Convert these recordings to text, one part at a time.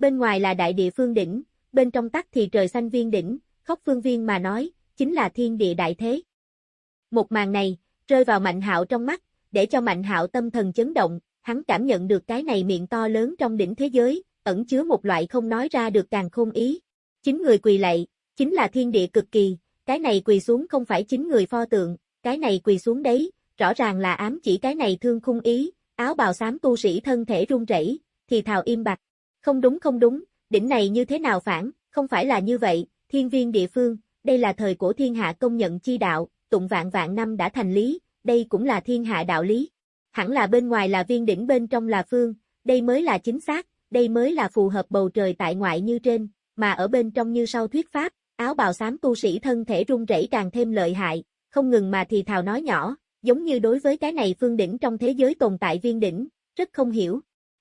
bên ngoài là đại địa phương đỉnh, bên trong tắc thì trời xanh viên đỉnh, khóc phương viên mà nói, chính là thiên địa đại thế. Một màn này, rơi vào Mạnh Hạo trong mắt, để cho Mạnh Hạo tâm thần chấn động, hắn cảm nhận được cái này miệng to lớn trong đỉnh thế giới, ẩn chứa một loại không nói ra được càng khôn ý. Chính người quỳ lạy, chính là thiên địa cực kỳ, cái này quỳ xuống không phải chính người pho tượng, cái này quỳ xuống đấy, rõ ràng là ám chỉ cái này thương khung ý, áo bào xám tu sĩ thân thể run rẩy, thì thào im bặt. Không đúng không đúng, đỉnh này như thế nào phản, không phải là như vậy, thiên viên địa phương, đây là thời cổ thiên hạ công nhận chi đạo, tụng vạn vạn năm đã thành lý, đây cũng là thiên hạ đạo lý. Hẳn là bên ngoài là viên đỉnh bên trong là phương, đây mới là chính xác, đây mới là phù hợp bầu trời tại ngoại như trên, mà ở bên trong như sau thuyết pháp, áo bào xám tu sĩ thân thể run rẩy càng thêm lợi hại, không ngừng mà thì thào nói nhỏ, giống như đối với cái này phương đỉnh trong thế giới tồn tại viên đỉnh, rất không hiểu.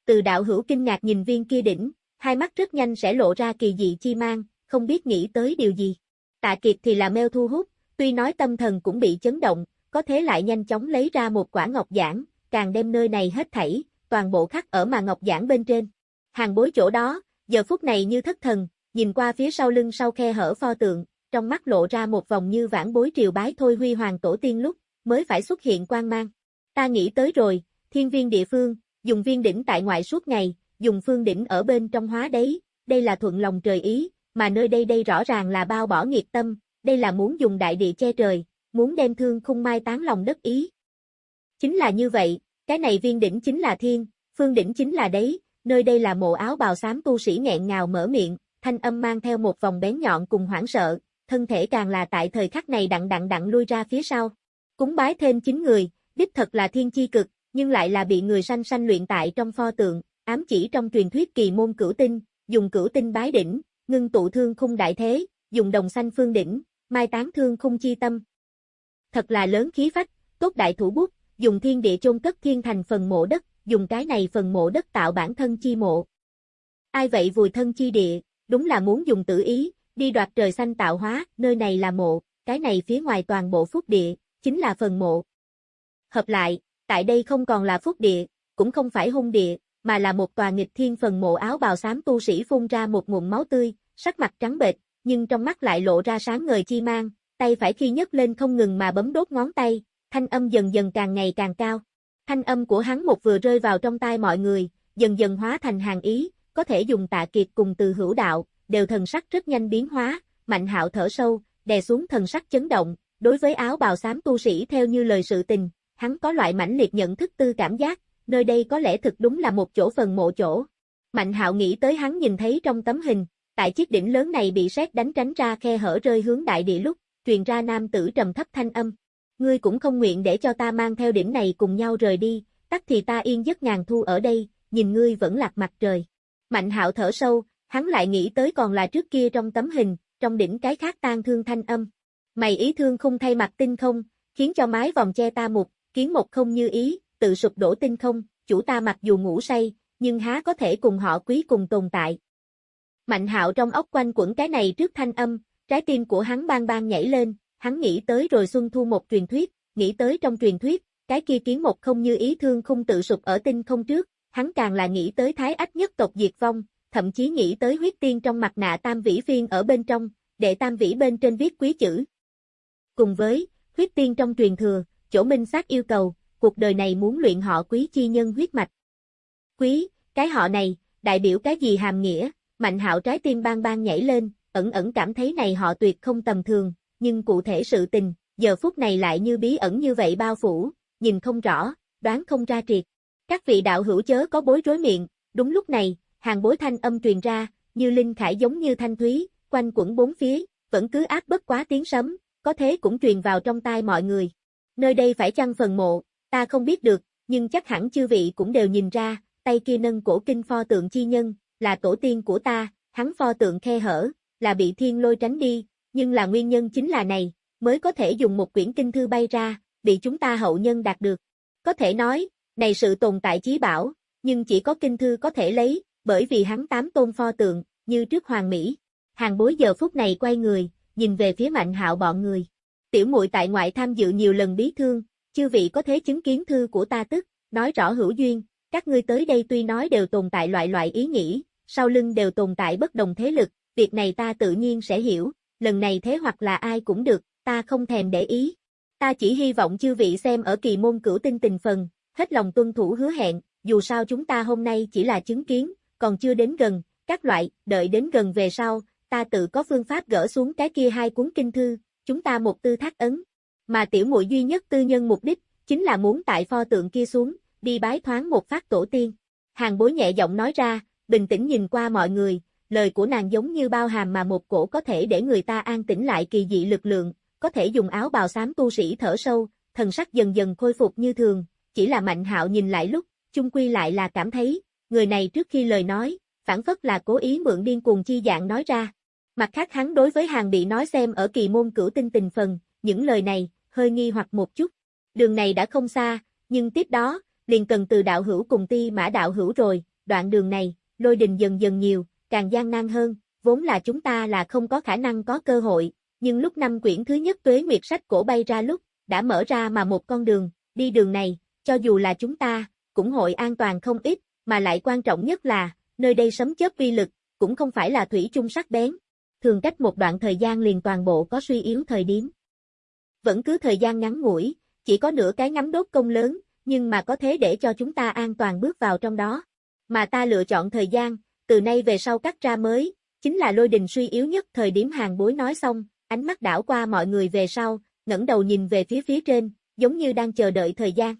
Từ đạo hữu kinh ngạc nhìn viên kia đỉnh, hai mắt rất nhanh sẽ lộ ra kỳ dị chi mang, không biết nghĩ tới điều gì. Tạ Kiệt thì là meo thu hút, tuy nói tâm thần cũng bị chấn động, có thế lại nhanh chóng lấy ra một quả ngọc giản, càng đem nơi này hết thảy, toàn bộ khắc ở mà ngọc giản bên trên. Hàng bối chỗ đó, giờ phút này như thất thần, nhìn qua phía sau lưng sau khe hở pho tượng, trong mắt lộ ra một vòng như vãn bối triều bái thôi huy hoàng tổ tiên lúc, mới phải xuất hiện quang mang. Ta nghĩ tới rồi, thiên viên địa phương, dùng viên đỉnh tại ngoại suốt ngày, dùng phương đỉnh ở bên trong hóa đấy, đây là thuận lòng trời ý, mà nơi đây đây rõ ràng là bao bỏ nghiệt tâm, đây là muốn dùng đại địa che trời, muốn đem thương khung mai tán lòng đất ý. Chính là như vậy, cái này viên đỉnh chính là thiên, phương đỉnh chính là đấy, nơi đây là mộ áo bào xám tu sĩ nghẹn ngào mở miệng, thanh âm mang theo một vòng bén nhọn cùng hoảng sợ, thân thể càng là tại thời khắc này đặng đặng đặng lui ra phía sau. Cúng bái thêm chín người, đích thật là thiên chi cực, nhưng lại là bị người sanh sanh luyện tại trong pho tượng, ám chỉ trong truyền thuyết kỳ môn cửu tinh, dùng cửu tinh bái đỉnh, ngưng tụ thương khung đại thế, dùng đồng xanh phương đỉnh, mai tán thương khung chi tâm. Thật là lớn khí phách, tốt đại thủ bút, dùng thiên địa chôn cất thiên thành phần mộ đất, dùng cái này phần mộ đất tạo bản thân chi mộ. Ai vậy vùi thân chi địa, đúng là muốn dùng tự ý, đi đoạt trời xanh tạo hóa, nơi này là mộ, cái này phía ngoài toàn bộ phúc địa, chính là phần mộ. Hợp lại, tại đây không còn là phúc địa, cũng không phải hung địa, mà là một tòa nghịch thiên phần mộ áo bào xám tu sĩ phun ra một nguồn máu tươi, sắc mặt trắng bệch, nhưng trong mắt lại lộ ra sáng ngời chi mang, tay phải khi nhấc lên không ngừng mà bấm đốt ngón tay, thanh âm dần dần càng ngày càng cao. Thanh âm của hắn một vừa rơi vào trong tai mọi người, dần dần hóa thành hàng ý, có thể dùng tạ kiệt cùng từ hữu đạo, đều thần sắc rất nhanh biến hóa, mạnh hạo thở sâu, đè xuống thần sắc chấn động, đối với áo bào xám tu sĩ theo như lời sự tình, hắn có loại mãnh liệt nhận thức tư cảm giác, nơi đây có lẽ thực đúng là một chỗ phần mộ chỗ. Mạnh hạo nghĩ tới hắn nhìn thấy trong tấm hình, tại chiếc đỉnh lớn này bị sét đánh tránh ra khe hở rơi hướng đại địa lúc, truyền ra nam tử trầm thấp thanh âm. Ngươi cũng không nguyện để cho ta mang theo đỉnh này cùng nhau rời đi, tắc thì ta yên giấc ngàn thu ở đây, nhìn ngươi vẫn lạc mặt trời. Mạnh hạo thở sâu, hắn lại nghĩ tới còn là trước kia trong tấm hình, trong đỉnh cái khác tan thương thanh âm. Mày ý thương không thay mặt tinh không, khiến cho mái vòng che ta mục, kiến một không như ý, tự sụp đổ tinh không, chủ ta mặc dù ngủ say, nhưng há có thể cùng họ quý cùng tồn tại. Mạnh hạo trong ốc quanh quẩn cái này trước thanh âm, trái tim của hắn bang bang nhảy lên, hắn nghĩ tới rồi xuân thu một truyền thuyết, nghĩ tới trong truyền thuyết, cái kia kiến một không như ý thương không tự sụp ở tinh không trước, hắn càng là nghĩ tới thái ách nhất tộc diệt vong, thậm chí nghĩ tới huyết tiên trong mặt nạ tam vĩ phiên ở bên trong, để tam vĩ bên trên viết quý chữ. Cùng với, huyết tiên trong truyền thừa, chỗ minh xác yêu cầu, cuộc đời này muốn luyện họ quý chi nhân huyết mạch. Quý, cái họ này, đại biểu cái gì hàm nghĩa, mạnh hạo trái tim bang bang nhảy lên, ẩn ẩn cảm thấy này họ tuyệt không tầm thường, nhưng cụ thể sự tình, giờ phút này lại như bí ẩn như vậy bao phủ, nhìn không rõ, đoán không ra triệt. Các vị đạo hữu chớ có bối rối miệng, đúng lúc này, hàng bối thanh âm truyền ra, như linh khải giống như thanh thúy, quanh quẩn bốn phía, vẫn cứ áp bất quá tiếng sấm, có thế cũng truyền vào trong tai mọi người. Nơi đây phải chăng phần mộ, ta không biết được, nhưng chắc hẳn chư vị cũng đều nhìn ra, tay kia nâng cổ kinh pho tượng chi nhân, là tổ tiên của ta, hắn pho tượng khe hở, là bị thiên lôi tránh đi, nhưng là nguyên nhân chính là này, mới có thể dùng một quyển kinh thư bay ra, bị chúng ta hậu nhân đạt được. Có thể nói, này sự tồn tại chí bảo, nhưng chỉ có kinh thư có thể lấy, bởi vì hắn tám tôn pho tượng, như trước hoàng mỹ. Hàng bối giờ phút này quay người, nhìn về phía mạnh hạo bọn người. Tiểu muội tại ngoại tham dự nhiều lần bí thương, chư vị có thế chứng kiến thư của ta tức, nói rõ hữu duyên, các ngươi tới đây tuy nói đều tồn tại loại loại ý nghĩ, sau lưng đều tồn tại bất đồng thế lực, việc này ta tự nhiên sẽ hiểu, lần này thế hoặc là ai cũng được, ta không thèm để ý. Ta chỉ hy vọng chư vị xem ở kỳ môn cửu tinh tình phần, hết lòng tuân thủ hứa hẹn, dù sao chúng ta hôm nay chỉ là chứng kiến, còn chưa đến gần, các loại, đợi đến gần về sau, ta tự có phương pháp gỡ xuống cái kia hai cuốn kinh thư, chúng ta một tư thác ấn. Mà tiểu muội duy nhất tư nhân mục đích, chính là muốn tại pho tượng kia xuống, đi bái thoáng một phát tổ tiên. Hàng bối nhẹ giọng nói ra, bình tĩnh nhìn qua mọi người, lời của nàng giống như bao hàm mà một cổ có thể để người ta an tĩnh lại kỳ dị lực lượng, có thể dùng áo bào xám tu sĩ thở sâu, thần sắc dần dần khôi phục như thường, chỉ là Mạnh Hạo nhìn lại lúc, chung quy lại là cảm thấy, người này trước khi lời nói, phản phất là cố ý mượn điên cuồng chi dạng nói ra. Mặt khác hắn đối với hàng bị nói xem ở kỳ môn cửu tinh tình phần, những lời này, hơi nghi hoặc một chút. Đường này đã không xa, nhưng tiếp đó, liền cần từ đạo hữu cùng ti mã đạo hữu rồi, đoạn đường này, lôi đình dần dần nhiều, càng gian nan hơn, vốn là chúng ta là không có khả năng có cơ hội, nhưng lúc năm quyển thứ nhất tuế nguyệt sách cổ bay ra lúc, đã mở ra mà một con đường, đi đường này, cho dù là chúng ta, cũng hội an toàn không ít, mà lại quan trọng nhất là, nơi đây sấm chớp vi lực, cũng không phải là thủy chung sắc bén. Thường cách một đoạn thời gian liền toàn bộ có suy yếu thời điểm. Vẫn cứ thời gian ngắn ngủi, chỉ có nửa cái ngắm đốt công lớn, nhưng mà có thế để cho chúng ta an toàn bước vào trong đó. Mà ta lựa chọn thời gian, từ nay về sau cắt ra mới, chính là lôi đình suy yếu nhất thời điểm hàng bối nói xong, ánh mắt đảo qua mọi người về sau, ngẩng đầu nhìn về phía phía trên, giống như đang chờ đợi thời gian.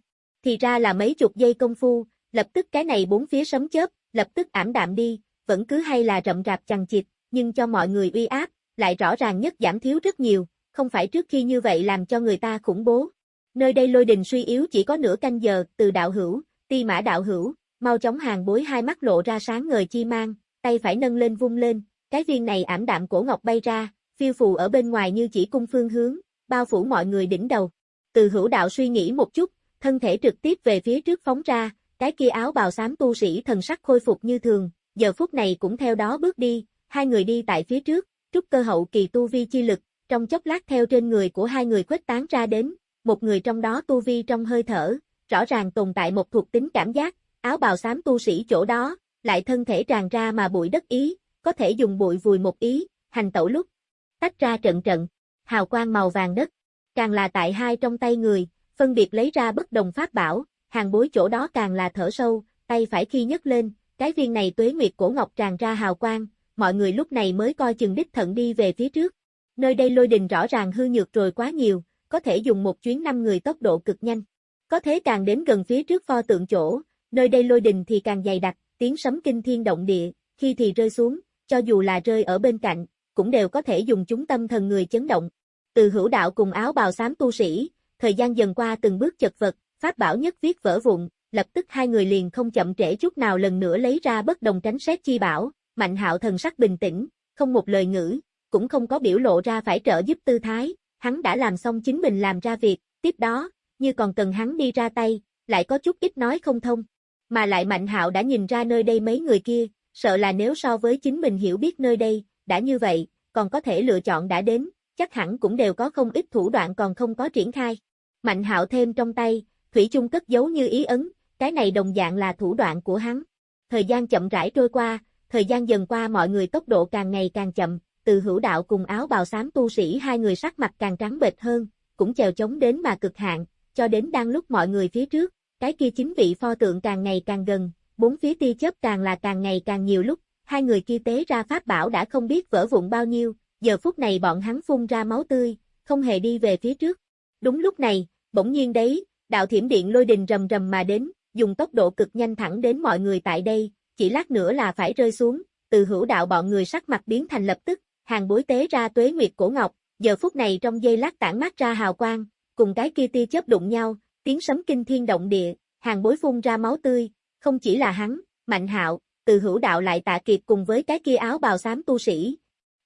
Thì ra là mấy chục giây công phu, lập tức cái này bốn phía sấm chớp, lập tức ảm đạm đi, vẫn cứ hay là rậm rạp chằng chịt, nhưng cho mọi người uy áp, lại rõ ràng nhất giảm thiếu rất nhiều, không phải trước khi như vậy làm cho người ta khủng bố. Nơi đây lôi đình suy yếu chỉ có nửa canh giờ, từ đạo hữu, ti mã đạo hữu, mau chóng hàng bối hai mắt lộ ra sáng ngời chi mang, tay phải nâng lên vung lên, cái viên này ảm đạm cổ ngọc bay ra, phiêu phù ở bên ngoài như chỉ cung phương hướng, bao phủ mọi người đỉnh đầu. Từ hữu đạo suy nghĩ một chút, thân thể trực tiếp về phía trước phóng ra, cái kia áo bào xám tu sĩ thần sắc khôi phục như thường, giờ phút này cũng theo đó bước đi, hai người đi tại phía trước, trúc cơ hậu kỳ tu vi chi lực, trong chốc lát theo trên người của hai người khuếch tán ra đến, một người trong đó tu vi trong hơi thở, rõ ràng tồn tại một thuộc tính cảm giác, áo bào xám tu sĩ chỗ đó, lại thân thể tràn ra mà bụi đất ý, có thể dùng bụi vùi một ý, hành tẩu lúc, tách ra trận trận, hào quang màu vàng đất, càng là tại hai trong tay người, phân biệt lấy ra bất đồng pháp bảo, hàng bối chỗ đó càng là thở sâu, tay phải khi nhấc lên, cái viên này tuế nguyệt cổ ngọc tràn ra hào quang, mọi người lúc này mới coi chừng đích thận đi về phía trước. Nơi đây lôi đình rõ ràng hư nhược rồi quá nhiều, có thể dùng một chuyến năm người tốc độ cực nhanh. Có thế càng đến gần phía trước pho tượng chỗ, nơi đây lôi đình thì càng dày đặc, tiếng sấm kinh thiên động địa, khi thì rơi xuống, cho dù là rơi ở bên cạnh, cũng đều có thể dùng chúng tâm thần người chấn động. Từ hữu đạo cùng áo bào xám tu sĩ, thời gian dần qua từng bước chật vật, pháp bảo nhất viết vỡ vụn, lập tức hai người liền không chậm trễ chút nào lần nữa lấy ra bất đồng tránh xét chi bảo, mạnh hạo thần sắc bình tĩnh, không một lời ngữ, cũng không có biểu lộ ra phải trợ giúp tư thái, hắn đã làm xong chính mình làm ra việc, tiếp đó, như còn cần hắn đi ra tay, lại có chút ít nói không thông. Mà lại Mạnh Hạo đã nhìn ra nơi đây mấy người kia, sợ là nếu so với chính mình hiểu biết nơi đây, đã như vậy, còn có thể lựa chọn đã đến, chắc hẳn cũng đều có không ít thủ đoạn còn không có triển khai. Mạnh Hạo thêm trong tay, Thủy chung cất giấu như ý ấn, cái này đồng dạng là thủ đoạn của hắn. Thời gian chậm rãi trôi qua, thời gian dần qua mọi người tốc độ càng ngày càng chậm, từ hữu đạo cùng áo bào xám tu sĩ hai người sắc mặt càng trắng bệch hơn, cũng chèo chống đến mà cực hạn, cho đến đang lúc mọi người phía trước, cái kia chính vị pho tượng càng ngày càng gần, bốn phía tia chớp càng là càng ngày càng nhiều lúc, hai người kia tế ra pháp bảo đã không biết vỡ vụn bao nhiêu, giờ phút này bọn hắn phun ra máu tươi, không hề đi về phía trước. Đúng lúc này, bỗng nhiên đấy, đạo thiểm điện lôi đình rầm rầm mà đến, dùng tốc độ cực nhanh thẳng đến mọi người tại đây, chỉ lát nữa là phải rơi xuống, từ hữu đạo bọn người sắc mặt biến thành lập tức, hàng bối tế ra tuế nguyệt cổ ngọc, giờ phút này trong dây lát tản mát ra hào quang, cùng cái kia tia chớp đụng nhau, tiếng sấm kinh thiên động địa, hàng bối phun ra máu tươi, không chỉ là hắn, mạnh hạo, từ hữu đạo lại tạ kiệt cùng với cái kia áo bào xám tu sĩ,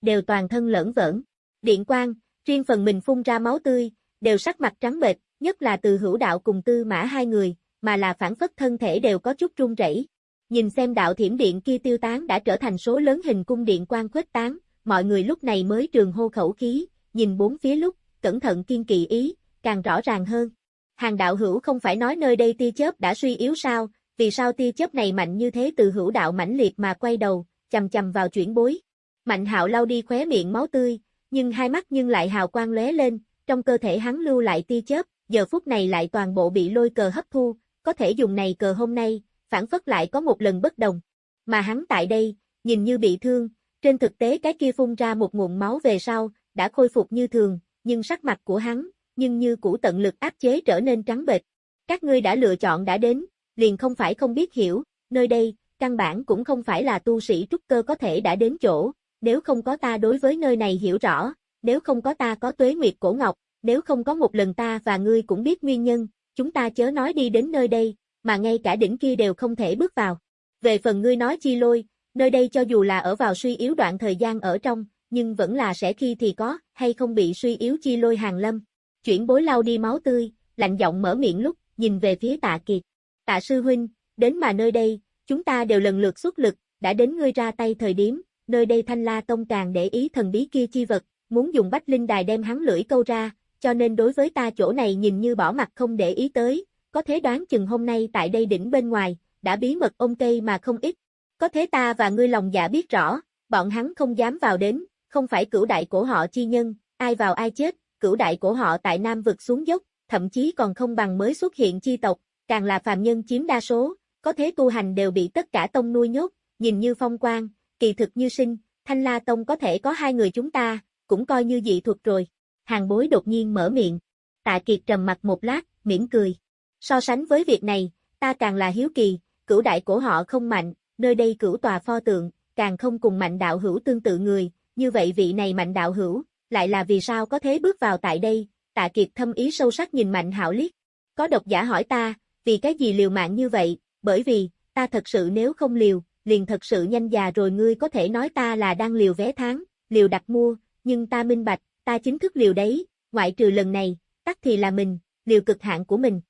đều toàn thân lẫn vỡn. Điện quang, riêng phần mình phun ra máu tươi, đều sắc mặt trắng bệch, nhất là từ hữu đạo cùng tư mã hai người, mà là phản phất thân thể đều có chút run rẩy. Nhìn xem đạo thiểm điện kia tiêu tán đã trở thành số lớn hình cung điện quan khuếch tán, mọi người lúc này mới trường hô khẩu khí, nhìn bốn phía lúc, cẩn thận kiên kỳ ý, càng rõ ràng hơn. Hàng đạo hữu không phải nói nơi đây tia chớp đã suy yếu sao, vì sao tia chớp này mạnh như thế từ hữu đạo mãnh liệt mà quay đầu, chầm chầm vào chuyển bối. Mạnh hạo lau đi khóe miệng máu tươi, nhưng hai mắt nhưng lại hào quang lóe lên, trong cơ thể hắn lưu lại tia chớp, giờ phút này lại toàn bộ bị lôi cờ hấp thu, có thể dùng này cờ hôm nay, phản phất lại có một lần bất đồng. Mà hắn tại đây, nhìn như bị thương, trên thực tế cái kia phun ra một nguồn máu về sau, đã khôi phục như thường, nhưng sắc mặt của hắn, nhưng như cũ tận lực áp chế trở nên trắng bệch. Các ngươi đã lựa chọn đã đến, liền không phải không biết hiểu, nơi đây, căn bản cũng không phải là tu sĩ trúc cơ có thể đã đến chỗ, nếu không có ta đối với nơi này hiểu rõ, nếu không có ta có tuế nguyệt cổ ngọc, nếu không có một lần ta và ngươi cũng biết nguyên nhân, chúng ta chớ nói đi đến nơi đây, mà ngay cả đỉnh kia đều không thể bước vào. Về phần ngươi nói chi lôi, nơi đây cho dù là ở vào suy yếu đoạn thời gian ở trong, nhưng vẫn là sẽ khi thì có, hay không bị suy yếu chi lôi hàng lâm. Chuyển bối lau đi máu tươi, lạnh giọng mở miệng lúc, nhìn về phía tạ kiệt. Tạ sư huynh, đến mà nơi đây, chúng ta đều lần lượt xuất lực, đã đến ngươi ra tay thời điểm, nơi đây thanh la tông càng để ý thần bí kia chi vật, muốn dùng bách linh đài đem hắn lưỡi câu ra, cho nên đối với ta chỗ này nhìn như bỏ mặt không để ý tới, có thế đoán chừng hôm nay tại đây đỉnh bên ngoài, đã bí mật ôm cây mà không ít. Có thế ta và ngươi lòng dạ biết rõ, bọn hắn không dám vào đến, không phải cửu đại của họ chi nhân, ai vào ai chết, cửu đại của họ tại Nam vực xuống dốc, thậm chí còn không bằng mới xuất hiện chi tộc, càng là phàm nhân chiếm đa số, có thế tu hành đều bị tất cả tông nuôi nhốt, nhìn như phong quang, kỳ thực như sinh, thanh la tông có thể có hai người chúng ta, cũng coi như dị thuật rồi. Hàng bối đột nhiên mở miệng. Tạ Kiệt trầm mặt một lát, mỉm cười. So sánh với việc này, ta càng là hiếu kỳ, cửu đại của họ không mạnh, nơi đây cửu tòa pho tượng, càng không cùng mạnh đạo hữu tương tự người, như vậy vị này mạnh đạo hữu, lại là vì sao có thế bước vào tại đây, tạ kiệt thâm ý sâu sắc nhìn mạnh hảo liếc. Có độc giả hỏi ta, vì cái gì liều mạng như vậy, bởi vì, ta thật sự nếu không liều, liền thật sự nhanh già rồi ngươi có thể nói ta là đang liều vé tháng, liều đặt mua, nhưng ta minh bạch, ta chính thức liều đấy, ngoại trừ lần này, tắc thì là mình, liều cực hạn của mình.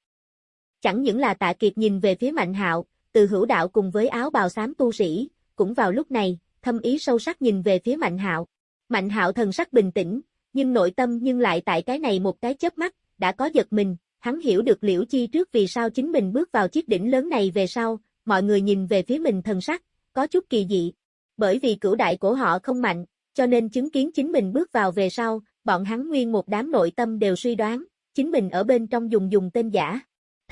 Chẳng những là tạ kiệt nhìn về phía mạnh hạo, từ hữu đạo cùng với áo bào xám tu sĩ, cũng vào lúc này, thâm ý sâu sắc nhìn về phía mạnh hạo. Mạnh hạo thần sắc bình tĩnh, nhưng nội tâm nhưng lại tại cái này một cái chớp mắt, đã có giật mình, hắn hiểu được liễu chi trước vì sao chính mình bước vào chiếc đỉnh lớn này về sau, mọi người nhìn về phía mình thần sắc, có chút kỳ dị. Bởi vì cửu đại của họ không mạnh, cho nên chứng kiến chính mình bước vào về sau, bọn hắn nguyên một đám nội tâm đều suy đoán, chính mình ở bên trong dùng dùng tên giả.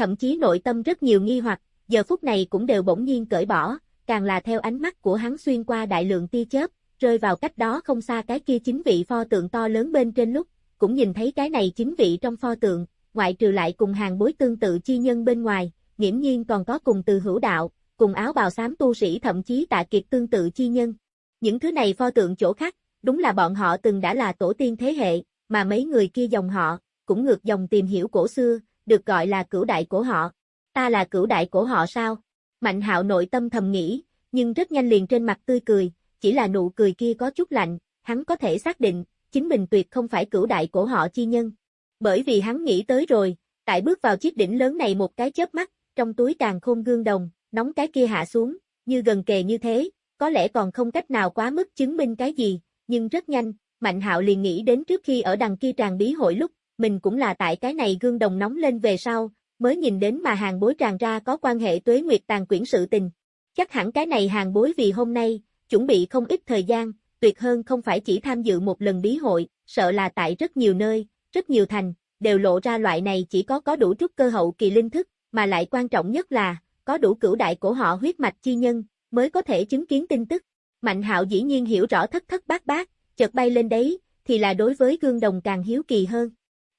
Thậm chí nội tâm rất nhiều nghi hoặc, giờ phút này cũng đều bỗng nhiên cởi bỏ, càng là theo ánh mắt của hắn xuyên qua đại lượng tia chớp, rơi vào cách đó không xa cái kia chính vị pho tượng to lớn bên trên lúc, cũng nhìn thấy cái này chính vị trong pho tượng, ngoại trừ lại cùng hàng bối tương tự chi nhân bên ngoài, nghiễm nhiên còn có cùng từ hữu đạo, cùng áo bào xám tu sĩ thậm chí tạ kiệt tương tự chi nhân. Những thứ này pho tượng chỗ khác, đúng là bọn họ từng đã là tổ tiên thế hệ, mà mấy người kia dòng họ, cũng ngược dòng tìm hiểu cổ xưa, được gọi là cửu đại của họ. Ta là cửu đại của họ sao? Mạnh hạo nội tâm thầm nghĩ, nhưng rất nhanh liền trên mặt tươi cười, chỉ là nụ cười kia có chút lạnh, hắn có thể xác định, chính mình tuyệt không phải cửu đại của họ chi nhân. Bởi vì hắn nghĩ tới rồi, tại bước vào chiếc đỉnh lớn này một cái chớp mắt, trong túi càng khôn gương đồng, nóng cái kia hạ xuống, như gần kề như thế, có lẽ còn không cách nào quá mức chứng minh cái gì, nhưng rất nhanh, Mạnh Hạo liền nghĩ đến trước khi ở đằng kia tràn bí hội lúc, mình cũng là tại cái này gương đồng nóng lên về sau, mới nhìn đến mà hàng bối tràn ra có quan hệ tuế nguyệt tàn quyển sự tình. Chắc hẳn cái này hàng bối vì hôm nay, chuẩn bị không ít thời gian, tuyệt hơn không phải chỉ tham dự một lần bí hội, sợ là tại rất nhiều nơi, rất nhiều thành, đều lộ ra loại này chỉ có có đủ trúc cơ hậu kỳ linh thức, mà lại quan trọng nhất là, có đủ cửu đại của họ huyết mạch chi nhân, mới có thể chứng kiến tin tức. Mạnh hạo dĩ nhiên hiểu rõ thất thất bát bát, chợt bay lên đấy, thì là đối với gương đồng càng hiếu kỳ hơn.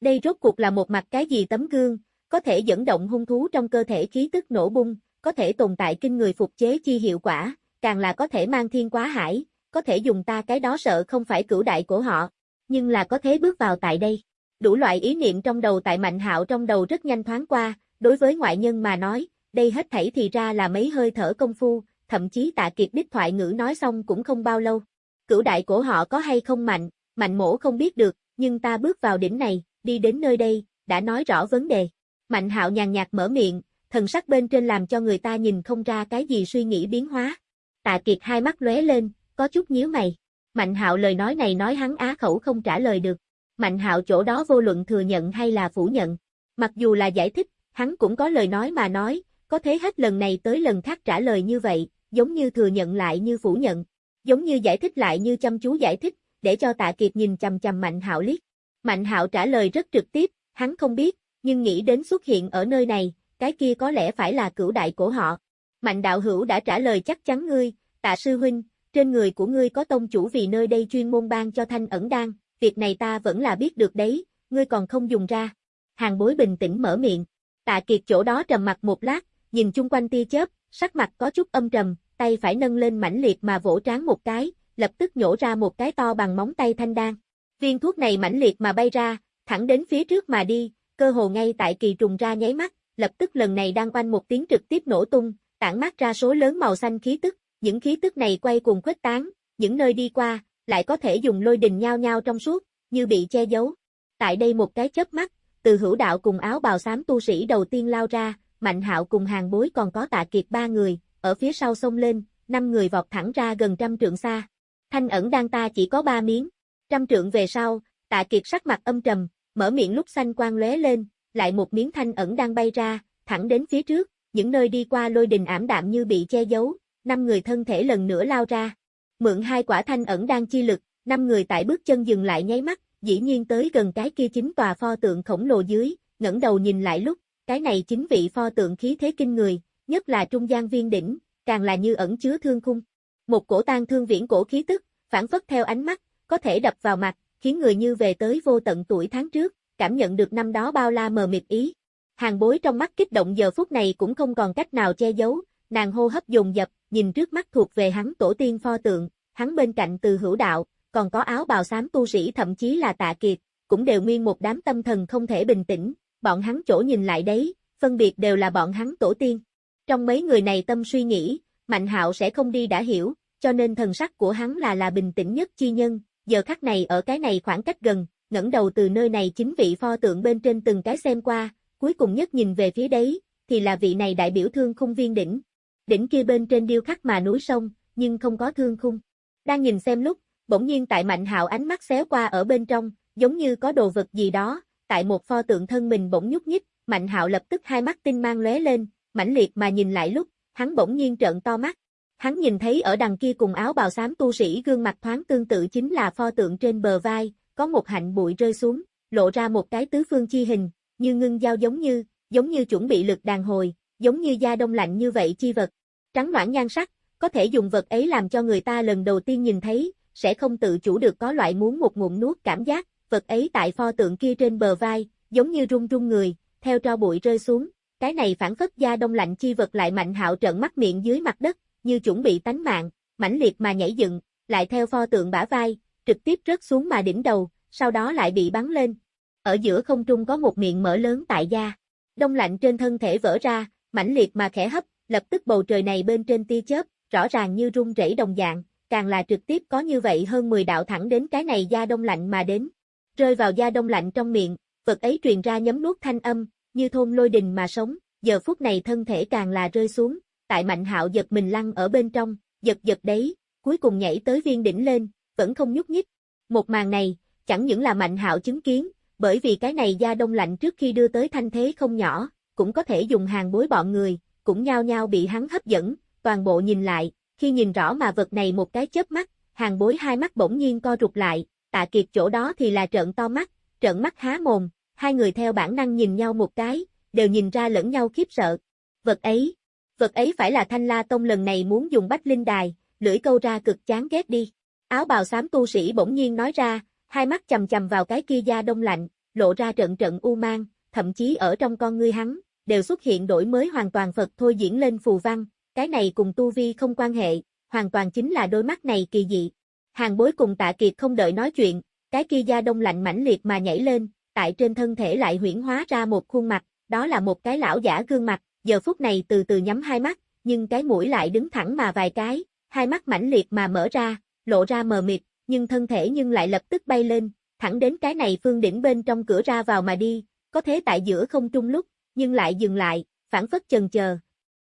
Đây rốt cuộc là một mặt cái gì tấm gương, có thể dẫn động hung thú trong cơ thể khí tức nổ bung, có thể tồn tại kinh người phục chế chi hiệu quả, càng là có thể mang thiên quá hải, có thể dùng ta cái đó sợ không phải cửu đại của họ, nhưng là có thể bước vào tại đây. Đủ loại ý niệm trong đầu tại Mạnh Hạo trong đầu rất nhanh thoáng qua, đối với ngoại nhân mà nói, đây hết thảy thì ra là mấy hơi thở công phu, thậm chí tạ kiệt đích thoại ngữ nói xong cũng không bao lâu. Cửu đại của họ có hay không mạnh, mạnh mổ không biết được, nhưng ta bước vào đỉnh này, đi đến nơi đây, đã nói rõ vấn đề. Mạnh hạo nhàn nhạt mở miệng, thần sắc bên trên làm cho người ta nhìn không ra cái gì suy nghĩ biến hóa. Tạ Kiệt hai mắt lóe lên, có chút nhíu mày. Mạnh hạo lời nói này nói hắn á khẩu không trả lời được. Mạnh hạo chỗ đó vô luận thừa nhận hay là phủ nhận. Mặc dù là giải thích, hắn cũng có lời nói mà nói, có thế hết lần này tới lần khác trả lời như vậy, giống như thừa nhận lại như phủ nhận. giống như giải thích lại như chăm chú giải thích, để cho Tạ Kiệt nhìn chầm chầm Mạnh Hạo liếc. Mạnh Hạo trả lời rất trực tiếp, hắn không biết, nhưng nghĩ đến xuất hiện ở nơi này, cái kia có lẽ phải là cửu đại của họ. Mạnh đạo hữu đã trả lời chắc chắn ngươi, tạ sư huynh, trên người của ngươi có tông chủ vì nơi đây chuyên môn ban cho thanh ẩn đan, việc này ta vẫn là biết được đấy, ngươi còn không dùng ra. Hàng bối bình tĩnh mở miệng. Tạ kiệt chỗ đó trầm mặt một lát, nhìn chung quanh tia chớp, sắc mặt có chút âm trầm, tay phải nâng lên mãnh liệt mà vỗ trán một cái, lập tức nhổ ra một cái to bằng móng tay thanh đan. Viên thuốc này mãnh liệt mà bay ra, thẳng đến phía trước mà đi, cơ hồ ngay tại kỳ trùng ra nháy mắt, lập tức lần này đang oanh một tiếng trực tiếp nổ tung, tản mát ra số lớn màu xanh khí tức, những khí tức này quay cuồng khuếch tán, những nơi đi qua, lại có thể dùng lôi đình nhao nhau trong suốt, như bị che giấu. Tại đây một cái chớp mắt, từ hữu đạo cùng áo bào xám tu sĩ đầu tiên lao ra, mạnh hạo cùng hàng bối còn có tạ kiệt ba người, ở phía sau xông lên, năm người vọt thẳng ra gần trăm trượng xa. Thanh ẩn đang ta chỉ có ba miếng, trăm trượng về sau, tạ kiệt sắc mặt âm trầm, mở miệng lúc xanh quang lóe lên, lại một miếng thanh ẩn đang bay ra, thẳng đến phía trước, những nơi đi qua lôi đình ảm đạm như bị che giấu, năm người thân thể lần nữa lao ra. Mượn hai quả thanh ẩn đang chi lực, năm người tại bước chân dừng lại nháy mắt, dĩ nhiên tới gần cái kia chính tòa pho tượng khổng lồ dưới, ngẩng đầu nhìn lại lúc, cái này chính vị pho tượng khí thế kinh người, nhất là trung gian viên đỉnh, càng là như ẩn chứa thương khung. Một cổ tang thương viễn cổ khí tức, phản phất theo ánh mắt, có thể đập vào mặt, khiến người như về tới vô tận tuổi tháng trước, cảm nhận được năm đó bao la mờ mịt ý. Hàng bối trong mắt kích động giờ phút này cũng không còn cách nào che giấu, nàng hô hấp dồn dập, nhìn trước mắt thuộc về hắn tổ tiên pho tượng, hắn bên cạnh từ hữu đạo, còn có áo bào xám tu sĩ thậm chí là tạ kiệt, cũng đều nguyên một đám tâm thần không thể bình tĩnh, bọn hắn chỗ nhìn lại đấy, phân biệt đều là bọn hắn tổ tiên. Trong mấy người này tâm suy nghĩ, Mạnh Hạo sẽ không đi đã hiểu, cho nên thần sắc của hắn là là bình tĩnh nhất chi nhân, giờ khắc này ở cái này khoảng cách gần, ngẩng đầu từ nơi này chính vị pho tượng bên trên từng cái xem qua, cuối cùng nhất nhìn về phía đấy, thì là vị này đại biểu thương khung viên đỉnh. Đỉnh kia bên trên điêu khắc mà núi sông, nhưng không có thương khung. Đang nhìn xem lúc, bỗng nhiên tại Mạnh Hạo ánh mắt xéo qua ở bên trong, giống như có đồ vật gì đó, tại một pho tượng thân mình bỗng nhúc nhích, Mạnh Hạo lập tức hai mắt tinh mang lóe lên, mãnh liệt mà nhìn lại lúc, hắn bỗng nhiên trợn to mắt. Hắn nhìn thấy ở đằng kia cùng áo bào xám tu sĩ gương mặt thoáng tương tự chính là pho tượng trên bờ vai, có một hạnh bụi rơi xuống, lộ ra một cái tứ phương chi hình, như ngưng dao giống như, giống như chuẩn bị lực đàn hồi, giống như da đông lạnh như vậy chi vật. Trắng noãn nhan sắc, có thể dùng vật ấy làm cho người ta lần đầu tiên nhìn thấy, sẽ không tự chủ được có loại muốn một ngụm nuốt cảm giác, vật ấy tại pho tượng kia trên bờ vai, giống như rung rung người, theo tro bụi rơi xuống, cái này phản phất da đông lạnh chi vật lại mạnh hạo trợn mắt miệng dưới mặt đất, như chuẩn bị tánh mạng, mãnh liệt mà nhảy dựng, lại theo pho tượng bả vai, trực tiếp rớt xuống mà đỉnh đầu, sau đó lại bị bắn lên. Ở giữa không trung có một miệng mở lớn tại da. Đông lạnh trên thân thể vỡ ra, mãnh liệt mà khẽ hấp, lập tức bầu trời này bên trên tia chớp, rõ ràng như rung rẩy đồng dạng, càng là trực tiếp có như vậy hơn 10 đạo thẳng đến cái này da đông lạnh mà đến. Rơi vào da đông lạnh trong miệng, vật ấy truyền ra nhấm nuốt thanh âm, như thôn lôi đình mà sống, giờ phút này thân thể càng là rơi xuống, tại mạnh hạo giật mình lăn ở bên trong, giật giật đấy, cuối cùng nhảy tới viên đỉnh lên, vẫn không nhúc nhích. Một màn này, chẳng những là mạnh hạo chứng kiến, bởi vì cái này da đông lạnh trước khi đưa tới thanh thế không nhỏ, cũng có thể dùng hàng bối bọn người, cũng nhao nhao bị hắn hấp dẫn, toàn bộ nhìn lại, khi nhìn rõ mà vật này một cái chớp mắt, hàng bối hai mắt bỗng nhiên co rụt lại, tạ kiệt chỗ đó thì là trợn to mắt, trợn mắt há mồm, hai người theo bản năng nhìn nhau một cái, đều nhìn ra lẫn nhau khiếp sợ. Vật ấy, vật ấy phải là thanh la tông lần này muốn dùng bách linh đài, lưỡi câu ra cực chán ghét đi. Áo bào xám tu sĩ bỗng nhiên nói ra, hai mắt chầm chầm vào cái kia da đông lạnh, lộ ra trận trận u mang, thậm chí ở trong con ngươi hắn, đều xuất hiện đổi mới hoàn toàn Phật thôi diễn lên phù văn, cái này cùng tu vi không quan hệ, hoàn toàn chính là đôi mắt này kỳ dị. Hàng bối cùng tạ kiệt không đợi nói chuyện, cái kia da đông lạnh mãnh liệt mà nhảy lên, tại trên thân thể lại huyển hóa ra một khuôn mặt, đó là một cái lão giả gương mặt, giờ phút này từ từ nhắm hai mắt, nhưng cái mũi lại đứng thẳng mà vài cái, hai mắt mãnh liệt mà mở ra, lộ ra mờ mịt, nhưng thân thể nhưng lại lập tức bay lên, thẳng đến cái này phương đỉnh bên trong cửa ra vào mà đi, có thế tại giữa không trung lúc, nhưng lại dừng lại, phản phất chần chờ,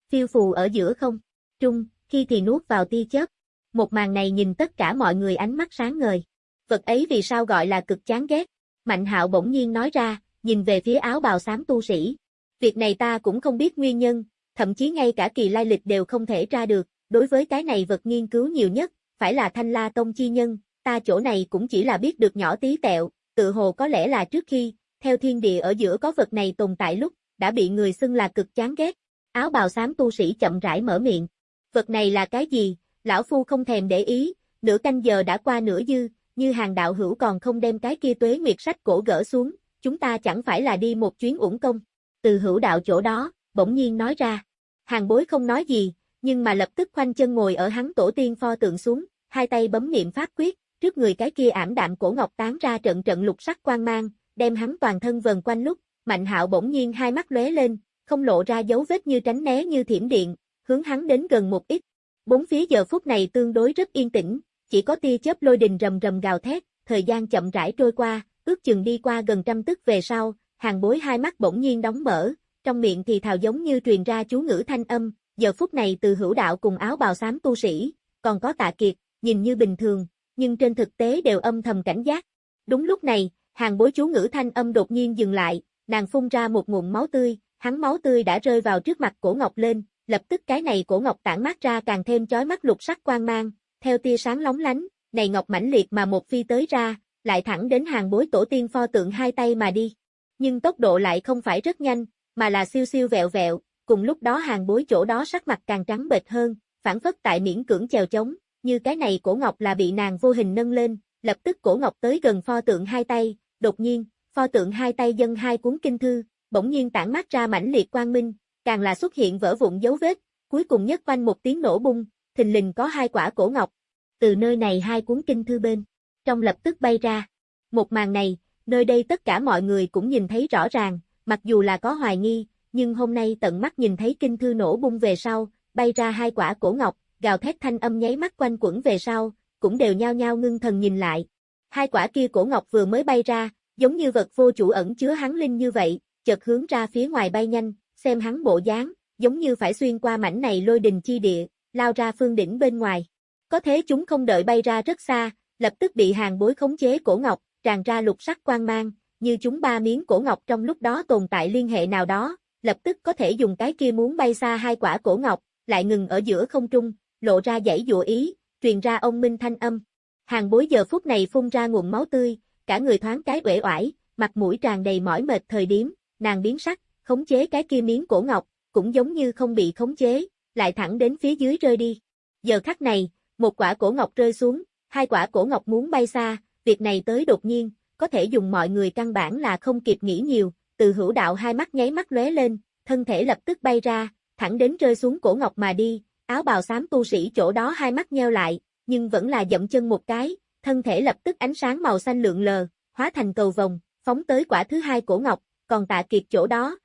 phiêu phù ở giữa không, trung, khi thì nuốt vào tia chớp. Một màn này nhìn tất cả mọi người ánh mắt sáng ngời. Vật ấy vì sao gọi là cực chán ghét? Mạnh hạo bỗng nhiên nói ra, nhìn về phía áo bào xám tu sĩ. Việc này ta cũng không biết nguyên nhân, thậm chí ngay cả kỳ lai lịch đều không thể ra được, đối với cái này vật nghiên cứu nhiều nhất, phải là thanh la tông chi nhân, ta chỗ này cũng chỉ là biết được nhỏ tí tẹo, tự hồ có lẽ là trước khi, theo thiên địa ở giữa có vật này tồn tại lúc, đã bị người xưng là cực chán ghét. Áo bào xám tu sĩ chậm rãi mở miệng. Vật này là cái gì? Lão Phu không thèm để ý, nửa canh giờ đã qua nửa dư, như hàng đạo hữu còn không đem cái kia tuế nguyệt sách cổ gỡ xuống, chúng ta chẳng phải là đi một chuyến uổng công. Từ hữu đạo chỗ đó, bỗng nhiên nói ra. Hàng bối không nói gì, nhưng mà lập tức khoanh chân ngồi ở hắn tổ tiên pho tượng xuống, hai tay bấm niệm pháp quyết, trước người cái kia ảm đạm cổ ngọc tán ra trận trận lục sắc quang mang, đem hắn toàn thân vần quanh lúc, Mạnh Hạo bỗng nhiên hai mắt lóe lên, không lộ ra dấu vết như tránh né như thiểm điện, hướng hắn đến gần một ít. Bốn phía giờ phút này tương đối rất yên tĩnh, chỉ có tia chớp lôi đình rầm rầm gào thét, thời gian chậm rãi trôi qua, ước chừng đi qua gần trăm tức về sau, hàng bối hai mắt bỗng nhiên đóng mở, trong miệng thì thào giống như truyền ra chú ngữ thanh âm, giờ phút này từ hữu đạo cùng áo bào xám tu sĩ, còn có tạ kiệt, nhìn như bình thường, nhưng trên thực tế đều âm thầm cảnh giác. Đúng lúc này, hàng bối chú ngữ thanh âm đột nhiên dừng lại, nàng phun ra một nguồn máu tươi, hắn máu tươi đã rơi vào trước mặt cổ ngọc lên, lập tức cái này cổ ngọc tản mát ra càng thêm chói mắt lục sắc quang mang, theo tia sáng lóng lánh, này ngọc mãnh liệt mà một phi tới ra, lại thẳng đến hàng bối tổ tiên pho tượng hai tay mà đi. Nhưng tốc độ lại không phải rất nhanh, mà là siêu siêu vẹo vẹo, cùng lúc đó hàng bối chỗ đó sắc mặt càng trắng bệch hơn, phản phất tại miễn cưỡng chèo chống, như cái này cổ ngọc là bị nàng vô hình nâng lên, lập tức cổ ngọc tới gần pho tượng hai tay, đột nhiên, pho tượng hai tay dân hai cuốn kinh thư, bỗng nhiên tản mát ra mãnh liệt quang minh, càng là xuất hiện vỡ vụn dấu vết, cuối cùng nhất quanh một tiếng nổ bung, thình lình có hai quả cổ ngọc. Từ nơi này hai cuốn kinh thư bên, trong lập tức bay ra. Một màn này, nơi đây tất cả mọi người cũng nhìn thấy rõ ràng, mặc dù là có hoài nghi, nhưng hôm nay tận mắt nhìn thấy kinh thư nổ bung về sau, bay ra hai quả cổ ngọc, gào thét thanh âm nháy mắt quanh quẩn về sau, cũng đều nhao nhao ngưng thần nhìn lại. Hai quả kia cổ ngọc vừa mới bay ra, giống như vật vô chủ ẩn chứa hắn linh như vậy, chợt hướng ra phía ngoài bay nhanh, xem hắn bộ dáng, giống như phải xuyên qua mảnh này lôi đình chi địa, lao ra phương đỉnh bên ngoài. Có thế chúng không đợi bay ra rất xa, lập tức bị hàng bối khống chế cổ ngọc, tràn ra lục sắc quang mang, như chúng ba miếng cổ ngọc trong lúc đó tồn tại liên hệ nào đó, lập tức có thể dùng cái kia muốn bay xa hai quả cổ ngọc, lại ngừng ở giữa không trung, lộ ra dãy dụa ý, truyền ra ông minh thanh âm. Hàng bối giờ phút này phun ra nguồn máu tươi, cả người thoáng cái uể oải, mặt mũi tràn đầy mỏi mệt thời điểm, nàng biến sắc, khống chế cái kia miếng cổ ngọc, cũng giống như không bị khống chế, lại thẳng đến phía dưới rơi đi. Giờ khắc này, một quả cổ ngọc rơi xuống, hai quả cổ ngọc muốn bay xa, việc này tới đột nhiên, có thể dùng mọi người căn bản là không kịp nghĩ nhiều, từ hữu đạo hai mắt nháy mắt lóe lên, thân thể lập tức bay ra, thẳng đến rơi xuống cổ ngọc mà đi, áo bào xám tu sĩ chỗ đó hai mắt nheo lại, nhưng vẫn là dậm chân một cái, thân thể lập tức ánh sáng màu xanh lượn lờ, hóa thành cầu vòng, phóng tới quả thứ hai cổ ngọc, còn tạ kiệt chỗ đó.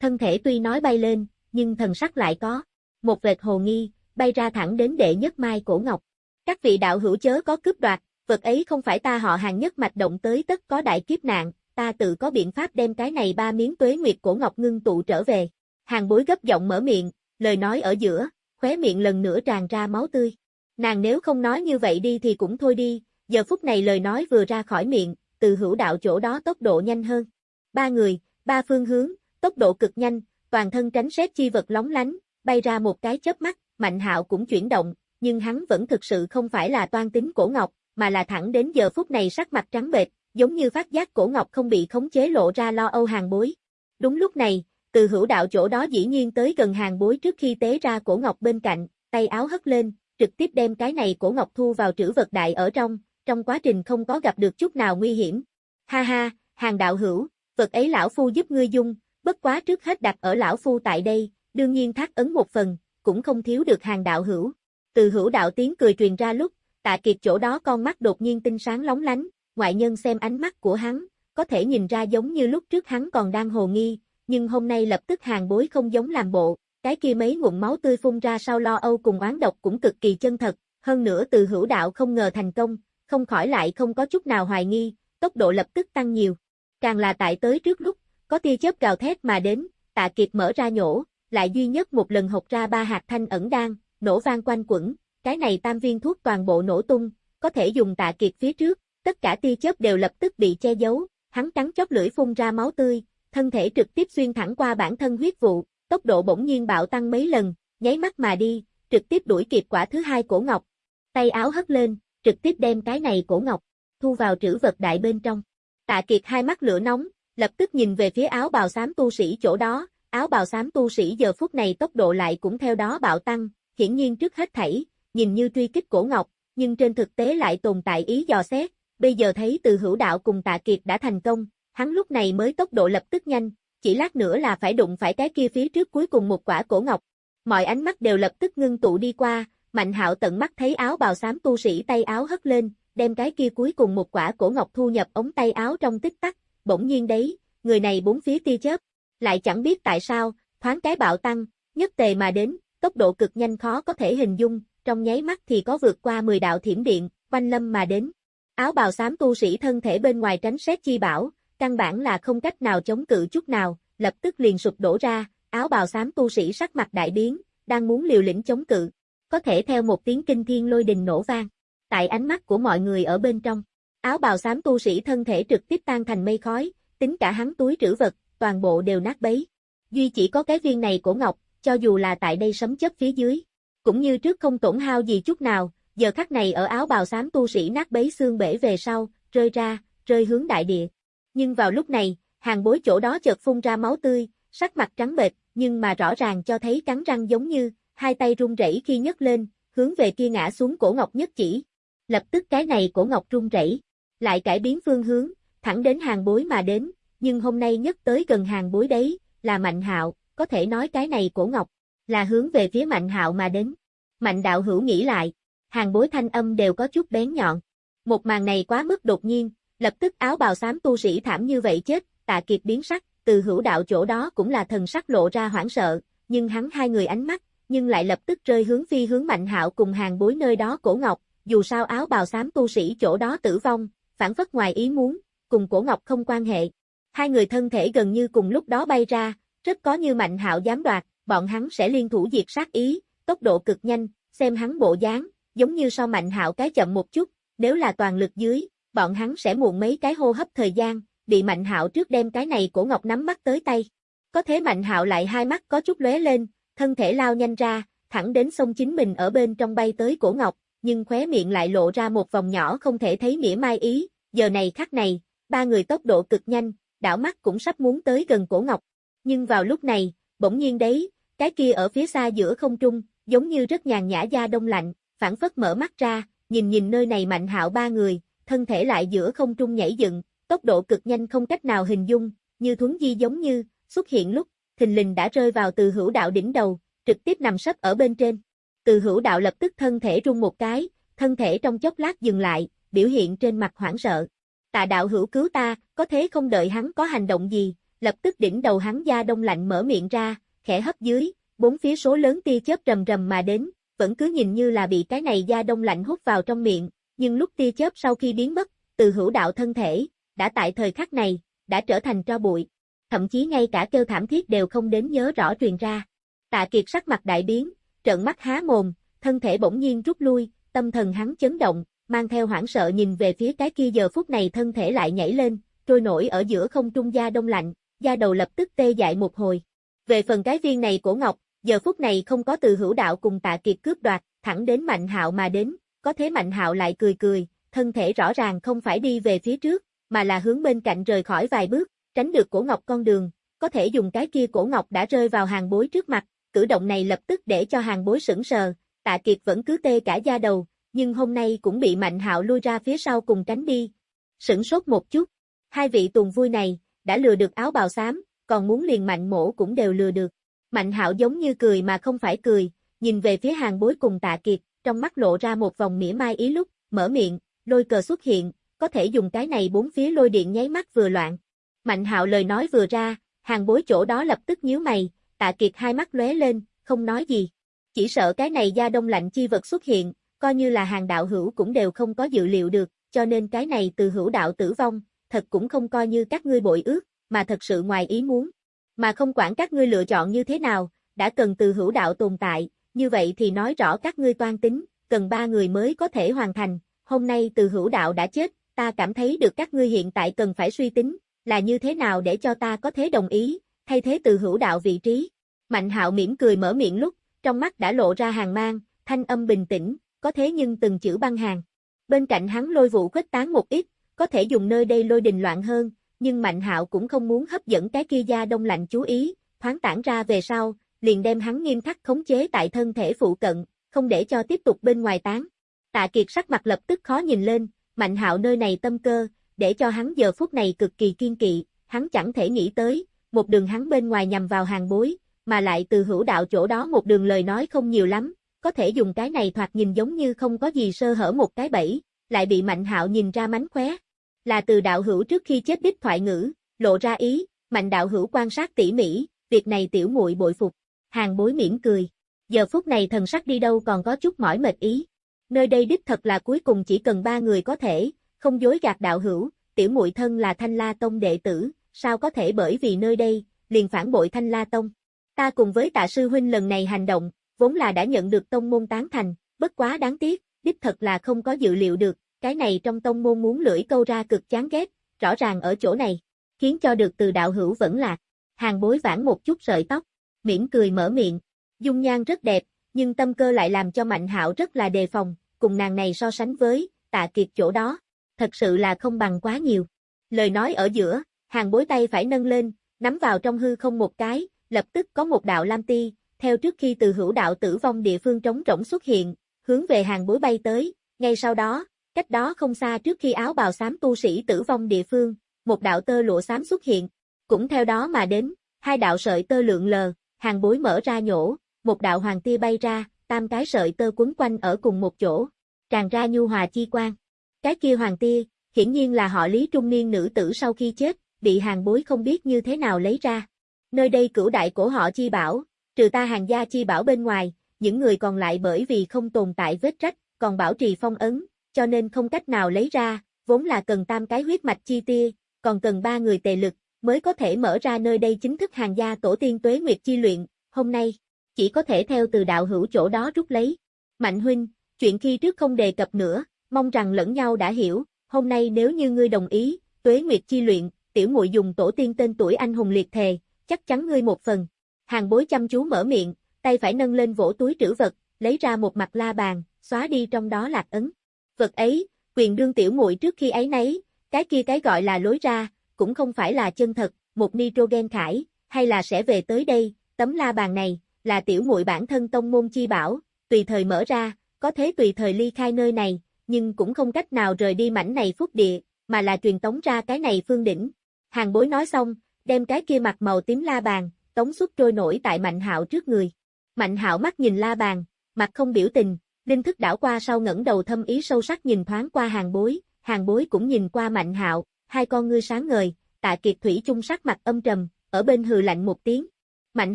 Thân thể tuy nói bay lên, nhưng thần sắc lại có. Một vệt hồ nghi, bay ra thẳng đến đệ nhất mai cổ ngọc. Các vị đạo hữu chớ có cướp đoạt, vật ấy không phải ta họ hàng nhất mạch động tới tất có đại kiếp nạn, ta tự có biện pháp đem cái này ba miếng tuế nguyệt cổ ngọc ngưng tụ trở về. Hàng bối gấp giọng mở miệng, lời nói ở giữa, khóe miệng lần nữa tràn ra máu tươi. Nàng nếu không nói như vậy đi thì cũng thôi đi, giờ phút này lời nói vừa ra khỏi miệng, từ hữu đạo chỗ đó tốc độ nhanh hơn. Ba người, ba phương hướng, tốc độ cực nhanh, toàn thân tránh xét chi vật lóng lánh, bay ra một cái chớp mắt, Mạnh Hạo cũng chuyển động, nhưng hắn vẫn thực sự không phải là toan tính cổ ngọc, mà là thẳng đến giờ phút này sắc mặt trắng bệch, giống như phát giác cổ ngọc không bị khống chế lộ ra lo âu hàng bối. Đúng lúc này, từ hữu đạo chỗ đó dĩ nhiên tới gần hàng bối trước khi tế ra cổ ngọc bên cạnh, tay áo hất lên, trực tiếp đem cái này cổ ngọc thu vào trữ vật đại ở trong, trong quá trình không có gặp được chút nào nguy hiểm. Ha ha, hàng đạo hữu, vật ấy lão phu giúp ngươi dung, bất quá trước hết đặt ở lão phu tại đây, đương nhiên thác ấn một phần, cũng không thiếu được hàng đạo hữu. Từ hữu đạo tiếng cười truyền ra lúc, tạ kiệt chỗ đó con mắt đột nhiên tinh sáng lóng lánh, ngoại nhân xem ánh mắt của hắn, có thể nhìn ra giống như lúc trước hắn còn đang hồ nghi, nhưng hôm nay lập tức hàng bối không giống làm bộ, cái kia mấy ngụm máu tươi phun ra sau lo âu cùng oán độc cũng cực kỳ chân thật, hơn nữa từ hữu đạo không ngờ thành công, không khỏi lại không có chút nào hoài nghi, tốc độ lập tức tăng nhiều. Càng là tại tới trước lúc, có tia chớp gào thét mà đến, tạ kiệt mở ra nhổ, lại duy nhất một lần hộc ra ba hạt thanh ẩn đan, nổ vang quanh quẩn, cái này tam viên thuốc toàn bộ nổ tung, có thể dùng tạ kiệt phía trước, tất cả tia chớp đều lập tức bị che giấu, hắn cắn chóp lưỡi phun ra máu tươi, thân thể trực tiếp xuyên thẳng qua bản thân huyết vụ, tốc độ bỗng nhiên bạo tăng mấy lần, nháy mắt mà đi, trực tiếp đuổi kịp quả thứ hai cổ ngọc. tay áo hất lên, trực tiếp đem cái này cổ ngọc, thu vào trữ vật đại bên trong. Tạ Kiệt hai mắt lửa nóng, lập tức nhìn về phía áo bào xám tu sĩ chỗ đó, áo bào xám tu sĩ giờ phút này tốc độ lại cũng theo đó bạo tăng, hiển nhiên trước hết thảy, nhìn như truy kích cổ ngọc, nhưng trên thực tế lại tồn tại ý dò xét, bây giờ thấy từ hữu đạo cùng tạ kiệt đã thành công, hắn lúc này mới tốc độ lập tức nhanh, chỉ lát nữa là phải đụng phải cái kia phía trước cuối cùng một quả cổ ngọc. Mọi ánh mắt đều lập tức ngưng tụ đi qua, Mạnh Hạo tận mắt thấy áo bào xám tu sĩ tay áo hất lên, đem cái kia cuối cùng một quả cổ ngọc thu nhập ống tay áo trong tích tắc, bỗng nhiên đấy, người này bốn phía tia chớp, lại chẳng biết tại sao, thoáng cái bạo tăng, nhất tề mà đến, tốc độ cực nhanh khó có thể hình dung, trong nháy mắt thì có vượt qua 10 đạo thiểm điện, quanh lâm mà đến. Áo bào xám tu sĩ thân thể bên ngoài tránh xét chi bảo, căn bản là không cách nào chống cự chút nào, lập tức liền sụp đổ ra, áo bào xám tu sĩ sắc mặt đại biến, đang muốn liều lĩnh chống cự. Có thể theo một tiếng kinh thiên lôi đình nổ vang, tại ánh mắt của mọi người ở bên trong. Áo bào xám tu sĩ thân thể trực tiếp tan thành mây khói, tính cả hắn túi trữ vật, toàn bộ đều nát bấy. Duy chỉ có cái viên này của ngọc, cho dù là tại đây sấm chấp phía dưới, cũng như trước không tổn hao gì chút nào, giờ khắc này ở áo bào xám tu sĩ nát bấy xương bể về sau, rơi ra, rơi hướng đại địa. Nhưng vào lúc này, hàng bối chỗ đó chợt phun ra máu tươi, sắc mặt trắng bệch, nhưng mà rõ ràng cho thấy cắn răng giống như, hai tay run rẩy khi nhấc lên, hướng về kia ngã xuống cổ ngọc nhất chỉ. Lập tức cái này cổ ngọc run rẩy, lại cải biến phương hướng, thẳng đến hàng bối mà đến, nhưng hôm nay nhất tới gần hàng bối đấy, là Mạnh Hạo, có thể nói cái này cổ ngọc, là hướng về phía Mạnh Hạo mà đến. Mạnh đạo hữu nghĩ lại, hàng bối thanh âm đều có chút bén nhọn. Một màn này quá mức đột nhiên, lập tức áo bào xám tu sĩ thảm như vậy chết, tạ kiệt biến sắc, từ hữu đạo chỗ đó cũng là thần sắc lộ ra hoảng sợ, nhưng hắn hai người ánh mắt, nhưng lại lập tức rơi hướng phi hướng Mạnh Hạo cùng hàng bối nơi đó cổ ngọc, dù sao áo bào xám tu sĩ chỗ đó tử vong, phản phất ngoài ý muốn, cùng cổ ngọc không quan hệ. Hai người thân thể gần như cùng lúc đó bay ra, rất có như Mạnh Hạo dám đoạt, bọn hắn sẽ liên thủ diệt sát ý, tốc độ cực nhanh, xem hắn bộ dáng, giống như so Mạnh Hạo cái chậm một chút, nếu là toàn lực dưới, bọn hắn sẽ muộn mấy cái hô hấp thời gian, bị Mạnh Hạo trước đem cái này cổ ngọc nắm bắt tới tay. Có thế Mạnh Hạo lại hai mắt có chút lóe lên, thân thể lao nhanh ra, thẳng đến sông chính mình ở bên trong bay tới cổ ngọc, nhưng khóe miệng lại lộ ra một vòng nhỏ không thể thấy mỉa mai ý, giờ này khắc này, ba người tốc độ cực nhanh, đảo mắt cũng sắp muốn tới gần cổ ngọc. Nhưng vào lúc này, bỗng nhiên đấy, cái kia ở phía xa giữa không trung, giống như rất nhàn nhã da đông lạnh, phản phất mở mắt ra, nhìn nhìn nơi này mạnh hạo ba người, thân thể lại giữa không trung nhảy dựng, tốc độ cực nhanh không cách nào hình dung, như thuấn di giống như, xuất hiện lúc, thình lình đã rơi vào từ hữu đạo đỉnh đầu, trực tiếp nằm sấp ở bên trên. Từ hữu đạo lập tức thân thể rung một cái, thân thể trong chốc lát dừng lại, biểu hiện trên mặt hoảng sợ. Tạ đạo hữu cứu ta, có thế không đợi hắn có hành động gì, lập tức đỉnh đầu hắn da đông lạnh mở miệng ra, khẽ hấp dưới, bốn phía số lớn tia chớp rầm rầm mà đến, vẫn cứ nhìn như là bị cái này da đông lạnh hút vào trong miệng, nhưng lúc tia chớp sau khi biến mất, từ hữu đạo thân thể, đã tại thời khắc này, đã trở thành tro bụi. Thậm chí ngay cả kêu thảm thiết đều không đến nhớ rõ truyền ra. Tạ Kiệt sắc mặt đại biến, trợn mắt há mồm, thân thể bỗng nhiên rút lui, tâm thần hắn chấn động, mang theo hoảng sợ nhìn về phía cái kia giờ phút này thân thể lại nhảy lên, trôi nổi ở giữa không trung da đông lạnh, da đầu lập tức tê dại một hồi. Về phần cái viên này của Ngọc, giờ phút này không có từ hữu đạo cùng tạ kiệt cướp đoạt, thẳng đến Mạnh Hạo mà đến, có thế Mạnh Hạo lại cười cười, thân thể rõ ràng không phải đi về phía trước, mà là hướng bên cạnh rời khỏi vài bước, tránh được cổ ngọc con đường, có thể dùng cái kia cổ ngọc đã rơi vào hàng bối trước mặt, cử động này lập tức để cho hàng bối sững sờ, tạ kiệt vẫn cứ tê cả da đầu, nhưng hôm nay cũng bị Mạnh Hạo lui ra phía sau cùng tránh đi. Sửng sốt một chút, hai vị tuần vui này, đã lừa được áo bào xám, còn muốn liền Mạnh mổ cũng đều lừa được. Mạnh Hạo giống như cười mà không phải cười, nhìn về phía hàng bối cùng tạ kiệt, trong mắt lộ ra một vòng mỉa mai ý lúc, mở miệng, lôi cờ xuất hiện, có thể dùng cái này bốn phía lôi điện nháy mắt vừa loạn. Mạnh Hạo lời nói vừa ra, hàng bối chỗ đó lập tức nhíu mày, tạ kiệt hai mắt lóe lên, không nói gì. Chỉ sợ cái này da đông lạnh chi vật xuất hiện, coi như là hàng đạo hữu cũng đều không có dự liệu được, cho nên cái này từ hữu đạo tử vong, thật cũng không coi như các ngươi bội ước, mà thật sự ngoài ý muốn. Mà không quản các ngươi lựa chọn như thế nào, đã cần từ hữu đạo tồn tại, như vậy thì nói rõ các ngươi toan tính, cần ba người mới có thể hoàn thành, hôm nay từ hữu đạo đã chết, ta cảm thấy được các ngươi hiện tại cần phải suy tính, là như thế nào để cho ta có thể đồng ý, thay thế từ hữu đạo vị trí. Mạnh hạo mỉm cười mở miệng lúc, trong mắt đã lộ ra hàng mang, thanh âm bình tĩnh, có thế nhưng từng chữ băng hàng. Bên cạnh hắn lôi vụ khuếch tán một ít, có thể dùng nơi đây lôi đình loạn hơn, nhưng Mạnh Hạo cũng không muốn hấp dẫn cái kia da đông lạnh chú ý, thoáng tản ra về sau, liền đem hắn nghiêm khắc khống chế tại thân thể phụ cận, không để cho tiếp tục bên ngoài tán. Tạ Kiệt sắc mặt lập tức khó nhìn lên, Mạnh Hạo nơi này tâm cơ, để cho hắn giờ phút này cực kỳ kiên kỵ, hắn chẳng thể nghĩ tới, một đường hắn bên ngoài nhằm vào hàng bối, mà lại từ hữu đạo chỗ đó một đường lời nói không nhiều lắm, có thể dùng cái này thoạt nhìn giống như không có gì sơ hở một cái bẫy, lại bị Mạnh Hạo nhìn ra mánh khóe. Là từ đạo hữu trước khi chết đích thoại ngữ, lộ ra ý, Mạnh đạo hữu quan sát tỉ mỉ, việc này tiểu muội bội phục. Hàng bối mỉm cười. Giờ phút này thần sắc đi đâu còn có chút mỏi mệt ý. Nơi đây đích thật là cuối cùng chỉ cần ba người có thể, không dối gạt đạo hữu, tiểu muội thân là Thanh La Tông đệ tử, sao có thể bởi vì nơi đây, liền phản bội Thanh La Tông. Ta cùng với tạ sư huynh lần này hành động, vốn là đã nhận được tông môn tán thành, bất quá đáng tiếc, đích thật là không có dự liệu được, cái này trong tông môn muốn lưỡi câu ra cực chán ghét, rõ ràng ở chỗ này, khiến cho được từ đạo hữu vẫn lạc. Hàng bối vãn một chút sợi tóc, mỉm cười mở miệng, dung nhan rất đẹp, nhưng tâm cơ lại làm cho Mạnh Hạo rất là đề phòng, cùng nàng này so sánh với, tạ kiệt chỗ đó, thật sự là không bằng quá nhiều. Lời nói ở giữa, hàng bối tay phải nâng lên, nắm vào trong hư không một cái, lập tức có một đạo lam ti, theo trước khi từ hữu đạo tử vong địa phương trống rỗng xuất hiện, hướng về hàng bối bay tới, ngay sau đó, cách đó không xa trước khi áo bào xám tu sĩ tử vong địa phương, một đạo tơ lụa xám xuất hiện, cũng theo đó mà đến, hai đạo sợi tơ lượng lờ, hàng bối mở ra nhổ, một đạo hoàng tia bay ra, tam cái sợi tơ quấn quanh ở cùng một chỗ, tràn ra nhu hòa chi quan. Cái kia hoàng tia, hiển nhiên là họ lý trung niên nữ tử sau khi chết, bị hàng bối không biết như thế nào lấy ra. Nơi đây cửu đại của họ chi bảo, trừ ta hàng gia chi bảo bên ngoài, những người còn lại bởi vì không tồn tại vết rách, còn bảo trì phong ấn, cho nên không cách nào lấy ra, vốn là cần tam cái huyết mạch chi tia, còn cần ba người tề lực, mới có thể mở ra nơi đây chính thức hàng gia tổ tiên tuế nguyệt chi luyện, hôm nay, chỉ có thể theo từ đạo hữu chỗ đó rút lấy. Mạnh huynh, chuyện khi trước không đề cập nữa, mong rằng lẫn nhau đã hiểu, hôm nay nếu như ngươi đồng ý, tuế nguyệt chi luyện, tiểu muội dùng tổ tiên tên tuổi anh hùng liệt thề, chắc chắn ngươi một phần. Hàng bối chăm chú mở miệng, tay phải nâng lên vỗ túi trữ vật, lấy ra một mặt la bàn, xóa đi trong đó lạc ấn. Vật ấy, quyền đương tiểu muội trước khi ấy nấy, cái kia cái gọi là lối ra, cũng không phải là chân thật, một nitrogen khải, hay là sẽ về tới đây, tấm la bàn này, là tiểu muội bản thân tông môn chi bảo, tùy thời mở ra, có thế tùy thời ly khai nơi này, nhưng cũng không cách nào rời đi mảnh này phúc địa, mà là truyền tống ra cái này phương đỉnh. Hàng bối nói xong, đem cái kia mặt màu tím la bàn, tống xuất trôi nổi tại Mạnh Hạo trước người. Mạnh Hạo mắt nhìn la bàn, mặt không biểu tình, linh thức đảo qua sau ngẩng đầu thâm ý sâu sắc nhìn thoáng qua hàng bối, hàng bối cũng nhìn qua Mạnh Hạo, hai con ngươi sáng ngời, Tạ Kiệt Thủy chung sắc mặt âm trầm, ở bên hừ lạnh một tiếng. Mạnh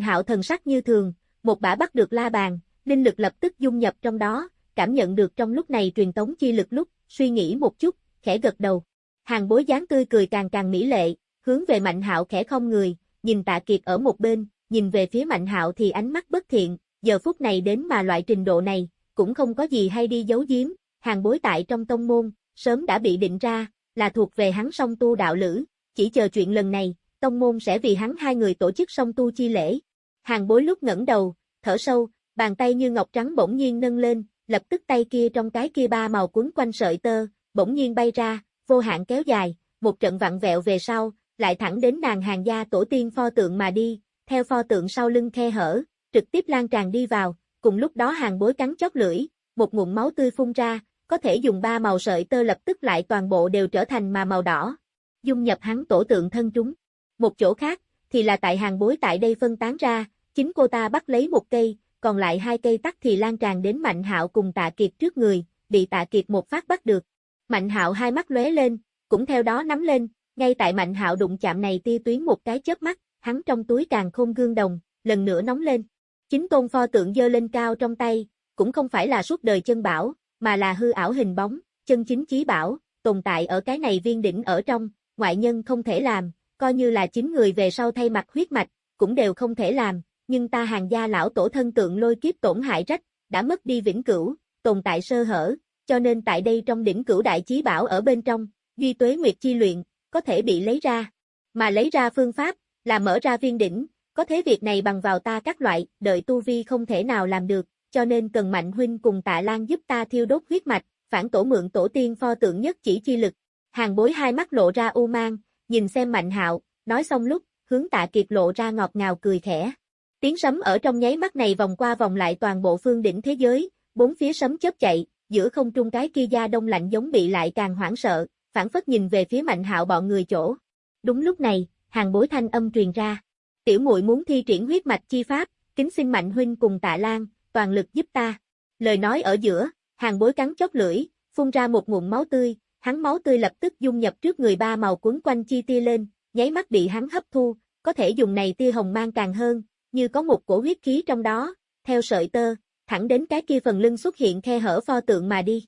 Hạo thần sắc như thường, một bả bắt được la bàn, linh lực lập tức dung nhập trong đó, cảm nhận được trong lúc này truyền tống chi lực lúc, suy nghĩ một chút, khẽ gật đầu. Hàng bối dáng tươi cười càng càng mỹ lệ, hướng về Mạnh Hạo khẽ không người, nhìn Tạ Kiệt ở một bên, nhìn về phía Mạnh Hạo thì ánh mắt bất thiện, giờ phút này đến mà loại trình độ này, cũng không có gì hay đi giấu giếm, hàng bối tại trong tông môn, sớm đã bị định ra, là thuộc về hắn song tu đạo lữ, chỉ chờ chuyện lần này, tông môn sẽ vì hắn hai người tổ chức song tu chi lễ. Hàng bối lúc ngẩng đầu, thở sâu, bàn tay như ngọc trắng bỗng nhiên nâng lên, lập tức tay kia trong cái kia ba màu cuốn quanh sợi tơ, bỗng nhiên bay ra, vô hạn kéo dài, một trận vặn vẹo về sau, lại thẳng đến nàng hàng gia tổ tiên pho tượng mà đi, theo pho tượng sau lưng khe hở, trực tiếp lan tràn đi vào, cùng lúc đó hàng bối cắn chót lưỡi, một ngụm máu tươi phun ra, có thể dùng ba màu sợi tơ lập tức lại toàn bộ đều trở thành mà màu đỏ, dung nhập hắn tổ tượng thân chúng. Một chỗ khác, thì là tại hàng bối tại đây phân tán ra, chính cô ta bắt lấy một cây, còn lại hai cây tắt thì lan tràn đến Mạnh Hạo cùng Tạ Kiệt trước người, bị Tạ Kiệt một phát bắt được. Mạnh Hạo hai mắt lóe lên, cũng theo đó nắm lên, ngay tại Mạnh Hạo đụng chạm này tia tuyến một cái chớp mắt, hắn trong túi càng khôn gương đồng, lần nữa nóng lên. Chính tôn pho tượng dơ lên cao trong tay, cũng không phải là suốt đời chân bảo, mà là hư ảo hình bóng, chân chính chí bảo, tồn tại ở cái này viên đỉnh ở trong, ngoại nhân không thể làm, coi như là chính người về sau thay mặt huyết mạch, cũng đều không thể làm, nhưng ta hàng gia lão tổ thân tượng lôi kiếp tổn hại rách, đã mất đi vĩnh cửu, tồn tại sơ hở, cho nên tại đây trong đỉnh cửu đại chí bảo ở bên trong, duy tuế nguyệt chi luyện, có thể bị lấy ra. Mà lấy ra phương pháp, là mở ra viên đỉnh, có thế việc này bằng vào ta các loại, đợi tu vi không thể nào làm được, cho nên cần Mạnh Huynh cùng tạ lan giúp ta thiêu đốt huyết mạch, phản tổ mượn tổ tiên pho tượng nhất chỉ chi lực. Hàng bối hai mắt lộ ra u mang, nhìn xem Mạnh Hạo, nói xong lúc, hướng tạ kiệt lộ ra ngọt ngào cười khẽ. Tiếng sấm ở trong nháy mắt này vòng qua vòng lại toàn bộ phương đỉnh thế giới, bốn phía sấm chớp chạy, giữa không trung cái kia da đông lạnh giống bị lại càng hoảng sợ, phản phất nhìn về phía Mạnh Hạo bọn người chỗ. Đúng lúc này, hàng bối thanh âm truyền ra. Tiểu muội muốn thi triển huyết mạch chi pháp, kính xin Mạnh huynh cùng Tạ Lan, toàn lực giúp ta. Lời nói ở giữa, hàng bối cắn chót lưỡi, phun ra một ngụm máu tươi, hắn máu tươi lập tức dung nhập trước người ba màu cuốn quanh chi tia lên, nháy mắt bị hắn hấp thu, có thể dùng này tia hồng mang càng hơn, như có một cổ huyết khí trong đó, theo sợi tơ, thẳng đến cái kia phần lưng xuất hiện khe hở pho tượng mà đi.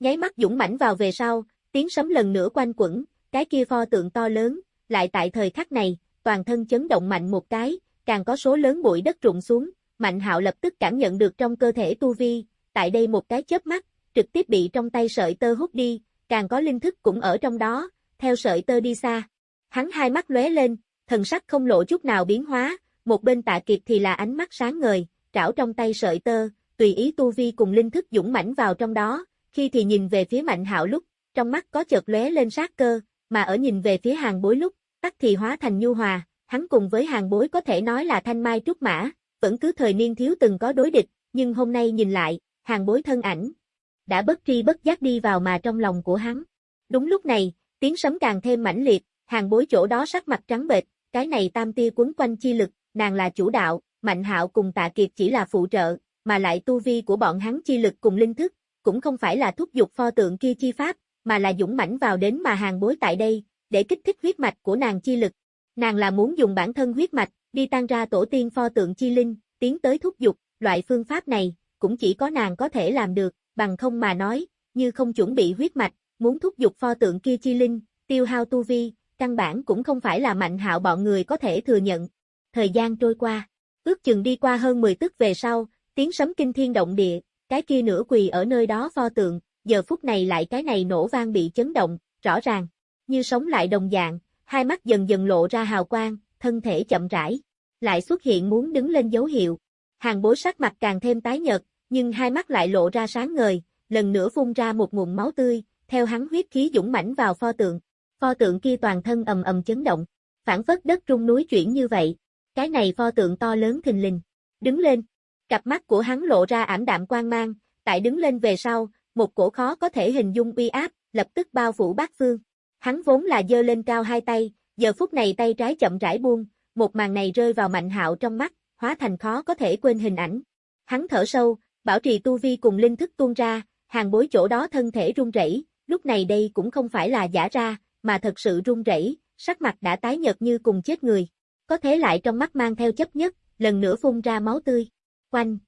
Nháy mắt dũng mãnh vào về sau, tiếng sấm lần nữa quanh quẩn, cái kia pho tượng to lớn, lại tại thời khắc này, toàn thân chấn động mạnh một cái, càng có số lớn bụi đất rụng xuống, Mạnh Hạo lập tức cảm nhận được trong cơ thể tu vi, tại đây một cái chớp mắt, trực tiếp bị trong tay sợi tơ hút đi, càng có linh thức cũng ở trong đó, theo sợi tơ đi xa. Hắn hai mắt lóe lên, thần sắc không lộ chút nào biến hóa, một bên tạ kiệt thì là ánh mắt sáng ngời, trảo trong tay sợi tơ, tùy ý tu vi cùng linh thức dũng mãnh vào trong đó, khi thì nhìn về phía Mạnh Hạo lúc, trong mắt có chợt lóe lên sát cơ, mà ở nhìn về phía hàng bối lúc, tắc thì hóa thành nhu hòa, hắn cùng với hàng bối có thể nói là thanh mai trúc mã, vẫn cứ thời niên thiếu từng có đối địch, nhưng hôm nay nhìn lại, hàng bối thân ảnh, đã bất tri bất giác đi vào mà trong lòng của hắn. Đúng lúc này, tiếng sấm càng thêm mãnh liệt, hàng bối chỗ đó sắc mặt trắng bệch, cái này tam tia quấn quanh chi lực, nàng là chủ đạo, Mạnh Hạo cùng Tạ Kiệt chỉ là phụ trợ, mà lại tu vi của bọn hắn chi lực cùng linh thức, cũng không phải là thúc giục pho tượng kia chi pháp, mà là dũng mãnh vào đến mà hàng bối tại đây, để kích thích huyết mạch của nàng chi lực. Nàng là muốn dùng bản thân huyết mạch, đi tăng ra tổ tiên pho tượng chi linh, tiến tới thúc dục. loại phương pháp này, cũng chỉ có nàng có thể làm được, bằng không mà nói, như không chuẩn bị huyết mạch, muốn thúc dục pho tượng kia chi linh, tiêu hao tu vi, căn bản cũng không phải là mạnh hạo bọn người có thể thừa nhận. Thời gian trôi qua, ước chừng đi qua hơn 10 tức về sau, tiếng sấm kinh thiên động địa, cái kia nửa quỳ ở nơi đó pho tượng, giờ phút này lại cái này nổ vang bị chấn động, rõ ràng, như sống lại đồng dạng, hai mắt dần dần lộ ra hào quang, thân thể chậm rãi, lại xuất hiện muốn đứng lên dấu hiệu. Hàng bố sắc mặt càng thêm tái nhợt, nhưng hai mắt lại lộ ra sáng ngời, lần nữa phun ra một nguồn máu tươi, theo hắn huyết khí dũng mãnh vào pho tượng. Pho tượng kia toàn thân ầm ầm chấn động, phản phất đất rung núi chuyển như vậy. Cái này pho tượng to lớn thình lình, đứng lên. Cặp mắt của hắn lộ ra ảm đạm quang mang, tại đứng lên về sau, một cổ khó có thể hình dung uy áp, lập tức bao phủ bát phương. Hắn vốn là dơ lên cao hai tay, giờ phút này tay trái chậm rãi buông, một màn này rơi vào mạnh hạo trong mắt, hóa thành khó có thể quên hình ảnh. Hắn thở sâu, bảo trì tu vi cùng linh thức tuôn ra, hàng bối chỗ đó thân thể run rẩy, lúc này đây cũng không phải là giả ra, mà thật sự run rẩy, sắc mặt đã tái nhợt như cùng chết người. Có thế lại trong mắt mang theo chấp nhất, lần nữa phun ra máu tươi. Quanh.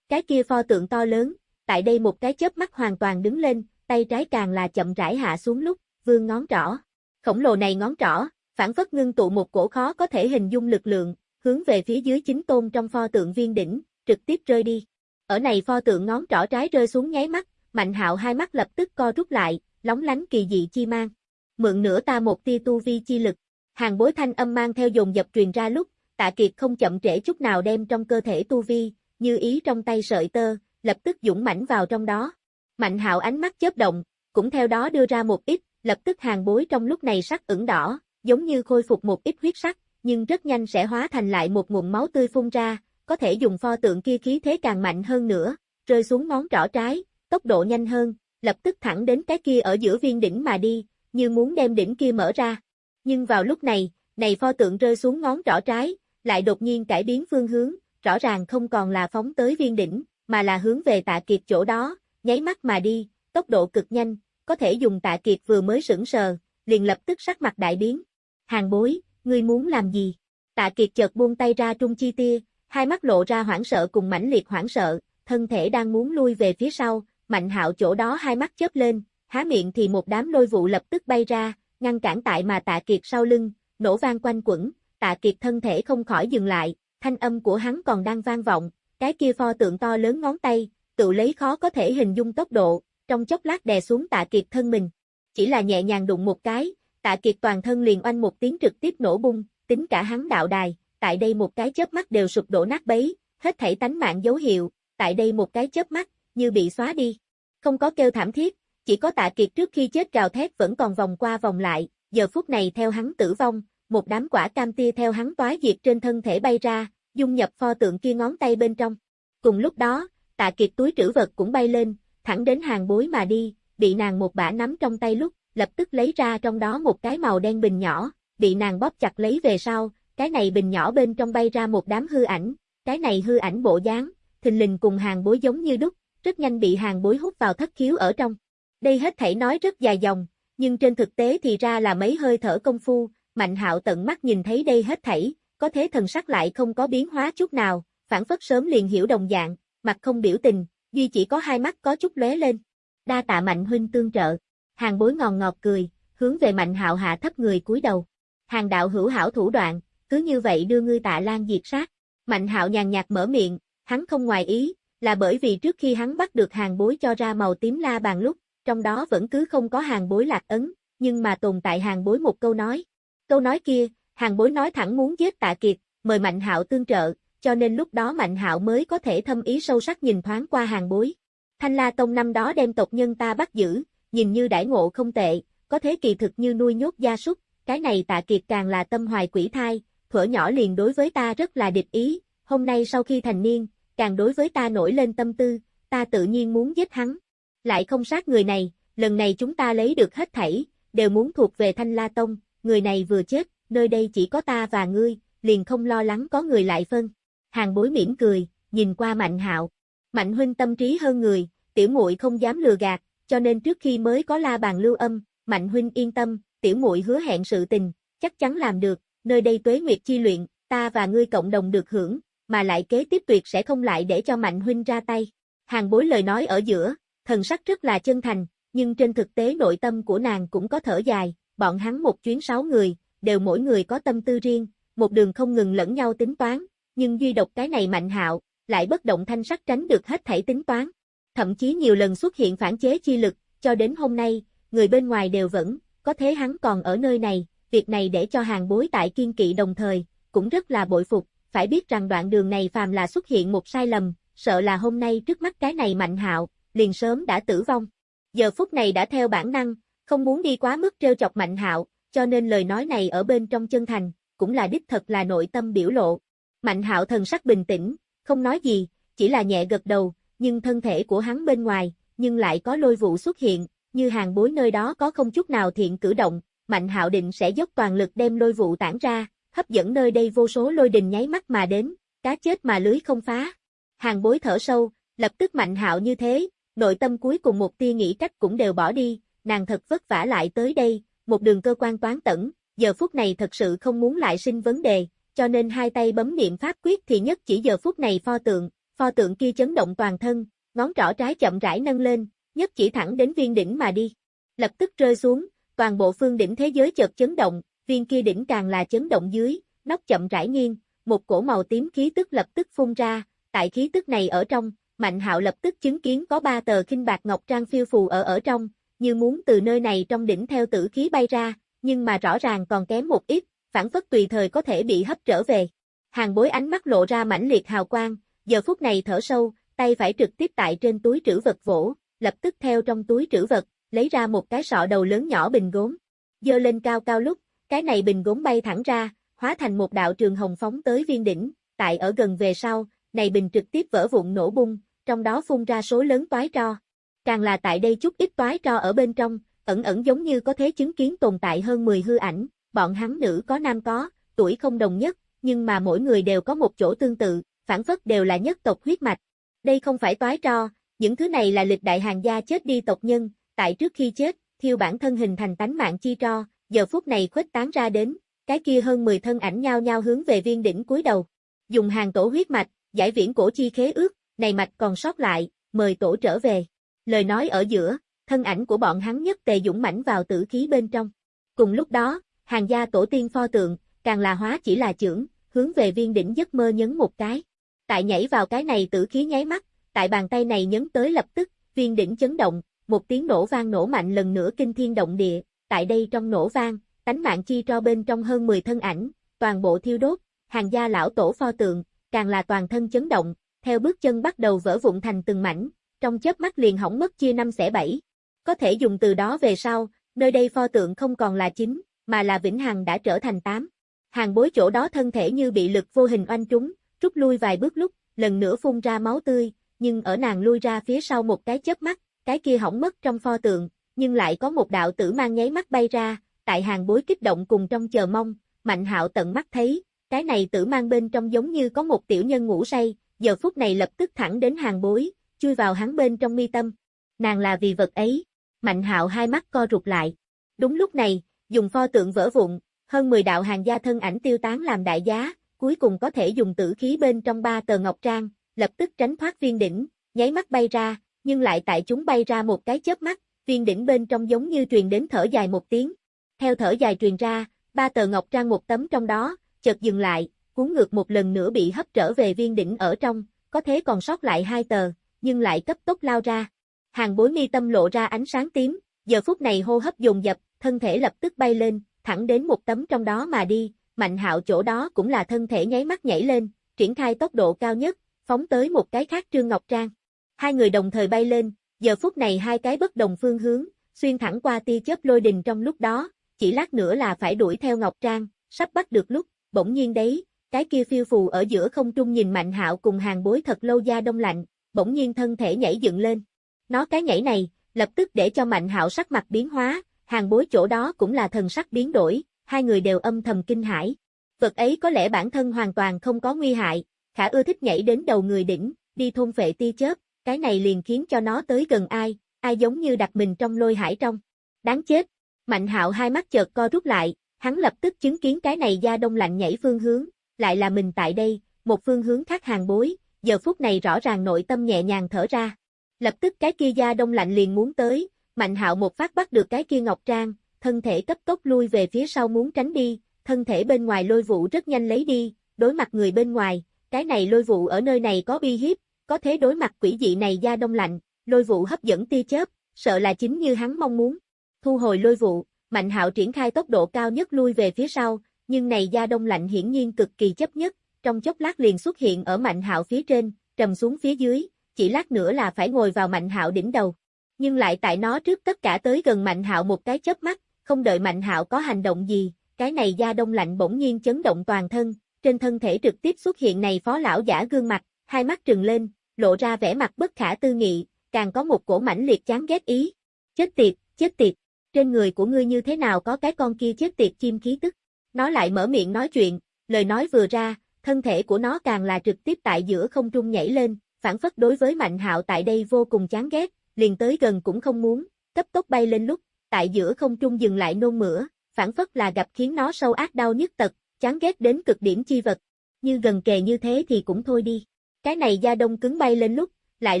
Cái kia pho tượng to lớn, tại đây một cái chớp mắt hoàn toàn đứng lên, tay trái càng là chậm rãi hạ xuống lúc, vương ngón trỏ. Khổng lồ này ngón trỏ, phản phất ngưng tụ một cổ khó có thể hình dung lực lượng, hướng về phía dưới chính tôn trong pho tượng viên đỉnh, trực tiếp rơi đi. Ở này pho tượng ngón trỏ trái rơi xuống nháy mắt, Mạnh Hạo hai mắt lập tức co rút lại, lóng lánh kỳ dị chi mang. Mượn nửa ta một tia tu vi chi lực. Hàng bối thanh âm mang theo dồn dập truyền ra lúc, Tạ Kiệt không chậm trễ chút nào đem trong cơ thể tu vi, như ý trong tay sợi tơ, lập tức dũng mãnh vào trong đó. Mạnh Hạo ánh mắt chớp động, cũng theo đó đưa ra một ít, lập tức hàng bối trong lúc này sắc ửng đỏ, giống như khôi phục một ít huyết sắc, nhưng rất nhanh sẽ hóa thành lại một nguồn máu tươi phun ra, có thể dùng pho tượng kia khí thế càng mạnh hơn nữa, rơi xuống ngón trỏ trái, tốc độ nhanh hơn, lập tức thẳng đến cái kia ở giữa viên đỉnh mà đi, như muốn đem đỉnh kia mở ra. Nhưng vào lúc này, này pho tượng rơi xuống ngón trỏ trái, lại đột nhiên cải biến phương hướng, rõ ràng không còn là phóng tới viên đỉnh, mà là hướng về tạ kiệt chỗ đó, nháy mắt mà đi, tốc độ cực nhanh, có thể dùng tạ kiệt vừa mới sững sờ, liền lập tức sắc mặt đại biến. Hàng bối, ngươi muốn làm gì? Tạ kiệt chợt buông tay ra trung chi tia, hai mắt lộ ra hoảng sợ cùng mãnh liệt hoảng sợ, thân thể đang muốn lui về phía sau, mạnh hạo chỗ đó hai mắt chớp lên, há miệng thì một đám lôi vụ lập tức bay ra, ngăn cản tại mà tạ kiệt sau lưng, nổ vang quanh quẩn, tạ kiệt thân thể không khỏi dừng lại, thanh âm của hắn còn đang vang vọng, cái kia pho tượng to lớn ngón tay, tự lấy khó có thể hình dung tốc độ, trong chốc lát đè xuống tạ kiệt thân mình. Chỉ là nhẹ nhàng đụng một cái, tạ kiệt toàn thân liền oanh một tiếng trực tiếp nổ bung, tính cả hắn đạo đài, tại đây một cái chớp mắt đều sụp đổ nát bấy, hết thảy tánh mạng dấu hiệu, tại đây một cái chớp mắt, như bị xóa đi. Không có kêu thảm thiết, chỉ có tạ kiệt trước khi chết gào thét vẫn còn vòng qua vòng lại, giờ phút này theo hắn tử vong, một đám quả cam tia theo hắn toái diệt trên thân thể bay ra, dung nhập pho tượng kia ngón tay bên trong. Cùng lúc đó, tạ kiệt túi trữ vật cũng bay lên, thẳng đến hàng bối mà đi, bị nàng một bả nắm trong tay lúc, lập tức lấy ra trong đó một cái màu đen bình nhỏ, bị nàng bóp chặt lấy về sau, cái này bình nhỏ bên trong bay ra một đám hư ảnh, cái này hư ảnh bộ dáng, thình lình cùng hàng bối giống như đúc, rất nhanh bị hàng bối hút vào thất khiếu ở trong. Đây hết thảy nói rất dài dòng, nhưng trên thực tế thì ra là mấy hơi thở công phu, Mạnh Hạo tận mắt nhìn thấy đây hết thảy, có thế thần sắc lại không có biến hóa chút nào, phản phất sớm liền hiểu đồng dạng, mặt không biểu tình, duy chỉ có hai mắt có chút lóe lên. Đa tạ Mạnh huynh tương trợ. Hàng bối ngòn ngọt cười, hướng về Mạnh Hạo hạ thấp người cúi đầu. Hàng đạo hữu hảo thủ đoạn, cứ như vậy đưa ngươi tạ lan diệt sát. Mạnh Hạo nhàn nhạt mở miệng, hắn không ngoài ý, là bởi vì trước khi hắn bắt được hàng bối cho ra màu tím la bàn lúc, trong đó vẫn cứ không có hàng bối lạc ấn, nhưng mà tồn tại hàng bối một câu nói. Câu nói kia, hàng bối nói thẳng muốn giết tạ kiệt, mời Mạnh Hạo tương trợ, cho nên lúc đó Mạnh Hạo mới có thể thâm ý sâu sắc nhìn thoáng qua hàng bối. Thanh La Tông năm đó đem tộc nhân ta bắt giữ, nhìn như đãi ngộ không tệ, có thế kỳ thực như nuôi nhốt gia súc, cái này tạ kiệt càng là tâm hoài quỷ thai, thuở nhỏ liền đối với ta rất là địch ý, hôm nay sau khi thành niên, càng đối với ta nổi lên tâm tư, ta tự nhiên muốn giết hắn. Lại không sát người này, lần này chúng ta lấy được hết thảy, đều muốn thuộc về Thanh La Tông, người này vừa chết, nơi đây chỉ có ta và ngươi, liền không lo lắng có người lại phân. Hàng bối mỉm cười, nhìn qua Mạnh Hạo. Mạnh huynh tâm trí hơn người, tiểu muội không dám lừa gạt, cho nên trước khi mới có la bàn lưu âm, Mạnh huynh yên tâm, tiểu muội hứa hẹn sự tình, chắc chắn làm được, nơi đây tuế nguyệt chi luyện, ta và ngươi cộng đồng được hưởng, mà lại kế tiếp tuyệt sẽ không lại để cho Mạnh huynh ra tay. Hàng bối lời nói ở giữa, thần sắc rất là chân thành, nhưng trên thực tế nội tâm của nàng cũng có thở dài, bọn hắn một chuyến sáu người, đều mỗi người có tâm tư riêng, một đường không ngừng lẫn nhau tính toán, nhưng duy độc cái này mạnh hạo, lại bất động thanh sắc tránh được hết thảy tính toán. Thậm chí nhiều lần xuất hiện phản chế chi lực, cho đến hôm nay, người bên ngoài đều vẫn, có thế hắn còn ở nơi này, việc này để cho hàng bối tại kiên kỵ đồng thời, cũng rất là bội phục, phải biết rằng đoạn đường này phàm là xuất hiện một sai lầm, sợ là hôm nay trước mắt cái này mạnh hạo, liền sớm đã tử vong. Giờ phút này đã theo bản năng, không muốn đi quá mức trêu chọc mạnh hạo, cho nên lời nói này ở bên trong chân thành, cũng là đích thật là nội tâm biểu lộ. Mạnh hạo thần sắc bình tĩnh, không nói gì, chỉ là nhẹ gật đầu, nhưng thân thể của hắn bên ngoài, nhưng lại có lôi vụ xuất hiện, như hàng bối nơi đó có không chút nào thiện cử động, Mạnh hạo định sẽ dốc toàn lực đem lôi vụ tản ra, hấp dẫn nơi đây vô số lôi đình nháy mắt mà đến, cá chết mà lưới không phá. Hàng bối thở sâu, lập tức Mạnh hạo như thế, nội tâm cuối cùng một tia nghĩ cách cũng đều bỏ đi, nàng thật vất vả lại tới đây, một đường cơ quan toán tẩn, giờ phút này thật sự không muốn lại sinh vấn đề, cho nên hai tay bấm niệm pháp quyết thì nhất chỉ giờ phút này pho tượng, pho tượng kia chấn động toàn thân, ngón trỏ trái chậm rãi nâng lên, nhất chỉ thẳng đến viên đỉnh mà đi. Lập tức rơi xuống, toàn bộ phương đỉnh thế giới chợt chấn động, viên kia đỉnh càng là chấn động dưới, nóc chậm rãi nghiêng, một cổ màu tím khí tức lập tức phun ra, tại khí tức này ở trong, Mạnh Hạo lập tức chứng kiến có ba tờ kinh bạc ngọc trang phiêu phù ở ở trong, như muốn từ nơi này trong đỉnh theo tử khí bay ra, nhưng mà rõ ràng còn kém một ít, phản phất tùy thời có thể bị hấp trở về. Hàng bối ánh mắt lộ ra mãnh liệt hào quang, giờ phút này thở sâu, tay phải trực tiếp tại trên túi trữ vật vỗ, lập tức theo trong túi trữ vật, lấy ra một cái sọ đầu lớn nhỏ bình gốm. Dơ lên cao cao lúc, cái này bình gốm bay thẳng ra, hóa thành một đạo trường hồng phóng tới viên đỉnh, tại ở gần về sau, này bình trực tiếp vỡ vụn nổ bung, trong đó phun ra số lớn toái tro. Càng là tại đây chút ít toái tro ở bên trong, ẩn ẩn giống như có thế chứng kiến tồn tại hơn 10 hư ảnh, bọn hắn nữ có nam có, tuổi không đồng nhất, nhưng mà mỗi người đều có một chỗ tương tự, phản phất đều là nhất tộc huyết mạch. Đây không phải toái tro, những thứ này là lịch đại hàng gia chết đi tộc nhân, tại trước khi chết, thiêu bản thân hình thành tánh mạng chi tro, giờ phút này khuếch tán ra đến, cái kia hơn 10 thân ảnh nhau nhau hướng về viên đỉnh cuối đầu. Dùng hàng tổ huyết mạch, giải viễn cổ chi khế ước, này mạch còn sót lại, mời tổ trở về. Lời nói ở giữa, thân ảnh của bọn hắn nhất tề dũng mãnh vào tử khí bên trong. Cùng lúc đó, hàng gia tổ tiên pho tượng, càng là hóa chỉ là trưởng, hướng về viên đỉnh giấc mơ nhấn một cái. Tại nhảy vào cái này tử khí nháy mắt, tại bàn tay này nhấn tới lập tức, viên đỉnh chấn động, một tiếng nổ vang nổ mạnh lần nữa kinh thiên động địa, tại đây trong nổ vang, tánh mạng chi cho bên trong hơn 10 thân ảnh, toàn bộ thiêu đốt, hàng gia lão tổ pho tượng, càng là toàn thân chấn động, theo bước chân bắt đầu vỡ vụn thành từng mảnh, trong chớp mắt liền hỏng mất chia năm xẻ bảy. Có thể dùng từ đó về sau, nơi đây pho tượng không còn là chính, mà là vĩnh hằng đã trở thành tám. Hàng bối chỗ đó thân thể như bị lực vô hình oanh trúng, rút lui vài bước lúc, lần nữa phun ra máu tươi, nhưng ở nàng lui ra phía sau một cái chớp mắt, cái kia hỏng mất trong pho tượng, nhưng lại có một đạo tử mang nháy mắt bay ra, tại hàng bối kích động cùng trong chờ mong, Mạnh Hạo tận mắt thấy, cái này tử mang bên trong giống như có một tiểu nhân ngủ say, giờ phút này lập tức thẳng đến hàng bối, chui vào hắn bên trong mi tâm. Nàng là vì vật ấy. Mạnh Hạo hai mắt co rụt lại. Đúng lúc này, dùng pho tượng vỡ vụn, hơn 10 đạo hàng gia thân ảnh tiêu tán làm đại giá, cuối cùng có thể dùng tử khí bên trong ba tờ ngọc trang, lập tức tránh thoát viên đỉnh, nháy mắt bay ra, nhưng lại tại chúng bay ra một cái chớp mắt, viên đỉnh bên trong giống như truyền đến thở dài một tiếng. Theo thở dài truyền ra, ba tờ ngọc trang một tấm trong đó, chợt dừng lại, cuốn ngược một lần nữa bị hấp trở về viên đỉnh ở trong, có thế còn sót lại hai tờ, nhưng lại cấp tốc lao ra. Hàng bối mi tâm lộ ra ánh sáng tím, giờ phút này hô hấp dồn dập, thân thể lập tức bay lên, thẳng đến một tấm trong đó mà đi, mạnh hạo chỗ đó cũng là thân thể nháy mắt nhảy lên, triển khai tốc độ cao nhất, phóng tới một cái khác Trương Ngọc Trang. Hai người đồng thời bay lên, giờ phút này hai cái bất đồng phương hướng, xuyên thẳng qua tia chớp lôi đình trong lúc đó, chỉ lát nữa là phải đuổi theo Ngọc Trang, sắp bắt được lúc, bỗng nhiên đấy, cái kia phiêu phù ở giữa không trung nhìn Mạnh Hạo cùng hàng bối thật lâu da đông lạnh, bỗng nhiên thân thể nhảy dựng lên. Nó cái nhảy này, lập tức để cho Mạnh Hạo sắc mặt biến hóa, hàng bối chỗ đó cũng là thần sắc biến đổi, hai người đều âm thầm kinh hãi. Vật ấy có lẽ bản thân hoàn toàn không có nguy hại, khả ưa thích nhảy đến đầu người đỉnh, đi thôn phệ tia chớp, cái này liền khiến cho nó tới gần ai, ai giống như đặt mình trong lôi hải trong. Đáng chết. Mạnh hạo hai mắt chợt co rút lại, hắn lập tức chứng kiến cái này da đông lạnh nhảy phương hướng, lại là mình tại đây, một phương hướng khác hàng bối, giờ phút này rõ ràng nội tâm nhẹ nhàng thở ra. Lập tức cái kia da đông lạnh liền muốn tới, mạnh hạo một phát bắt được cái kia ngọc trang, thân thể cấp tốc lui về phía sau muốn tránh đi, thân thể bên ngoài lôi vụ rất nhanh lấy đi, đối mặt người bên ngoài, cái này lôi vụ ở nơi này có bi hiếp, có thế đối mặt quỷ dị này da đông lạnh, lôi vụ hấp dẫn tia chớp, sợ là chính như hắn mong muốn. Thu hồi lôi vụ, Mạnh Hạo triển khai tốc độ cao nhất lui về phía sau, nhưng này da đông lạnh hiển nhiên cực kỳ chấp nhất, trong chốc lát liền xuất hiện ở Mạnh Hạo phía trên, trầm xuống phía dưới, chỉ lát nữa là phải ngồi vào Mạnh Hạo đỉnh đầu. Nhưng lại tại nó trước tất cả tới gần Mạnh Hạo một cái chớp mắt, không đợi Mạnh Hạo có hành động gì, cái này da đông lạnh bỗng nhiên chấn động toàn thân, trên thân thể trực tiếp xuất hiện này phó lão giả gương mặt, hai mắt trừng lên, lộ ra vẻ mặt bất khả tư nghị, càng có một cổ mãnh liệt chán ghét ý. Chết tiệt, chết tiệt, trên người của ngươi như thế nào có cái con kia chết tiệt chim khí tức. Nó lại mở miệng nói chuyện, lời nói vừa ra, thân thể của nó càng là trực tiếp tại giữa không trung nhảy lên, phản phất đối với Mạnh Hạo tại đây vô cùng chán ghét, liền tới gần cũng không muốn, cấp tốc bay lên lúc, tại giữa không trung dừng lại nôn mửa, phản phất là gặp khiến nó sâu ác đau nhất tật, chán ghét đến cực điểm chi vật. Như gần kề như thế thì cũng thôi đi. Cái này da đông cứng bay lên lúc, lại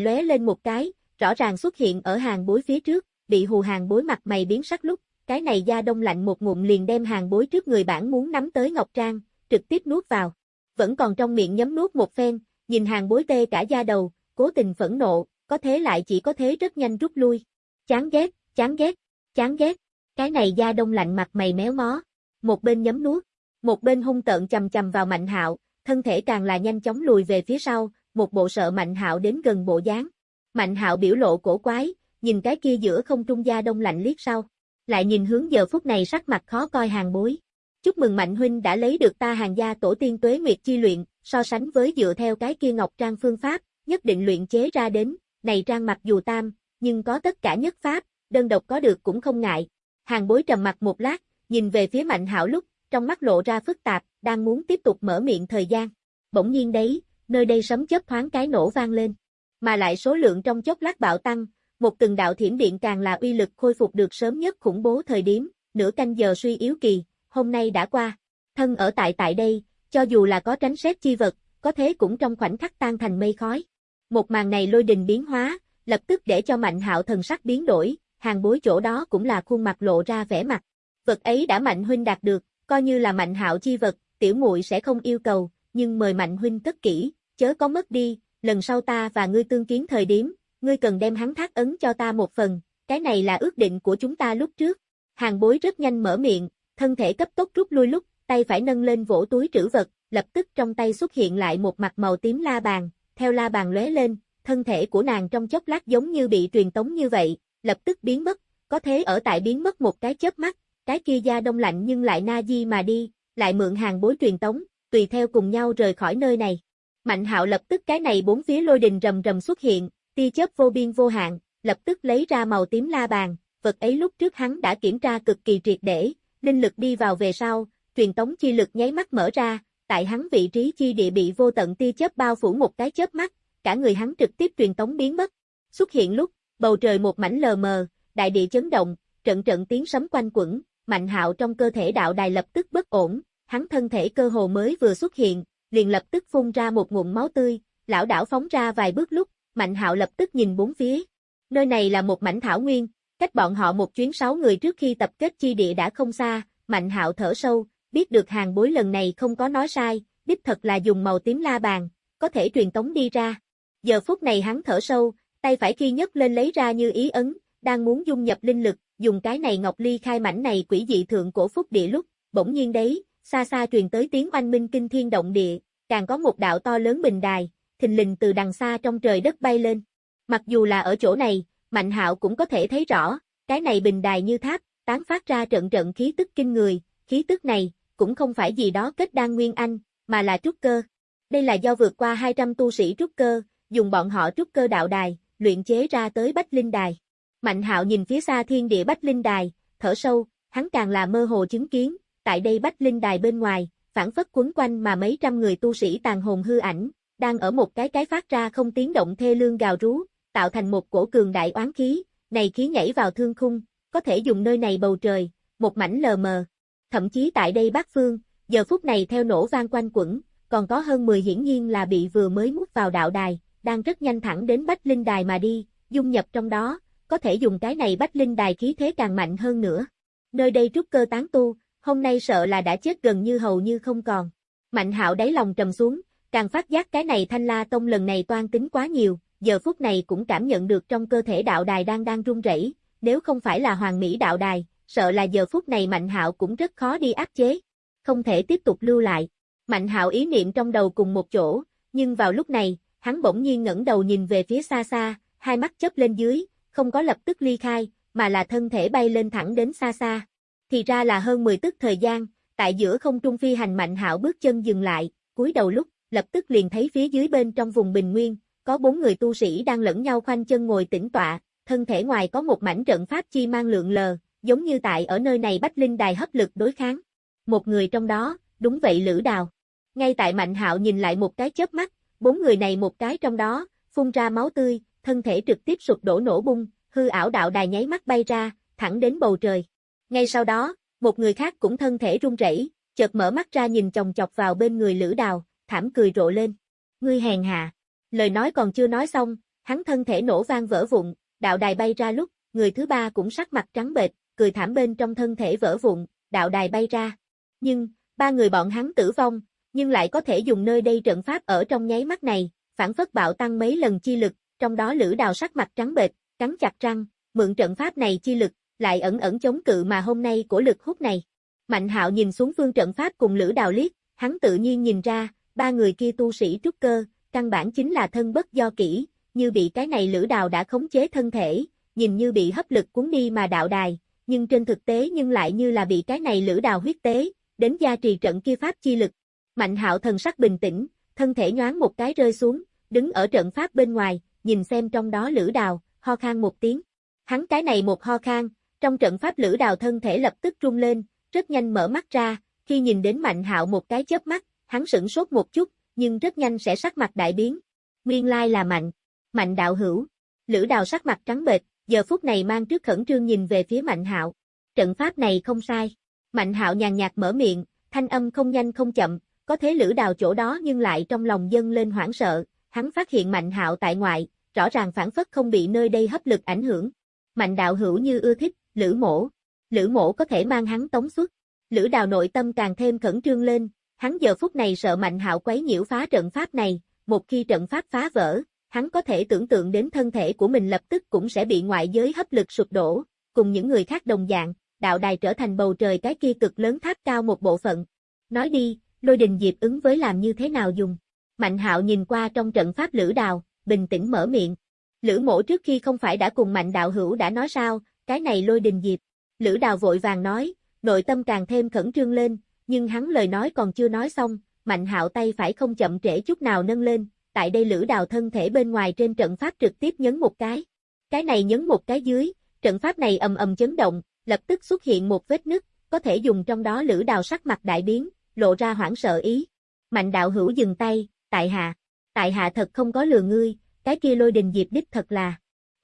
lóe lên một cái, rõ ràng xuất hiện ở hàng bối phía trước, bị hù hàng bối mặt mày biến sắc lúc, cái này da đông lạnh một ngụm liền đem hàng bối trước người bản muốn nắm tới Ngọc Trang, trực tiếp nuốt vào. Vẫn còn trong miệng nhấm nuốt một phen, nhìn hàng bối tê cả da đầu, cố tình phẫn nộ, có thế lại chỉ có thế rất nhanh rút lui. Chán ghét, chán ghét, chán ghét, cái này da đông lạnh mặt mày méo mó. Một bên nhấm nuốt, một bên hung tợn chầm chầm vào Mạnh Hạo, thân thể càng là nhanh chóng lùi về phía sau, một bộ sợ Mạnh Hạo đến gần bộ dáng. Mạnh Hạo biểu lộ cổ quái, nhìn cái kia giữa không trung da đông lạnh liếc sau, lại nhìn hướng giờ phút này sắc mặt khó coi hàng bối. Chúc mừng Mạnh huynh đã lấy được ta hàng gia tổ tiên tuế nguyệt chi luyện, so sánh với dựa theo cái kia ngọc trang phương pháp, nhất định luyện chế ra đến, này trang mặc dù tam, nhưng có tất cả nhất pháp, đơn độc có được cũng không ngại. Hàng bối trầm mặt một lát, nhìn về phía Mạnh hảo lúc, trong mắt lộ ra phức tạp, đang muốn tiếp tục mở miệng thời gian. Bỗng nhiên đấy, nơi đây sấm chớp thoáng cái nổ vang lên. Mà lại số lượng trong chốc lát bạo tăng, một từng đạo thiểm điện càng là uy lực khôi phục được sớm nhất khủng bố thời điểm, nửa canh giờ suy yếu kỳ, hôm nay đã qua. Thân ở tại tại đây, cho dù là có tránh xét chi vật, có thế cũng trong khoảnh khắc tan thành mây khói. Một màn này lôi đình biến hóa, lập tức để cho Mạnh Hạo thần sắc biến đổi, hàng bối chỗ đó cũng là khuôn mặt lộ ra vẻ mặt. Vật ấy đã Mạnh huynh đạt được, coi như là Mạnh Hạo chi vật, tiểu muội sẽ không yêu cầu, nhưng mời Mạnh huynh cất kỹ, chớ có mất đi, lần sau ta và ngươi tương kiến thời điểm, ngươi cần đem hắn thác ấn cho ta một phần, cái này là ước định của chúng ta lúc trước. Hàng bối rất nhanh mở miệng, thân thể cấp tốc rút lui lúc, tay phải nâng lên vỗ túi trữ vật, lập tức trong tay xuất hiện lại một mặt màu tím la bàn, theo la bàn lóe lên, thân thể của nàng trong chốc lát giống như bị truyền tống như vậy, lập tức biến mất, có thế ở tại biến mất một cái chớp mắt, cái kia da đông lạnh nhưng lại na di mà đi, lại mượn hàng bối truyền tống, tùy theo cùng nhau rời khỏi nơi này. Mạnh hạo lập tức cái này bốn phía lôi đình rầm rầm xuất hiện, tia chớp vô biên vô hạn, lập tức lấy ra màu tím la bàn, vật ấy lúc trước hắn đã kiểm tra cực kỳ triệt để, linh lực đi vào về sau, truyền tống chi lực nháy mắt mở ra, tại hắn vị trí chi địa bị vô tận tia chớp bao phủ một cái chớp mắt, cả người hắn trực tiếp truyền tống biến mất. Xuất hiện lúc, bầu trời một mảnh lờ mờ, đại địa chấn động, trận trận tiếng sấm quanh quẩn, Mạnh Hạo trong cơ thể đạo đài lập tức bất ổn, hắn thân thể cơ hồ mới vừa xuất hiện, liền lập tức phun ra một ngụm máu tươi, lão đảo phóng ra vài bước lúc, Mạnh Hạo lập tức nhìn bốn phía. Nơi này là một mảnh thảo nguyên, cách bọn họ một chuyến sáu người trước khi tập kết chi địa đã không xa, Mạnh Hạo thở sâu, biết được hàng bối lần này không có nói sai, đích thật là dùng màu tím la bàn, có thể truyền tống đi ra. Giờ phút này hắn thở sâu, tay phải khi nhấc lên lấy ra như ý ấn, đang muốn dung nhập linh lực, dùng cái này ngọc ly khai mảnh này quỷ dị thượng cổ phúc địa lúc, bỗng nhiên đấy, xa xa truyền tới tiếng oanh minh kinh thiên động địa, càng có một đạo to lớn bình đài, thình lình từ đằng xa trong trời đất bay lên. Mặc dù là ở chỗ này, Mạnh Hạo cũng có thể thấy rõ, cái này bình đài như tháp, tán phát ra trận trận khí tức kinh người, khí tức này, cũng không phải gì đó kết đan nguyên anh, mà là trúc cơ. Đây là do vượt qua 200 tu sĩ trúc cơ, dùng bọn họ trúc cơ đạo đài, luyện chế ra tới Bách Linh Đài. Mạnh hạo nhìn phía xa thiên địa Bách Linh Đài, thở sâu, hắn càng là mơ hồ chứng kiến, tại đây Bách Linh Đài bên ngoài, phản phất quấn quanh mà mấy trăm người tu sĩ tàn hồn hư ảnh, đang ở một cái cái phát ra không tiếng động thê lương gào rú, tạo thành một cổ cường đại oán khí, này khí nhảy vào thương khung, có thể dùng nơi này bầu trời, một mảnh lờ mờ. Thậm chí tại đây bát phương, giờ phút này theo nổ vang quanh quẩn, còn có hơn 10 hiển nhiên là bị vừa mới mút vào đạo đài, đang rất nhanh thẳng đến Bách Linh Đài mà đi, dung nhập trong đó, có thể dùng cái này Bách Linh Đài khí thế càng mạnh hơn nữa. Nơi đây trúc cơ tán tu, hôm nay sợ là đã chết gần như hầu như không còn. Mạnh hạo đáy lòng trầm xuống, càng phát giác cái này thanh la tông lần này toan tính quá nhiều, giờ phút này cũng cảm nhận được trong cơ thể đạo đài đang đang rung rẩy, nếu không phải là hoàng mỹ đạo đài, sợ là giờ phút này Mạnh Hạo cũng rất khó đi áp chế, không thể tiếp tục lưu lại. Mạnh Hạo ý niệm trong đầu cùng một chỗ, nhưng vào lúc này, hắn bỗng nhiên ngẩng đầu nhìn về phía xa xa, hai mắt chớp lên dưới, không có lập tức ly khai, mà là thân thể bay lên thẳng đến xa xa. Thì ra là hơn 10 tức thời gian, tại giữa không trung phi hành Mạnh Hạo bước chân dừng lại, cúi đầu lúc, lập tức liền thấy phía dưới bên trong vùng bình nguyên, có bốn người tu sĩ đang lẫn nhau khoanh chân ngồi tĩnh tọa, thân thể ngoài có một mảnh trận pháp chi mang lượng lờ, giống như tại ở nơi này Bách Linh Đài hấp lực đối kháng. Một người trong đó, đúng vậy Lữ Đào. Ngay tại Mạnh Hạo nhìn lại một cái chớp mắt, bốn người này một cái trong đó, phun ra máu tươi, thân thể trực tiếp sụp đổ nổ bung, hư ảo đạo đài nháy mắt bay ra, thẳng đến bầu trời. Ngay sau đó, một người khác cũng thân thể run rẩy, chợt mở mắt ra nhìn chồng chọc vào bên người Lữ Đào, thảm cười rộ lên. Ngươi hèn hạ. Lời nói còn chưa nói xong, hắn thân thể nổ vang vỡ vụn, đạo đài bay ra lúc, người thứ ba cũng sắc mặt trắng bệch, cười thảm bên trong thân thể vỡ vụn, đạo đài bay ra. Nhưng, ba người bọn hắn tử vong, nhưng lại có thể dùng nơi đây trận pháp ở trong nháy mắt này, phản phất bạo tăng mấy lần chi lực, trong đó lữ đào sắc mặt trắng bệch, cắn chặt răng, mượn trận pháp này chi lực, lại ẩn ẩn chống cự mà hôm nay của lực hút này. Mạnh hạo nhìn xuống phương trận pháp cùng lữ đào liếc, hắn tự nhiên nhìn ra, ba người kia tu sĩ trúc cơ, căn bản chính là thân bất do kỹ, như bị cái này lữ đào đã khống chế thân thể, nhìn như bị hấp lực cuốn đi mà đạo đài, nhưng trên thực tế nhưng lại như là bị cái này lửa đào huyết tế, đến gia trì trận kia pháp chi lực. Mạnh hạo thần sắc bình tĩnh, thân thể nhoáng một cái rơi xuống, đứng ở trận pháp bên ngoài, nhìn xem trong đó lửa đào, ho khan một tiếng. Hắn cái này một ho khan, trong trận pháp lửa đào thân thể lập tức rung lên, rất nhanh mở mắt ra, khi nhìn đến mạnh hạo một cái chớp mắt, hắn sửng sốt một chút, nhưng rất nhanh sẽ sắc mặt đại biến. Nguyên lai là mạnh, mạnh đạo hữu. Lữ đào sắc mặt trắng bệch, giờ phút này mang trước khẩn trương nhìn về phía mạnh hạo. Trận pháp này không sai. Mạnh hạo nhàn nhạt mở miệng, thanh âm không nhanh không chậm, có thế lữ đào chỗ đó nhưng lại trong lòng dân lên hoảng sợ, hắn phát hiện mạnh hạo tại ngoại, rõ ràng phản phất không bị nơi đây hấp lực ảnh hưởng. Mạnh đạo hữu như ưa thích, lữ mỗ Lữ mỗ có thể mang hắn tống xuất. Lữ đào nội tâm càng thêm khẩn trương lên, hắn giờ phút này sợ mạnh hạo quấy nhiễu phá trận pháp này, một khi trận pháp phá vỡ, hắn có thể tưởng tượng đến thân thể của mình lập tức cũng sẽ bị ngoại giới hấp lực sụp đổ, cùng những người khác đồng dạng, đạo đài trở thành bầu trời cái kia cực lớn tháp cao một bộ phận. Nói đi, lôi đình diệp ứng với làm như thế nào dùng? Mạnh hạo nhìn qua trong trận pháp lữ đào, bình tĩnh mở miệng. Lữ mộ trước khi không phải đã cùng mạnh đạo hữu đã nói sao, cái này lôi đình diệp. Lữ đào vội vàng nói, nội tâm càng thêm khẩn trương lên, nhưng hắn lời nói còn chưa nói xong, mạnh hạo tay phải không chậm trễ chút nào nâng lên, tại đây lữ đào thân thể bên ngoài trên trận pháp trực tiếp nhấn một cái. Cái này nhấn một cái dưới, trận pháp này ầm ầm chấn động, lập tức xuất hiện một vết nứt, có thể dùng trong đó lữ đào sắc mặt đại biến, lộ ra hoảng sợ ý. Mạnh đạo hữu dừng tay, tại hạ, tại hạ thật không có lừa ngươi, cái kia lôi đình diệp đích thật là.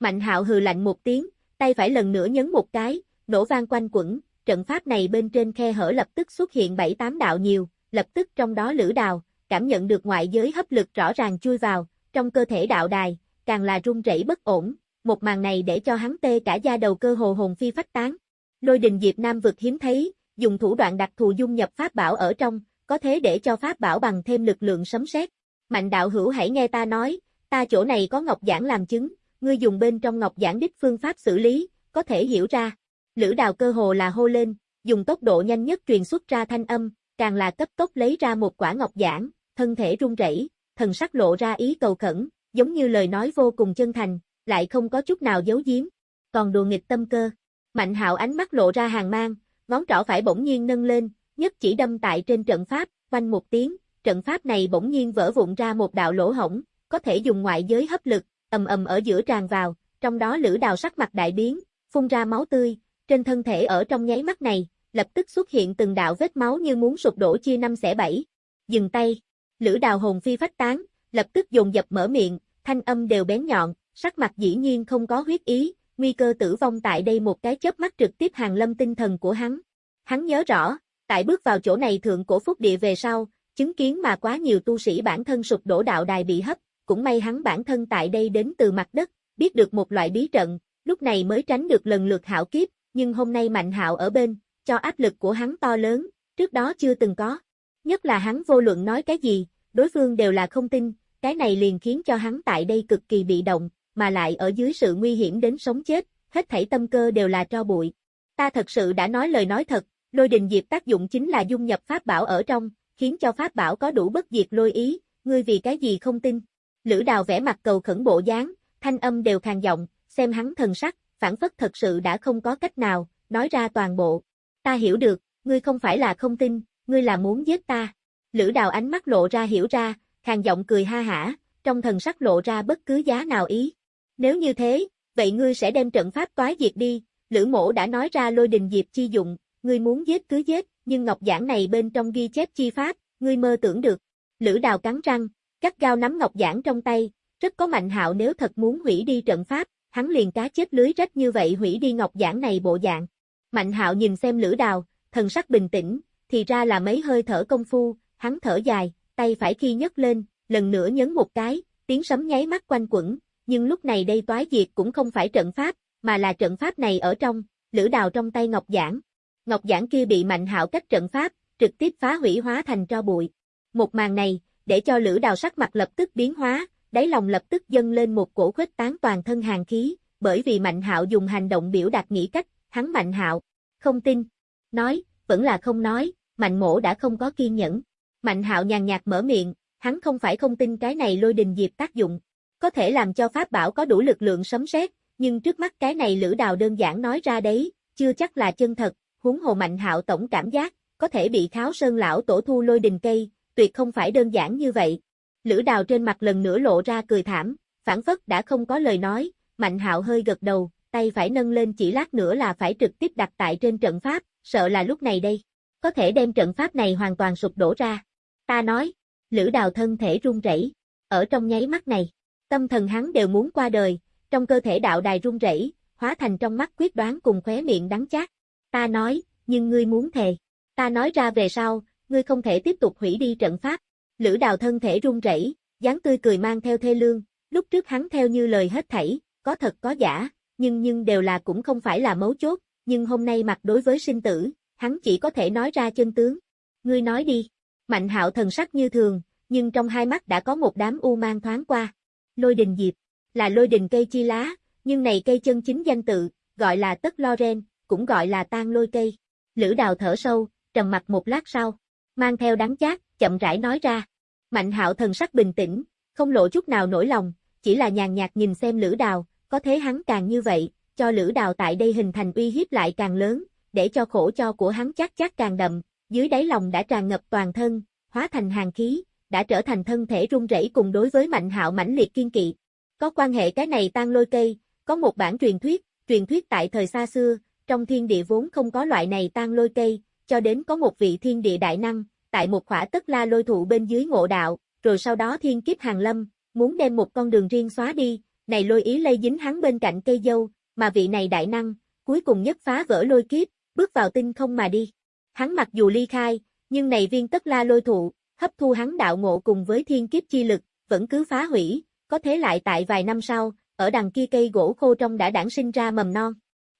Mạnh hạo hừ lạnh một tiếng, tay phải lần nữa nhấn một cái, nổ vang quanh quẩn, trận pháp này bên trên khe hở lập tức xuất hiện bảy tám đạo nhiều, lập tức trong đó lữ đào, cảm nhận được ngoại giới hấp lực rõ ràng chui vào, trong cơ thể đạo đài, càng là rung rẩy bất ổn, một màn này để cho hắn tê cả da đầu cơ hồ hồn phi phách tán. Lôi đình Diệp Nam vực hiếm thấy, dùng thủ đoạn đặc thù dung nhập pháp bảo ở trong, có thế để cho pháp bảo bằng thêm lực lượng sấm sét. Mạnh đạo hữu hãy nghe ta nói, ta chỗ này có ngọc giảng làm chứng, ngươi dùng bên trong ngọc giảng đích phương pháp xử lý, có thể hiểu ra. Lữ đào cơ hồ là hô lên, dùng tốc độ nhanh nhất truyền xuất ra thanh âm, càng là cấp tốc lấy ra một quả ngọc giản, thân thể run rẩy, thần sắc lộ ra ý cầu khẩn, giống như lời nói vô cùng chân thành, lại không có chút nào giấu giếm. Còn đùa nghịch tâm cơ. Mạnh hạo ánh mắt lộ ra hàng mang, ngón trỏ phải bỗng nhiên nâng lên, nhất chỉ đâm tại trên trận pháp, quanh một tiếng, trận pháp này bỗng nhiên vỡ vụn ra một đạo lỗ hổng, có thể dùng ngoại giới hấp lực, ầm ầm ở giữa tràn vào, trong đó lữ đào sắc mặt đại biến, phun ra máu tươi, trên thân thể ở trong nháy mắt này, lập tức xuất hiện từng đạo vết máu như muốn sụp đổ chia năm xẻ bảy. Dừng tay, lữ đào hồn phi phách tán, lập tức dồn dập mở miệng, thanh âm đều bén nhọn, sắc mặt dĩ nhiên không có huyết ý, nguy cơ tử vong tại đây một cái chớp mắt trực tiếp hàng lâm tinh thần của hắn. Hắn nhớ rõ, tại bước vào chỗ này thượng cổ phúc địa về sau, chứng kiến mà quá nhiều tu sĩ bản thân sụp đổ đạo đài bị hấp, cũng may hắn bản thân tại đây đến từ mặt đất, biết được một loại bí trận, lúc này mới tránh được lần lượt hạo kiếp, nhưng hôm nay mạnh hạo ở bên, cho áp lực của hắn to lớn, trước đó chưa từng có. Nhất là hắn vô luận nói cái gì, đối phương đều là không tin, cái này liền khiến cho hắn tại đây cực kỳ bị động, mà lại ở dưới sự nguy hiểm đến sống chết, hết thảy tâm cơ đều là tro bụi. Ta thật sự đã nói lời nói thật, lôi đình diệp tác dụng chính là dung nhập pháp bảo ở trong, khiến cho pháp bảo có đủ bất diệt lôi ý, ngươi vì cái gì không tin. Lữ đào vẽ mặt cầu khẩn bộ dáng, thanh âm đều khàn giọng, xem hắn thần sắc, phản phất thật sự đã không có cách nào, nói ra toàn bộ. Ta hiểu được, ngươi không phải là không tin, ngươi là muốn giết ta. Lữ đào ánh mắt lộ ra hiểu ra, khàn giọng cười ha hả, trong thần sắc lộ ra bất cứ giá nào ý. Nếu như thế, vậy ngươi sẽ đem trận pháp toái diệt đi, Lữ mổ đã nói ra lôi đình diệp chi dụng, ngươi muốn giết cứ giết, nhưng ngọc giảng này bên trong ghi chép chi pháp, ngươi mơ tưởng được. Lữ đào cắn răng, cắt gao nắm ngọc giảng trong tay, rất có mạnh hạo nếu thật muốn hủy đi trận pháp, hắn liền cá chết lưới rách như vậy hủy đi ngọc giảng này bộ dạng. Mạnh hạo nhìn xem lửa đào, thần sắc bình tĩnh, thì ra là mấy hơi thở công phu, hắn thở dài, tay phải khi nhấc lên, lần nữa nhấn một cái, tiếng sấm nháy mắt quanh quẩn, nhưng lúc này đây toái diệt cũng không phải trận pháp, mà là trận pháp này ở trong, lửa đào trong tay Ngọc Giảng. Ngọc Giảng kia bị Mạnh Hạo cách trận pháp, trực tiếp phá hủy hóa thành tro bụi. Một màn này, để cho lửa đào sắc mặt lập tức biến hóa, đáy lòng lập tức dâng lên một cổ khuếch tán toàn thân hàng khí, bởi vì Mạnh Hạo dùng hành động biểu đạt nghĩ cách, hắn Mạnh Hạo, không tin, nói, vẫn là không nói, Mạnh Mỗ đã không có kiên nhẫn. Mạnh Hạo nhàn nhạt mở miệng, hắn không phải không tin cái này lôi đình diệp tác dụng, có thể làm cho pháp bảo có đủ lực lượng sấm sét, nhưng trước mắt cái này lữ đào đơn giản nói ra đấy, chưa chắc là chân thật, huống hồ mạnh hạo tổng cảm giác, có thể bị kháo sơn lão tổ thu lôi đình cây, tuyệt không phải đơn giản như vậy. Lữ đào trên mặt lần nữa lộ ra cười thảm, phản phất đã không có lời nói, mạnh hạo hơi gật đầu, tay phải nâng lên chỉ lát nữa là phải trực tiếp đặt tại trên trận pháp, sợ là lúc này đây, có thể đem trận pháp này hoàn toàn sụp đổ ra. Ta nói, lữ đào thân thể run rẩy, ở trong nháy mắt này, tâm thần hắn đều muốn qua đời, trong cơ thể đạo đài run rẩy, hóa thành trong mắt quyết đoán cùng khóe miệng đắng chát. Ta nói, nhưng ngươi muốn thề. Ta nói ra về sau, ngươi không thể tiếp tục hủy đi trận pháp. Lữ đào thân thể run rẩy, dáng tươi cười mang theo thê lương, lúc trước hắn theo như lời hết thảy, có thật có giả, nhưng nhưng đều là cũng không phải là mấu chốt, nhưng hôm nay mặt đối với sinh tử, hắn chỉ có thể nói ra chân tướng. Ngươi nói đi. Mạnh hạo thần sắc như thường, nhưng trong hai mắt đã có một đám u mang thoáng qua. Lôi đình diệp, là lôi đình cây chi lá, nhưng này cây chân chính danh tự, gọi là tất loren, cũng gọi là tan lôi cây. Lữ đào thở sâu, trầm mặt một lát sau, mang theo đắng chát, chậm rãi nói ra. Mạnh hạo thần sắc bình tĩnh, không lộ chút nào nổi lòng, chỉ là nhàn nhạt nhìn xem Lữ Đào, có thế hắn càng như vậy, cho Lữ Đào tại đây hình thành uy hiếp lại càng lớn, để cho khổ cho của hắn chắc chắc càng đậm, dưới đáy lòng đã tràn ngập toàn thân, hóa thành hàng khí, đã trở thành thân thể run rẩy cùng đối với Mạnh Hạo mãnh liệt kiên kỵ. Có quan hệ cái này tan lôi cây, có một bản truyền thuyết, truyền thuyết tại thời xa xưa, trong thiên địa vốn không có loại này tan lôi cây, cho đến có một vị thiên địa đại năng, tại một khỏa tất la lôi thụ bên dưới ngộ đạo, rồi sau đó thiên kiếp hàng lâm, muốn đem một con đường riêng xóa đi, này lôi ý lây dính hắn bên cạnh cây dâu, mà vị này đại năng, cuối cùng nhất phá vỡ lôi kiếp, bước vào tinh không mà đi. Hắn mặc dù ly khai, nhưng này viên tất la lôi thụ, hấp thu hắn đạo ngộ cùng với thiên kiếp chi lực, vẫn cứ phá hủy, có thế lại tại vài năm sau, ở đằng kia cây gỗ khô trong đã đản sinh ra mầm non.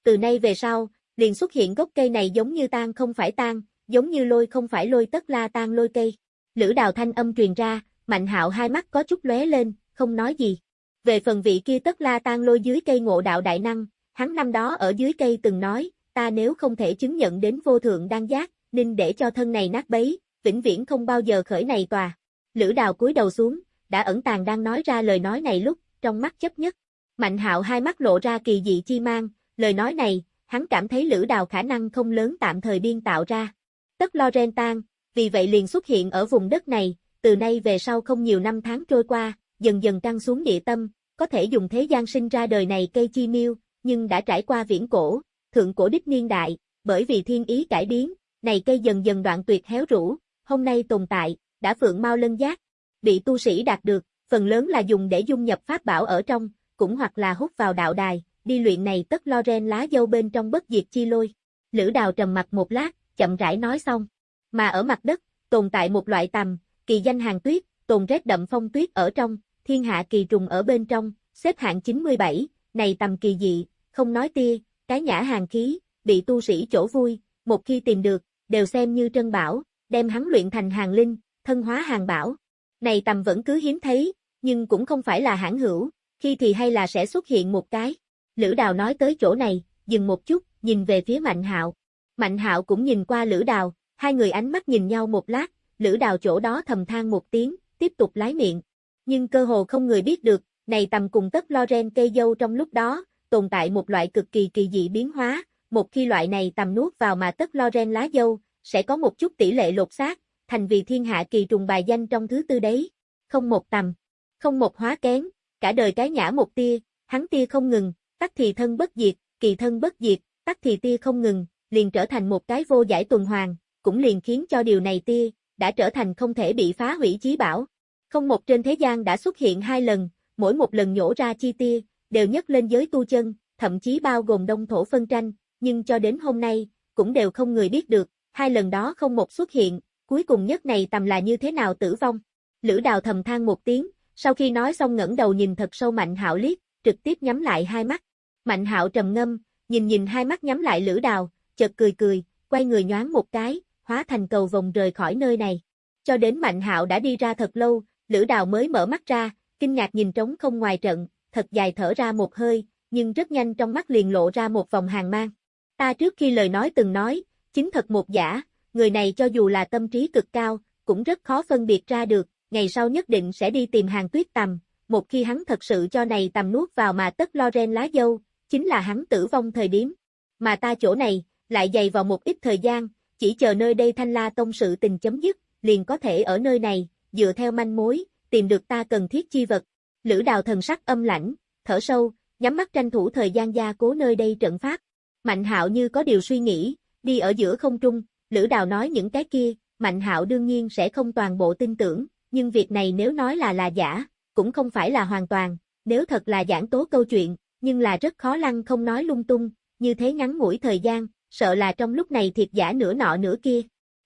Từ nay về sau, liền xuất hiện gốc cây này giống như tan không phải tan, giống như lôi không phải lôi tất la tan lôi cây. Lữ đào thanh âm truyền ra, mạnh hạo hai mắt có chút lóe lên, không nói gì. Về phần vị kia tất la tan lôi dưới cây ngộ đạo đại năng, hắn năm đó ở dưới cây từng nói, ta nếu không thể chứng nhận đến vô thượng đan giác, nên để cho thân này nát bấy, vĩnh viễn không bao giờ khởi này tòa. Lữ đào cúi đầu xuống, đã ẩn tàng đang nói ra lời nói này lúc, trong mắt chấp nhất. Mạnh hạo hai mắt lộ ra kỳ dị chi mang, lời nói này, hắn cảm thấy lữ đào khả năng không lớn tạm thời biên tạo ra. Tất lo ren tan, vì vậy liền xuất hiện ở vùng đất này, từ nay về sau không nhiều năm tháng trôi qua, dần dần tăng xuống địa tâm, có thể dùng thế gian sinh ra đời này cây chi miêu, nhưng đã trải qua viễn cổ, thượng cổ đích niên đại, bởi vì thiên ý cải biến, này cây dần dần đoạn tuyệt héo rũ, hôm nay tồn tại, đã phượng mau lân giác, bị tu sĩ đạt được, phần lớn là dùng để dung nhập pháp bảo ở trong, cũng hoặc là hút vào đạo đài, đi luyện này tất lo ren lá dâu bên trong bất diệt chi lôi. Lữ đào trầm mặt một lát, chậm rãi nói xong. Mà ở mặt đất, tồn tại một loại tầm, kỳ danh hàng tuyết, tồn rét đậm phong tuyết ở trong, thiên hạ kỳ trùng ở bên trong, xếp hạng 97, này tầm kỳ dị, không nói tia, cái nhã hàng khí, bị tu sĩ chỗ vui, một khi tìm được, đều xem như trân bảo, đem hắn luyện thành hàng linh, thân hóa hàng bảo. Này tầm vẫn cứ hiếm thấy, nhưng cũng không phải là hãng hữu, khi thì hay là sẽ xuất hiện một cái. Lữ Đào nói tới chỗ này, dừng một chút, nhìn về phía Mạnh Hạo. Mạnh Hạo cũng nhìn qua Lữ Đào, hai người ánh mắt nhìn nhau một lát, Lữ Đào chỗ đó thầm than một tiếng, tiếp tục lái miệng. Nhưng cơ hồ không người biết được, này tầm cùng tất loren cây dâu trong lúc đó, tồn tại một loại cực kỳ kỳ dị biến hóa, một khi loại này tầm nuốt vào mà tất loren lá dâu, sẽ có một chút tỷ lệ lột xác, thành vì thiên hạ kỳ trùng bài danh trong thứ tư đấy. Không một tầm, không một hóa kén, cả đời cái nhã một tia, hắn tia không ngừng, tắc thì thân bất diệt, kỳ thân bất diệt, tắc thì tia không ngừng, liền trở thành một cái vô giải tuần hoàn, cũng liền khiến cho điều này tia, đã trở thành không thể bị phá hủy chí bảo. Không một trên thế gian đã xuất hiện hai lần, mỗi một lần nhổ ra chi tia, đều nhấc lên giới tu chân, thậm chí bao gồm đông thổ phân tranh, nhưng cho đến hôm nay, cũng đều không người biết được, hai lần đó không một xuất hiện, cuối cùng nhất này tầm là như thế nào tử vong. Lữ đào thầm than một tiếng, sau khi nói xong ngẩng đầu nhìn thật sâu Mạnh Hạo liếc, trực tiếp nhắm lại hai mắt. Mạnh Hạo trầm ngâm, nhìn nhìn hai mắt nhắm lại Lữ Đào, chợt cười cười, quay người nhoáng một cái, hóa thành cầu vòng rời khỏi nơi này. Cho đến Mạnh Hạo đã đi ra thật lâu, Lữ Đào mới mở mắt ra, kinh ngạc nhìn trống không ngoài trận, thật dài thở ra một hơi, nhưng rất nhanh trong mắt liền lộ ra một vòng hàng mang. Ta trước khi lời nói từng nói, chính thật một giả, người này cho dù là tâm trí cực cao, cũng rất khó phân biệt ra được, ngày sau nhất định sẽ đi tìm hàng tuyết tầm, một khi hắn thật sự cho này tầm nuốt vào mà tất lo ren lá dâu, chính là hắn tử vong thời điểm. Mà ta chỗ này, lại dày vào một ít thời gian, chỉ chờ nơi đây thanh la tông sự tình chấm dứt, liền có thể ở nơi này, dựa theo manh mối, tìm được ta cần thiết chi vật. Lữ đào thần sắc âm lãnh, thở sâu, nhắm mắt tranh thủ thời gian gia cố nơi đây trận pháp. Mạnh hạo như có điều suy nghĩ, đi ở giữa không trung, Lữ đào nói những cái kia, Mạnh hạo đương nhiên sẽ không toàn bộ tin tưởng, nhưng việc này nếu nói là là giả, cũng không phải là hoàn toàn, nếu thật là giảng tố câu chuyện, nhưng là rất khó lăng không nói lung tung, như thế ngắn ngủi thời gian, sợ là trong lúc này thiệt giả nửa nọ nửa kia.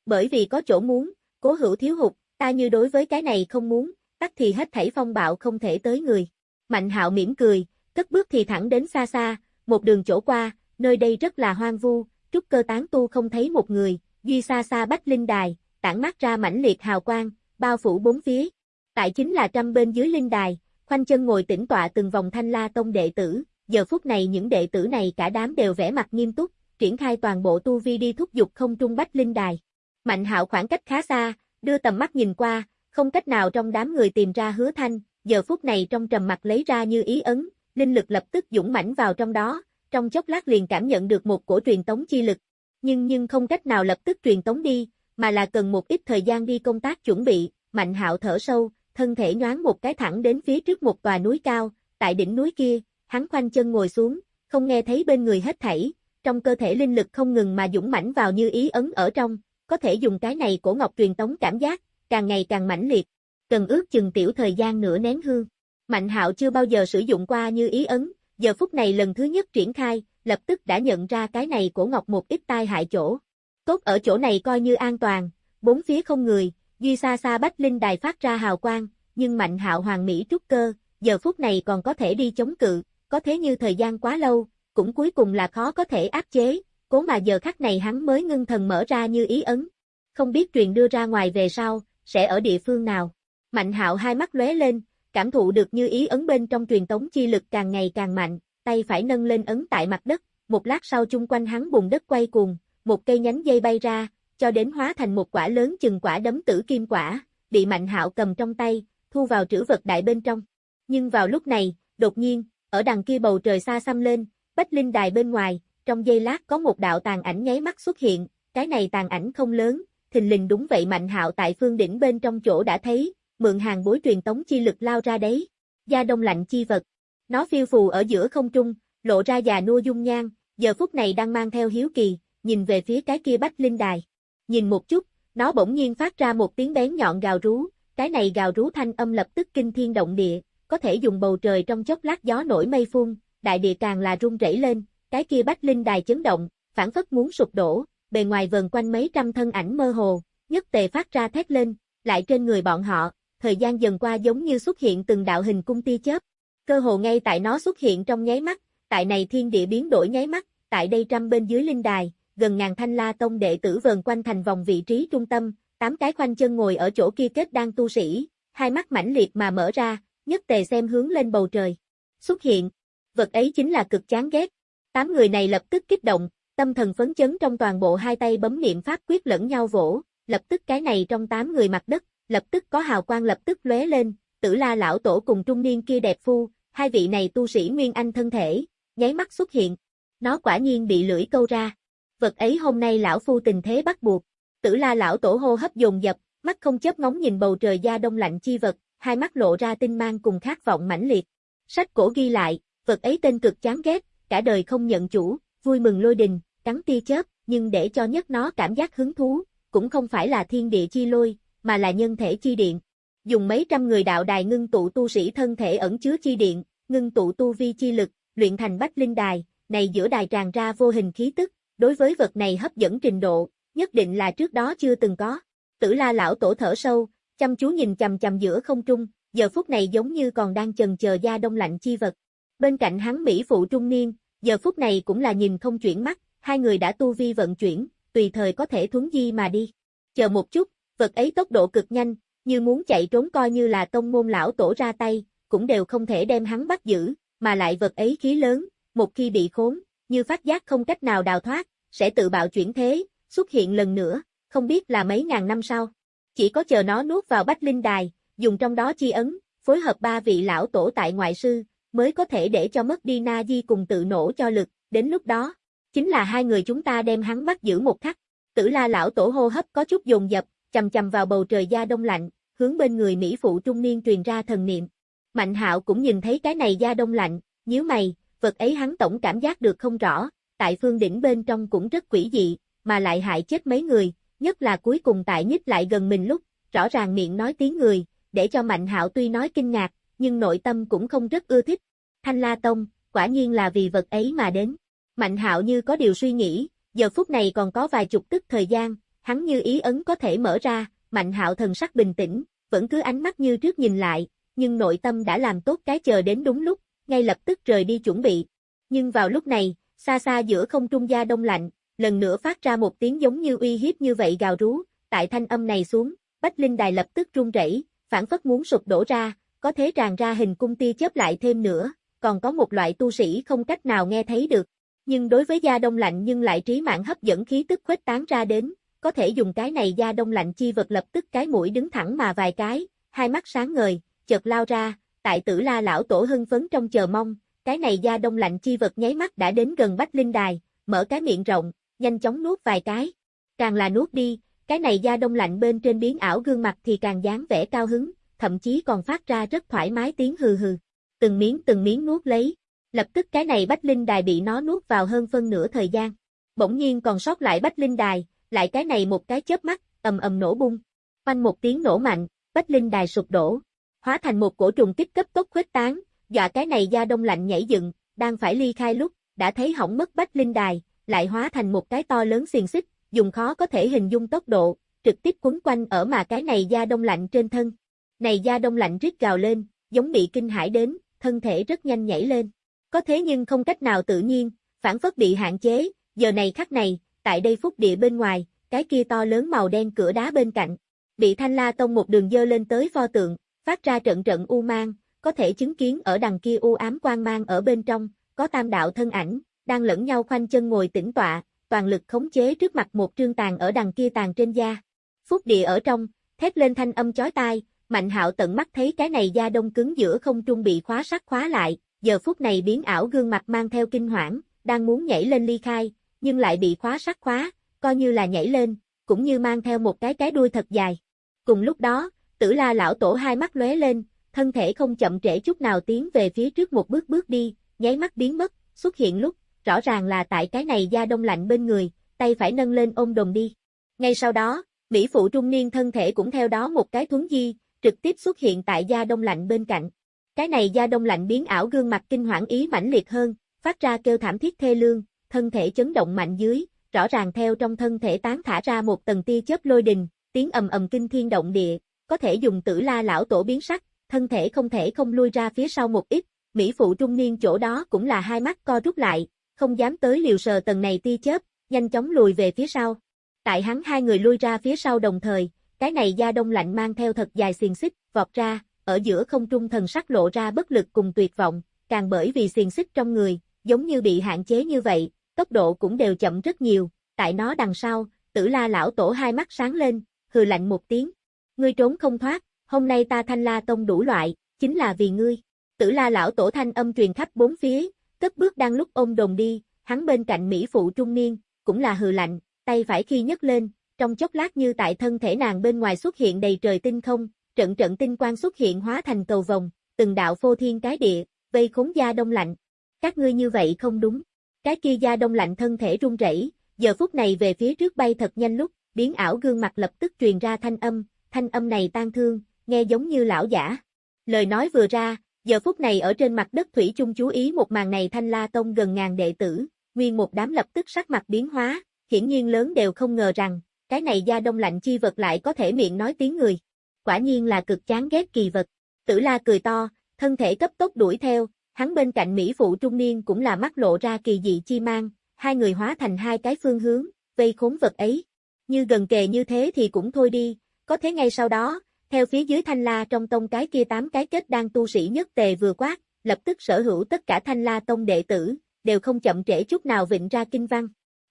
Bởi vì có chỗ muốn, cố hữu thiếu hụt, ta như đối với cái này không muốn, tắt thì hết thảy phong bạo không thể tới người. Mạnh hạo mỉm cười, cất bước thì thẳng đến xa xa, một đường chỗ qua, nơi đây rất là hoang vu, trúc cơ tán tu không thấy một người, duy xa xa bách linh đài, tản mắt ra mãnh liệt hào quang, bao phủ bốn phía. Tại chính là trăm bên dưới linh đài, khoanh chân ngồi tĩnh tọa từng vòng thanh la tông đệ tử, giờ phút này những đệ tử này cả đám đều vẻ mặt nghiêm túc, triển khai toàn bộ tu vi đi thúc dục không trung bách linh đài. Mạnh hạo khoảng cách khá xa, đưa tầm mắt nhìn qua, Không cách nào trong đám người tìm ra hứa thanh, giờ phút này trong trầm mặt lấy ra như ý ấn, linh lực lập tức dũng mãnh vào trong đó, trong chốc lát liền cảm nhận được một cổ truyền tống chi lực. Nhưng nhưng không cách nào lập tức truyền tống đi, mà là cần một ít thời gian đi công tác chuẩn bị, Mạnh Hạo thở sâu, thân thể nhoáng một cái thẳng đến phía trước một tòa núi cao, tại đỉnh núi kia, hắn khoanh chân ngồi xuống, không nghe thấy bên người hết thảy, trong cơ thể linh lực không ngừng mà dũng mãnh vào như ý ấn ở trong, có thể dùng cái này cổ ngọc truyền tống cảm giác, càng ngày càng mãnh liệt, cần ước chừng tiểu thời gian nửa nén hương. Mạnh hạo chưa bao giờ sử dụng qua như ý ấn, giờ phút này lần thứ nhất triển khai, lập tức đã nhận ra cái này cổ ngọc một ít tai hại chỗ. Tốt ở chỗ này coi như an toàn, bốn phía không người, duy xa xa bách linh đài phát ra hào quang, nhưng mạnh hạo hoàng mỹ trúc cơ, giờ phút này còn có thể đi chống cự, có thế như thời gian quá lâu, cũng cuối cùng là khó có thể áp chế, cố mà giờ khắc này hắn mới ngưng thần mở ra như ý ấn. Không biết truyền đưa ra ngoài về sau, sẽ ở địa phương nào. Mạnh hạo hai mắt lóe lên, cảm thụ được như ý ấn bên trong truyền tống chi lực càng ngày càng mạnh, tay phải nâng lên ấn tại mặt đất, một lát sau chung quanh hắn bùn đất quay cuồng, một cây nhánh dây bay ra, cho đến hóa thành một quả lớn chừng quả đấm tử kim quả, bị Mạnh Hạo cầm trong tay, thu vào trữ vật đại bên trong. Nhưng vào lúc này, đột nhiên, ở đằng kia bầu trời xa xăm lên, Bách Linh Đài bên ngoài, trong giây lát có một đạo tàn ảnh nháy mắt xuất hiện, cái này tàn ảnh không lớn, thình lình đúng vậy Mạnh Hạo tại phương đỉnh bên trong chỗ đã thấy, mượn hàng bối truyền tống chi lực lao ra đấy. Da đông lạnh chi vật. Nó phiêu phù ở giữa không trung, lộ ra già nua dung nhan, giờ phút này đang mang theo hiếu kỳ, nhìn về phía cái kia Bách Linh Đài. Nhìn một chút, nó bỗng nhiên phát ra một tiếng bén nhọn gào rú, cái này gào rú thanh âm lập tức kinh thiên động địa, có thể dùng bầu trời trong chốc lát gió nổi mây phun, đại địa càng là rung rẩy lên, cái kia bách linh đài chấn động, phản phất muốn sụp đổ, bề ngoài vần quanh mấy trăm thân ảnh mơ hồ, nhất tề phát ra thét lên, lại trên người bọn họ, thời gian dần qua giống như xuất hiện từng đạo hình cung tia chớp. Cơ hồ ngay tại nó xuất hiện trong nháy mắt, tại này thiên địa biến đổi nháy mắt, tại đây trăm bên dưới linh đài, gần ngàn thanh la tông đệ tử vần quanh thành vòng vị trí trung tâm, tám cái khoanh chân ngồi ở chỗ kia kết đang tu sĩ, hai mắt mãnh liệt mà mở ra, nhất tề xem hướng lên bầu trời. Xuất hiện, vật ấy chính là cực chán ghét. Tám người này lập tức kích động, tâm thần phấn chấn trong toàn bộ hai tay bấm niệm pháp quyết lẫn nhau vỗ, lập tức cái này trong tám người mặt đất, lập tức có hào quang lập tức lóe lên, tử la lão tổ cùng trung niên kia đẹp phu, hai vị này tu sĩ Nguyên Anh thân thể, nháy mắt xuất hiện. Nó quả nhiên bị lưỡi câu ra. Vật ấy hôm nay lão phu tình thế bắt buộc. Tử la lão tổ hô hấp dồn dập, mắt không chớp ngóng nhìn bầu trời da đông lạnh chi vật, hai mắt lộ ra tinh mang cùng khát vọng mãnh liệt. Sách cổ ghi lại, vật ấy tên cực chán ghét, cả đời không nhận chủ, vui mừng lôi đình, cắn tia chớp, nhưng để cho nhất nó cảm giác hứng thú, cũng không phải là thiên địa chi lôi, mà là nhân thể chi điện. Dùng mấy trăm người đạo đài ngưng tụ tu sĩ thân thể ẩn chứa chi điện, ngưng tụ tu vi chi lực, luyện thành bách linh đài, này giữa đài tràn ra vô hình khí tức, đối với vật này hấp dẫn trình độ, nhất định là trước đó chưa từng có. Tử la lão tổ thở sâu, chăm chú nhìn chầm chầm giữa không trung, giờ phút này giống như còn đang chần chờ da đông lạnh chi vật. Bên cạnh hắn Mỹ phụ trung niên, giờ phút này cũng là nhìn không chuyển mắt, hai người đã tu vi vận chuyển, tùy thời có thể thuấn di mà đi. Chờ một chút, vật ấy tốc độ cực nhanh, như muốn chạy trốn coi như là tông môn lão tổ ra tay, cũng đều không thể đem hắn bắt giữ, mà lại vật ấy khí lớn, một khi bị khốn, như phát giác không cách nào đào thoát, sẽ tự bạo chuyển thế, xuất hiện lần nữa, không biết là mấy ngàn năm sau. Chỉ có chờ nó nuốt vào bách linh đài, dùng trong đó chi ấn, phối hợp ba vị lão tổ tại ngoại sư, mới có thể để cho mất đi Na Di cùng tự nổ cho lực, đến lúc đó, chính là hai người chúng ta đem hắn bắt giữ một khắc. Tử la lão tổ hô hấp có chút dồn dập, chầm chầm vào bầu trời da đông lạnh, hướng bên người Mỹ phụ trung niên truyền ra thần niệm. Mạnh hạo cũng nhìn thấy cái này da đông lạnh, nhíu mày, vật ấy hắn tổng cảm giác được không rõ, tại phương đỉnh bên trong cũng rất quỷ dị, mà lại hại chết mấy người, nhất là cuối cùng tại nhích lại gần mình lúc, rõ ràng miệng nói tiếng người, để cho Mạnh Hạo tuy nói kinh ngạc, nhưng nội tâm cũng không rất ưa thích. Thanh La Tông, quả nhiên là vì vật ấy mà đến. Mạnh Hạo như có điều suy nghĩ, giờ phút này còn có vài chục tức thời gian, hắn như ý ấn có thể mở ra, Mạnh Hạo thần sắc bình tĩnh, vẫn cứ ánh mắt như trước nhìn lại, nhưng nội tâm đã làm tốt cái chờ đến đúng lúc, ngay lập tức rời đi chuẩn bị. Nhưng vào lúc này, xa xa giữa không trung gia đông lạnh, lần nữa phát ra một tiếng giống như uy hiếp như vậy gào rú, tại thanh âm này xuống, Bách Linh Đài lập tức run rẩy, phản phất muốn sụp đổ ra, có thế tràn ra hình cung tia chớp lại thêm nữa, còn có một loại tu sĩ không cách nào nghe thấy được. Nhưng đối với gia đông lạnh nhưng lại trí mạng hấp dẫn khí tức khuếch tán ra đến, có thể dùng cái này da đông lạnh chi vật lập tức cái mũi đứng thẳng mà vài cái, hai mắt sáng ngời, chợt lao ra, tại tử la lão tổ hưng phấn trong chờ mong, cái này da đông lạnh chi vật nháy mắt đã đến gần Bách Linh Đài, mở cái miệng rộng, nhanh chóng nuốt vài cái. Càng là nuốt đi, cái này da đông lạnh bên trên biến ảo gương mặt thì càng dáng vẻ cao hứng, thậm chí còn phát ra rất thoải mái tiếng hừ hừ. Từng miếng từng miếng nuốt lấy. Lập tức cái này Bách Linh Đài bị nó nuốt vào hơn phân nửa thời gian. Bỗng nhiên còn sót lại Bách Linh Đài, lại cái này một cái chớp mắt, ầm ầm nổ bung. Quanh một tiếng nổ mạnh, Bách Linh Đài sụp đổ. Hóa thành một cổ trùng kích cấp tốc khuếch tán, dọa cái này da đông lạnh nhảy dựng, đang phải ly khai lúc, đã thấy hỏng mất Bách Linh Đài, lại hóa thành một cái to lớn xiềng xích, dùng khó có thể hình dung tốc độ, trực tiếp quấn quanh ở mà cái này da đông lạnh trên thân. Này da đông lạnh rít gào lên, giống bị kinh hãi đến, thân thể rất nhanh nhảy lên. Có thế nhưng không cách nào tự nhiên, phản phất bị hạn chế, giờ này khắc này, tại đây phúc địa bên ngoài, cái kia to lớn màu đen cửa đá bên cạnh, bị thanh la tông một đường dơ lên tới pho tượng, phát ra trận trận u mang, có thể chứng kiến ở đằng kia u ám quang mang ở bên trong, có tam đạo thân ảnh, đang lẫn nhau khoanh chân ngồi tĩnh tọa, toàn lực khống chế trước mặt một trương tàn ở đằng kia tàn trên da. Phúc địa ở trong, thét lên thanh âm chói tai, Mạnh hạo tận mắt thấy cái này da đông cứng giữa không trung bị khóa sắt khóa lại, giờ phút này biến ảo gương mặt mang theo kinh hoảng, đang muốn nhảy lên ly khai, nhưng lại bị khóa sắt khóa, coi như là nhảy lên, cũng như mang theo một cái cái đuôi thật dài. Cùng lúc đó, tử la lão tổ hai mắt lóe lên, thân thể không chậm trễ chút nào tiến về phía trước một bước bước đi, nháy mắt biến mất, xuất hiện lúc, rõ ràng là tại cái này da đông lạnh bên người, tay phải nâng lên ôm đồng đi. Ngay sau đó, Mỹ phụ trung niên thân thể cũng theo đó một cái thuấn di, trực tiếp xuất hiện tại da đông lạnh bên cạnh. Cái này da đông lạnh biến ảo gương mặt kinh hoảng ý mãnh liệt hơn, phát ra kêu thảm thiết thê lương, thân thể chấn động mạnh dưới, rõ ràng theo trong thân thể tán thả ra một tầng tia chớp lôi đình, tiếng ầm ầm kinh thiên động địa, có thể dùng tử la lão tổ biến sắc, thân thể không thể không lui ra phía sau một ít, Mỹ phụ trung niên chỗ đó cũng là hai mắt co rút lại, không dám tới liều sờ tầng này tia chớp, nhanh chóng lùi về phía sau. Tại hắn hai người lui ra phía sau đồng thời, cái này da đông lạnh mang theo thật dài xiềng xích, vọt ra, ở giữa không trung thần sắc lộ ra bất lực cùng tuyệt vọng, càng bởi vì xiềng xích trong người, giống như bị hạn chế như vậy, tốc độ cũng đều chậm rất nhiều, tại nó đằng sau, tử la lão tổ hai mắt sáng lên, hừ lạnh một tiếng. Ngươi trốn không thoát, hôm nay ta thanh la tông đủ loại, chính là vì ngươi. Tử la lão tổ thanh âm truyền khắp bốn phía, cất bước đang lúc ôm đồn đi, hắn bên cạnh Mỹ phụ trung niên, cũng là hừ lạnh, tay phải khi nhấc lên, trong chốc lát như tại thân thể nàng bên ngoài xuất hiện đầy trời tinh không, trận trận tinh quang xuất hiện hóa thành cầu vòng, từng đạo phô thiên cái địa, vây khốn da đông lạnh. Các ngươi như vậy không đúng. Cái kia da đông lạnh thân thể run rẩy, giờ phút này về phía trước bay thật nhanh lúc, biến ảo gương mặt lập tức truyền ra thanh âm, thanh âm này tan thương, nghe giống như lão giả. Lời nói vừa ra, giờ phút này ở trên mặt đất thủy chung chú ý một màn này thanh la tông gần ngàn đệ tử, nguyên một đám lập tức sắc mặt biến hóa, hiển nhiên lớn đều không ngờ rằng, cái này da đông lạnh chi vật lại có thể miệng nói tiếng người. Quả nhiên là cực chán ghét kỳ vật. Tử la cười to, thân thể cấp tốc đuổi theo, hắn bên cạnh Mỹ phụ trung niên cũng là mắt lộ ra kỳ dị chi mang, hai người hóa thành hai cái phương hướng, vây khốn vật ấy. Như gần kề như thế thì cũng thôi đi, có thế ngay sau đó, theo phía dưới thanh la trong tông cái kia tám cái kết đang tu sĩ nhất tề vừa quát, lập tức sở hữu tất cả thanh la tông đệ tử, đều không chậm trễ chút nào vịnh ra kinh văn.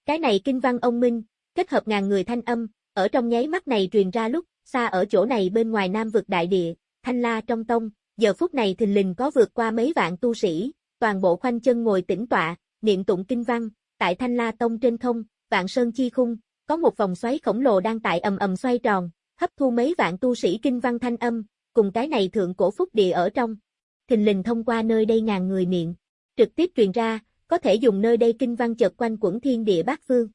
Cái này kinh văn ông Minh, kết hợp ngàn người thanh âm, ở trong nháy mắt này truyền ra lúc, xa ở chỗ này bên ngoài Nam vực đại địa, thanh la trong tông, giờ phút này thình lình có vượt qua mấy vạn tu sĩ, toàn bộ khoanh chân ngồi tĩnh tọa, niệm tụng kinh văn, tại thanh la tông trên không, vạn sơn chi khung, có một vòng xoáy khổng lồ đang tại ầm ầm xoay tròn, hấp thu mấy vạn tu sĩ kinh văn thanh âm, cùng cái này thượng cổ phúc địa ở trong. Thình lình thông qua nơi đây ngàn người miệng, trực tiếp truyền ra, có thể dùng nơi đây kinh văn chợt quanh quẩn thiên địa bát phương.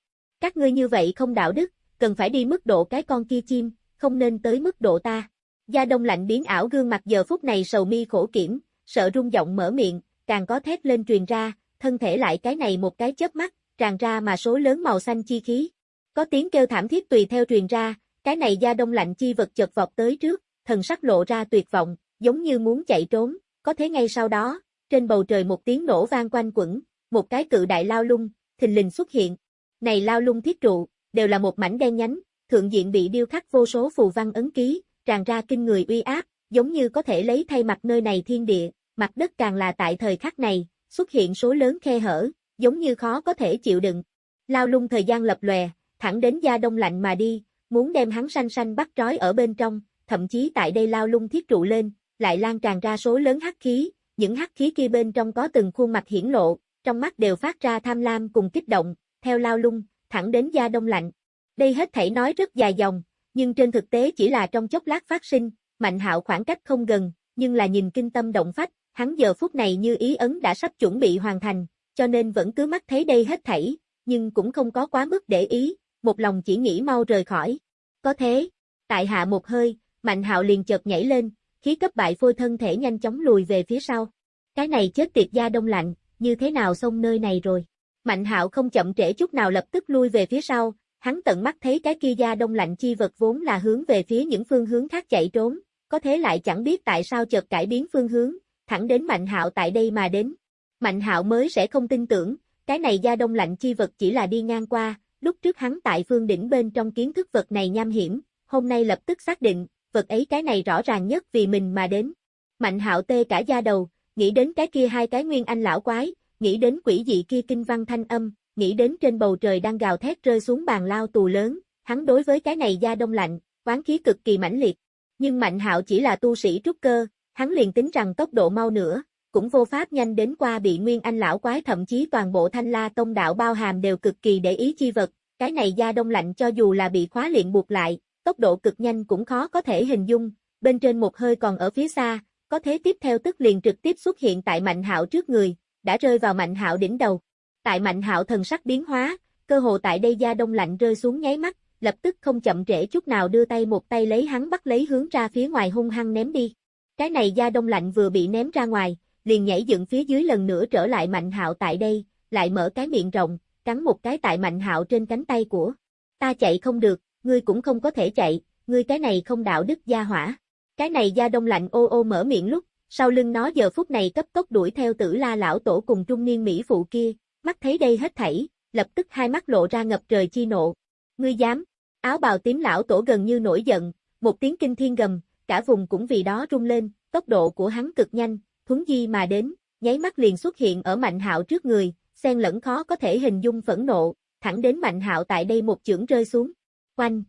Các ngươi như vậy không đạo đức, cần phải đi mức độ cái con kia chim, không nên tới mức độ ta. Gia đông lạnh biến ảo gương mặt giờ phút này sầu mi khổ kiểm, sợ rung giọng mở miệng, càng có thét lên truyền ra, thân thể lại cái này một cái chớp mắt, tràn ra mà số lớn màu xanh chi khí. Có tiếng kêu thảm thiết tùy theo truyền ra, cái này gia đông lạnh chi vật chợt vọt tới trước, thần sắc lộ ra tuyệt vọng, giống như muốn chạy trốn, có thế ngay sau đó, trên bầu trời một tiếng nổ vang quanh quẩn, một cái cự đại lao lung, thình lình xuất hiện, này lao lung thiết trụ, đều là một mảnh đen nhánh, thượng diện bị điêu khắc vô số phù văn ấn ký, tràn ra kinh người uy áp, giống như có thể lấy thay mặt nơi này thiên địa, mặt đất càng là tại thời khắc này, xuất hiện số lớn khe hở, giống như khó có thể chịu đựng. Lao lung thời gian lập lòe, thẳng đến da đông lạnh mà đi, muốn đem hắn sanh sanh bắt trói ở bên trong, thậm chí tại đây lao lung thiết trụ lên, lại lan tràn ra số lớn hắc khí, những hắc khí kia bên trong có từng khuôn mặt hiển lộ, trong mắt đều phát ra tham lam cùng kích động, theo lao lung, thẳng đến da đông lạnh. Đây hết thảy nói rất dài dòng, nhưng trên thực tế chỉ là trong chốc lát phát sinh, Mạnh Hạo khoảng cách không gần, nhưng là nhìn kinh tâm động phách, hắn giờ phút này như ý ấn đã sắp chuẩn bị hoàn thành, cho nên vẫn cứ mắt thấy đây hết thảy, nhưng cũng không có quá mức để ý, một lòng chỉ nghĩ mau rời khỏi. Có thế, tại hạ một hơi, Mạnh Hạo liền chợt nhảy lên, khí cấp bại phôi thân thể nhanh chóng lùi về phía sau. Cái này chết tiệt da đông lạnh, như thế nào xông nơi này rồi? Mạnh Hạo không chậm trễ chút nào lập tức lui về phía sau, hắn tận mắt thấy cái kia da đông lạnh chi vật vốn là hướng về phía những phương hướng khác chạy trốn, có thế lại chẳng biết tại sao chợt cải biến phương hướng, thẳng đến Mạnh Hạo tại đây mà đến. Mạnh Hạo mới sẽ không tin tưởng, cái này da đông lạnh chi vật chỉ là đi ngang qua, lúc trước hắn tại phương đỉnh bên trong kiến thức vật này nham hiểm, hôm nay lập tức xác định, vật ấy cái này rõ ràng nhất vì mình mà đến. Mạnh Hạo tê cả da đầu, nghĩ đến cái kia hai cái nguyên anh lão quái, nghĩ đến quỷ dị kia kinh văn thanh âm, nghĩ đến trên bầu trời đang gào thét rơi xuống bàn lao tù lớn, hắn đối với cái này da đông lạnh, quán khí cực kỳ mãnh liệt. Nhưng Mạnh Hạo chỉ là tu sĩ trúc cơ, hắn liền tính rằng tốc độ mau nữa, cũng vô pháp nhanh đến qua bị Nguyên Anh lão quái thậm chí toàn bộ Thanh La tông đạo bao hàm đều cực kỳ để ý chi vật, cái này da đông lạnh cho dù là bị khóa luyện buộc lại, tốc độ cực nhanh cũng khó có thể hình dung, bên trên một hơi còn ở phía xa, có thế tiếp theo tức liền trực tiếp xuất hiện tại Mạnh Hạo trước người, đã rơi vào Mạnh Hạo đỉnh đầu. Tại Mạnh Hạo thần sắc biến hóa, cơ hồ tại đây da đông lạnh rơi xuống nháy mắt, lập tức không chậm trễ chút nào đưa tay một tay lấy hắn bắt lấy hướng ra phía ngoài hung hăng ném đi. Cái này da đông lạnh vừa bị ném ra ngoài, liền nhảy dựng phía dưới lần nữa trở lại Mạnh Hạo tại đây, lại mở cái miệng rộng, cắn một cái tại Mạnh Hạo trên cánh tay của. Ta chạy không được, ngươi cũng không có thể chạy, ngươi cái này không đạo đức gia hỏa. Cái này da đông lạnh ô ô mở miệng lúc, sau lưng nó giờ phút này cấp tốc đuổi theo tử la lão tổ cùng trung niên Mỹ phụ kia, mắt thấy đây hết thảy, lập tức hai mắt lộ ra ngập trời chi nộ. Ngươi dám, áo bào tím lão tổ gần như nổi giận, một tiếng kinh thiên gầm, cả vùng cũng vì đó rung lên, tốc độ của hắn cực nhanh, thuấn di mà đến, nháy mắt liền xuất hiện ở Mạnh Hạo trước người, xen lẫn khó có thể hình dung phẫn nộ, thẳng đến Mạnh Hạo tại đây một chưởng rơi xuống. Quanh.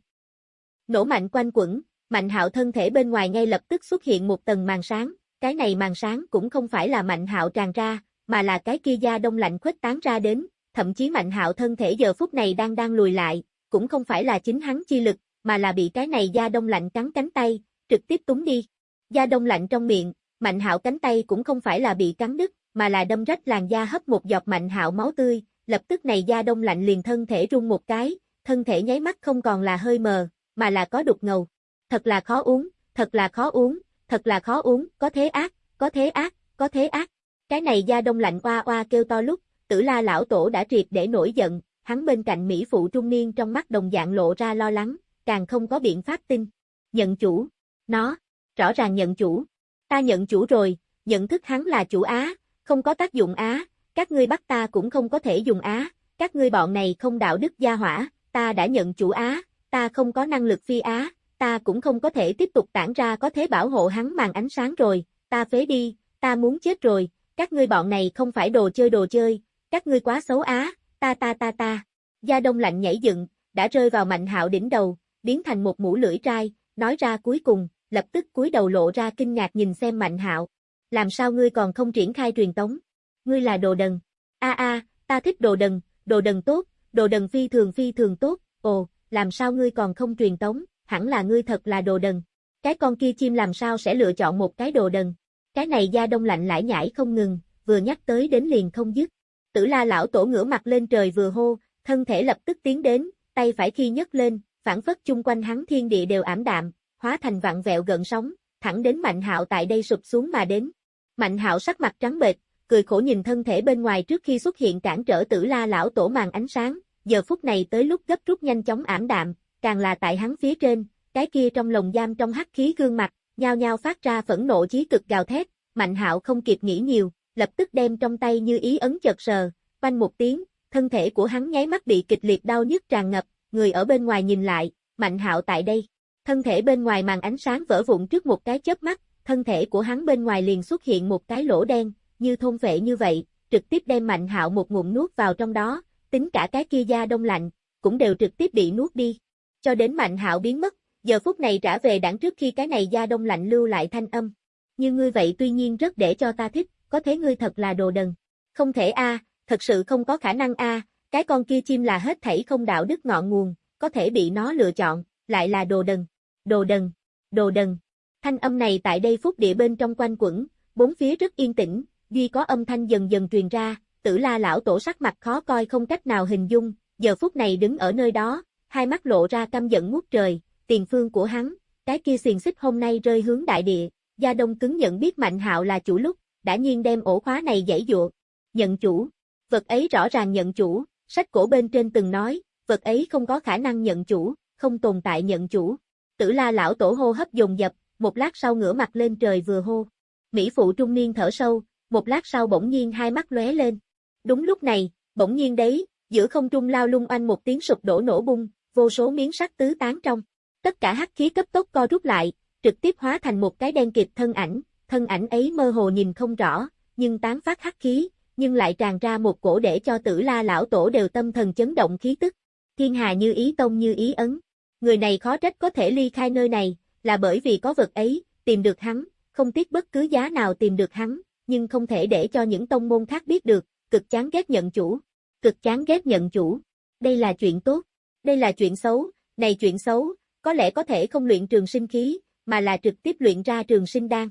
Nổ mạnh quanh quẩn, Mạnh Hạo thân thể bên ngoài ngay lập tức xuất hiện một tầng màn sáng, cái này màn sáng cũng không phải là Mạnh Hạo tràn ra, mà là cái kia da đông lạnh khuếch tán ra đến, thậm chí Mạnh Hạo thân thể giờ phút này đang đang lùi lại, cũng không phải là chính hắn chi lực, mà là bị cái này da đông lạnh cắn cánh tay, trực tiếp túng đi. Da đông lạnh trong miệng, Mạnh Hạo cánh tay cũng không phải là bị cắn đứt, mà là đâm rách làn da hấp một giọt Mạnh Hạo máu tươi, lập tức này da đông lạnh liền thân thể rung một cái, thân thể nháy mắt không còn là hơi mờ, mà là có đục ngầu. Thật là khó uống, thật là khó uống, thật là khó uống, có thế ác, có thế ác, có thế ác. Cái này da đông lạnh oa oa kêu to lúc, tử la lão tổ đã triệt để nổi giận, hắn bên cạnh Mỹ phụ trung niên trong mắt đồng dạng lộ ra lo lắng, càng không có biện pháp tin. Nhận chủ. Nó. Rõ ràng nhận chủ. Ta nhận chủ rồi, nhận thức hắn là chủ Á, không có tác dụng Á, các ngươi bắt ta cũng không có thể dùng Á, các ngươi bọn này không đạo đức gia hỏa, ta đã nhận chủ Á, ta không có năng lực phi Á, ta cũng không có thể tiếp tục tản ra có thế bảo hộ hắn màn ánh sáng rồi, ta phế đi, ta muốn chết rồi, các ngươi bọn này không phải đồ chơi đồ chơi, các ngươi quá xấu Á, ta ta ta ta. Gia Đông lạnh nhảy dựng, đã rơi vào Mạnh Hạo đỉnh đầu, biến thành một mũ lưỡi trai, nói ra cuối cùng, lập tức cúi đầu lộ ra kinh ngạc nhìn xem Mạnh Hạo. Làm sao ngươi còn không triển khai truyền tống? Ngươi là đồ đần. A a, ta thích đồ đần, đồ đần tốt, đồ đần phi thường phi thường tốt. Ồ, làm sao ngươi còn không truyền tống? Hẳn là ngươi thật là đồ đần. Cái con kia chim làm sao sẽ lựa chọn một cái đồ đần? Cái này da đông lạnh lãi nhảy không ngừng, vừa nhắc tới đến liền không dứt. Tử la lão tổ ngửa mặt lên trời vừa hô, thân thể lập tức tiến đến, tay phải khi nhấc lên, phản phất chung quanh hắn thiên địa đều ảm đạm, hóa thành vạn vẹo gần sóng, thẳng đến Mạnh Hạo tại đây sụp xuống mà đến. Mạnh Hạo sắc mặt trắng bệch, cười khổ nhìn thân thể bên ngoài trước khi xuất hiện cản trở Tử La lão tổ màn ánh sáng, giờ phút này tới lúc gấp rút nhanh chóng ảm đạm, càng là tại hắn phía trên, cái kia trong lồng giam trong hắc khí gương mặt, nhao nhao phát ra phẫn nộ chí cực gào thét, Mạnh Hạo không kịp nghĩ nhiều, lập tức đem trong tay như ý ấn chợt sờ, quanh một tiếng, thân thể của hắn nháy mắt bị kịch liệt đau nhức tràn ngập, người ở bên ngoài nhìn lại, Mạnh Hạo tại đây, thân thể bên ngoài màn ánh sáng vỡ vụn trước một cái chớp mắt, thân thể của hắn bên ngoài liền xuất hiện một cái lỗ đen, như thôn vệ như vậy, trực tiếp đem Mạnh Hạo một ngụm nuốt vào trong đó, tính cả cái kia da đông lạnh, cũng đều trực tiếp bị nuốt đi. Cho đến Mạnh Hạo biến mất, giờ phút này trả về đảng trước khi cái này gia đông lạnh lưu lại thanh âm. Như ngươi vậy tuy nhiên rất để cho ta thích, có thế ngươi thật là đồ đần. Không thể a, thật sự không có khả năng a, cái con kia chim là hết thảy không đạo đức ngọn nguồn, có thể bị nó lựa chọn, lại là đồ đần. Đồ đần, đồ đần. Thanh âm này tại đây phút địa bên trong quanh quẩn, bốn phía rất yên tĩnh, duy có âm thanh dần dần truyền ra, tử la lão tổ sắc mặt khó coi không cách nào hình dung, giờ phút này đứng ở nơi đó, hai mắt lộ ra căm giận ngút trời, tiền phương của hắn, cái kia xiềng xích hôm nay rơi hướng đại địa, gia đông cứng nhận biết mạnh hạo là chủ lúc, đã nhiên đem ổ khóa này dãy dụa, nhận chủ, vật ấy rõ ràng nhận chủ, sách cổ bên trên từng nói, vật ấy không có khả năng nhận chủ, không tồn tại nhận chủ, tử la lão tổ hô hấp dồn dập, một lát sau ngửa mặt lên trời vừa hô, Mỹ phụ trung niên thở sâu, một lát sau bỗng nhiên hai mắt lóe lên. Đúng lúc này, bỗng nhiên đấy, giữa không trung lao lung oanh một tiếng sụp đổ nổ bung, vô số miếng sắt tứ tán trong. Tất cả hắc khí cấp tốc co rút lại, trực tiếp hóa thành một cái đen kịt thân ảnh, thân ảnh ấy mơ hồ nhìn không rõ, nhưng tán phát hắc khí, nhưng lại tràn ra một cổ để cho tử la lão tổ đều tâm thần chấn động khí tức. Thiên hà như ý tông như ý ấn. Người này khó trách có thể ly khai nơi này, là bởi vì có vật ấy, tìm được hắn, không tiếc bất cứ giá nào tìm được hắn, nhưng không thể để cho những tông môn khác biết được, cực chán ghét nhận chủ, cực chán ghét nhận chủ. Đây là chuyện tốt, đây là chuyện xấu, này chuyện xấu, có lẽ có thể không luyện trường sinh khí, mà là trực tiếp luyện ra trường sinh đan.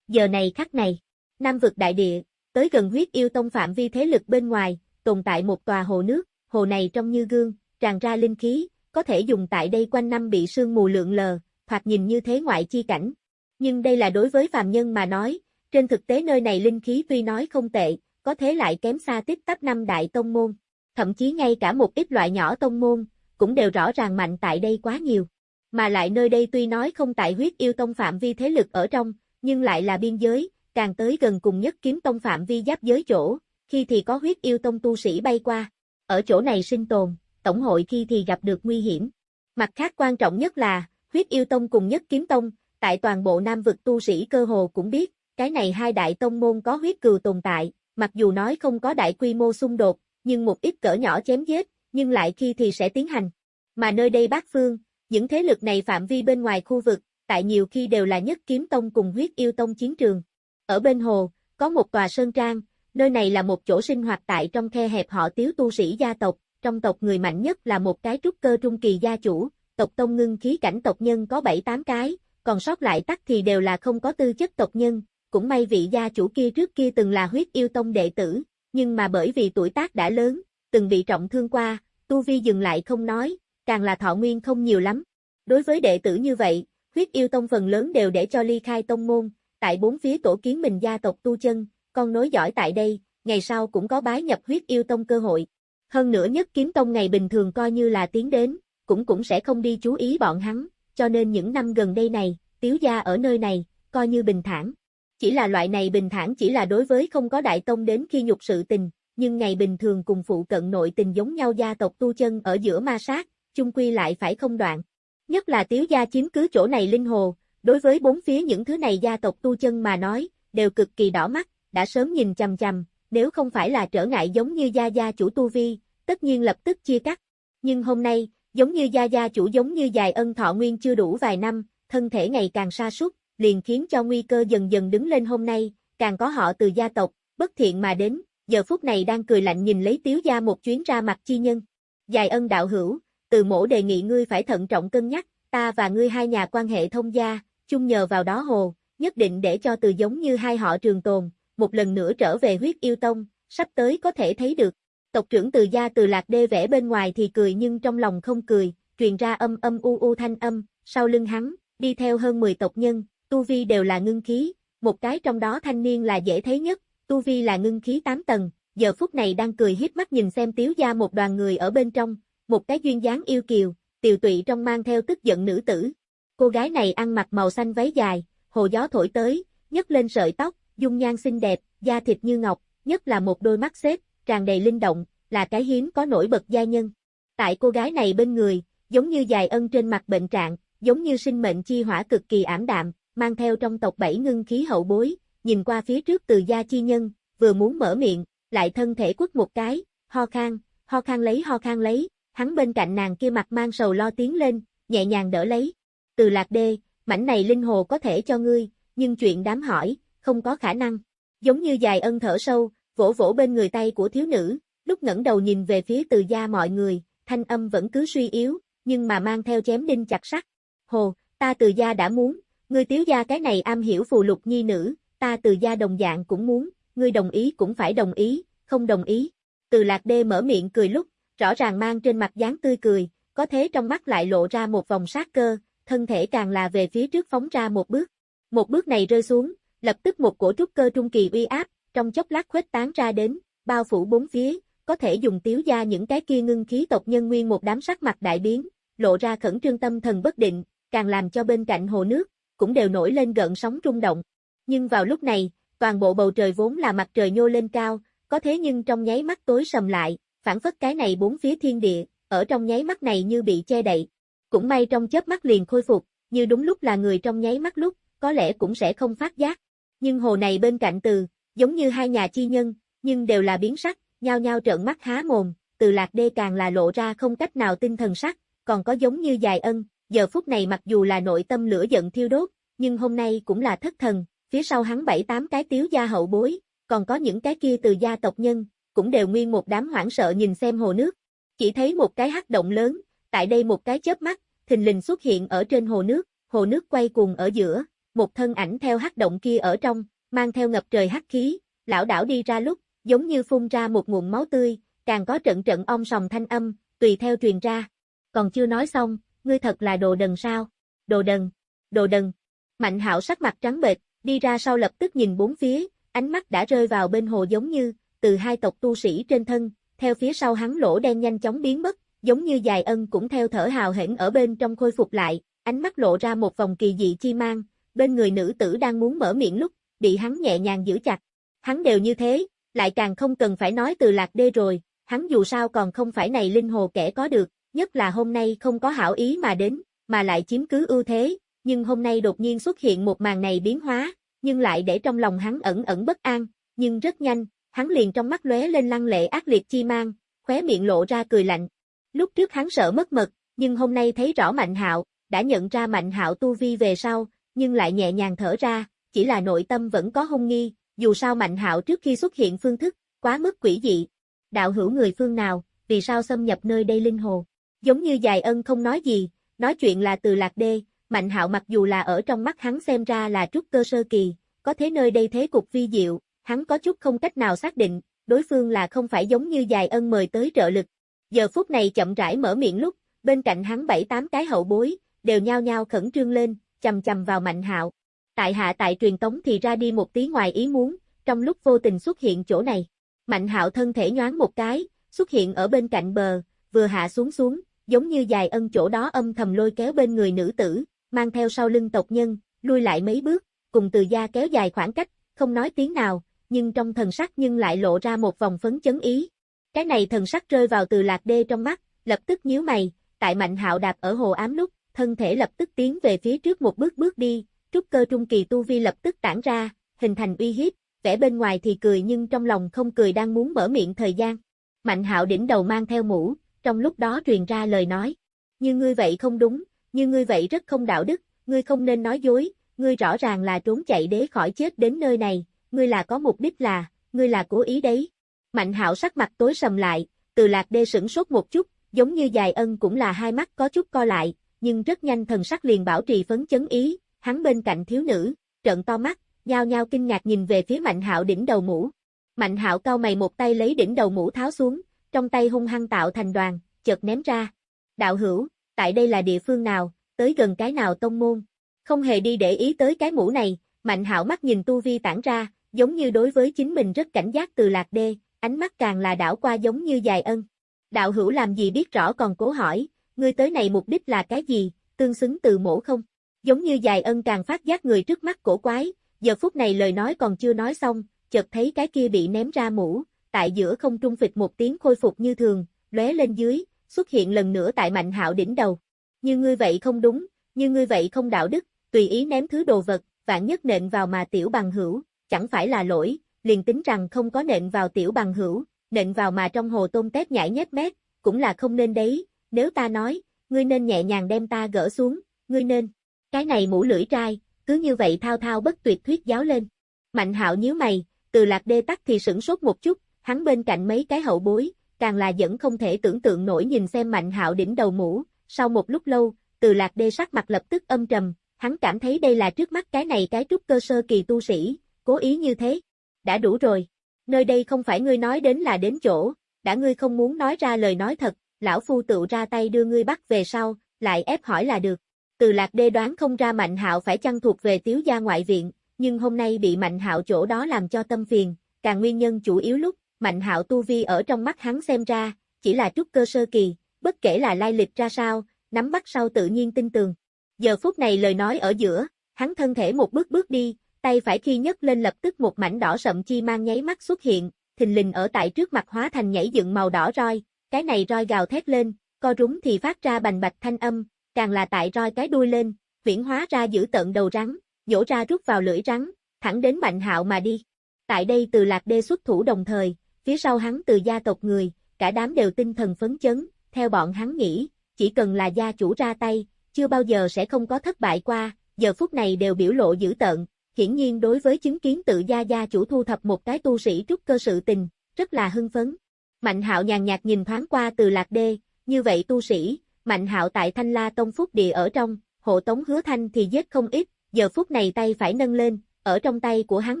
Giờ này khắc này, Nam vực đại địa, tới gần huyết yêu tông phạm vi thế lực bên ngoài, tồn tại một tòa hồ nước, hồ này trong như gương, tràn ra linh khí, có thể dùng tại đây quanh năm bị sương mù lượng lờ, thoạt nhìn như thế ngoại chi cảnh. Nhưng đây là đối với phàm nhân mà nói, trên thực tế nơi này linh khí tuy nói không tệ, có thế lại kém xa tiếp tắp năm đại tông môn. Thậm chí ngay cả một ít loại nhỏ tông môn, cũng đều rõ ràng mạnh tại đây quá nhiều. Mà lại nơi đây tuy nói không tại huyết yêu tông phạm vi thế lực ở trong, nhưng lại là biên giới, càng tới gần cùng nhất kiếm tông phạm vi giáp giới chỗ, khi thì có huyết yêu tông tu sĩ bay qua. Ở chỗ này sinh tồn, tổng hội khi thì gặp được nguy hiểm. Mặt khác quan trọng nhất là, huyết yêu tông cùng nhất kiếm tông, tại toàn bộ Nam vực tu sĩ cơ hồ cũng biết, cái này hai đại tông môn có huyết cừu tồn tại, mặc dù nói không có đại quy mô xung đột, nhưng một ít cỡ nhỏ chém giết, nhưng lại khi thì sẽ tiến hành. Mà nơi đây bát phương, những thế lực này phạm vi bên ngoài khu vực, tại nhiều khi đều là nhất kiếm tông cùng huyết yêu tông chiến trường. Ở bên hồ, có một tòa sơn trang, nơi này là một chỗ sinh hoạt tại trong khe hẹp họ tiếu tu sĩ gia tộc, trong tộc người mạnh nhất là một cái trúc cơ trung kỳ gia chủ, tộc tông ngưng khí cảnh tộc nhân có 7-8 cái, còn sót lại tắc thì đều là không có tư chất tộc nhân, cũng may vị gia chủ kia trước kia từng là huyết yêu tông đệ tử, nhưng mà bởi vì tuổi tác đã lớn, từng bị trọng thương qua, tu vi dừng lại không nói, càng là thọ nguyên không nhiều lắm. Đối với đệ tử như vậy, huyết yêu tông phần lớn đều để cho ly khai tông môn, tại bốn phía tổ kiến mình gia tộc tu chân, con nối giỏi tại đây, ngày sau cũng có bái nhập huyết yêu tông cơ hội. Hơn nữa nhất kiếm tông ngày bình thường coi như là tiến đến, cũng cũng sẽ không đi chú ý bọn hắn, cho nên những năm gần đây này, tiếu gia ở nơi này, coi như bình thản. Chỉ là loại này bình thản chỉ là đối với không có đại tông đến khi nhục sự tình, nhưng ngày bình thường cùng phụ cận nội tình giống nhau gia tộc tu chân ở giữa ma sát, chung quy lại phải không đoạn. Nhất là tiếu gia chiếm cứ chỗ này linh hồ, đối với bốn phía những thứ này gia tộc tu chân mà nói, đều cực kỳ đỏ mắt, đã sớm nhìn chằm chằm, nếu không phải là trở ngại giống như gia gia chủ tu vi, tất nhiên lập tức chia cắt. Nhưng hôm nay, giống như gia gia chủ giống như dài ân thọ nguyên chưa đủ vài năm, thân thể ngày càng sa sút liền khiến cho nguy cơ dần dần đứng lên hôm nay, càng có họ từ gia tộc, bất thiện mà đến, giờ phút này đang cười lạnh nhìn lấy tiếu gia một chuyến ra mặt chi nhân. Dài ân đạo hữu, từ mổ đề nghị ngươi phải thận trọng cân nhắc, ta và ngươi hai nhà quan hệ thông gia, chung nhờ vào đó hồ, nhất định để cho từ giống như hai họ trường tồn, một lần nữa trở về huyết yêu tông, sắp tới có thể thấy được. Tộc trưởng từ gia từ lạc đê vẽ bên ngoài thì cười nhưng trong lòng không cười, truyền ra âm âm u u thanh âm, sau lưng hắn, đi theo hơn 10 tộc nhân, tu vi đều là ngưng khí, một cái trong đó thanh niên là dễ thấy nhất, tu vi là ngưng khí 8 tầng, giờ phút này đang cười hiếp mắt nhìn xem tiếu gia một đoàn người ở bên trong, một cái duyên dáng yêu kiều, tiều tụy trong mang theo tức giận nữ tử. Cô gái này ăn mặc màu xanh váy dài, hồ gió thổi tới, nhấc lên sợi tóc, dung nhan xinh đẹp, da thịt như ngọc, nhất là một đôi mắt xếp, tràn đầy linh động, là cái hiếm có nổi bật gia nhân. Tại cô gái này bên người, giống như dài ân trên mặt bệnh trạng, giống như sinh mệnh chi hỏa cực kỳ ảm đạm, mang theo trong tộc bảy ngưng khí hậu bối, nhìn qua phía trước từ gia chi nhân, vừa muốn mở miệng, lại thân thể quất một cái, ho khan, ho khan lấy ho khan lấy, hắn bên cạnh nàng kia mặt mang sầu lo tiếng lên, nhẹ nhàng đỡ lấy. Từ lạc đê, mảnh này linh hồ có thể cho ngươi, nhưng chuyện đám hỏi, không có khả năng. Giống như dài ân thở sâu, vỗ vỗ bên người tay của thiếu nữ, lúc ngẩng đầu nhìn về phía từ gia mọi người, thanh âm vẫn cứ suy yếu, nhưng mà mang theo chém đinh chặt sắt. Hồ, ta từ gia đã muốn, ngươi tiếu gia cái này am hiểu phù lục nhi nữ, ta từ gia đồng dạng cũng muốn, ngươi đồng ý cũng phải đồng ý, không đồng ý. Từ lạc đê mở miệng cười lúc, rõ ràng mang trên mặt dáng tươi cười, có thế trong mắt lại lộ ra một vòng sát cơ, thân thể càng là về phía trước phóng ra một bước. Một bước này rơi xuống, lập tức một cổ trúc cơ trung kỳ uy áp, trong chốc lát khuếch tán ra đến, bao phủ bốn phía, có thể dùng tiếu gia những cái kia ngưng khí tộc nhân nguyên một đám sắc mặt đại biến, lộ ra khẩn trương tâm thần bất định, càng làm cho bên cạnh hồ nước, cũng đều nổi lên gợn sóng rung động. Nhưng vào lúc này, toàn bộ bầu trời vốn là mặt trời nhô lên cao, có thế nhưng trong nháy mắt tối sầm lại, phản phất cái này bốn phía thiên địa, ở trong nháy mắt này như bị che đậy. Cũng may trong chớp mắt liền khôi phục, như đúng lúc là người trong nháy mắt lúc, có lẽ cũng sẽ không phát giác. Nhưng hồ này bên cạnh từ, giống như hai nhà chi nhân, nhưng đều là biến sắc, nhao nhao trợn mắt há mồm, từ lạc đê càng là lộ ra không cách nào tinh thần sắc, còn có giống như dài ân, giờ phút này mặc dù là nội tâm lửa giận thiêu đốt, nhưng hôm nay cũng là thất thần, phía sau hắn bảy tám cái tiếu gia hậu bối, còn có những cái kia từ gia tộc nhân, cũng đều nguyên một đám hoảng sợ nhìn xem hồ nước. Chỉ thấy một cái hắc động lớn, tại đây một cái chớp mắt, thình lình xuất hiện ở trên hồ nước, hồ nước quay cuồng ở giữa, một thân ảnh theo hắc động kia ở trong, mang theo ngập trời hắc khí, lão đảo đi ra lúc, giống như phun ra một nguồn máu tươi, càng có trận trận ong sòng thanh âm, tùy theo truyền ra. Còn chưa nói xong, ngươi thật là đồ đần sao? Đồ đần, đồ đần. Mạnh hạo sắc mặt trắng bệch, đi ra sau lập tức nhìn bốn phía, ánh mắt đã rơi vào bên hồ giống như, từ hai tộc tu sĩ trên thân, theo phía sau hắn lỗ đen nhanh chóng biến mất, giống như dài ân cũng theo thở hào hển ở bên trong khôi phục lại, ánh mắt lộ ra một vòng kỳ dị chi mang, bên người nữ tử đang muốn mở miệng lúc, bị hắn nhẹ nhàng giữ chặt. Hắn đều như thế, lại càng không cần phải nói từ lạc đê rồi, hắn dù sao còn không phải này linh hồ kẻ có được, nhất là hôm nay không có hảo ý mà đến, mà lại chiếm cứ ưu thế, nhưng hôm nay đột nhiên xuất hiện một màn này biến hóa, nhưng lại để trong lòng hắn ẩn ẩn bất an, nhưng rất nhanh, hắn liền trong mắt lóe lên lăng lệ ác liệt chi mang, khóe miệng lộ ra cười lạnh. Lúc trước hắn sợ mất mật, nhưng hôm nay thấy rõ Mạnh Hạo, đã nhận ra Mạnh Hạo tu vi về sau, nhưng lại nhẹ nhàng thở ra, chỉ là nội tâm vẫn có hung nghi, dù sao Mạnh Hạo trước khi xuất hiện phương thức, quá mức quỷ dị. Đạo hữu người phương nào, vì sao xâm nhập nơi đây linh hồ? Giống như dài ân không nói gì, nói chuyện là từ lạc đê, Mạnh Hạo mặc dù là ở trong mắt hắn xem ra là trúc cơ sơ kỳ, có thế nơi đây thế cục vi diệu, hắn có chút không cách nào xác định, đối phương là không phải giống như dài ân mời tới trợ lực. Giờ phút này chậm rãi mở miệng lúc, bên cạnh hắn bảy tám cái hậu bối, đều nhao nhao khẩn trương lên, chầm chầm vào Mạnh Hạo. Tại hạ tại truyền tống thì ra đi một tí ngoài ý muốn, trong lúc vô tình xuất hiện chỗ này. Mạnh Hạo thân thể nhoáng một cái, xuất hiện ở bên cạnh bờ, vừa hạ xuống xuống, giống như dài ân chỗ đó âm thầm lôi kéo bên người nữ tử, mang theo sau lưng tộc nhân, lui lại mấy bước, cùng từ gia kéo dài khoảng cách, không nói tiếng nào, nhưng trong thần sắc nhưng lại lộ ra một vòng phấn chấn ý. Cái này thần sắc rơi vào từ lạc đê trong mắt, lập tức nhíu mày, tại mạnh hạo đạp ở hồ ám lúc, thân thể lập tức tiến về phía trước một bước bước đi, trúc cơ trung kỳ tu vi lập tức tản ra, hình thành uy hiếp, vẻ bên ngoài thì cười nhưng trong lòng không cười đang muốn mở miệng thời gian. Mạnh hạo đỉnh đầu mang theo mũ, trong lúc đó truyền ra lời nói. Như ngươi vậy không đúng, như ngươi vậy rất không đạo đức, ngươi không nên nói dối, ngươi rõ ràng là trốn chạy để khỏi chết đến nơi này, ngươi là có mục đích là, ngươi là cố ý đấy. Mạnh hạo sắc mặt tối sầm lại, từ lạc đê sửng sốt một chút, giống như dài ân cũng là hai mắt có chút co lại, nhưng rất nhanh thần sắc liền bảo trì phấn chấn ý, hắn bên cạnh thiếu nữ, trợn to mắt, nhao nhao kinh ngạc nhìn về phía Mạnh Hạo đỉnh đầu mũ. Mạnh Hạo cao mày một tay lấy đỉnh đầu mũ tháo xuống, trong tay hung hăng tạo thành đoàn, chợt ném ra. Đạo hữu, tại đây là địa phương nào, tới gần cái nào tông môn? Không hề đi để ý tới cái mũ này, Mạnh Hạo mắt nhìn tu vi tản ra, giống như đối với chính mình rất cảnh giác từ lạc đê, ánh mắt càng là đảo qua giống như dài ân. Đạo hữu làm gì biết rõ còn cố hỏi, ngươi tới này mục đích là cái gì, tương xứng từ mổ không? Giống như dài ân càng phát giác người trước mắt cổ quái, giờ phút này lời nói còn chưa nói xong, chợt thấy cái kia bị ném ra mũ, tại giữa không trung phịch một tiếng khôi phục như thường, lóe lên dưới, xuất hiện lần nữa tại mạnh hạo đỉnh đầu. Như ngươi vậy không đúng, như ngươi vậy không đạo đức, tùy ý ném thứ đồ vật, vạn nhất nện vào mà tiểu bằng hữu, chẳng phải là lỗi, liền tính rằng không có nện vào tiểu bằng hữu, nện vào mà trong hồ tôm tép nhảy nhét mét, cũng là không nên đấy, nếu ta nói, ngươi nên nhẹ nhàng đem ta gỡ xuống, ngươi nên, cái này mũ lưỡi trai, cứ như vậy thao thao bất tuyệt thuyết giáo lên. Mạnh hạo nhíu mày, từ lạc đê tắc thì sửng sốt một chút, hắn bên cạnh mấy cái hậu bối, càng là vẫn không thể tưởng tượng nổi nhìn xem mạnh hạo đỉnh đầu mũ, sau một lúc lâu, từ lạc đê sắc mặt lập tức âm trầm, hắn cảm thấy đây là trước mắt cái này cái trúc cơ sơ kỳ tu sĩ, cố ý như thế. Đã đủ rồi. Nơi đây không phải ngươi nói đến là đến chỗ, đã ngươi không muốn nói ra lời nói thật, lão phu tự ra tay đưa ngươi bắt về sau, lại ép hỏi là được. Từ lạc đê đoán không ra mạnh hạo phải chăng thuộc về tiếu gia ngoại viện, nhưng hôm nay bị mạnh hạo chỗ đó làm cho tâm phiền, càng nguyên nhân chủ yếu lúc, mạnh hạo tu vi ở trong mắt hắn xem ra, chỉ là trúc cơ sơ kỳ, bất kể là lai lịch ra sao, nắm bắt sau tự nhiên tin tường. Giờ phút này lời nói ở giữa, hắn thân thể một bước bước đi, tay phải khi nhấc lên lập tức một mảnh đỏ sậm chi mang nháy mắt xuất hiện, thình lình ở tại trước mặt hóa thành nhảy dựng màu đỏ roi, cái này roi gào thét lên, co rúng thì phát ra bành bạch thanh âm, càng là tại roi cái đuôi lên, viễn hóa ra giữ tận đầu rắn, nhổ ra rút vào lưỡi rắn, thẳng đến mạnh hạo mà đi. Tại đây từ lạc đê xuất thủ đồng thời, phía sau hắn từ gia tộc người, cả đám đều tinh thần phấn chấn, theo bọn hắn nghĩ, chỉ cần là gia chủ ra tay, chưa bao giờ sẽ không có thất bại qua, giờ phút này đều biểu lộ dữ tợn, hiển nhiên đối với chứng kiến tự gia gia chủ thu thập một cái tu sĩ trúc cơ sự tình, rất là hưng phấn. Mạnh hạo nhàn nhạt nhìn thoáng qua từ lạc đê, như vậy tu sĩ, mạnh hạo tại thanh la tông phúc địa ở trong, hộ tống hứa thanh thì giết không ít, giờ phút này tay phải nâng lên, ở trong tay của hắn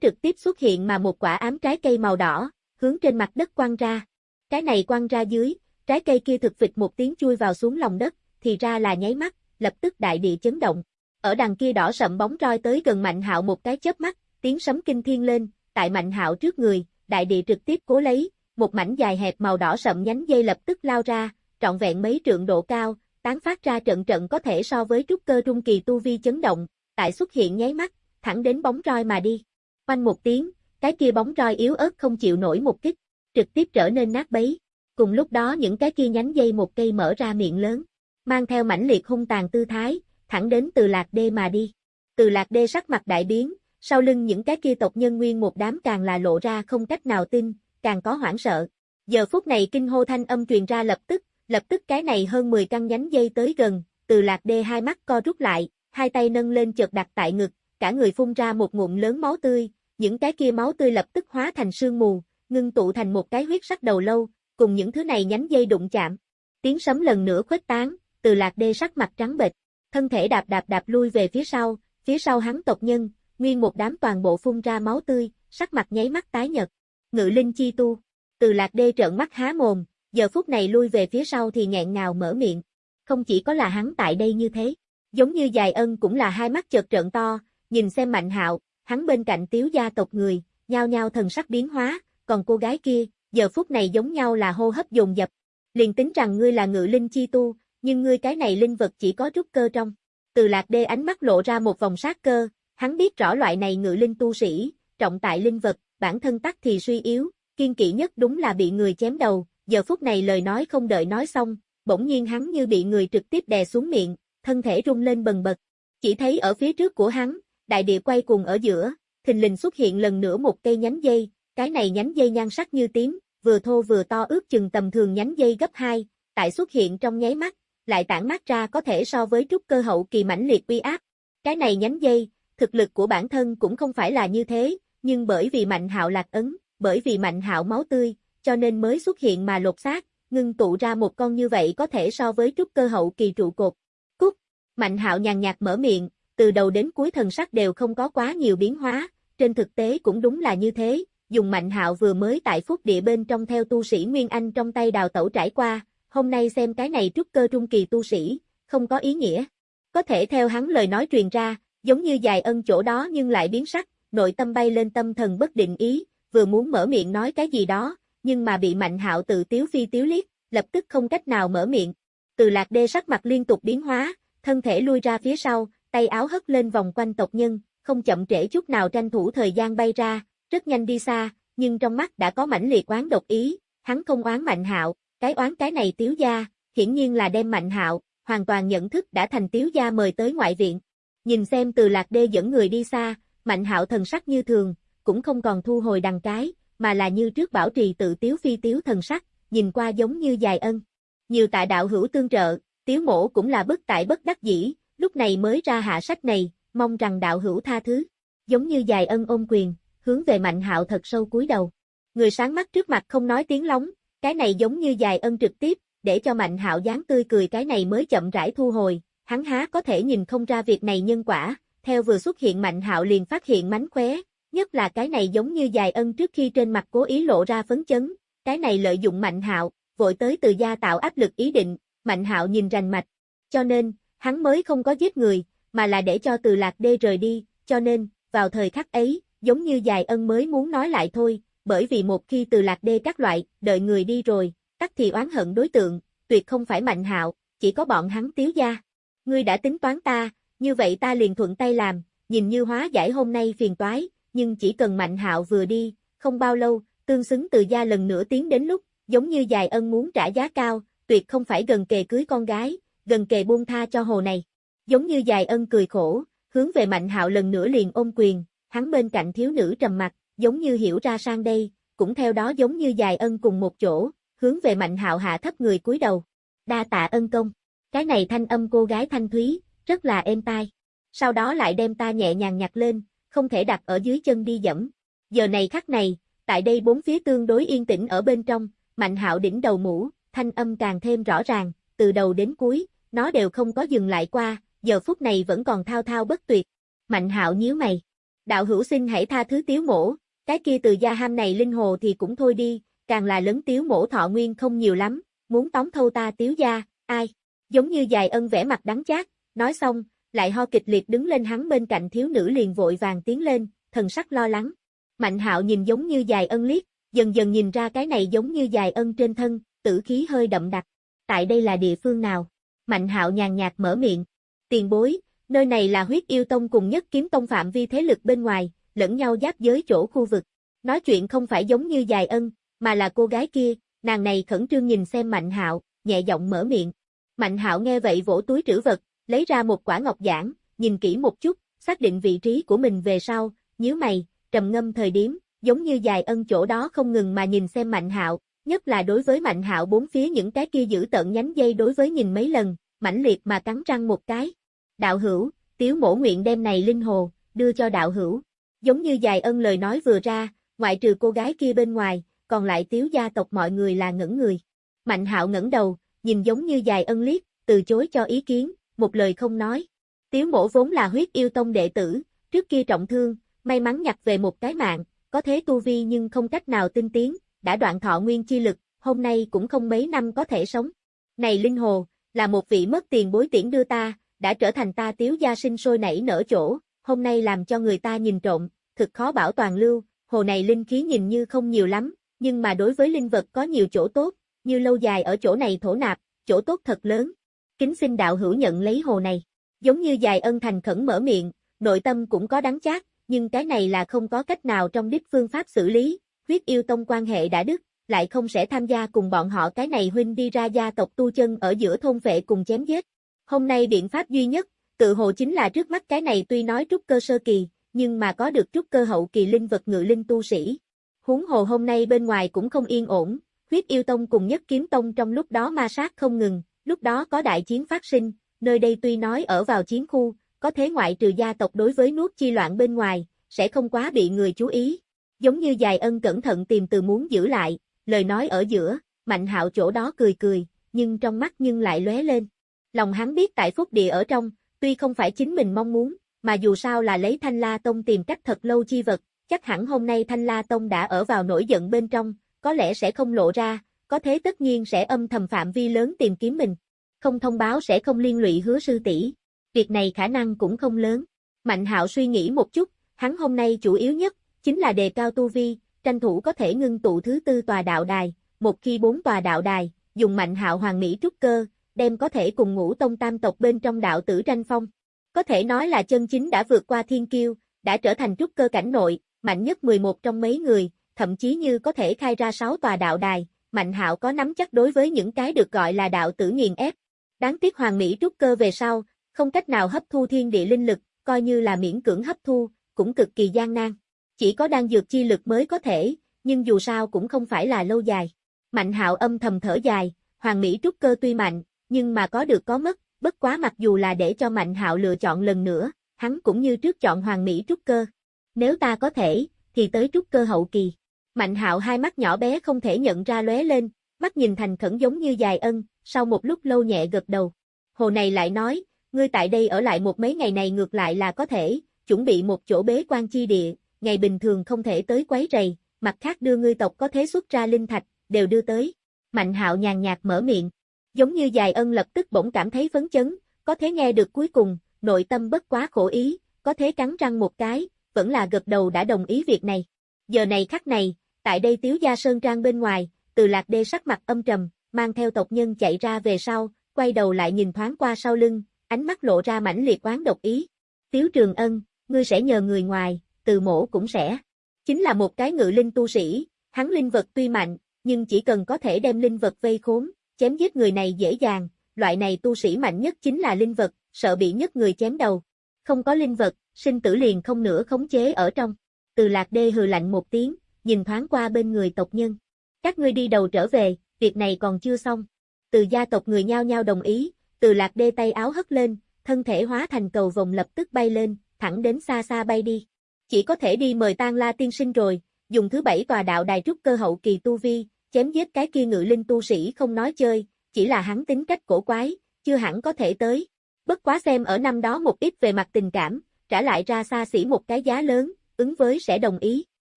trực tiếp xuất hiện mà một quả ám trái cây màu đỏ, hướng trên mặt đất quăng ra. Cái này quăng ra dưới, trái cây kia thực vịt một tiếng chui vào xuống lòng đất, thì ra là nháy mắt, lập tức đại địa chấn động. Ở đằng kia đỏ sậm bóng roi tới gần Mạnh Hạo một cái chớp mắt, tiếng sấm kinh thiên lên, tại Mạnh Hạo trước người, đại địa trực tiếp cố lấy, một mảnh dài hẹp màu đỏ sậm nhánh dây lập tức lao ra, trọn vẹn mấy trượng độ cao, tán phát ra trận trận có thể so với trúc cơ trung kỳ tu vi chấn động, tại xuất hiện nháy mắt, thẳng đến bóng roi mà đi. Quanh một tiếng, cái kia bóng roi yếu ớt không chịu nổi một kích, trực tiếp trở nên nát bấy. Cùng lúc đó những cái kia nhánh dây một cây mở ra miệng lớn, mang theo mãnh liệt hung tàn tư thái, thẳng đến từ lạc đê mà đi. Từ lạc đê sắc mặt đại biến, sau lưng những cái kia tộc nhân nguyên một đám càng là lộ ra không cách nào tin, càng có hoảng sợ. Giờ phút này kinh hô thanh âm truyền ra lập tức, lập tức cái này hơn 10 căn nhánh dây tới gần, từ lạc đê hai mắt co rút lại, hai tay nâng lên chợt đặt tại ngực, cả người phun ra một ngụm lớn máu tươi, những cái kia máu tươi lập tức hóa thành sương mù, ngưng tụ thành một cái huyết sắc đầu lâu, cùng những thứ này nhánh dây đụng chạm. Tiếng sấm lần nữa khuếch tán, từ lạc đê sắc mặt trắng bệch, thân thể đạp đạp đạp lui về phía sau, phía sau hắn tộc nhân, nguyên một đám toàn bộ phun ra máu tươi, sắc mặt nháy mắt tái nhật. Ngự linh chi tu, từ lạc đê trợn mắt há mồm, giờ phút này lui về phía sau thì nghẹn ngào mở miệng. Không chỉ có là hắn tại đây như thế, giống như dài ân cũng là hai mắt chợt trợn to, nhìn xem mạnh hạo, hắn bên cạnh tiếu gia tộc người, nhao nhao thần sắc biến hóa, còn cô gái kia, giờ phút này giống nhau là hô hấp dồn dập. Liền tính rằng ngươi là ngự linh chi tu, nhưng ngươi cái này linh vật chỉ có trúc cơ trong. Từ lạc đê ánh mắt lộ ra một vòng sát cơ, hắn biết rõ loại này ngự linh tu sĩ, trọng tại linh vật, bản thân tắc thì suy yếu, kiên kỵ nhất đúng là bị người chém đầu, giờ phút này lời nói không đợi nói xong, bỗng nhiên hắn như bị người trực tiếp đè xuống miệng, thân thể rung lên bần bật. Chỉ thấy ở phía trước của hắn, đại địa quay cuồng ở giữa, thình lình xuất hiện lần nữa một cây nhánh dây, cái này nhánh dây nhan sắc như tím, vừa thô vừa to ước chừng tầm thường nhánh dây gấp 2, tại xuất hiện trong nháy mắt, lại tản mát ra có thể so với trúc cơ hậu kỳ mãnh liệt uy áp. Cái này nhánh dây, thực lực của bản thân cũng không phải là như thế, nhưng bởi vì mạnh hạo lạc ấn, bởi vì mạnh hạo máu tươi, cho nên mới xuất hiện mà lột xác, ngưng tụ ra một con như vậy có thể so với trúc cơ hậu kỳ trụ cột. Cúc, mạnh hạo nhàn nhạt mở miệng, từ đầu đến cuối thần sắc đều không có quá nhiều biến hóa, trên thực tế cũng đúng là như thế, dùng mạnh hạo vừa mới tại phúc địa bên trong theo tu sĩ Nguyên Anh trong tay đào tẩu trải qua, hôm nay xem cái này trúc cơ trung kỳ tu sĩ, không có ý nghĩa. Có thể theo hắn lời nói truyền ra, giống như dài ân chỗ đó nhưng lại biến sắc, nội tâm bay lên tâm thần bất định ý, vừa muốn mở miệng nói cái gì đó, nhưng mà bị mạnh hạo tự tiếu phi tiếu liếc, lập tức không cách nào mở miệng. Từ lạc đê sắc mặt liên tục biến hóa, thân thể lui ra phía sau, tay áo hất lên vòng quanh tộc nhân, không chậm trễ chút nào tranh thủ thời gian bay ra, rất nhanh đi xa, nhưng trong mắt đã có mãnh liệt oán độc ý, hắn không oán mạnh hạo, cái oán cái này tiếu gia, hiển nhiên là đem mạnh hạo, hoàn toàn nhận thức đã thành tiếu gia mời tới ngoại viện. Nhìn xem từ lạc đê dẫn người đi xa, mạnh hạo thần sắc như thường, cũng không còn thu hồi đằng cái, mà là như trước bảo trì tự tiếu phi tiếu thần sắc, nhìn qua giống như dài ân. Nhiều tại đạo hữu tương trợ, tiếu mổ cũng là bất tại bất đắc dĩ, lúc này mới ra hạ sách này, mong rằng đạo hữu tha thứ. Giống như dài ân ôm quyền, hướng về Mạnh Hạo thật sâu cúi đầu. Người sáng mắt trước mặt không nói tiếng lóng, cái này giống như dài ân trực tiếp, để cho Mạnh Hạo dáng tươi cười cái này mới chậm rãi thu hồi, hắn há có thể nhìn không ra việc này nhân quả, theo vừa xuất hiện Mạnh Hạo liền phát hiện mánh khóe, nhất là cái này giống như dài ân trước khi trên mặt cố ý lộ ra phấn chấn, cái này lợi dụng Mạnh Hạo, vội tới từ gia tạo áp lực ý định, Mạnh Hạo nhìn rành mạch, cho nên, hắn mới không có giết người, mà là để cho từ lạc đê rời đi, cho nên, vào thời khắc ấy, giống như dài ân mới muốn nói lại thôi, bởi vì một khi từ lạc đê các loại, đợi người đi rồi, tắc thì oán hận đối tượng, tuyệt không phải mạnh hạo, chỉ có bọn hắn tiếu gia. Ngươi đã tính toán ta, như vậy ta liền thuận tay làm, nhìn như hóa giải hôm nay phiền toái, nhưng chỉ cần mạnh hạo vừa đi, không bao lâu, tương xứng từ gia lần nữa tiến đến lúc, giống như dài ân muốn trả giá cao, tuyệt không phải gần kề cưới con gái, gần kề buông tha cho hồ này. Giống như dài ân cười khổ, hướng về mạnh hạo lần nữa liền ôm quyền, hắn bên cạnh thiếu nữ trầm mặt, giống như hiểu ra sang đây, cũng theo đó giống như dài ân cùng một chỗ, hướng về mạnh hạo hạ thấp người cúi đầu. Đa tạ ân công. Cái này thanh âm cô gái thanh thúy, rất là êm tai. Sau đó lại đem ta nhẹ nhàng nhặt lên, không thể đặt ở dưới chân đi dẫm. Giờ này khắc này, tại đây bốn phía tương đối yên tĩnh ở bên trong, mạnh hạo đỉnh đầu mũ, thanh âm càng thêm rõ ràng, từ đầu đến cuối, nó đều không có dừng lại qua, giờ phút này vẫn còn thao thao bất tuyệt. Mạnh hạo nhíu mày. Đạo hữu xin hãy tha thứ tiếu mổ, cái kia từ gia ham này linh hồ thì cũng thôi đi, càng là lớn tiếu mổ thọ nguyên không nhiều lắm, muốn tóm thâu ta tiếu gia, ai? Giống như dài ân vẻ mặt đắng chát, nói xong, lại ho kịch liệt đứng lên hắn bên cạnh thiếu nữ liền vội vàng tiến lên, thần sắc lo lắng. Mạnh hạo nhìn giống như dài ân liếc, dần dần nhìn ra cái này giống như dài ân trên thân, tử khí hơi đậm đặc. Tại đây là địa phương nào? Mạnh hạo nhàn nhạt mở miệng. Tiền bối, nơi này là huyết yêu tông cùng nhất kiếm tông phạm vi thế lực bên ngoài, lẫn nhau giáp giới chỗ khu vực. Nói chuyện không phải giống như dài ân, mà là cô gái kia, nàng này khẩn trương nhìn xem Mạnh Hạo, nhẹ giọng mở miệng. Mạnh Hạo nghe vậy vỗ túi trữ vật, lấy ra một quả ngọc giản, nhìn kỹ một chút, xác định vị trí của mình về sau, nhíu mày, trầm ngâm thời điểm, giống như dài ân chỗ đó không ngừng mà nhìn xem Mạnh Hạo, nhất là đối với Mạnh Hạo bốn phía những cái kia giữ tận nhánh dây đối với nhìn mấy lần, mãnh liệt mà cắn răng một cái. Đạo hữu, tiếu mổ nguyện đem này linh hồ, đưa cho đạo hữu. Giống như dài ân lời nói vừa ra, ngoại trừ cô gái kia bên ngoài, còn lại tiếu gia tộc mọi người là ngẩn người. Mạnh hạo ngẩng đầu, nhìn giống như dài ân liếc, từ chối cho ý kiến, một lời không nói. Tiếu mổ vốn là huyết yêu tông đệ tử, trước kia trọng thương, may mắn nhặt về một cái mạng, có thế tu vi nhưng không cách nào tinh tiến, đã đoạn thọ nguyên chi lực, hôm nay cũng không mấy năm có thể sống. Này Linh Hồ, là một vị mất tiền bối tiễn đưa ta, đã trở thành ta tiếu gia sinh sôi nảy nở chỗ, hôm nay làm cho người ta nhìn trộm, thực khó bảo toàn lưu, hồ này linh khí nhìn như không nhiều lắm, nhưng mà đối với linh vật có nhiều chỗ tốt, như lâu dài ở chỗ này thổ nạp, chỗ tốt thật lớn. Kính xin đạo hữu nhận lấy hồ này. Giống như dài ân thành khẩn mở miệng, nội tâm cũng có đắng chát, nhưng cái này là không có cách nào trong đích phương pháp xử lý, huyết yêu tông quan hệ đã đứt, lại không sẽ tham gia cùng bọn họ cái này huynh đi ra gia tộc tu chân ở giữa thôn vệ cùng chém giết. Hôm nay biện pháp duy nhất, tự hồ chính là trước mắt cái này tuy nói trúc cơ sơ kỳ, nhưng mà có được trúc cơ hậu kỳ linh vật ngự linh tu sĩ. Huống hồ hôm nay bên ngoài cũng không yên ổn, huyết yêu tông cùng nhất kiếm tông trong lúc đó ma sát không ngừng, lúc đó có đại chiến phát sinh, nơi đây tuy nói ở vào chiến khu, có thế ngoại trừ gia tộc đối với nuốt chi loạn bên ngoài, sẽ không quá bị người chú ý. Giống như dài ân cẩn thận tìm từ muốn giữ lại, lời nói ở giữa, mạnh hạo chỗ đó cười cười, nhưng trong mắt nhưng lại lóe lên. Lòng hắn biết tại phúc địa ở trong, tuy không phải chính mình mong muốn, mà dù sao là lấy thanh la tông tìm cách thật lâu chi vật, chắc hẳn hôm nay thanh la tông đã ở vào nổi giận bên trong, có lẽ sẽ không lộ ra, có thế tất nhiên sẽ âm thầm phạm vi lớn tìm kiếm mình. Không thông báo sẽ không liên lụy hứa sư tỷ. Việc này khả năng cũng không lớn. Mạnh hạo suy nghĩ một chút, hắn hôm nay chủ yếu nhất, chính là đề cao tu vi, tranh thủ có thể ngưng tụ thứ tư tòa đạo đài, một khi bốn tòa đạo đài, dùng mạnh hạo hoàng mỹ trúc cơ, đem có thể cùng ngũ tông tam tộc bên trong đạo tử tranh phong. Có thể nói là chân chính đã vượt qua thiên kiêu, đã trở thành trúc cơ cảnh nội, mạnh nhất 11 trong mấy người, thậm chí như có thể khai ra 6 tòa đạo đài, Mạnh Hạo có nắm chắc đối với những cái được gọi là đạo tử nghiền ép. Đáng tiếc Hoàng Mỹ trúc cơ về sau, không cách nào hấp thu thiên địa linh lực, coi như là miễn cưỡng hấp thu, cũng cực kỳ gian nan. Chỉ có đang dược chi lực mới có thể, nhưng dù sao cũng không phải là lâu dài. Mạnh Hạo âm thầm thở dài, Hoàng Mỹ trúc cơ tuy mạnh, nhưng mà có được có mất, bất quá mặc dù là để cho Mạnh Hạo lựa chọn lần nữa, hắn cũng như trước chọn Hoàng Mỹ trúc cơ. Nếu ta có thể, thì tới trúc cơ hậu kỳ. Mạnh Hạo hai mắt nhỏ bé không thể nhận ra lóe lên, mắt nhìn thành khẩn giống như dài ân, sau một lúc lâu nhẹ gật đầu. Hồ này lại nói, ngươi tại đây ở lại một mấy ngày này ngược lại là có thể, chuẩn bị một chỗ bế quan chi địa, ngày bình thường không thể tới quấy rầy, mặt khác đưa ngươi tộc có thế xuất ra linh thạch, đều đưa tới. Mạnh hạo nhàn nhạt mở miệng. Giống như dài ân lập tức bỗng cảm thấy phấn chấn, có thế nghe được cuối cùng, nội tâm bất quá khổ ý, có thế cắn răng một cái, vẫn là gật đầu đã đồng ý việc này. Giờ này khắc này, tại đây tiếu gia sơn trang bên ngoài, từ lạc đê sắc mặt âm trầm, mang theo tộc nhân chạy ra về sau, quay đầu lại nhìn thoáng qua sau lưng, ánh mắt lộ ra mãnh liệt quán độc ý. Tiếu Trường Ân, ngươi sẽ nhờ người ngoài, từ mổ cũng sẽ. Chính là một cái ngự linh tu sĩ, hắn linh vật tuy mạnh, nhưng chỉ cần có thể đem linh vật vây khốn, chém giết người này dễ dàng, loại này tu sĩ mạnh nhất chính là linh vật, sợ bị nhất người chém đầu. Không có linh vật, sinh tử liền không nữa khống chế ở trong. Từ lạc đê hừ lạnh một tiếng, nhìn thoáng qua bên người tộc nhân. Các ngươi đi đầu trở về, việc này còn chưa xong. Từ gia tộc người nhao nhao đồng ý, từ lạc đê tay áo hất lên, thân thể hóa thành cầu vòng lập tức bay lên, thẳng đến xa xa bay đi. Chỉ có thể đi mời tang la tiên sinh rồi, dùng thứ bảy tòa đạo đài trúc cơ hậu kỳ tu vi, chém giết cái kia ngự linh tu sĩ không nói chơi, chỉ là hắn tính cách cổ quái, chưa hẳn có thể tới. Bất quá xem ở năm đó một ít về mặt tình cảm, trả lại ra xa xỉ một cái giá lớn, ứng với sẽ đồng ý.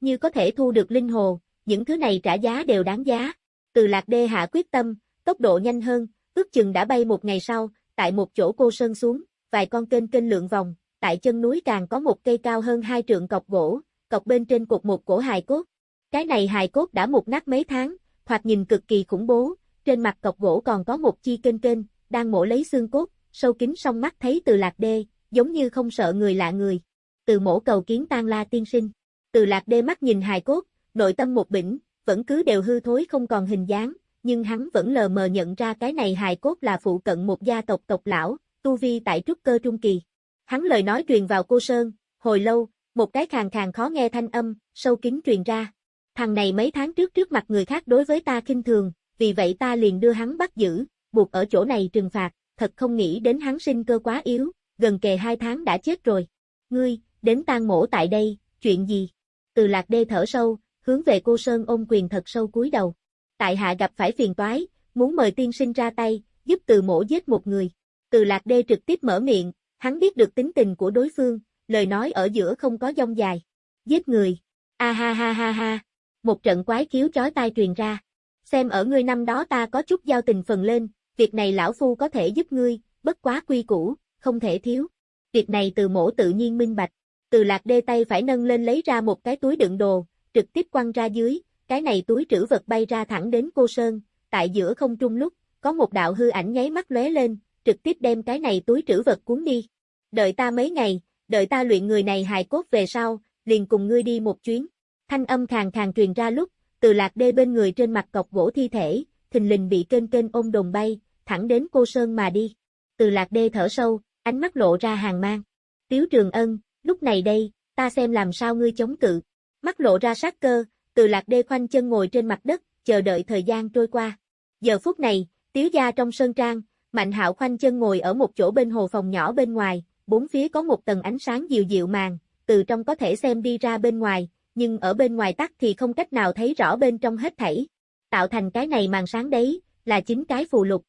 Như có thể thu được linh hồ, những thứ này trả giá đều đáng giá. Từ lạc đê hạ quyết tâm, tốc độ nhanh hơn, ước chừng đã bay một ngày sau, tại một chỗ cô sơn xuống, vài con kênh kênh lượng vòng, tại chân núi càng có một cây cao hơn hai trượng cọc gỗ, cọc bên trên cột một cổ hài cốt. Cái này hài cốt đã mục nát mấy tháng, thoạt nhìn cực kỳ khủng bố, trên mặt cọc gỗ còn có một chi kênh kênh, đang mổ lấy xương cốt, sâu kín song mắt thấy từ lạc đê, giống như không sợ người lạ người. Từ mổ cầu kiến tan la tiên sinh. Từ lạc đê mắt nhìn hài cốt, nội tâm một bỉnh, vẫn cứ đều hư thối không còn hình dáng, nhưng hắn vẫn lờ mờ nhận ra cái này hài cốt là phụ cận một gia tộc tộc lão, tu vi tại trúc cơ trung kỳ. Hắn lời nói truyền vào cô Sơn, hồi lâu, một cái khàn khàn khó nghe thanh âm, sâu kín truyền ra. Thằng này mấy tháng trước trước mặt người khác đối với ta kinh thường, vì vậy ta liền đưa hắn bắt giữ, buộc ở chỗ này trừng phạt, thật không nghĩ đến hắn sinh cơ quá yếu, gần kề hai tháng đã chết rồi. Ngươi, đến tang mổ tại đây, chuyện gì? Từ lạc đê thở sâu, hướng về cô Sơn ôm quyền thật sâu cúi đầu. Tại hạ gặp phải phiền toái, muốn mời tiên sinh ra tay, giúp từ mổ giết một người. Từ lạc đê trực tiếp mở miệng, hắn biết được tính tình của đối phương, lời nói ở giữa không có dông dài. Giết người. A ha ha ha ha. Một trận quái khiếu chói tai truyền ra. Xem ở ngươi năm đó ta có chút giao tình phần lên, việc này lão phu có thể giúp ngươi, bất quá quy củ, không thể thiếu. Việc này từ mổ tự nhiên minh bạch. Từ lạc đê tay phải nâng lên lấy ra một cái túi đựng đồ, trực tiếp quăng ra dưới, cái này túi trữ vật bay ra thẳng đến cô Sơn, tại giữa không trung lúc, có một đạo hư ảnh nháy mắt lóe lên, trực tiếp đem cái này túi trữ vật cuốn đi. Đợi ta mấy ngày, đợi ta luyện người này hài cốt về sau, liền cùng ngươi đi một chuyến. Thanh âm khàn khàn truyền ra lúc, từ lạc đê bên người trên mặt cọc gỗ thi thể, thình lình bị kênh kênh ôm đồng bay, thẳng đến cô Sơn mà đi. Từ lạc đê thở sâu, ánh mắt lộ ra hàng mang. Tiếu trường ân, lúc này đây, ta xem làm sao ngươi chống cự. Mắt lộ ra sát cơ, từ lạc đê khoanh chân ngồi trên mặt đất, chờ đợi thời gian trôi qua. Giờ phút này, tiếu gia trong sơn trang, Mạnh hạo khoanh chân ngồi ở một chỗ bên hồ phòng nhỏ bên ngoài, bốn phía có một tầng ánh sáng dịu dịu màng, từ trong có thể xem đi ra bên ngoài, nhưng ở bên ngoài tắt thì không cách nào thấy rõ bên trong hết thảy. Tạo thành cái này màn sáng đấy, là chính cái phù lục.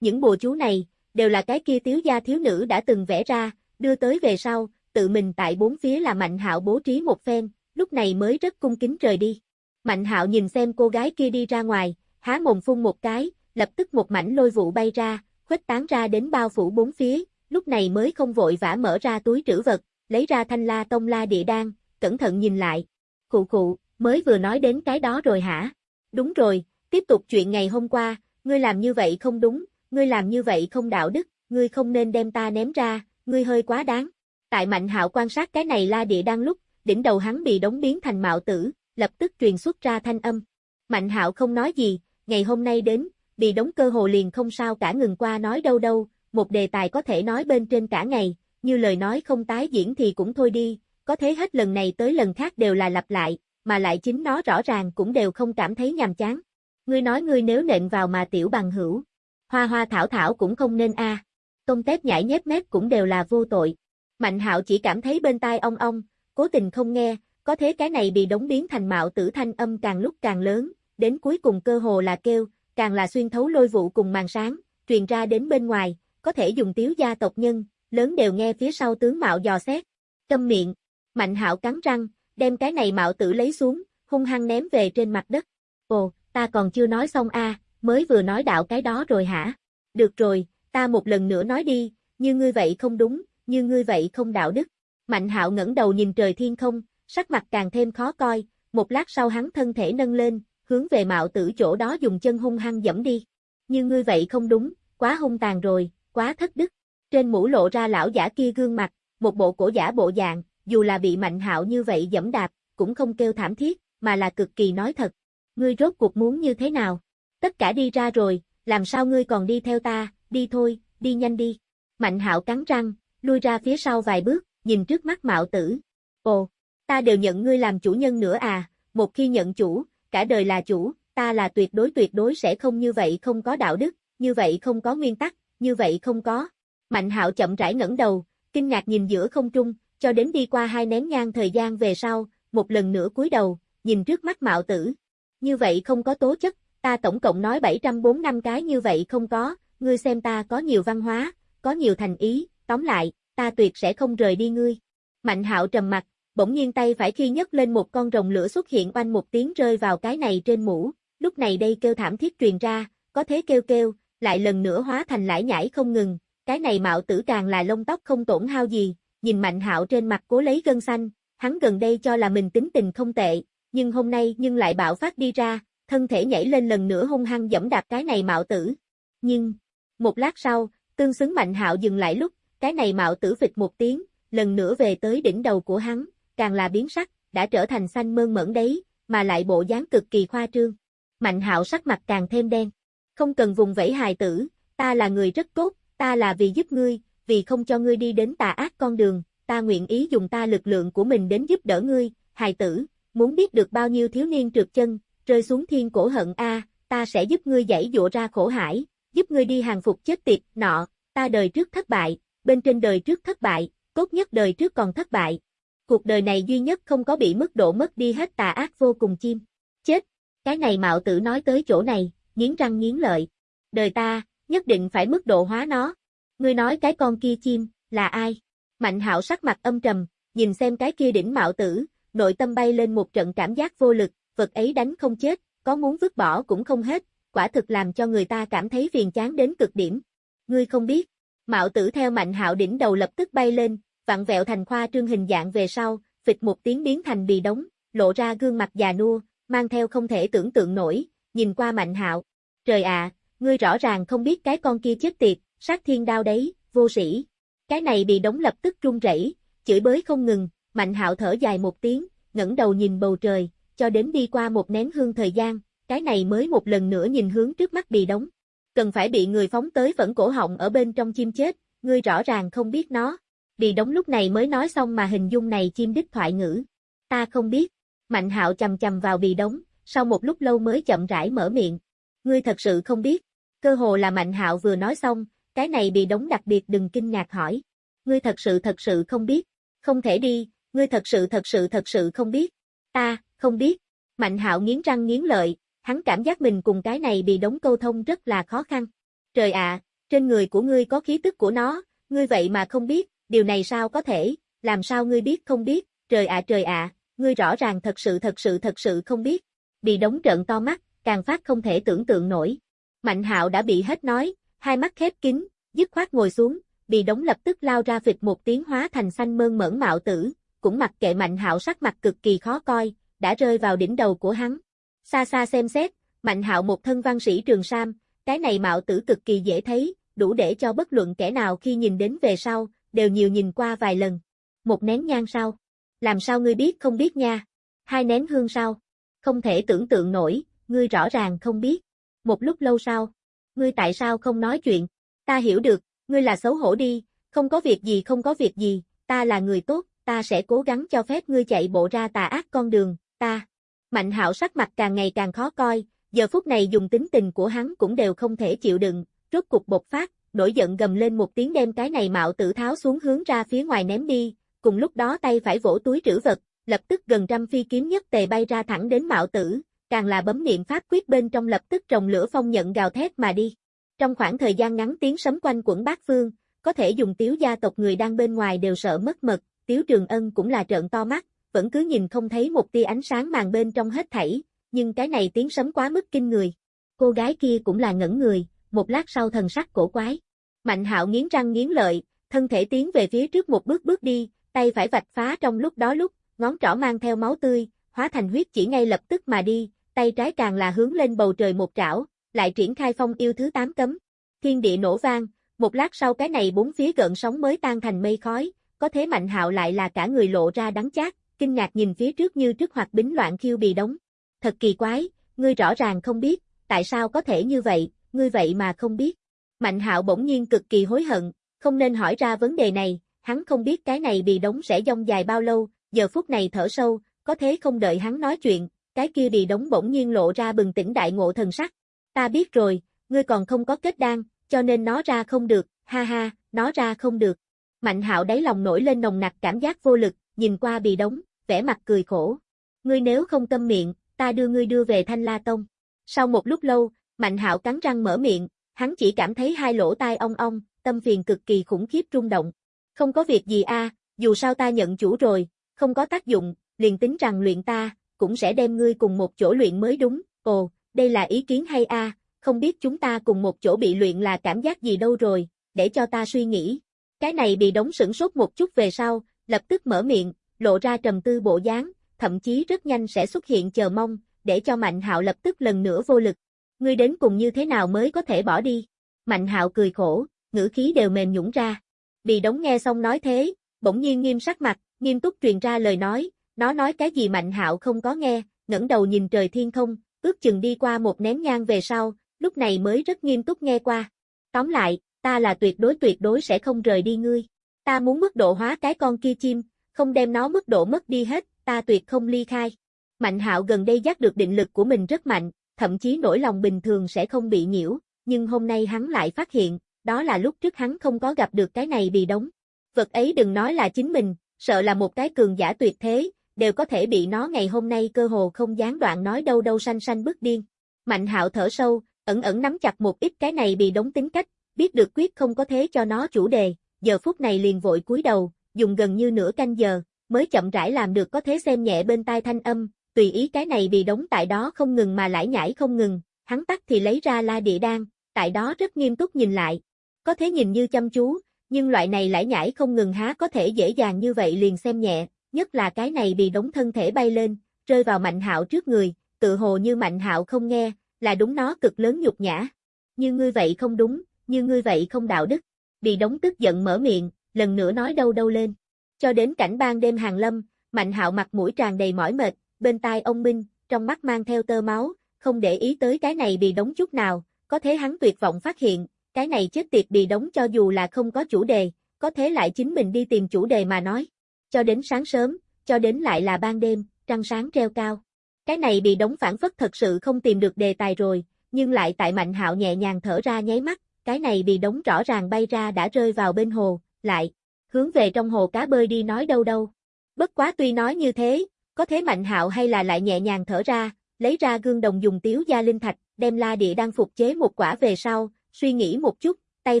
Những bùa chú này, đều là cái kia tiếu gia thiếu nữ đã từng vẽ ra, đưa tới về sau, tự mình tại bốn phía là Mạnh hạo bố trí một phen, lúc này mới rất cung kính rời đi. Mạnh hạo nhìn xem cô gái kia đi ra ngoài, há mồm phun một cái, lập tức một mảnh lôi vụ bay ra, khuếch tán ra đến bao phủ bốn phía, lúc này mới không vội vã mở ra túi trữ vật, lấy ra thanh la tông la địa đan, cẩn thận nhìn lại. Khụ khụ, mới vừa nói đến cái đó rồi hả? Đúng rồi, tiếp tục chuyện ngày hôm qua, ngươi làm như vậy không đúng, ngươi làm như vậy không đạo đức, ngươi không nên đem ta ném ra, ngươi hơi quá đáng. Tại Mạnh Hạo quan sát cái này la địa đan lúc, đỉnh đầu hắn bị đóng biến thành mạo tử, lập tức truyền xuất ra thanh âm. Mạnh Hạo không nói gì, ngày hôm nay đến, bị đóng cơ hồ liền không sao cả ngừng qua nói đâu đâu, một đề tài có thể nói bên trên cả ngày, như lời nói không tái diễn thì cũng thôi đi, có thế hết lần này tới lần khác đều là lặp lại, mà lại chính nó rõ ràng cũng đều không cảm thấy nhàm chán. Ngươi nói ngươi nếu nện vào mà tiểu bằng hữu. Hoa hoa thảo thảo cũng không nên a. À. Tông tép nhảy nhép mép cũng đều là vô tội. Mạnh hạo chỉ cảm thấy bên tai ong ong, cố tình không nghe, có thế cái này bị đóng biến thành mạo tử thanh âm càng lúc càng lớn, đến cuối cùng cơ hồ là kêu, càng là xuyên thấu lôi vụ cùng màn sáng, truyền ra đến bên ngoài, có thể dùng tiếu gia tộc nhân, lớn đều nghe phía sau tướng mạo dò xét. Câm miệng, mạnh hạo cắn răng, đem cái này mạo tử lấy xuống, hung hăng ném về trên mặt đất. Ồ, ta còn chưa nói xong a, mới vừa nói đạo cái đó rồi hả? Được rồi, ta một lần nữa nói đi, như ngươi vậy không đúng, như ngươi vậy không đạo đức. Mạnh hạo ngẩng đầu nhìn trời thiên không, sắc mặt càng thêm khó coi, một lát sau hắn thân thể nâng lên, hướng về mạo tử chỗ đó dùng chân hung hăng dẫm đi. Như ngươi vậy không đúng, quá hung tàn rồi, quá thất đức. Trên mũ lộ ra lão giả kia gương mặt, một bộ cổ giả bộ dạng, dù là bị mạnh hạo như vậy dẫm đạp, cũng không kêu thảm thiết, mà là cực kỳ nói thật. Ngươi rốt cuộc muốn như thế nào? Tất cả đi ra rồi, làm sao ngươi còn đi theo ta, đi thôi, đi nhanh đi. Mạnh hạo cắn răng, lui ra phía sau vài bước, nhìn trước mắt mạo tử. Ồ, ta đều nhận ngươi làm chủ nhân nữa à, một khi nhận chủ, cả đời là chủ, ta là tuyệt đối tuyệt đối sẽ không như vậy không có đạo đức, như vậy không có nguyên tắc, như vậy không có. Mạnh hạo chậm rãi ngẩng đầu, kinh ngạc nhìn giữa không trung, cho đến đi qua hai nén nhang thời gian về sau, một lần nữa cúi đầu, nhìn trước mắt mạo tử. Như vậy không có tố chất, ta tổng cộng nói 704 năm cái như vậy không có, ngươi xem ta có nhiều văn hóa, có nhiều thành ý, tóm lại, ta tuyệt sẽ không rời đi ngươi. Mạnh hạo trầm mặt, bỗng nhiên tay phải khi nhấc lên một con rồng lửa xuất hiện oanh một tiếng rơi vào cái này trên mũ, lúc này đây kêu thảm thiết truyền ra, có thế kêu kêu, lại lần nữa hóa thành lãi nhảy không ngừng, cái này mạo tử càng là lông tóc không tổn hao gì, nhìn mạnh hạo trên mặt cố lấy gân xanh, hắn gần đây cho là mình tính tình không tệ, nhưng hôm nay nhưng lại bạo phát đi ra, thân thể nhảy lên lần nữa hung hăng dẫm đạp cái này mạo tử. Nhưng, một lát sau, tương xứng mạnh hạo dừng lại lúc, cái này mạo tử phịch một tiếng, lần nữa về tới đỉnh đầu của hắn, càng là biến sắc, đã trở thành xanh mơn mởn đấy, mà lại bộ dáng cực kỳ khoa trương. Mạnh hạo sắc mặt càng thêm đen. Không cần vùng vẫy hài tử, ta là người rất tốt, ta là vì giúp ngươi, vì không cho ngươi đi đến tà ác con đường, ta nguyện ý dùng ta lực lượng của mình đến giúp đỡ ngươi, hài tử, muốn biết được bao nhiêu thiếu niên trượt chân, rơi xuống thiên cổ hận a, ta sẽ giúp ngươi giải dụa ra khổ hải, giúp ngươi đi hàng phục chết tiệt, nọ, ta đời trước thất bại, bên trên đời trước thất bại, tốt nhất đời trước còn thất bại. Cuộc đời này duy nhất không có bị mức độ mất đi hết tà ác vô cùng chim. Chết, cái này mạo tử nói tới chỗ này, nghiến răng nghiến lợi. Đời ta, nhất định phải mức độ hóa nó. Ngươi nói cái con kia chim, là ai? Mạnh hạo sắc mặt âm trầm, nhìn xem cái kia đỉnh mạo tử, nội tâm bay lên một trận cảm giác vô lực, vật ấy đánh không chết, có muốn vứt bỏ cũng không hết, quả thực làm cho người ta cảm thấy phiền chán đến cực điểm. Ngươi không biết, mạo tử theo mạnh hạo đỉnh đầu lập tức bay lên, vặn vẹo thành khoa trương hình dạng về sau, phịch một tiếng biến thành bì đống, lộ ra gương mặt già nua, mang theo không thể tưởng tượng nổi, nhìn qua mạnh hạo. Trời ạ, ngươi rõ ràng không biết cái con kia chết tiệt, sát thiên đao đấy, vô sĩ. Cái này bị đóng lập tức run rẩy, chửi bới không ngừng, mạnh hạo thở dài một tiếng, ngẩng đầu nhìn bầu trời, cho đến đi qua một nén hương thời gian, cái này mới một lần nữa nhìn hướng trước mắt bị đóng. Cần phải bị người phóng tới vẫn cổ họng ở bên trong chim chết, ngươi rõ ràng không biết nó. Bị đóng lúc này mới nói xong mà hình dung này chim đích thoại ngữ. Ta không biết. Mạnh hạo chầm chầm vào bị đóng, sau một lúc lâu mới chậm rãi mở miệng. Ngươi thật sự không biết. Cơ hồ là Mạnh hạo vừa nói xong, cái này bị đóng đặc biệt đừng kinh ngạc hỏi. Ngươi thật sự thật sự không biết. Không thể đi, ngươi thật sự thật sự thật sự không biết. Ta, không biết. Mạnh hạo nghiến răng nghiến lợi, hắn cảm giác mình cùng cái này bị đóng câu thông rất là khó khăn. Trời ạ, trên người của ngươi có khí tức của nó, ngươi vậy mà không biết, điều này sao có thể, làm sao ngươi biết không biết, trời ạ trời ạ, ngươi rõ ràng thật sự thật sự thật sự không biết. Bị đóng trợn to mắt, càng phát không thể tưởng tượng nổi. Mạnh hạo đã bị hết nói, hai mắt khép kín, dứt khoát ngồi xuống, bị đóng lập tức lao ra vịt một tiếng hóa thành xanh mơn mởn mạo tử, cũng mặc kệ mạnh hạo sắc mặt cực kỳ khó coi, đã rơi vào đỉnh đầu của hắn. Xa xa xem xét, mạnh hạo một thân văn sĩ trường sam, cái này mạo tử cực kỳ dễ thấy, đủ để cho bất luận kẻ nào khi nhìn đến về sau, đều nhiều nhìn qua vài lần. Một nén nhang sau. Làm sao ngươi biết không biết nha? Hai nén hương sau. Không thể tưởng tượng nổi, ngươi rõ ràng không biết. Một lúc lâu sau. Ngươi tại sao không nói chuyện? Ta hiểu được, ngươi là xấu hổ đi, không có việc gì không có việc gì, ta là người tốt, ta sẽ cố gắng cho phép ngươi chạy bộ ra tà ác con đường, ta. Mạnh hạo sắc mặt càng ngày càng khó coi, Giờ phút này dùng tính tình của hắn cũng đều không thể chịu đựng, rốt cục bộc phát, nổi giận gầm lên một tiếng đem cái này mạo tử tháo xuống hướng ra phía ngoài ném đi, cùng lúc đó tay phải vỗ túi trữ vật, lập tức gần trăm phi kiếm nhất tề bay ra thẳng đến mạo tử, càng là bấm niệm pháp quyết bên trong lập tức trồng lửa phong nhận gào thét mà đi. Trong khoảng thời gian ngắn tiếng sấm quanh quẩn bát phương, có thể dùng tiếu gia tộc người đang bên ngoài đều sợ mất mật, tiếu trường ân cũng là trợn to mắt, vẫn cứ nhìn không thấy một tia ánh sáng màn bên trong hết thảy, nhưng cái này tiếng sấm quá mức kinh người. Cô gái kia cũng là ngẩn người, một lát sau thần sắc cổ quái. Mạnh hạo nghiến răng nghiến lợi, thân thể tiến về phía trước một bước bước đi, tay phải vạch phá trong lúc đó lúc, ngón trỏ mang theo máu tươi, hóa thành huyết chỉ ngay lập tức mà đi, tay trái càng là hướng lên bầu trời một trảo, lại triển khai phong yêu thứ tám cấm. Thiên địa nổ vang, một lát sau cái này bốn phía gợn sóng mới tan thành mây khói, có thế mạnh hạo lại là cả người lộ ra đắng chát, kinh ngạc nhìn phía trước như trước hoạt bính loạn khiêu bì đống. Thật kỳ quái, ngươi rõ ràng không biết, tại sao có thể như vậy, ngươi vậy mà không biết. Mạnh hạo bỗng nhiên cực kỳ hối hận, không nên hỏi ra vấn đề này, hắn không biết cái này bị đống sẽ dông dài bao lâu, giờ phút này thở sâu, có thế không đợi hắn nói chuyện, cái kia bị đống bỗng nhiên lộ ra bừng tỉnh đại ngộ thần sắc. Ta biết rồi, ngươi còn không có kết đan, cho nên nó ra không được, ha ha, nó ra không được. Mạnh hạo đáy lòng nổi lên nồng nặc cảm giác vô lực, nhìn qua bị đống, vẻ mặt cười khổ. Ngươi nếu không tâm miệng, ta đưa ngươi đưa về Thanh La Tông. Sau một lúc lâu, Mạnh hạo cắn răng mở miệng, hắn chỉ cảm thấy hai lỗ tai ong ong, tâm phiền cực kỳ khủng khiếp rung động. Không có việc gì a, dù sao ta nhận chủ rồi, không có tác dụng, liền tính rằng luyện ta, cũng sẽ đem ngươi cùng một chỗ luyện mới đúng. Ồ, đây là ý kiến hay a, không biết chúng ta cùng một chỗ bị luyện là cảm giác gì đâu rồi, để cho ta suy nghĩ. Cái này bị đóng sửng sốt một chút về sau, lập tức mở miệng, lộ ra trầm tư bộ dáng, thậm chí rất nhanh sẽ xuất hiện chờ mong, để cho Mạnh Hạo lập tức lần nữa vô lực. Ngươi đến cùng như thế nào mới có thể bỏ đi? Mạnh Hạo cười khổ, ngữ khí đều mềm nhũn ra. Bị đóng nghe xong nói thế, bỗng nhiên nghiêm sắc mặt, nghiêm túc truyền ra lời nói, nó nói cái gì Mạnh Hạo không có nghe, ngẩng đầu nhìn trời thiên không, ước chừng đi qua một nén nhang về sau, lúc này mới rất nghiêm túc nghe qua. Tóm lại, ta là tuyệt đối tuyệt đối sẽ không rời đi ngươi. Ta muốn mức độ hóa cái con kia chim, không đem nó mức độ mất đi hết, ta tuyệt không ly khai. Mạnh hạo gần đây giác được định lực của mình rất mạnh, thậm chí nỗi lòng bình thường sẽ không bị nhiễu, nhưng hôm nay hắn lại phát hiện, đó là lúc trước hắn không có gặp được cái này bị đóng. Vật ấy đừng nói là chính mình, sợ là một cái cường giả tuyệt thế, đều có thể bị nó ngày hôm nay cơ hồ không gián đoạn nói đâu đâu xanh xanh bước điên. Mạnh hạo thở sâu, ẩn ẩn nắm chặt một ít cái này bị đóng tính cách, biết được quyết không có thế cho nó chủ đề, giờ phút này liền vội cúi đầu, dùng gần như nửa canh giờ, mới chậm rãi làm được có thế xem nhẹ bên tai thanh âm, tùy ý cái này bị đóng tại đó không ngừng mà lãi nhãi không ngừng, hắn tắt thì lấy ra la địa đan, tại đó rất nghiêm túc nhìn lại. Có thế nhìn như chăm chú, nhưng loại này lãi nhãi không ngừng há có thể dễ dàng như vậy liền xem nhẹ, nhất là cái này bị đóng thân thể bay lên, rơi vào mạnh hạo trước người, tự hồ như mạnh hạo không nghe, là đúng nó cực lớn nhục nhã. Như ngươi vậy không đúng, như ngươi vậy không đạo đức. Bị đóng tức giận mở miệng, lần nữa nói đâu đâu lên. Cho đến cảnh ban đêm hàng lâm, mạnh hạo mặt mũi tràn đầy mỏi mệt, bên tai ông Minh, trong mắt mang theo tơ máu, không để ý tới cái này bị đóng chút nào, có thế hắn tuyệt vọng phát hiện, cái này chết tiệt bị đóng cho dù là không có chủ đề, có thế lại chính mình đi tìm chủ đề mà nói. Cho đến sáng sớm, cho đến lại là ban đêm, trăng sáng treo cao. Cái này bị đóng phản phất thật sự không tìm được đề tài rồi, nhưng lại tại Mạnh Hạo nhẹ nhàng thở ra nháy mắt, cái này bị đóng rõ ràng bay ra đã rơi vào bên hồ, lại, hướng về trong hồ cá bơi đi nói đâu đâu. Bất quá tuy nói như thế, có thế Mạnh Hạo hay là lại nhẹ nhàng thở ra, lấy ra gương đồng dùng tiếu gia linh thạch, đem la địa đang phục chế một quả về sau, suy nghĩ một chút, tay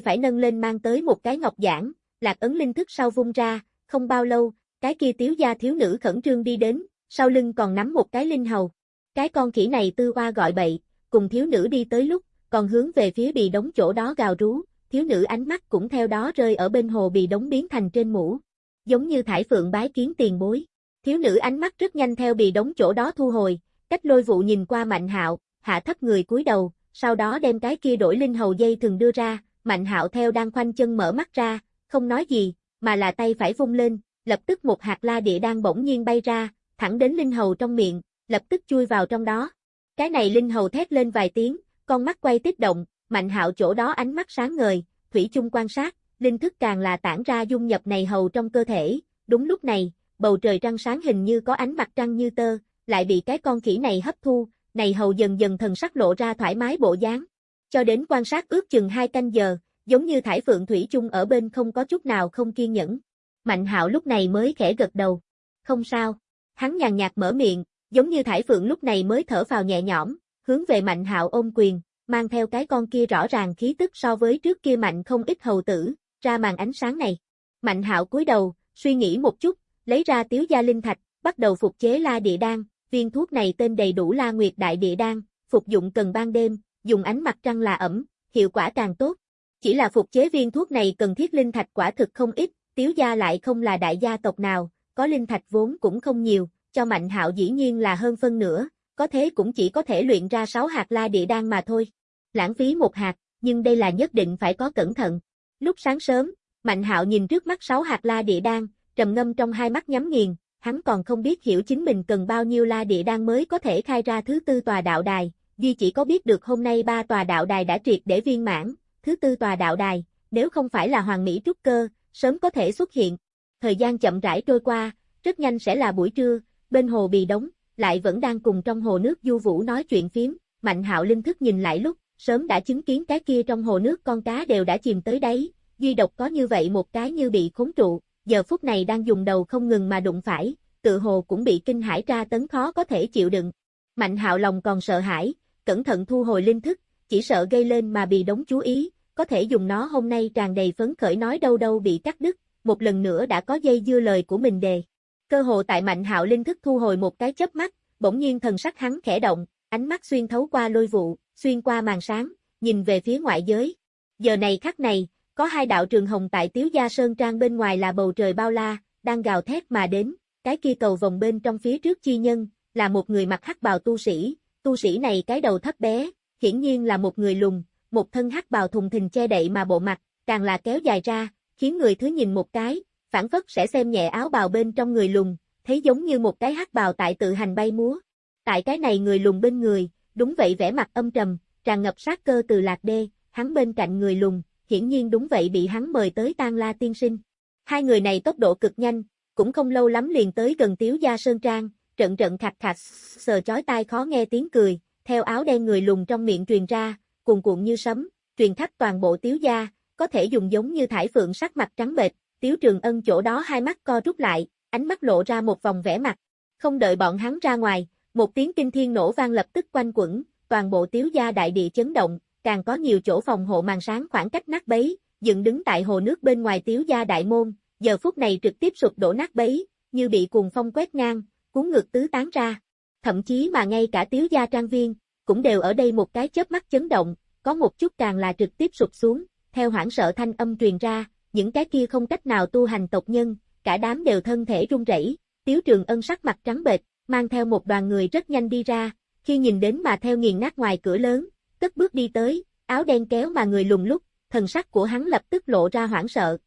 phải nâng lên mang tới một cái ngọc giản, lạc ấn linh thức sau vung ra, không bao lâu, cái kia tiếu gia thiếu nữ khẩn trương đi đến, sau lưng còn nắm một cái linh hầu. Cái con khỉ này tư oa gọi bậy, cùng thiếu nữ đi tới lúc, còn hướng về phía bì đống chỗ đó gào rú, thiếu nữ ánh mắt cũng theo đó rơi ở bên hồ bì đống biến thành trên mũ. Giống như thải phượng bái kiến tiền bối. Thiếu nữ ánh mắt rất nhanh theo bị đống chỗ đó thu hồi, cách lôi vụ nhìn qua mạnh hạo, hạ thấp người cúi đầu, sau đó đem cái kia đổi linh hầu dây thường đưa ra, mạnh hạo theo đang khoanh chân mở mắt ra, không nói gì, mà là tay phải vung lên, lập tức một hạt la địa đang bỗng nhiên bay ra, thẳng đến linh hầu trong miệng, lập tức chui vào trong đó. Cái này linh hầu thét lên vài tiếng, con mắt quay tích động, mạnh hạo chỗ đó ánh mắt sáng ngời, thủy chung quan sát, linh thức càng là tản ra dung nhập này hầu trong cơ thể, đúng lúc này, bầu trời trăng sáng hình như có ánh mặt trăng như tơ, lại bị cái con khỉ này hấp thu, này hầu dần dần thần sắc lộ ra thoải mái bộ dáng. Cho đến quan sát ước chừng hai canh giờ, giống như thải phượng thủy chung ở bên không có chút nào không kiên nhẫn. Mạnh hạo lúc này mới khẽ gật đầu. Không sao. Hắn nhàn nhạt mở miệng, giống như thải phượng lúc này mới thở vào nhẹ nhõm, hướng về mạnh hạo ôm quyền, mang theo cái con kia rõ ràng khí tức so với trước kia mạnh không ít hầu tử, ra màn ánh sáng này. Mạnh hạo cúi đầu, suy nghĩ một chút, lấy ra tiếu gia linh thạch, bắt đầu phục chế la địa đan, viên thuốc này tên đầy đủ la nguyệt đại địa đan, phục dụng cần ban đêm, dùng ánh mặt trăng là ẩm, hiệu quả càng tốt. Chỉ là phục chế viên thuốc này cần thiết linh thạch quả thực không ít, tiếu gia lại không là đại gia tộc nào, có linh thạch vốn cũng không nhiều, cho mạnh hạo dĩ nhiên là hơn phân nửa, có thế cũng chỉ có thể luyện ra 6 hạt la địa đan mà thôi. Lãng phí một hạt, nhưng đây là nhất định phải có cẩn thận. Lúc sáng sớm, Mạnh Hạo nhìn trước mắt 6 hạt la địa đan, trầm ngâm trong hai mắt nhắm nghiền, hắn còn không biết hiểu chính mình cần bao nhiêu la địa đan mới có thể khai ra thứ tư tòa đạo đài, duy chỉ có biết được hôm nay ba tòa đạo đài đã triệt để viên mãn, thứ tư tòa đạo đài, nếu không phải là hoàng mỹ trúc cơ, sớm có thể xuất hiện. Thời gian chậm rãi trôi qua, rất nhanh sẽ là buổi trưa, bên hồ bì đóng, lại vẫn đang cùng trong hồ nước du vũ nói chuyện phiếm, Mạnh Hạo linh thức nhìn lại lúc, sớm đã chứng kiến cái kia trong hồ nước con cá đều đã chìm tới đáy, duy độc có như vậy một cái như bị khốn trụ, giờ phút này đang dùng đầu không ngừng mà đụng phải, tự hồ cũng bị kinh hãi tra tấn khó có thể chịu đựng. Mạnh hạo lòng còn sợ hãi, cẩn thận thu hồi linh thức, chỉ sợ gây lên mà bị đống chú ý, có thể dùng nó hôm nay tràn đầy phấn khởi nói đâu đâu bị cắt đứt, một lần nữa đã có dây dưa lời của mình đề. Cơ hồ tại mạnh hạo linh thức thu hồi một cái chớp mắt, bỗng nhiên thần sắc hắn khẽ động, ánh mắt xuyên thấu qua lôi vụ, xuyên qua màn sáng, nhìn về phía ngoại giới. Giờ này khắc này, có hai đạo trường hồng tại Tiếu Gia Sơn Trang bên ngoài là bầu trời bao la, đang gào thét mà đến, cái kia cầu vòng bên trong phía trước chi nhân, là một người mặc hắc bào tu sĩ, tu sĩ này cái đầu thấp bé, hiển nhiên là một người lùn, một thân hắc bào thùng thình che đậy mà bộ mặt, càng là kéo dài ra, khiến người thứ nhìn một cái, phản phất sẽ xem nhẹ áo bào bên trong người lùn, thấy giống như một cái hắc bào tại tự hành bay múa. Tại cái này người lùn bên người, đúng vậy vẻ mặt âm trầm, tràn ngập sát cơ từ lạc đê, hắn bên cạnh người lùn, hiển nhiên đúng vậy bị hắn mời tới tang la tiên sinh. Hai người này tốc độ cực nhanh, cũng không lâu lắm liền tới gần tiếu gia sơn trang, trận trận khạch khạch, sờ chói tai khó nghe tiếng cười, theo áo đen người lùn trong miệng truyền ra, cuồn cuộn như sấm, truyền khắp toàn bộ tiếu gia, có thể dùng giống như thải phượng sắc mặt trắng bệch, tiếu trường ân chỗ đó hai mắt co rút lại, ánh mắt lộ ra một vòng vẻ mặt. Không đợi bọn hắn ra ngoài, một tiếng kinh thiên nổ vang lập tức quanh quẩn, toàn bộ tiếu gia đại địa chấn động, càng có nhiều chỗ phòng hộ màn sáng khoảng cách nát bấy, dựng đứng tại hồ nước bên ngoài tiếu gia đại môn, giờ phút này trực tiếp sụp đổ nát bấy, như bị cuồng phong quét ngang, cuốn ngược tứ tán ra. Thậm chí mà ngay cả tiếu gia trang viên, cũng đều ở đây một cái chớp mắt chấn động, có một chút càng là trực tiếp sụp xuống, theo hoảng sợ thanh âm truyền ra, những cái kia không cách nào tu hành tộc nhân, cả đám đều thân thể run rẩy. Tiếu Trường Ân sắc mặt trắng bệch, mang theo một đoàn người rất nhanh đi ra, khi nhìn đến mà theo nghiền nát ngoài cửa lớn, cất bước đi tới, áo đen kéo mà người lùng lúc, thần sắc của hắn lập tức lộ ra hoảng sợ.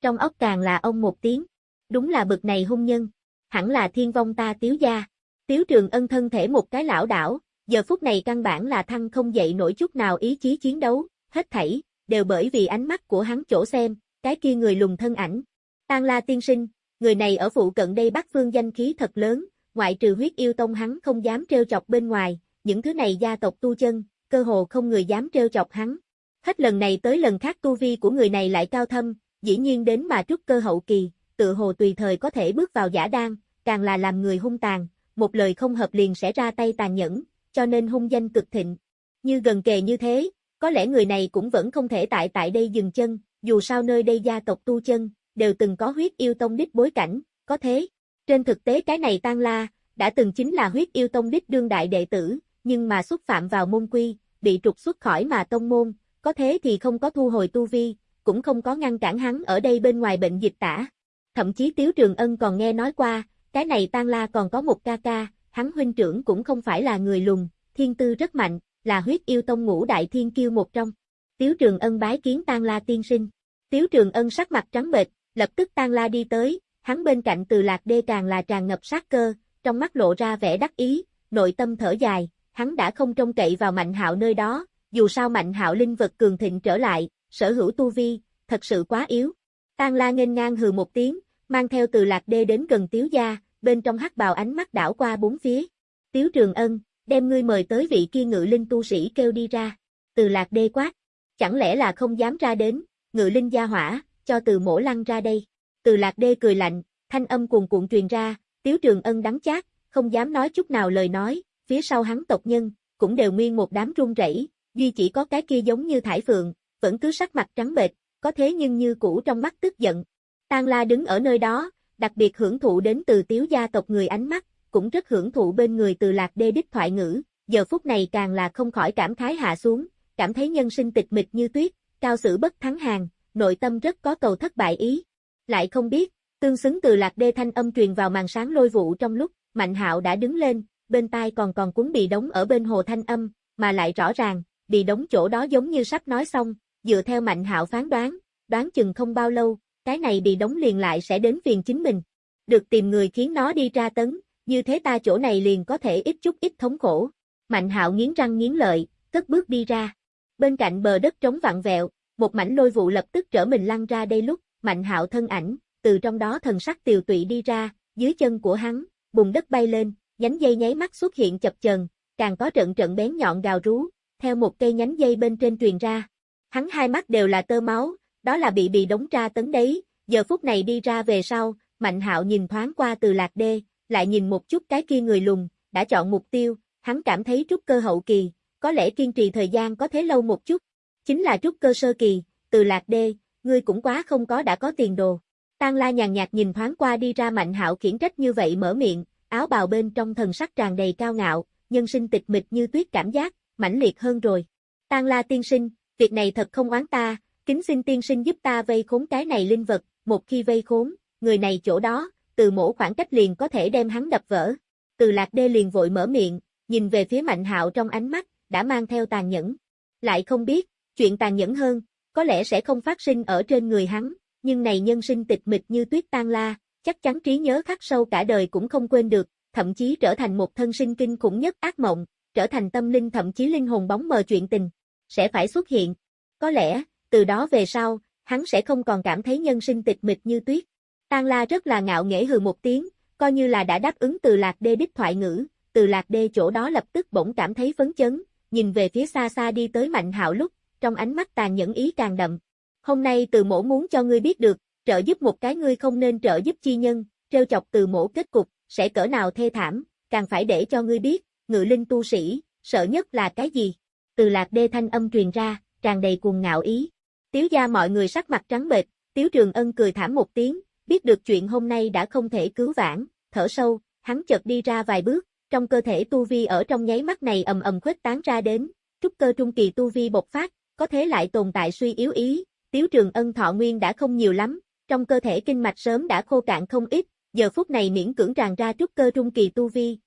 Trong ốc càng là ông một tiếng, đúng là bực này hung nhân, hẳn là thiên vong ta tiếu gia. Tiếu Trường Ân thân thể một cái lão đảo, giờ phút này căn bản là thăng không dậy nổi chút nào ý chí chiến đấu, hết thảy, đều bởi vì ánh mắt của hắn chỗ xem, cái kia người lùng thân ảnh. Tang La tiên sinh, người này ở phụ cận đây bắt Phương danh khí thật lớn, ngoại trừ huyết yêu tông hắn không dám trêu chọc bên ngoài, những thứ này gia tộc tu chân, cơ hồ không người dám trêu chọc hắn. Hết lần này tới lần khác tu vi của người này lại cao thâm, dĩ nhiên đến mà trúc cơ hậu kỳ, tự hồ tùy thời có thể bước vào giả đan, càng là làm người hung tàn, một lời không hợp liền sẽ ra tay tàn nhẫn, cho nên hung danh cực thịnh. Như gần kề như thế, có lẽ người này cũng vẫn không thể tại tại đây dừng chân, dù sao nơi đây gia tộc tu chân, đều từng có huyết yêu tông đích bối cảnh, có thế. Trên thực tế cái này tan la, đã từng chính là huyết yêu tông đích đương đại đệ tử, nhưng mà xúc phạm vào môn quy, bị trục xuất khỏi mà tông môn, có thế thì không có thu hồi tu vi, cũng không có ngăn cản hắn ở đây bên ngoài bệnh dịch tả. Thậm chí Tiếu Trường Ân còn nghe nói qua, cái này Tang La còn có một ca ca, hắn huynh trưởng cũng không phải là người lùn, thiên tư rất mạnh, là huyết yêu tông ngũ đại thiên kiêu một trong. Tiếu Trường Ân bái kiến Tang La tiên sinh. Tiếu Trường Ân sắc mặt trắng bệch, lập tức Tang La đi tới, hắn bên cạnh Từ Lạc Đê càng là tràn ngập sát cơ, trong mắt lộ ra vẻ đắc ý, nội tâm thở dài, hắn đã không trông cậy vào Mạnh Hạo nơi đó, dù sao Mạnh Hạo linh vật cường thịnh trở lại, sở hữu tu vi, thật sự quá yếu. tan La nghênh ngang hừ một tiếng, mang theo Từ Lạc Đê đến gần Tiếu gia, bên trong hắc bào ánh mắt đảo qua bốn phía. Tiếu Trường Ân, đem ngươi mời tới vị kia ngự linh tu sĩ kêu đi ra. Từ lạc đê quát. Chẳng lẽ là không dám ra đến, ngự linh gia hỏa, cho từ mổ lăng ra đây. Từ lạc đê cười lạnh, thanh âm cuồn cuộn truyền ra, tiếu trường ân đắng chát, không dám nói chút nào lời nói, phía sau hắn tộc nhân, cũng đều nguyên một đám run rẩy, duy chỉ có cái kia giống như thải phượng, vẫn cứ sắc mặt trắng bệch, có thế nhưng như cũ trong mắt tức giận. Tang La đứng ở nơi đó, đặc biệt hưởng thụ đến từ tiếu gia tộc người ánh mắt, cũng rất hưởng thụ bên người từ lạc đê đích thoại ngữ, giờ phút này càng là không khỏi cảm khái hạ xuống, cảm thấy nhân sinh tịch mịch như tuyết, cao sử bất thắng hàng, nội tâm rất có cầu thất bại ý. Lại không biết, tương xứng từ lạc đê thanh âm truyền vào màn sáng lôi vụ trong lúc, Mạnh hạo đã đứng lên, bên tai còn còn cuốn bị đóng ở bên hồ thanh âm, mà lại rõ ràng, bị đóng chỗ đó giống như sắp nói xong, dựa theo Mạnh hạo phán đoán, đoán chừng không bao lâu, cái này bị đóng liền lại sẽ đến phiền chính mình. Được tìm người khiến nó đi ra tấn, như thế ta chỗ này liền có thể ít chút ít thống khổ. Mạnh hạo nghiến răng nghiến lợi, cất bước đi ra. Bên cạnh bờ đất trống vặn vẹo, một mảnh lôi vụ lập tức trở mình lăn ra đây lúc, mạnh hạo thân ảnh, từ trong đó thần sắc tiều tụy đi ra, dưới chân của hắn, bùn đất bay lên, nhánh dây nháy mắt xuất hiện chập chờn, càng có trận trận bén nhọn gào rú, theo một cây nhánh dây bên trên truyền ra. Hắn hai mắt đều là tơ máu, đó là bị bị đóng tra tấn đấy, giờ phút này đi ra về sau, Mạnh Hạo nhìn thoáng qua từ lạc đê, lại nhìn một chút cái kia người lùn, đã chọn mục tiêu, hắn cảm thấy trúc cơ hậu kỳ, có lẽ kiên trì thời gian có thế lâu một chút, chính là trúc cơ sơ kỳ, từ lạc đê, ngươi cũng quá không có đã có tiền đồ. Tang La nhàn nhạt nhìn thoáng qua đi ra Mạnh Hạo khiển trách như vậy mở miệng, áo bào bên trong thần sắc tràn đầy cao ngạo, nhân sinh tịch mịch như tuyết cảm giác, mãnh liệt hơn rồi. Tang La tiên sinh, việc này thật không oán ta, kính xin tiên sinh giúp ta vây khốn cái này linh vật, một khi vây khốn, người này chỗ đó, từ mổ khoảng cách liền có thể đem hắn đập vỡ. Từ lạc đê liền vội mở miệng, nhìn về phía mạnh hạo trong ánh mắt, đã mang theo tàn nhẫn. Lại không biết, chuyện tàn nhẫn hơn, có lẽ sẽ không phát sinh ở trên người hắn, nhưng này nhân sinh tịch mịch như tuyết tan la, chắc chắn trí nhớ khắc sâu cả đời cũng không quên được, thậm chí trở thành một thân sinh kinh khủng nhất ác mộng, trở thành tâm linh thậm chí linh hồn bóng mờ chuyện tình, sẽ phải xuất hiện. Có lẽ, từ đó về sau, hắn sẽ không còn cảm thấy nhân sinh tịch mịch như tuyết. tan La rất là ngạo nghễ hừ một tiếng, coi như là đã đáp ứng từ lạc đê đích thoại ngữ, từ lạc đê chỗ đó lập tức bỗng cảm thấy phấn chấn, nhìn về phía xa xa đi tới mạnh hạo lúc, trong ánh mắt tàn nhẫn ý càng đậm. Hôm nay từ mổ muốn cho ngươi biết được, trợ giúp một cái ngươi không nên trợ giúp chi nhân, treo chọc từ mổ kết cục, sẽ cỡ nào thê thảm, càng phải để cho ngươi biết, ngự linh tu sĩ, sợ nhất là cái gì. Từ lạc đê thanh âm truyền ra, tràn đầy cuồng ngạo ý. Tiếu gia mọi người sắc mặt trắng bệch, Tiếu Trường Ân cười thảm một tiếng, biết được chuyện hôm nay đã không thể cứu vãn, thở sâu, hắn chợt đi ra vài bước, trong cơ thể tu vi ở trong nháy mắt này ầm ầm khuếch tán ra đến, trúc cơ trung kỳ tu vi bộc phát, có thế lại tồn tại suy yếu ý, Tiếu Trường Ân thọ nguyên đã không nhiều lắm, trong cơ thể kinh mạch sớm đã khô cạn không ít, giờ phút này miễn cưỡng tràn ra trúc cơ trung kỳ tu vi,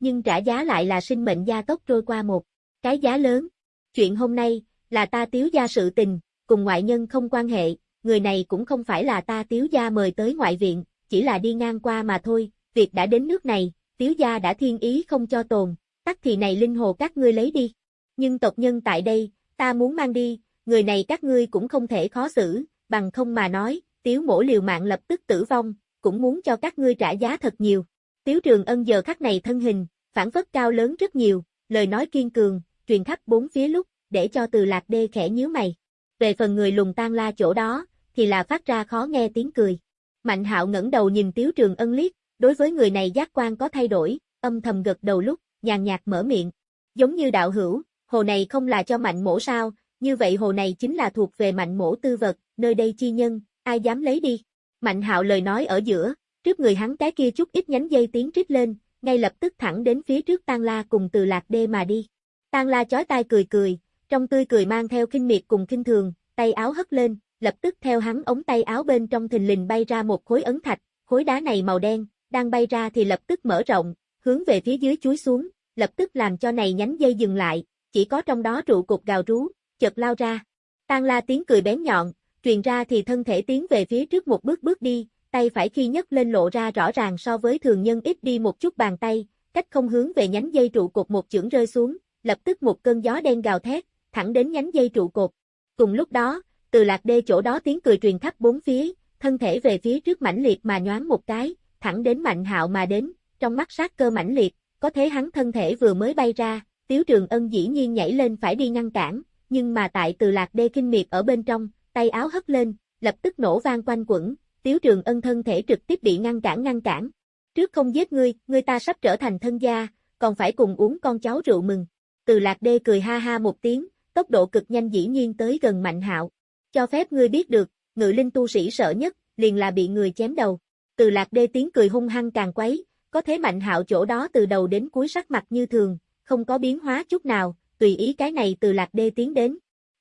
nhưng trả giá lại là sinh mệnh gia tốc trôi qua một cái giá lớn. Chuyện hôm nay là ta Tiếu gia sự tình, cùng ngoại nhân không quan hệ, người này cũng không phải là ta tiếu gia mời tới ngoại viện, chỉ là đi ngang qua mà thôi, việc đã đến nước này, tiếu gia đã thiên ý không cho tồn, tắc thì này linh hồ các ngươi lấy đi. Nhưng tộc nhân tại đây, ta muốn mang đi, người này các ngươi cũng không thể khó xử, bằng không mà nói, tiếu mổ liều mạng lập tức tử vong, cũng muốn cho các ngươi trả giá thật nhiều. Tiếu trường ân giờ khắc này thân hình, phản phất cao lớn rất nhiều, lời nói kiên cường, truyền khắp bốn phía lúc, để cho từ lạc đê khẽ nhíu mày về phần người lùng tan la chỗ đó, thì là phát ra khó nghe tiếng cười. Mạnh hạo ngẩng đầu nhìn Tiếu Trường Ân liếc, đối với người này giác quan có thay đổi, âm thầm gật đầu lúc, nhàn nhạt mở miệng. Giống như đạo hữu, hồ này không là cho mạnh mổ sao, như vậy hồ này chính là thuộc về mạnh mổ tư vật, nơi đây chi nhân, ai dám lấy đi. Mạnh hạo lời nói ở giữa, trước người hắn cái kia chút ít nhánh dây tiếng trích lên, ngay lập tức thẳng đến phía trước Tang La cùng từ lạc đê mà đi. Tang La chói tai cười cười, trong tươi cười mang theo kinh miệt cùng kinh thường, tay áo hất lên, lập tức theo hắn ống tay áo bên trong thình lình bay ra một khối ấn thạch, khối đá này màu đen, đang bay ra thì lập tức mở rộng, hướng về phía dưới chuối xuống, lập tức làm cho này nhánh dây dừng lại, chỉ có trong đó trụ cục gào rú, chợt lao ra. Tang la tiếng cười bén nhọn, truyền ra thì thân thể tiến về phía trước một bước bước đi, tay phải khi nhấc lên lộ ra rõ ràng so với thường nhân ít đi một chút bàn tay, cách không hướng về nhánh dây trụ cột một chưởng rơi xuống, lập tức một cơn gió đen gào thét, thẳng đến nhánh dây trụ cột. Cùng lúc đó, từ lạc đê chỗ đó tiếng cười truyền khắp bốn phía, thân thể về phía trước mãnh liệt mà nhoáng một cái, thẳng đến mạnh hạo mà đến, trong mắt sát cơ mãnh liệt, có thế hắn thân thể vừa mới bay ra, Tiếu Trường Ân dĩ nhiên nhảy lên phải đi ngăn cản, nhưng mà tại từ lạc đê kinh miệt ở bên trong, tay áo hất lên, lập tức nổ vang quanh quẩn, Tiếu Trường Ân thân thể trực tiếp bị ngăn cản ngăn cản. Trước không giết ngươi, ngươi ta sắp trở thành thân gia, còn phải cùng uống con cháu rượu mừng. Từ lạc đê cười ha ha một tiếng, tốc độ cực nhanh dĩ nhiên tới gần Mạnh Hạo. Cho phép ngươi biết được, ngự linh tu sĩ sợ nhất, liền là bị người chém đầu. Từ lạc đê tiếng cười hung hăng càng quấy, có thế Mạnh Hạo chỗ đó từ đầu đến cuối sắc mặt như thường, không có biến hóa chút nào, tùy ý cái này từ lạc đê tiến đến.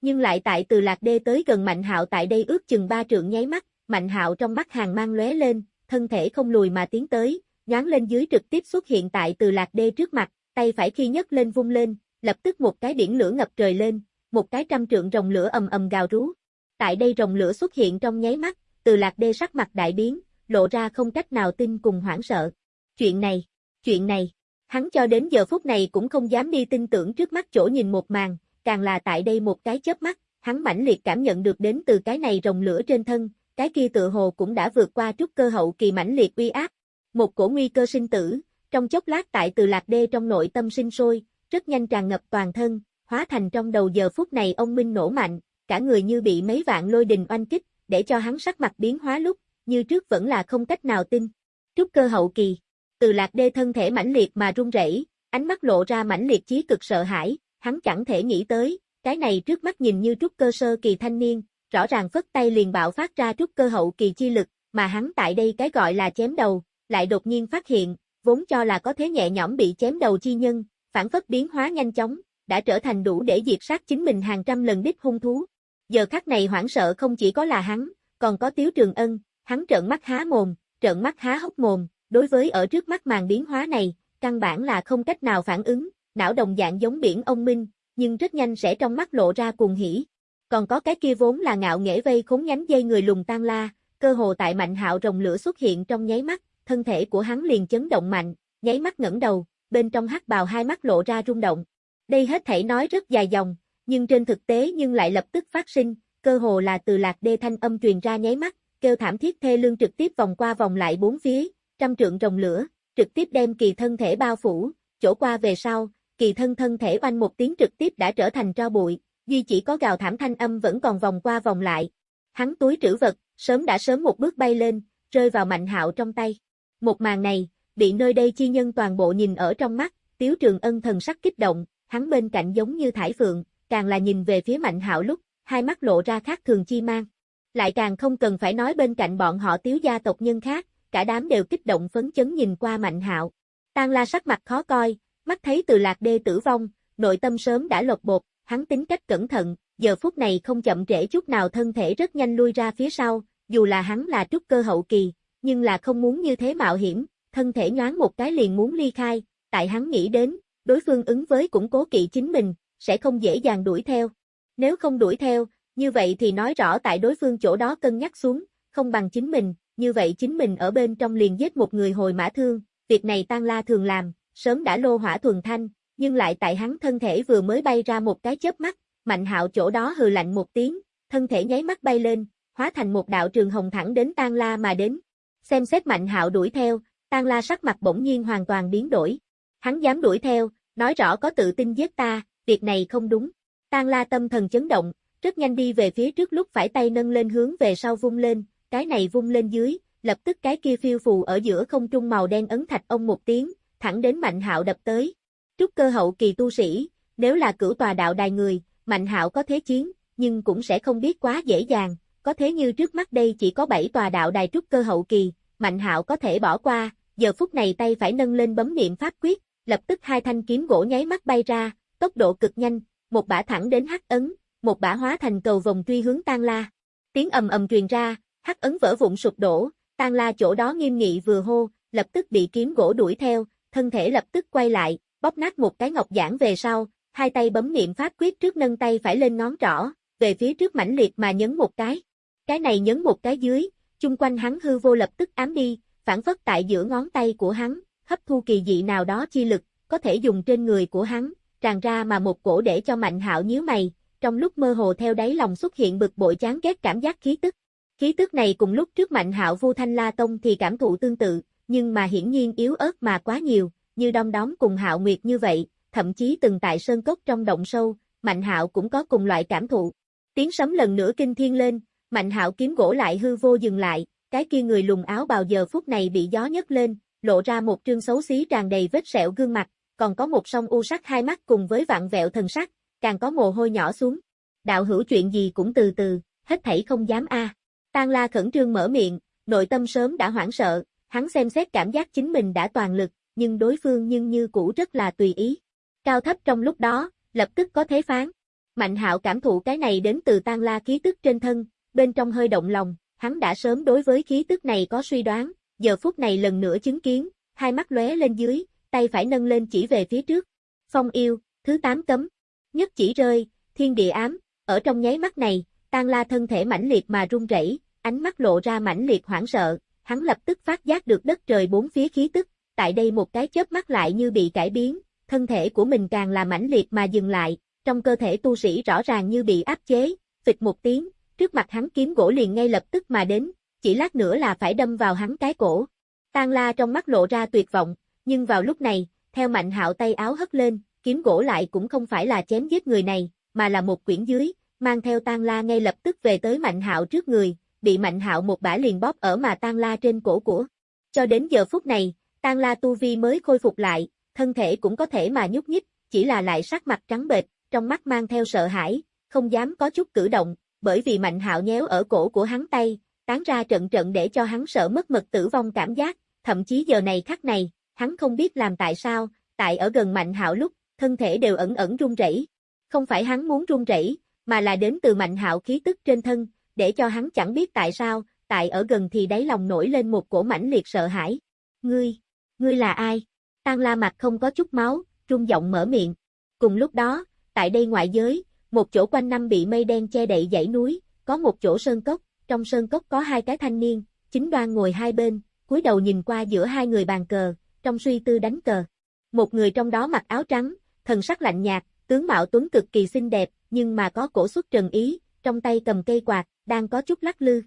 Nhưng lại tại từ lạc đê tới gần Mạnh Hạo tại đây ước chừng ba trượng nháy mắt, Mạnh Hạo trong mắt hàng mang lóe lên, thân thể không lùi mà tiến tới, nhoáng lên dưới trực tiếp xuất hiện tại từ lạc đê trước mặt, tay phải khi nhấc lên vung lên, lập tức một cái biển lửa ngập trời lên, một cái trăm trượng rồng lửa ầm ầm gào rú. Tại đây rồng lửa xuất hiện trong nháy mắt, từ lạc đê sắc mặt đại biến, lộ ra không cách nào tin cùng hoảng sợ. Chuyện này, chuyện này, hắn cho đến giờ phút này cũng không dám đi tin tưởng trước mắt chỗ nhìn một màn, càng là tại đây một cái chớp mắt, hắn mãnh liệt cảm nhận được đến từ cái này rồng lửa trên thân, cái kia tự hồ cũng đã vượt qua trúc cơ hậu kỳ mãnh liệt uy áp. Một cổ nguy cơ sinh tử, trong chốc lát tại từ lạc đê trong nội tâm sinh sôi, rất nhanh tràn ngập toàn thân, hóa thành trong đầu giờ phút này ông Minh nổ mạnh, cả người như bị mấy vạn lôi đình oanh kích, để cho hắn sắc mặt biến hóa lúc, như trước vẫn là không cách nào tin. Trúc cơ hậu kỳ, từ lạc đê thân thể mãnh liệt mà run rẩy, ánh mắt lộ ra mãnh liệt chí cực sợ hãi, hắn chẳng thể nghĩ tới, cái này trước mắt nhìn như trúc cơ sơ kỳ thanh niên, rõ ràng phất tay liền bạo phát ra trúc cơ hậu kỳ chi lực, mà hắn tại đây cái gọi là chém đầu, lại đột nhiên phát hiện, vốn cho là có thế nhẹ nhõm bị chém đầu chi nhân, phản phất biến hóa nhanh chóng, đã trở thành đủ để diệt sát chính mình hàng trăm lần đích hung thú. Giờ khắc này hoảng sợ không chỉ có là hắn, còn có Tiếu Trường Ân, hắn trợn mắt há mồm, trợn mắt há hốc mồm, đối với ở trước mắt màn biến hóa này, căn bản là không cách nào phản ứng, não đồng dạng giống biển ông Minh, nhưng rất nhanh sẽ trong mắt lộ ra cuồng hỉ. Còn có cái kia vốn là ngạo nghễ vây khốn nhánh dây người lùng tan la, cơ hồ tại mạnh hạo rồng lửa xuất hiện trong nháy mắt, thân thể của hắn liền chấn động mạnh, nháy mắt ngẩng đầu, bên trong hắc bào hai mắt lộ ra rung động. Đây hết thảy nói rất dài dòng, nhưng trên thực tế nhưng lại lập tức phát sinh, cơ hồ là từ lạc đê thanh âm truyền ra nháy mắt, kêu thảm thiết thê lương trực tiếp vòng qua vòng lại bốn phía, trăm trượng rồng lửa, trực tiếp đem kỳ thân thể bao phủ, chỗ qua về sau, kỳ thân thân thể oanh một tiếng trực tiếp đã trở thành tro bụi, duy chỉ có gào thảm thanh âm vẫn còn vòng qua vòng lại. Hắn túi trữ vật, sớm đã sớm một bước bay lên, rơi vào mạnh hạo trong tay. Một màn này, bị nơi đây chi nhân toàn bộ nhìn ở trong mắt, tiếu trường ân thần sắc kích động, hắn bên cạnh giống như thải phượng, càng là nhìn về phía mạnh hạo lúc, hai mắt lộ ra khác thường chi mang. Lại càng không cần phải nói bên cạnh bọn họ tiếu gia tộc nhân khác, cả đám đều kích động phấn chấn nhìn qua mạnh hạo. Tang la sắc mặt khó coi, mắt thấy từ lạc đê tử vong, nội tâm sớm đã lột bột, hắn tính cách cẩn thận, giờ phút này không chậm trễ chút nào thân thể rất nhanh lui ra phía sau, dù là hắn là trúc cơ hậu kỳ, nhưng là không muốn như thế mạo hiểm, thân thể nhoáng một cái liền muốn ly khai, tại hắn nghĩ đến, đối phương ứng với cũng cố kỵ chính mình, sẽ không dễ dàng đuổi theo. Nếu không đuổi theo, như vậy thì nói rõ tại đối phương chỗ đó cân nhắc xuống, không bằng chính mình, như vậy chính mình ở bên trong liền giết một người hồi mã thương, việc này Tang La thường làm, sớm đã lô hỏa thuần thanh, nhưng lại tại hắn thân thể vừa mới bay ra một cái chớp mắt, Mạnh Hạo chỗ đó hừ lạnh một tiếng, thân thể nháy mắt bay lên, hóa thành một đạo trường hồng thẳng đến Tang La mà đến. Xem xét Mạnh Hạo đuổi theo, Tang La sắc mặt bỗng nhiên hoàn toàn biến đổi. Hắn dám đuổi theo, nói rõ có tự tin giết ta, việc này không đúng. Tang La tâm thần chấn động, rất nhanh đi về phía trước lúc phải tay nâng lên hướng về sau vung lên, cái này vung lên dưới, lập tức cái kia phiêu phù ở giữa không trung màu đen ấn thạch ông một tiếng, thẳng đến Mạnh Hạo đập tới. Trúc cơ hậu kỳ tu sĩ, nếu là cửu tòa đạo đài người, Mạnh Hạo có thế chiến, nhưng cũng sẽ không biết quá dễ dàng, có thế như trước mắt đây chỉ có 7 tòa đạo đài trúc cơ hậu kỳ, Mạnh Hạo có thể bỏ qua, giờ phút này tay phải nâng lên bấm niệm pháp quyết, lập tức hai thanh kiếm gỗ nháy mắt bay ra, tốc độ cực nhanh, một bả thẳng đến hắc ấn, một bả hóa thành cầu vòng truy hướng Tang La. Tiếng ầm ầm truyền ra, hắc ấn vỡ vụn sụp đổ, Tang La chỗ đó nghiêm nghị vừa hô, lập tức bị kiếm gỗ đuổi theo, thân thể lập tức quay lại, bóp nát một cái ngọc giản về sau, hai tay bấm niệm pháp quyết trước nâng tay phải lên ngón trỏ, về phía trước mãnh liệt mà nhấn một cái. Cái này nhấn một cái dưới, chung quanh hắn hư vô lập tức ám đi, phản phất tại giữa ngón tay của hắn, hấp thu kỳ dị nào đó chi lực, có thể dùng trên người của hắn, tràn ra mà một cổ để cho Mạnh Hạo nhíu mày, trong lúc mơ hồ theo đáy lòng xuất hiện bực bội chán ghét cảm giác khí tức. Khí tức này cùng lúc trước Mạnh Hạo Vu Thanh La Tông thì cảm thụ tương tự, nhưng mà hiển nhiên yếu ớt mà quá nhiều, như đom đóm cùng Hạo Nguyệt như vậy, thậm chí từng tại sơn cốc trong động sâu, Mạnh Hạo cũng có cùng loại cảm thụ. Tiếng sấm lần nữa kinh thiên lên, Mạnh Hạo kiếm gỗ lại hư vô dừng lại, cái kia người lùng áo bào giờ phút này bị gió nhấc lên, lộ ra một trương xấu xí tràn đầy vết sẹo gương mặt, còn có một song u sắc hai mắt cùng với vạn vẹo thần sắc, càng có mồ hôi nhỏ xuống. Đạo hữu chuyện gì cũng từ từ, hết thảy không dám a. À. Tang La khẩn trương mở miệng, nội tâm sớm đã hoảng sợ, hắn xem xét cảm giác chính mình đã toàn lực, nhưng đối phương nhưng như cũ rất là tùy ý. Cao thấp trong lúc đó, lập tức có thế phán. Mạnh hạo cảm thụ cái này đến từ Tang La khí tức trên thân, bên trong hơi động lòng, hắn đã sớm đối với khí tức này có suy đoán, giờ phút này lần nữa chứng kiến, hai mắt lóe lên dưới, tay phải nâng lên chỉ về phía trước. Phong yêu, thứ tám cấm. Nhất chỉ rơi, thiên địa ám, ở trong nháy mắt này, Tang La thân thể mãnh liệt mà run rẩy, ánh mắt lộ ra mãnh liệt hoảng sợ, hắn lập tức phát giác được đất trời bốn phía khí tức, tại đây một cái chớp mắt lại như bị cải biến, thân thể của mình càng là mãnh liệt mà dừng lại, trong cơ thể tu sĩ rõ ràng như bị áp chế, phịch một tiếng, trước mặt hắn kiếm gỗ liền ngay lập tức mà đến, chỉ lát nữa là phải đâm vào hắn cái cổ. Tang La trong mắt lộ ra tuyệt vọng, nhưng vào lúc này, theo Mạnh Hạo tay áo hất lên, kiếm gỗ lại cũng không phải là chém giết người này, mà là một quyển dưới, mang theo Tang La ngay lập tức về tới Mạnh Hạo trước người, bị Mạnh Hạo một bả liền bóp ở mà tan La trên cổ của. Cho đến giờ phút này, tan La tu vi mới khôi phục lại, thân thể cũng có thể mà nhúc nhích, chỉ là lại sắc mặt trắng bệch, trong mắt mang theo sợ hãi, không dám có chút cử động, bởi vì Mạnh Hạo nhéo ở cổ của hắn tay, tán ra trận trận để cho hắn sợ mất mật tử vong cảm giác, thậm chí giờ này khắc này, hắn không biết làm tại sao, tại ở gần Mạnh Hạo lúc, thân thể đều ẩn ẩn run rẩy. Không phải hắn muốn run rẩy, mà là đến từ Mạnh Hạo khí tức trên thân, để cho hắn chẳng biết tại sao, tại ở gần thì đáy lòng nổi lên một cổ mãnh liệt sợ hãi. Ngươi, ngươi là ai? Tang La mặt không có chút máu, trung giọng mở miệng. Cùng lúc đó, tại đây ngoại giới, một chỗ quanh năm bị mây đen che đậy dãy núi, có một chỗ sơn cốc, trong sơn cốc có hai cái thanh niên, chính đoan ngồi hai bên, cúi đầu nhìn qua giữa hai người bàn cờ, trong suy tư đánh cờ. Một người trong đó mặc áo trắng, thần sắc lạnh nhạt, tướng mạo tuấn cực kỳ xinh đẹp, nhưng mà có cổ xuất trần ý, trong tay cầm cây quạt, đang có chút lắc lư.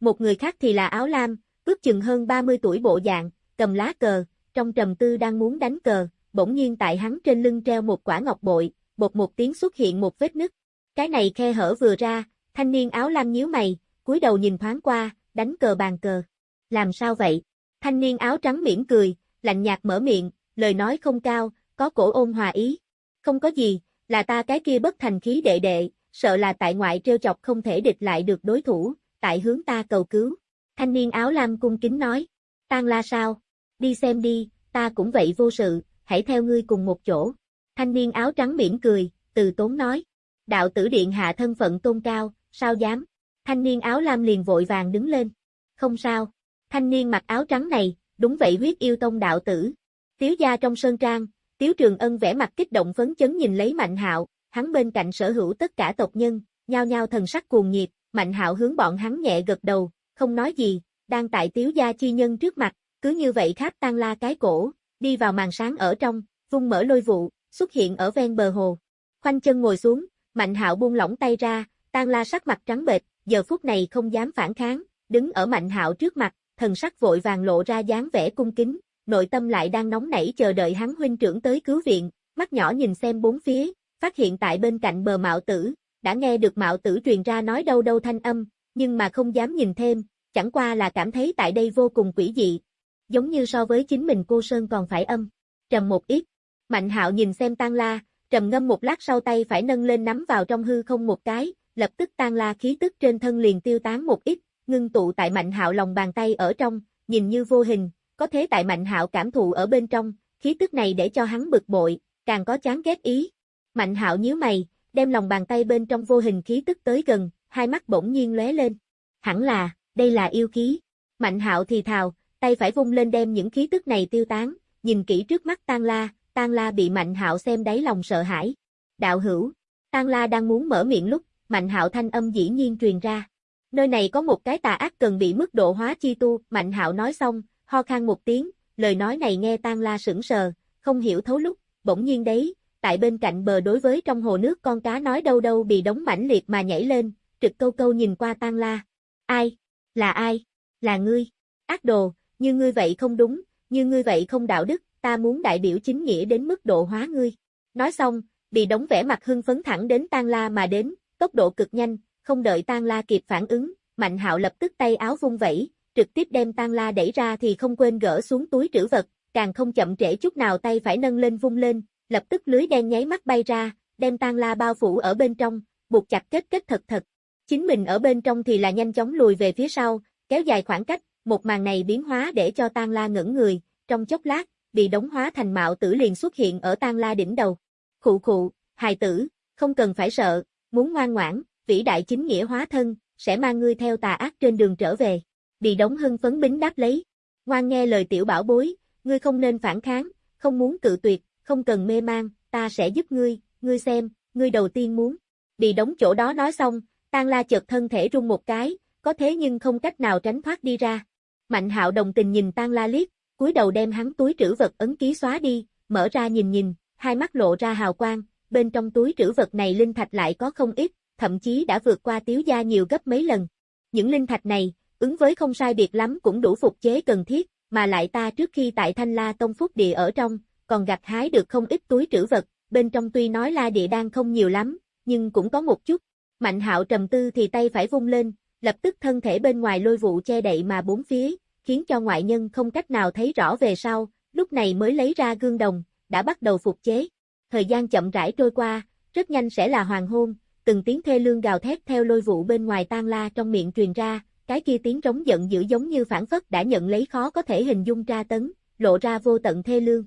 Một người khác thì là áo lam, ước chừng hơn 30 tuổi bộ dạng, cầm lá cờ, trong trầm tư đang muốn đánh cờ, bỗng nhiên tại hắn trên lưng treo một quả ngọc bội, bột một tiếng xuất hiện một vết nứt. Cái này khe hở vừa ra, thanh niên áo lam nhíu mày, cúi đầu nhìn thoáng qua, đánh cờ bàn cờ. Làm sao vậy? Thanh niên áo trắng mỉm cười, lạnh nhạt mở miệng, lời nói không cao, có cổ ôn hòa ý. Không có gì, là ta cái kia bất thành khí đệ đệ, sợ là tại ngoại trêu chọc không thể địch lại được đối thủ, tại hướng ta cầu cứu. Thanh niên áo lam cung kính nói. Tang la sao? Đi xem đi, ta cũng vậy vô sự, hãy theo ngươi cùng một chỗ. Thanh niên áo trắng mỉm cười, từ tốn nói. Đạo tử điện hạ thân phận tôn cao, sao dám? Thanh niên áo lam liền vội vàng đứng lên. Không sao. Thanh niên mặc áo trắng này, đúng vậy huyết yêu tông đạo tử. Tiếu gia trong sơn trang, Tiếu Trường Ân vẻ mặt kích động phấn chấn nhìn lấy Mạnh Hạo, hắn bên cạnh sở hữu tất cả tộc nhân, nhao nhao thần sắc cuồng nhiệt, Mạnh Hạo hướng bọn hắn nhẹ gật đầu, không nói gì, đang tại Tiếu gia chi nhân trước mặt, cứ như vậy kháp tan la cái cổ, đi vào màn sáng ở trong, vung mở lôi vụ, xuất hiện ở ven bờ hồ. Khoanh chân ngồi xuống, Mạnh Hạo buông lỏng tay ra, tan la sắc mặt trắng bệch, giờ phút này không dám phản kháng, đứng ở Mạnh Hạo trước mặt, thần sắc vội vàng lộ ra dáng vẻ cung kính, nội tâm lại đang nóng nảy chờ đợi hắn huynh trưởng tới cứu viện, mắt nhỏ nhìn xem bốn phía, phát hiện tại bên cạnh bờ mạo tử, đã nghe được mạo tử truyền ra nói đâu đâu thanh âm, nhưng mà không dám nhìn thêm, chẳng qua là cảm thấy tại đây vô cùng quỷ dị. Giống như so với chính mình cô Sơn còn phải âm. Trầm một ít. Mạnh hạo nhìn xem tan la, trầm ngâm một lát sau tay phải nâng lên nắm vào trong hư không một cái, lập tức tan la khí tức trên thân liền tiêu tán một ít, ngưng tụ tại mạnh hạo lòng bàn tay ở trong, nhìn như vô hình, có thế tại mạnh hạo cảm thụ ở bên trong, khí tức này để cho hắn bực bội, càng có chán ghét ý. Mạnh hạo nhíu mày, đem lòng bàn tay bên trong vô hình khí tức tới gần, hai mắt bỗng nhiên lóe lên. Hẳn là, đây là yêu khí. Mạnh hạo thì thào, tay phải vung lên đem những khí tức này tiêu tán, nhìn kỹ trước mắt Tang La, Tang La bị Mạnh hạo xem đáy lòng sợ hãi. Đạo hữu, Tang La đang muốn mở miệng lúc, Mạnh hạo thanh âm dĩ nhiên truyền ra. Nơi này có một cái tà ác cần bị mức độ hóa chi tu, Mạnh hạo nói xong, ho khan một tiếng, lời nói này nghe Tang La sững sờ, không hiểu thấu lúc, bỗng nhiên đấy, tại bên cạnh bờ đối với trong hồ nước con cá nói đâu đâu bị đóng mãnh liệt mà nhảy lên, trực câu câu nhìn qua Tang La. Ai? Là ai? Là ngươi. Ác đồ, như ngươi vậy không đúng, như ngươi vậy không đạo đức, ta muốn đại biểu chính nghĩa đến mức độ hóa ngươi. Nói xong, bị đóng vẻ mặt hưng phấn thẳng đến Tang La mà đến, tốc độ cực nhanh, không đợi Tang La kịp phản ứng, Mạnh Hạo lập tức tay áo vung vẩy, trực tiếp đem Tang La đẩy ra thì không quên gỡ xuống túi trữ vật, càng không chậm trễ chút nào tay phải nâng lên vung lên, lập tức lưới đen nháy mắt bay ra, đem Tang La bao phủ ở bên trong, buộc chặt kết kết thật thật. Chính mình ở bên trong thì là nhanh chóng lùi về phía sau, kéo dài khoảng cách, một màn này biến hóa để cho Tang La ngẩn người, trong chốc lát, bị đóng hóa thành mạo tử liền xuất hiện ở Tang La đỉnh đầu. Khụ khụ, hài tử, không cần phải sợ, muốn ngoan ngoãn, vĩ đại chính nghĩa hóa thân, sẽ mang ngươi theo tà ác trên đường trở về. Bị đóng hưng phấn bính đáp lấy. Ngoan nghe lời tiểu bảo bối, ngươi không nên phản kháng, không muốn cự tuyệt, không cần mê mang, ta sẽ giúp ngươi, ngươi xem, ngươi đầu tiên muốn. Bị đóng chỗ đó nói xong, Tang La chợt thân thể rung một cái, có thế nhưng không cách nào tránh thoát đi ra. Mạnh hạo đồng tình nhìn Tang La liếc, cúi đầu đem hắn túi trữ vật ấn ký xóa đi, mở ra nhìn nhìn, hai mắt lộ ra hào quang, bên trong túi trữ vật này linh thạch lại có không ít, thậm chí đã vượt qua tiếu gia nhiều gấp mấy lần. Những linh thạch này, ứng với không sai biệt lắm cũng đủ phục chế cần thiết, mà lại ta trước khi tại Thanh La Tông Phúc Địa ở trong, còn gặt hái được không ít túi trữ vật, bên trong tuy nói La Địa đang không nhiều lắm, nhưng cũng có một chút. Mạnh hạo trầm tư thì tay phải vung lên, lập tức thân thể bên ngoài lôi vụ che đậy mà bốn phía, khiến cho ngoại nhân không cách nào thấy rõ về sau, lúc này mới lấy ra gương đồng, đã bắt đầu phục chế. Thời gian chậm rãi trôi qua, rất nhanh sẽ là hoàng hôn, từng tiếng thê lương gào thét theo lôi vụ bên ngoài tan la trong miệng truyền ra, cái kia tiếng trống giận dữ giống như phản phất đã nhận lấy khó có thể hình dung tra tấn, lộ ra vô tận thê lương.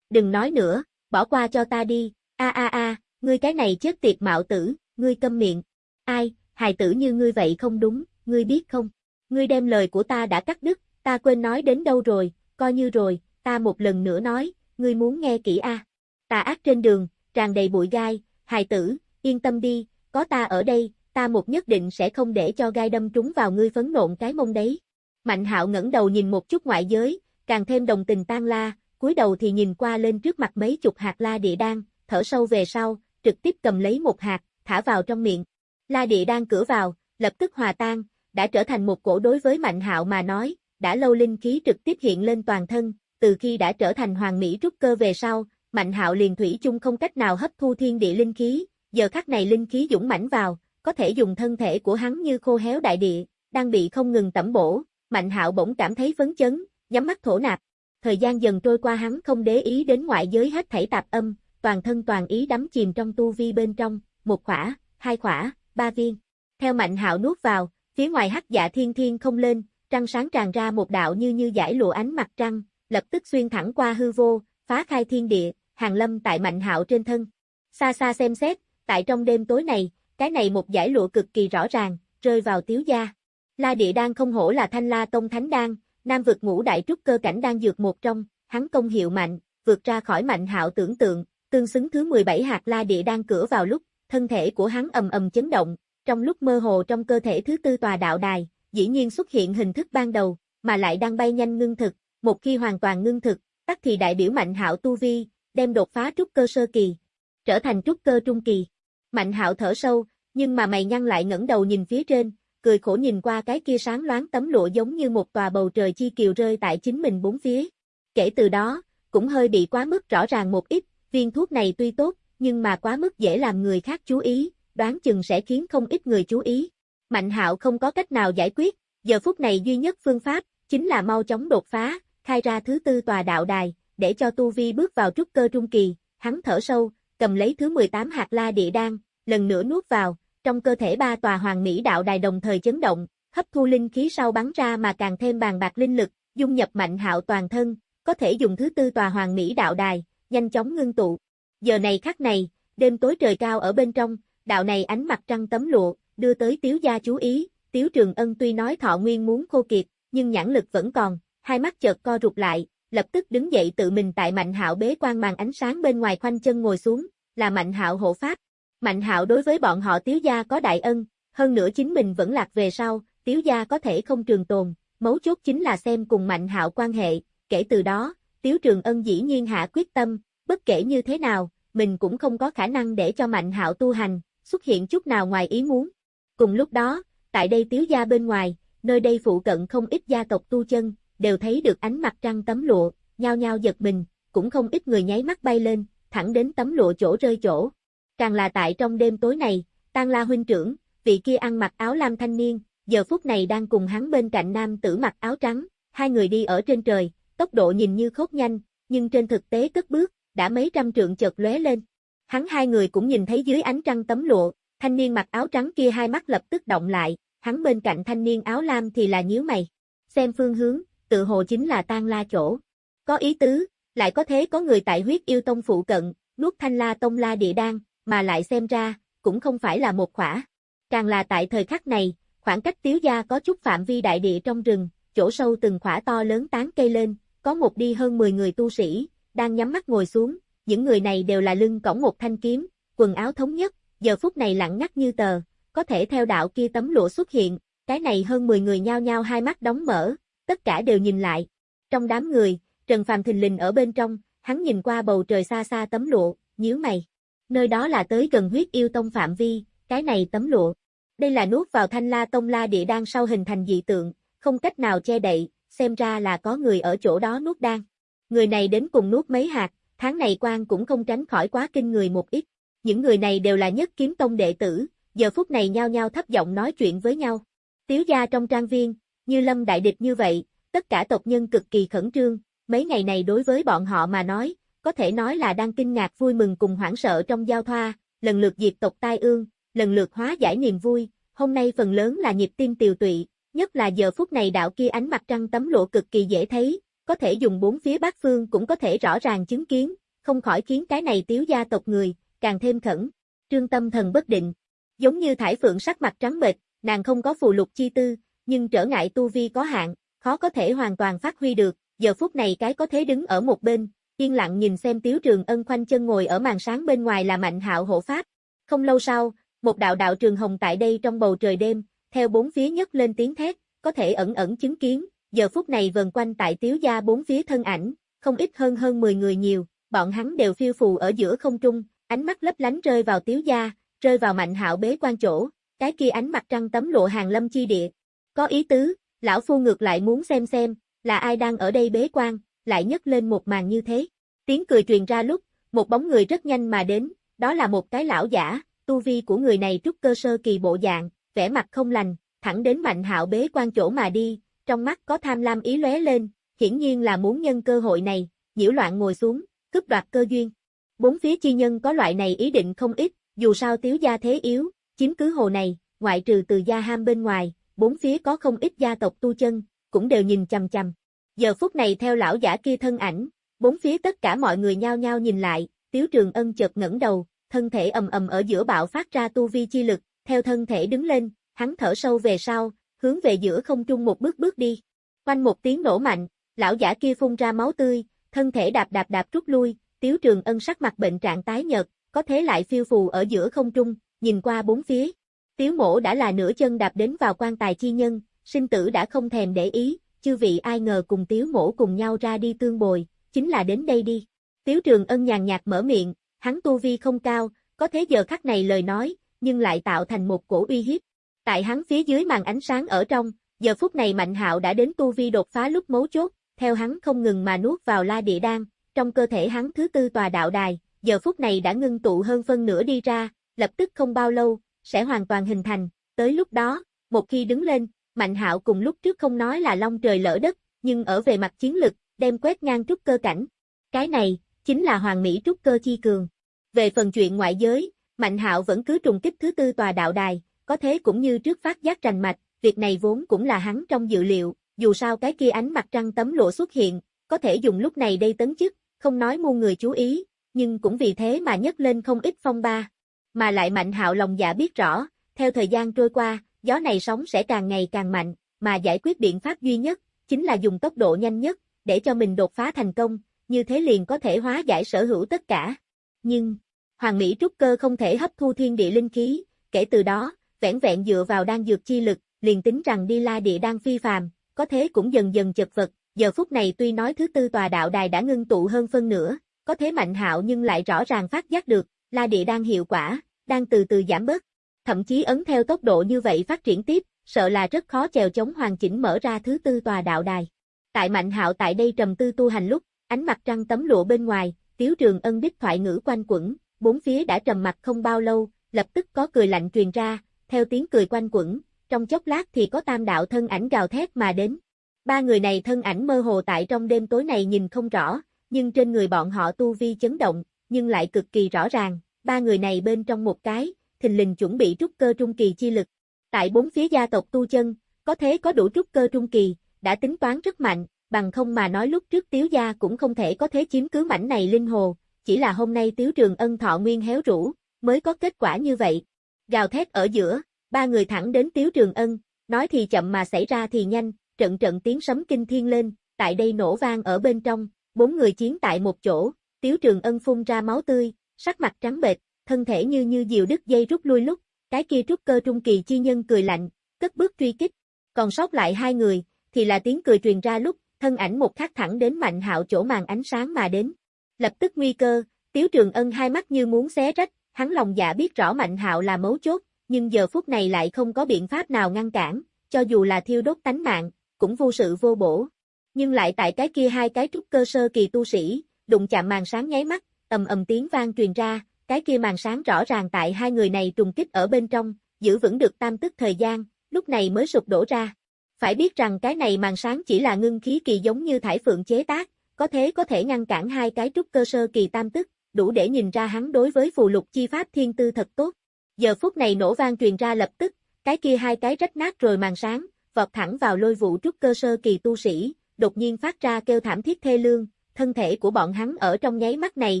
Đừng nói nữa, bỏ qua cho ta đi, a a a, ngươi cái này chết tiệt mạo tử, ngươi câm miệng. Ai, hài tử như ngươi vậy không đúng, ngươi biết không? Ngươi đem lời của ta đã cắt đứt, ta quên nói đến đâu rồi, coi như rồi, ta một lần nữa nói, ngươi muốn nghe kỹ a. À. Tà ác trên đường, tràn đầy bụi gai, hài tử, yên tâm đi, có ta ở đây, ta một nhất định sẽ không để cho gai đâm trúng vào ngươi phấn nộn cái mông đấy. Mạnh hạo ngẩng đầu nhìn một chút ngoại giới, càng thêm đồng tình tan la, cúi đầu thì nhìn qua lên trước mặt mấy chục hạt la địa đan, thở sâu về sau, trực tiếp cầm lấy một hạt, thả vào trong miệng. La địa đan cửa vào, lập tức hòa tan, đã trở thành một cổ đối với Mạnh Hạo mà nói, đã lâu linh khí trực tiếp hiện lên toàn thân, từ khi đã trở thành hoàng mỹ trúc cơ về sau, Mạnh Hạo liền thủy chung không cách nào hấp thu thiên địa linh khí, giờ khắc này linh khí dũng mãnh vào, có thể dùng thân thể của hắn như khô héo đại địa, đang bị không ngừng tẩm bổ, Mạnh Hạo bỗng cảm thấy phấn chấn, nhắm mắt thổ nạp. Thời gian dần trôi qua hắn không để ý đến ngoại giới hết thảy tạp âm, toàn thân toàn ý đắm chìm trong tu vi bên trong, một khỏa, hai khỏa, ba viên. Theo Mạnh Hạo nuốt vào, phía ngoài hắc dạ thiên thiên không lên, trăng sáng tràn ra một đạo như như giải lụa ánh mặt trăng, lập tức xuyên thẳng qua hư vô, phá khai thiên địa, hàng lâm tại Mạnh Hạo trên thân. Xa xa xem xét, tại trong đêm tối này, cái này một giải lụa cực kỳ rõ ràng, rơi vào tiếu gia. La địa đan không hổ là thanh la tông thánh đan, nam vực ngũ đại trúc cơ cảnh đang dược một trong, hắn công hiệu mạnh, vượt ra khỏi mạnh hạo tưởng tượng, tương xứng thứ 17 hạt la địa đang cửa vào lúc, thân thể của hắn ầm ầm chấn động, trong lúc mơ hồ trong cơ thể thứ tư tòa đạo đài, dĩ nhiên xuất hiện hình thức ban đầu, mà lại đang bay nhanh ngưng thực, một khi hoàn toàn ngưng thực, tắc thì đại biểu mạnh hạo tu vi, đem đột phá trúc cơ sơ kỳ, trở thành trúc cơ trung kỳ. Mạnh hạo thở sâu, nhưng mà mày nhăn lại ngẩng đầu nhìn phía trên, cười khổ nhìn qua cái kia sáng loáng tấm lụa giống như một tòa bầu trời chi kiều rơi tại chính mình bốn phía. Kể từ đó, cũng hơi bị quá mức rõ ràng một ít, viên thuốc này tuy tốt, nhưng mà quá mức dễ làm người khác chú ý, đoán chừng sẽ khiến không ít người chú ý. Mạnh hạo không có cách nào giải quyết, giờ phút này duy nhất phương pháp, chính là mau chóng đột phá, khai ra thứ tư tòa đạo đài, để cho Tu Vi bước vào trúc cơ trung kỳ, hắn thở sâu, cầm lấy thứ 18 hạt la địa đan, lần nữa nuốt vào, trong cơ thể ba tòa hoàng mỹ đạo đài đồng thời chấn động, hấp thu linh khí sau bắn ra mà càng thêm bàn bạc linh lực, dung nhập mạnh hạo toàn thân, có thể dùng thứ tư tòa hoàng mỹ đạo đài, nhanh chóng ngưng tụ. Giờ này khắc này, đêm tối trời cao ở bên trong, đạo này ánh mặt trăng tấm lụa, đưa tới Tiếu gia chú ý, Tiếu Trường Ân tuy nói thọ nguyên muốn khô kiệt, nhưng nhãn lực vẫn còn, hai mắt chợt co rụt lại, lập tức đứng dậy tự mình tại Mạnh Hạo bế quan màn ánh sáng bên ngoài khoanh chân ngồi xuống, là Mạnh Hạo hộ pháp. Mạnh Hạo đối với bọn họ Tiếu gia có đại ân, hơn nữa chính mình vẫn lạc về sau, Tiếu gia có thể không trường tồn, mấu chốt chính là xem cùng Mạnh Hạo quan hệ, kể từ đó, Tiếu Trường Ân dĩ nhiên hạ quyết tâm, bất kể như thế nào, mình cũng không có khả năng để cho Mạnh Hạo tu hành, xuất hiện chút nào ngoài ý muốn. Cùng lúc đó, tại đây Tiếu gia bên ngoài, nơi đây phụ cận không ít gia tộc tu chân, đều thấy được ánh mặt trăng tấm lụa, nhao nhao giật mình, cũng không ít người nháy mắt bay lên, thẳng đến tấm lụa chỗ rơi chỗ. Càng là tại trong đêm tối này, Tang La huynh trưởng, vị kia ăn mặc áo lam thanh niên, giờ phút này đang cùng hắn bên cạnh nam tử mặc áo trắng, hai người đi ở trên trời, tốc độ nhìn như khốc nhanh, nhưng trên thực tế cất bước, đã mấy trăm trượng chợt lóe lên. Hắn hai người cũng nhìn thấy dưới ánh trăng tấm lụa, thanh niên mặc áo trắng kia hai mắt lập tức động lại, hắn bên cạnh thanh niên áo lam thì là nhíu mày. Xem phương hướng, tự hồ chính là tang la chỗ. Có ý tứ, lại có thế có người tại huyết yêu tông phụ cận, nuốt thanh la tông la địa đan, mà lại xem ra, cũng không phải là một khỏa. Càng là tại thời khắc này, khoảng cách tiếu gia có chút phạm vi đại địa trong rừng, chỗ sâu từng khỏa to lớn tán cây lên, có một đi hơn 10 người tu sĩ, đang nhắm mắt ngồi xuống, những người này đều là lưng cổng một thanh kiếm, quần áo thống nhất, giờ phút này lặng ngắt như tờ, có thể theo đạo kia tấm lụa xuất hiện, cái này hơn 10 người nhao nhao hai mắt đóng mở, tất cả đều nhìn lại. Trong đám người, Trần Phàm thình lình ở bên trong, hắn nhìn qua bầu trời xa xa tấm lụa, nhíu mày. Nơi đó là tới gần huyết yêu tông phạm vi, cái này tấm lụa. Đây là nuốt vào thanh la tông la địa đan sau hình thành dị tượng, không cách nào che đậy, xem ra là có người ở chỗ đó nuốt đan. Người này đến cùng nuốt mấy hạt, tháng này quan cũng không tránh khỏi quá kinh người một ít. Những người này đều là nhất kiếm tông đệ tử, giờ phút này nhao nhao thấp giọng nói chuyện với nhau. Tiếu gia trong trang viên, như lâm đại địch như vậy, tất cả tộc nhân cực kỳ khẩn trương, mấy ngày này đối với bọn họ mà nói, có thể nói là đang kinh ngạc vui mừng cùng hoảng sợ trong giao thoa, lần lượt diệt tộc tai ương, lần lượt hóa giải niềm vui, hôm nay phần lớn là nhịp tim tiều tụy, nhất là giờ phút này đạo kia ánh mặt trăng tấm lộ cực kỳ dễ thấy, có thể dùng bốn phía bát phương cũng có thể rõ ràng chứng kiến, không khỏi khiến cái này tiếu gia tộc người, càng thêm khẩn, trương tâm thần bất định. Giống như thải phượng sắc mặt trắng bệch, nàng không có phù lục chi tư, nhưng trở ngại tu vi có hạn, khó có thể hoàn toàn phát huy được, giờ phút này cái có thế đứng ở một bên, yên lặng nhìn xem Tiếu Trường Ân khoanh chân ngồi ở màn sáng bên ngoài là Mạnh Hạo hộ pháp. Không lâu sau, một đạo đạo trường hồng tại đây trong bầu trời đêm, theo bốn phía nhất lên tiếng thét, có thể ẩn ẩn chứng kiến, giờ phút này vần quanh tại Tiếu gia bốn phía thân ảnh, không ít hơn hơn 10 người nhiều, bọn hắn đều phiêu phù ở giữa không trung, ánh mắt lấp lánh rơi vào Tiếu gia, rơi vào Mạnh Hạo bế quan chỗ, cái kia ánh mặt trăng tấm lộ hàng lâm chi địa. Có ý tứ, lão phu ngược lại muốn xem xem, là ai đang ở đây bế quan, lại nhấc lên một màn như thế. Tiếng cười truyền ra lúc, một bóng người rất nhanh mà đến, đó là một cái lão giả, tu vi của người này trúc cơ sơ kỳ bộ dạng, vẻ mặt không lành, thẳng đến mạnh hạo bế quan chỗ mà đi, trong mắt có tham lam ý lóe lên, hiển nhiên là muốn nhân cơ hội này, nhiễu loạn ngồi xuống, cướp đoạt cơ duyên. Bốn phía chi nhân có loại này ý định không ít, dù sao tiếu gia thế yếu, chiếm cứ hồ này, ngoại trừ từ gia ham bên ngoài, bốn phía có không ít gia tộc tu chân, cũng đều nhìn chằm chằm. Giờ phút này theo lão giả kia thân ảnh, bốn phía tất cả mọi người nhao nhao nhìn lại, Tiếu Trường Ân chợt ngẩng đầu, thân thể ầm ầm ở giữa bạo phát ra tu vi chi lực, theo thân thể đứng lên, hắn thở sâu về sau, hướng về giữa không trung một bước bước đi. Quanh một tiếng nổ mạnh, lão giả kia phun ra máu tươi, thân thể đạp đạp đạp rút lui, Tiếu Trường Ân sắc mặt bệnh trạng tái nhợt, có thế lại phiêu phù ở giữa không trung, nhìn qua bốn phía. Tiếu mổ đã là nửa chân đạp đến vào quan tài chi nhân, sinh tử đã không thèm để ý, chư vị ai ngờ cùng tiếu mổ cùng nhau ra đi tương bồi, chính là đến đây đi. Tiếu trường ân nhàn nhạt mở miệng, hắn tu vi không cao, có thế giờ khắc này lời nói, nhưng lại tạo thành một cổ uy hiếp. Tại hắn phía dưới màn ánh sáng ở trong, giờ phút này Mạnh Hạo đã đến tu vi đột phá lúc mấu chốt, theo hắn không ngừng mà nuốt vào la địa đan, trong cơ thể hắn thứ tư tòa đạo đài, giờ phút này đã ngưng tụ hơn phân nửa đi ra, lập tức không bao lâu, sẽ hoàn toàn hình thành, tới lúc đó, một khi đứng lên, Mạnh Hạo cùng lúc trước không nói là long trời lỡ đất, nhưng ở về mặt chiến lực, đem quét ngang trúc cơ cảnh. Cái này, chính là hoàng mỹ trúc cơ chi cường. Về phần chuyện ngoại giới, Mạnh Hạo vẫn cứ trùng kích thứ tư tòa đạo đài, có thế cũng như trước phát giác rành mạch, việc này vốn cũng là hắn trong dự liệu, dù sao cái kia ánh mặt trăng tấm lộ xuất hiện, có thể dùng lúc này đây tấn chức, không nói muôn người chú ý, nhưng cũng vì thế mà nhấc lên không ít phong ba. Mà lại Mạnh Hạo lòng dạ biết rõ, theo thời gian trôi qua, gió này sóng sẽ càng ngày càng mạnh, mà giải quyết biện pháp duy nhất, chính là dùng tốc độ nhanh nhất, để cho mình đột phá thành công, như thế liền có thể hóa giải sở hữu tất cả. Nhưng, Hoàng Mỹ trúc cơ không thể hấp thu thiên địa linh khí, kể từ đó, vẻn vẹn dựa vào đan dược chi lực, liền tính rằng đi la địa đang phi phàm, có thế cũng dần dần chật vật, giờ phút này tuy nói thứ tư tòa đạo đài đã ngưng tụ hơn phân nửa, có thế mạnh hạo nhưng lại rõ ràng phát giác được, la địa đang hiệu quả, đang từ từ giảm bớt, thậm chí ấn theo tốc độ như vậy phát triển tiếp, sợ là rất khó chèo chống hoàn chỉnh mở ra thứ tư tòa đạo đài. Tại Mạnh Hạo tại đây trầm tư tu hành lúc, Ánh mặt trăng tấm lụa bên ngoài, Tiếu Trường Ân đích thoại ngữ quanh quẩn, bốn phía đã trầm mặt không bao lâu, lập tức có cười lạnh truyền ra, theo tiếng cười quanh quẩn, trong chốc lát thì có tam đạo thân ảnh gào thét mà đến. Ba người này thân ảnh mơ hồ tại trong đêm tối này nhìn không rõ, nhưng trên người bọn họ tu vi chấn động, nhưng lại cực kỳ rõ ràng, ba người này bên trong một cái, thình lình chuẩn bị trúc cơ trung kỳ chi lực. Tại bốn phía gia tộc tu chân, có thế có đủ trúc cơ trung kỳ, đã tính toán rất mạnh, bằng không mà nói lúc trước tiếu gia cũng không thể có thế chiếm cứ mảnh này linh hồ, chỉ là hôm nay tiếu trường ân thọ nguyên héo rũ, mới có kết quả như vậy. Gào thét ở giữa, ba người thẳng đến tiếu trường ân, nói thì chậm mà xảy ra thì nhanh, trận trận tiếng sấm kinh thiên lên, tại đây nổ vang ở bên trong, bốn người chiến tại một chỗ, tiếu trường ân phun ra máu tươi, sắc mặt trắng bệch, thân thể như như diều đứt dây rút lui lúc, cái kia trúc cơ trung kỳ chi nhân cười lạnh, cất bước truy kích, còn sót lại hai người, thì là tiếng cười truyền ra lúc, thân ảnh một khắc thẳng đến mạnh hạo chỗ màn ánh sáng mà đến. Lập tức nguy cơ, Tiếu Trường Ân hai mắt như muốn xé rách, hắn lòng dạ biết rõ mạnh hạo là mấu chốt, nhưng giờ phút này lại không có biện pháp nào ngăn cản, cho dù là thiêu đốt tánh mạng, cũng vô sự vô bổ. Nhưng lại tại cái kia hai cái trúc cơ sơ kỳ tu sĩ, đụng chạm màn sáng nháy mắt, ầm ầm tiếng vang truyền ra, cái kia màn sáng rõ ràng tại hai người này trùng kích ở bên trong, giữ vững được tam tức thời gian, lúc này mới sụp đổ ra. Phải biết rằng cái này màn sáng chỉ là ngưng khí kỳ giống như thải phượng chế tác, có thế có thể ngăn cản hai cái trúc cơ sơ kỳ tam tức, đủ để nhìn ra hắn đối với phù lục chi pháp thiên tư thật tốt. Giờ phút này nổ vang truyền ra lập tức, cái kia hai cái rách nát rồi màn sáng, vọt thẳng vào lôi vụ trúc cơ sơ kỳ tu sĩ, đột nhiên phát ra kêu thảm thiết thê lương, thân thể của bọn hắn ở trong nháy mắt này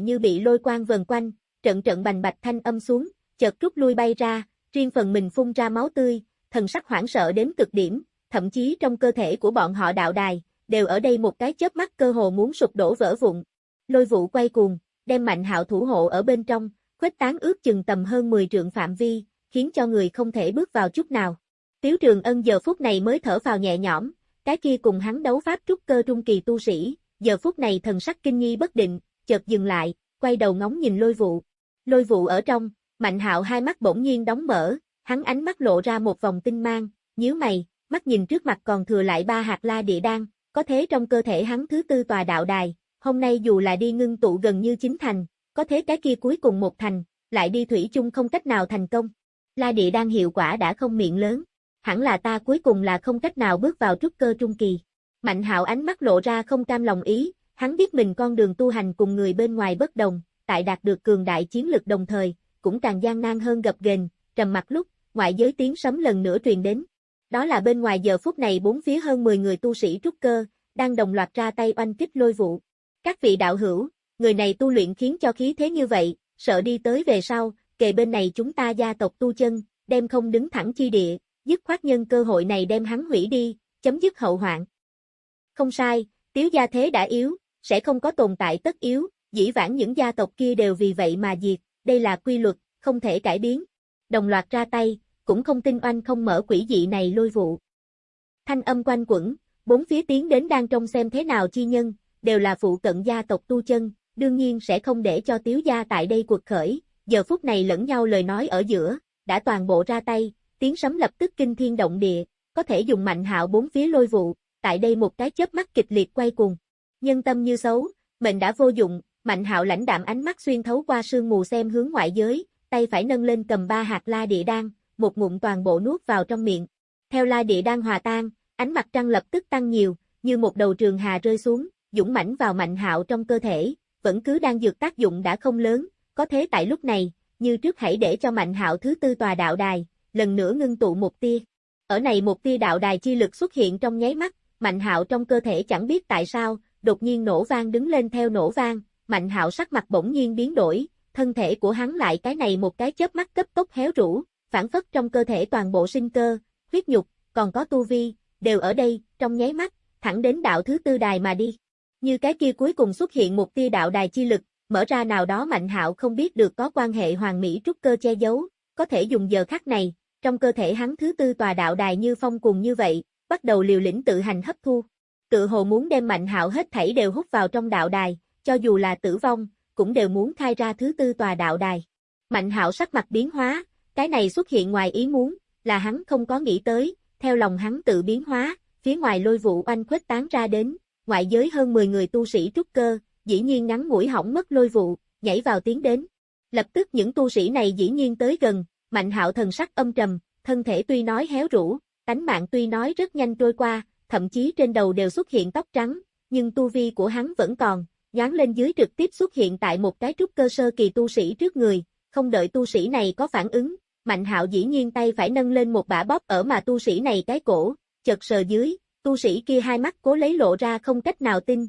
như bị lôi quang vần quanh, trận trận bành bạch thanh âm xuống, chợt rút lui bay ra, riêng phần mình phun ra máu tươi, thần sắc hoảng sợ đến cực điểm, thậm chí trong cơ thể của bọn họ đạo đài, đều ở đây một cái chớp mắt cơ hồ muốn sụp đổ vỡ vụn. Lôi vụ quay cuồng, đem mạnh hạo thủ hộ ở bên trong, khuếch tán ước chừng tầm hơn 10 trượng phạm vi, khiến cho người không thể bước vào chút nào. Tiếu Trường Ân giờ phút này mới thở vào nhẹ nhõm, cái kia cùng hắn đấu pháp trúc cơ trung kỳ tu sĩ, giờ phút này thần sắc kinh nghi bất định, chợt dừng lại, quay đầu ngóng nhìn lôi vụ. Lôi vụ ở trong, Mạnh Hạo hai mắt bỗng nhiên đóng mở, hắn ánh mắt lộ ra một vòng tinh mang, nhíu mày, mắt nhìn trước mặt còn thừa lại ba hạt la địa đan, có thế trong cơ thể hắn thứ tư tòa đạo đài, hôm nay dù là đi ngưng tụ gần như chính thành, có thế cái kia cuối cùng một thành, lại đi thủy chung không cách nào thành công. La địa đan hiệu quả đã không miệng lớn, hẳn là ta cuối cùng là không cách nào bước vào trúc cơ trung kỳ. Mạnh hạo ánh mắt lộ ra không cam lòng ý, hắn biết mình con đường tu hành cùng người bên ngoài bất đồng, tại đạt được cường đại chiến lực đồng thời, cũng càng gian nan hơn gập ghềnh, trầm mặt lúc, ngoại giới tiếng sấm lần nữa truyền đến. Đó là bên ngoài giờ phút này bốn phía hơn 10 người tu sĩ trúc cơ, đang đồng loạt ra tay oanh kích lôi vụ. Các vị đạo hữu, người này tu luyện khiến cho khí thế như vậy, sợ đi tới về sau, kề bên này chúng ta gia tộc tu chân, đem không đứng thẳng chi địa, dứt khoát nhân cơ hội này đem hắn hủy đi, chấm dứt hậu hoạn. Không sai, tiếu gia thế đã yếu, sẽ không có tồn tại tất yếu, dĩ vãng những gia tộc kia đều vì vậy mà diệt, đây là quy luật, không thể cải biến. Đồng loạt ra tay, cũng không tin oanh không mở quỷ dị này lôi vụ. Thanh âm quanh quẩn, bốn phía tiến đến đang trông xem thế nào chi nhân, đều là phụ cận gia tộc tu chân, đương nhiên sẽ không để cho tiếu gia tại đây cuộc khởi, giờ phút này lẫn nhau lời nói ở giữa, đã toàn bộ ra tay, tiếng sấm lập tức kinh thiên động địa, có thể dùng mạnh hạo bốn phía lôi vụ, tại đây một cái chớp mắt kịch liệt quay cuồng. Nhân tâm như xấu, mình đã vô dụng, mạnh hạo lãnh đạm ánh mắt xuyên thấu qua sương mù xem hướng ngoại giới, tay phải nâng lên cầm ba hạt la địa đan, một ngụm toàn bộ nuốt vào trong miệng. Theo la địa đan hòa tan, ánh mặt trăng lập tức tăng nhiều, như một đầu trường hà rơi xuống, dũng mãnh vào mạnh hạo trong cơ thể, vẫn cứ đang dược tác dụng đã không lớn, có thế tại lúc này, như trước hãy để cho mạnh hạo thứ tư tòa đạo đài, lần nữa ngưng tụ một tia. Ở này một tia đạo đài chi lực xuất hiện trong nháy mắt, mạnh hạo trong cơ thể chẳng biết tại sao, đột nhiên nổ vang đứng lên theo nổ vang, mạnh hạo sắc mặt bỗng nhiên biến đổi, thân thể của hắn lại cái này một cái chớp mắt cấp tốc héo rũ, phản phất trong cơ thể toàn bộ sinh cơ, huyết nhục, còn có tu vi, đều ở đây, trong nháy mắt, thẳng đến đạo thứ tư đài mà đi. Như cái kia cuối cùng xuất hiện một tia đạo đài chi lực, mở ra nào đó Mạnh Hạo không biết được có quan hệ hoàng mỹ trúc cơ che giấu, có thể dùng giờ khắc này, trong cơ thể hắn thứ tư tòa đạo đài như phong cùng như vậy, bắt đầu liều lĩnh tự hành hấp thu. Tự hồ muốn đem Mạnh Hạo hết thảy đều hút vào trong đạo đài, cho dù là tử vong, cũng đều muốn khai ra thứ tư tòa đạo đài. Mạnh Hạo sắc mặt biến hóa, cái này xuất hiện ngoài ý muốn, là hắn không có nghĩ tới, theo lòng hắn tự biến hóa, phía ngoài lôi vụ oanh khuếch tán ra đến, ngoại giới hơn 10 người tu sĩ trúc cơ, dĩ nhiên ngắn mũi hỏng mất lôi vụ, nhảy vào tiến đến. Lập tức những tu sĩ này dĩ nhiên tới gần, Mạnh Hạo thần sắc âm trầm, thân thể tuy nói héo rũ, tánh mạng tuy nói rất nhanh trôi qua, thậm chí trên đầu đều xuất hiện tóc trắng, nhưng tu vi của hắn vẫn còn, nhoáng lên dưới trực tiếp xuất hiện tại một cái trúc cơ sơ kỳ tu sĩ trước người, không đợi tu sĩ này có phản ứng, Mạnh Hạo dĩ nhiên tay phải nâng lên một bả bóp ở mà tu sĩ này cái cổ, chật sờ dưới, tu sĩ kia hai mắt cố lấy lộ ra không cách nào tin.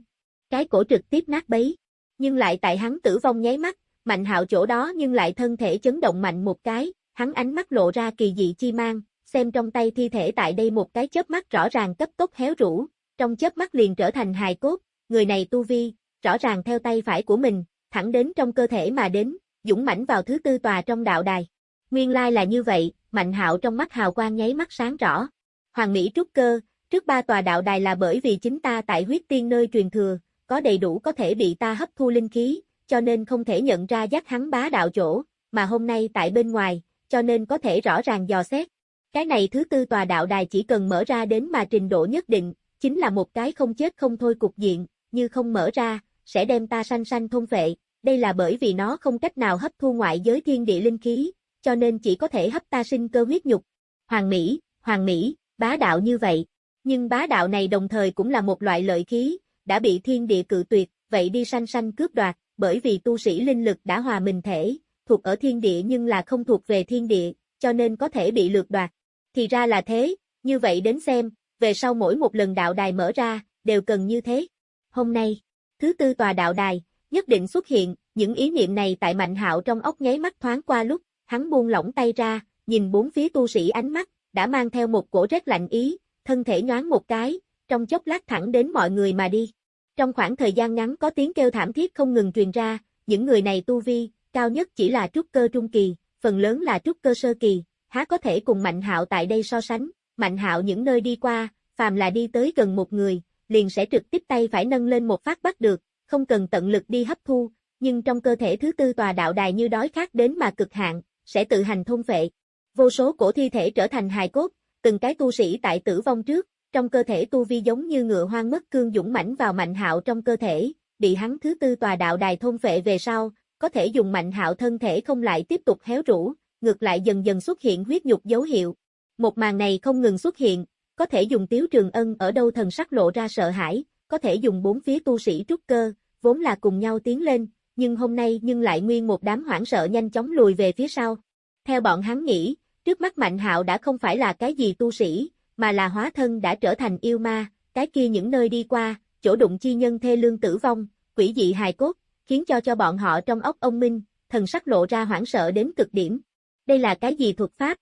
Cái cổ trực tiếp nát bấy, nhưng lại tại hắn tử vong nháy mắt, Mạnh Hạo chỗ đó nhưng lại thân thể chấn động mạnh một cái, hắn ánh mắt lộ ra kỳ dị chi mang, xem trong tay thi thể tại đây một cái chớp mắt rõ ràng cấp tốc héo rũ, trong chớp mắt liền trở thành hài cốt, người này tu vi, rõ ràng theo tay phải của mình, thẳng đến trong cơ thể mà đến, dũng mãnh vào thứ tư tòa trong đạo đài. Nguyên lai là như vậy, Mạnh Hạo trong mắt hào quang nháy mắt sáng rõ. Hoàng Mỹ trúc cơ, trước ba tòa đạo đài là bởi vì chính ta tại huyết tiên nơi truyền thừa, có đầy đủ có thể bị ta hấp thu linh khí, cho nên không thể nhận ra giác hắn bá đạo chỗ, mà hôm nay tại bên ngoài, cho nên có thể rõ ràng dò xét. Cái này thứ tư tòa đạo đài chỉ cần mở ra đến mà trình độ nhất định, chính là một cái không chết không thôi cục diện, như không mở ra, sẽ đem ta sanh sanh thôn phệ, đây là bởi vì nó không cách nào hấp thu ngoại giới thiên địa linh khí, cho nên chỉ có thể hấp ta sinh cơ huyết nhục. Hoàng Mỹ, Hoàng Mỹ, bá đạo như vậy, nhưng bá đạo này đồng thời cũng là một loại lợi khí, đã bị thiên địa cự tuyệt, vậy đi sanh sanh cướp đoạt, bởi vì tu sĩ linh lực đã hòa mình thể, thuộc ở thiên địa nhưng là không thuộc về thiên địa, cho nên có thể bị lược đoạt. Thì ra là thế, như vậy đến xem, về sau mỗi một lần đạo đài mở ra, đều cần như thế. Hôm nay, thứ tư tòa đạo đài, nhất định xuất hiện, những ý niệm này tại Mạnh Hạo trong ốc nháy mắt thoáng qua lúc, hắn buông lỏng tay ra, nhìn bốn phía tu sĩ ánh mắt, đã mang theo một cổ rét lạnh ý, thân thể nhoáng một cái, trong chốc lát thẳng đến mọi người mà đi. Trong khoảng thời gian ngắn có tiếng kêu thảm thiết không ngừng truyền ra, những người này tu vi, cao nhất chỉ là trúc cơ trung kỳ, phần lớn là trúc cơ sơ kỳ, há có thể cùng Mạnh Hạo tại đây so sánh, Mạnh Hạo những nơi đi qua, phàm là đi tới gần một người, liền sẽ trực tiếp tay phải nâng lên một phát bắt được, không cần tận lực đi hấp thu, nhưng trong cơ thể thứ tư tòa đạo đài như đói khát đến mà cực hạn, sẽ tự hành thôn phệ. Vô số cổ thi thể trở thành hài cốt, từng cái tu sĩ tại tử vong trước, trong cơ thể tu vi giống như ngựa hoang mất cương dũng mãnh vào mạnh hạo trong cơ thể, bị hắn thứ tư tòa đạo đài thôn phệ về sau, có thể dùng mạnh hạo thân thể không lại tiếp tục héo rũ, ngược lại dần dần xuất hiện huyết nhục dấu hiệu. Một màn này không ngừng xuất hiện, có thể dùng tiếu trường ân ở đâu thần sắc lộ ra sợ hãi, có thể dùng bốn phía tu sĩ trúc cơ, vốn là cùng nhau tiến lên, nhưng hôm nay nhưng lại nguyên một đám hoảng sợ nhanh chóng lùi về phía sau. Theo bọn hắn nghĩ, trước mắt Mạnh Hạo đã không phải là cái gì tu sĩ, mà là hóa thân đã trở thành yêu ma, cái kia những nơi đi qua, chỗ đụng chi nhân thê lương tử vong, quỷ dị hài cốt, khiến cho cho bọn họ trong ốc ông minh, thần sắc lộ ra hoảng sợ đến cực điểm. Đây là cái gì thuật pháp?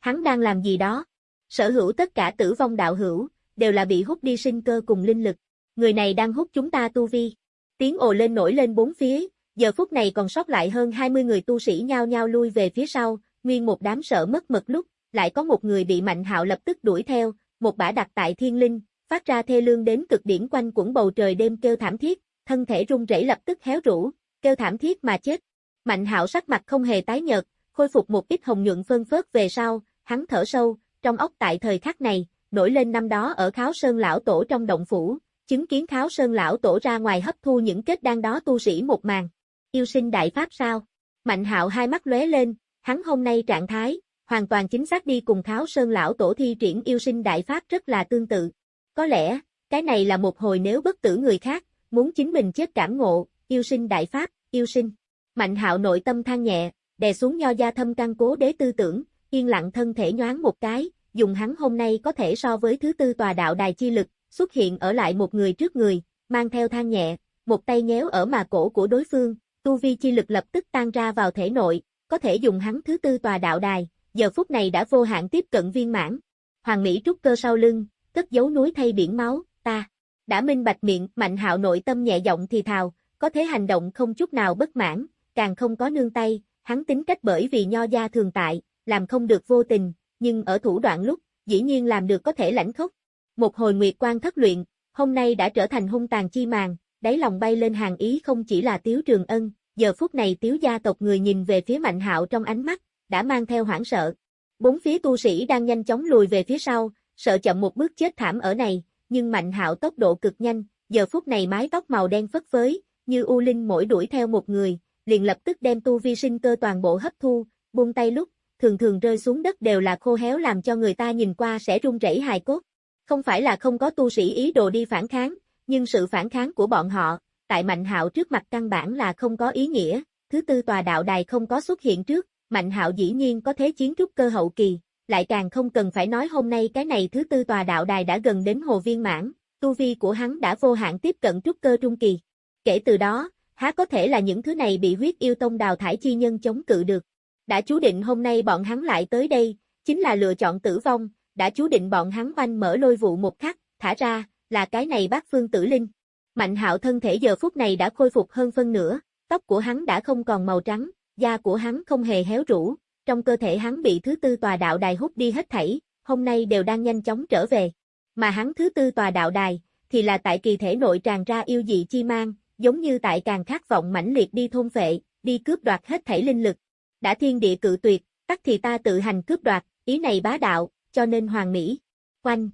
Hắn đang làm gì đó? Sở hữu tất cả tử vong đạo hữu, đều là bị hút đi sinh cơ cùng linh lực. Người này đang hút chúng ta tu vi. Tiếng ồ lên nổi lên bốn phía, giờ phút này còn sót lại hơn 20 người tu sĩ nhao nhao lui về phía sau, nguyên một đám sợ mất mật lúc, lại có một người bị Mạnh Hạo lập tức đuổi theo, một bả đặt tại thiên linh, phát ra thê lương đến cực điểm quanh quẩn bầu trời đêm kêu thảm thiết, thân thể run rẩy lập tức héo rũ, kêu thảm thiết mà chết. Mạnh Hạo sắc mặt không hề tái nhợt, khôi phục một ít hồng nhuận phân phớt về sau, hắn thở sâu, trong ốc tại thời khắc này, nổi lên năm đó ở Kháo Sơn lão tổ trong động phủ, chứng kiến Kháo Sơn lão tổ ra ngoài hấp thu những kết đan đó tu sĩ một màn. Yêu sinh đại pháp sao? Mạnh Hạo hai mắt lóe lên, hắn hôm nay trạng thái, hoàn toàn chính xác đi cùng Kháo Sơn lão tổ thi triển yêu sinh đại pháp rất là tương tự. Có lẽ, cái này là một hồi nếu bất tử người khác, muốn chính mình chết cảm ngộ, yêu sinh đại pháp, yêu sinh. Mạnh hạo nội tâm than nhẹ, đè xuống nho gia thâm căn cố đế tư tưởng, yên lặng thân thể nhoáng một cái, dùng hắn hôm nay có thể so với thứ tư tòa đạo đài chi lực, xuất hiện ở lại một người trước người, mang theo than nhẹ, một tay nhéo ở mà cổ của đối phương, tu vi chi lực lập tức tan ra vào thể nội, có thể dùng hắn thứ tư tòa đạo đài, giờ phút này đã vô hạn tiếp cận viên mãn. Hoàng Mỹ trúc cơ sau lưng, cất giấu núi thay biển máu, ta đã minh bạch miệng, Mạnh Hạo nội tâm nhẹ giọng thì thào, có thế hành động không chút nào bất mãn, càng không có nương tay, hắn tính cách bởi vì nho gia thường tại, làm không được vô tình, nhưng ở thủ đoạn lúc, dĩ nhiên làm được có thể lãnh khốc. Một hồi nguyệt quan thất luyện, hôm nay đã trở thành hung tàn chi màng, đáy lòng bay lên hàng ý không chỉ là Tiếu Trường Ân, giờ phút này Tiếu gia tộc người nhìn về phía Mạnh Hạo trong ánh mắt, đã mang theo hoảng sợ. Bốn phía tu sĩ đang nhanh chóng lùi về phía sau, sợ chậm một bước chết thảm ở này, nhưng Mạnh Hạo tốc độ cực nhanh, giờ phút này mái tóc màu đen phất phới, như u linh mỗi đuổi theo một người, liền lập tức đem tu vi sinh cơ toàn bộ hấp thu, buông tay lúc, thường thường rơi xuống đất đều là khô héo làm cho người ta nhìn qua sẽ run rẩy hài cốt. Không phải là không có tu sĩ ý đồ đi phản kháng, nhưng sự phản kháng của bọn họ, tại Mạnh Hạo trước mặt căn bản là không có ý nghĩa, thứ tư tòa đạo đài không có xuất hiện trước, Mạnh Hạo dĩ nhiên có thế chiến trúc cơ hậu kỳ, lại càng không cần phải nói hôm nay cái này thứ tư tòa đạo đài đã gần đến hồ viên mãn, tu vi của hắn đã vô hạn tiếp cận trúc cơ trung kỳ. Kể từ đó, há có thể là những thứ này bị huyết yêu tông đào thải chi nhân chống cự được. Đã chú định hôm nay bọn hắn lại tới đây, chính là lựa chọn tử vong, đã chú định bọn hắn oanh mở lôi vụ một khắc, thả ra, là cái này bác phương tử linh. Mạnh hạo thân thể giờ phút này đã khôi phục hơn phân nửa, tóc của hắn đã không còn màu trắng, da của hắn không hề héo rũ, trong cơ thể hắn bị thứ tư tòa đạo đài hút đi hết thảy, hôm nay đều đang nhanh chóng trở về. Mà hắn thứ tư tòa đạo đài, thì là tại kỳ thể nội tràn ra yêu dị chi mang, giống như tại càng khát vọng mãnh liệt đi thôn phệ, đi cướp đoạt hết thảy linh lực. Đã thiên địa cự tuyệt, tắc thì ta tự hành cướp đoạt, ý này bá đạo, cho nên hoàng mỹ. Quanh.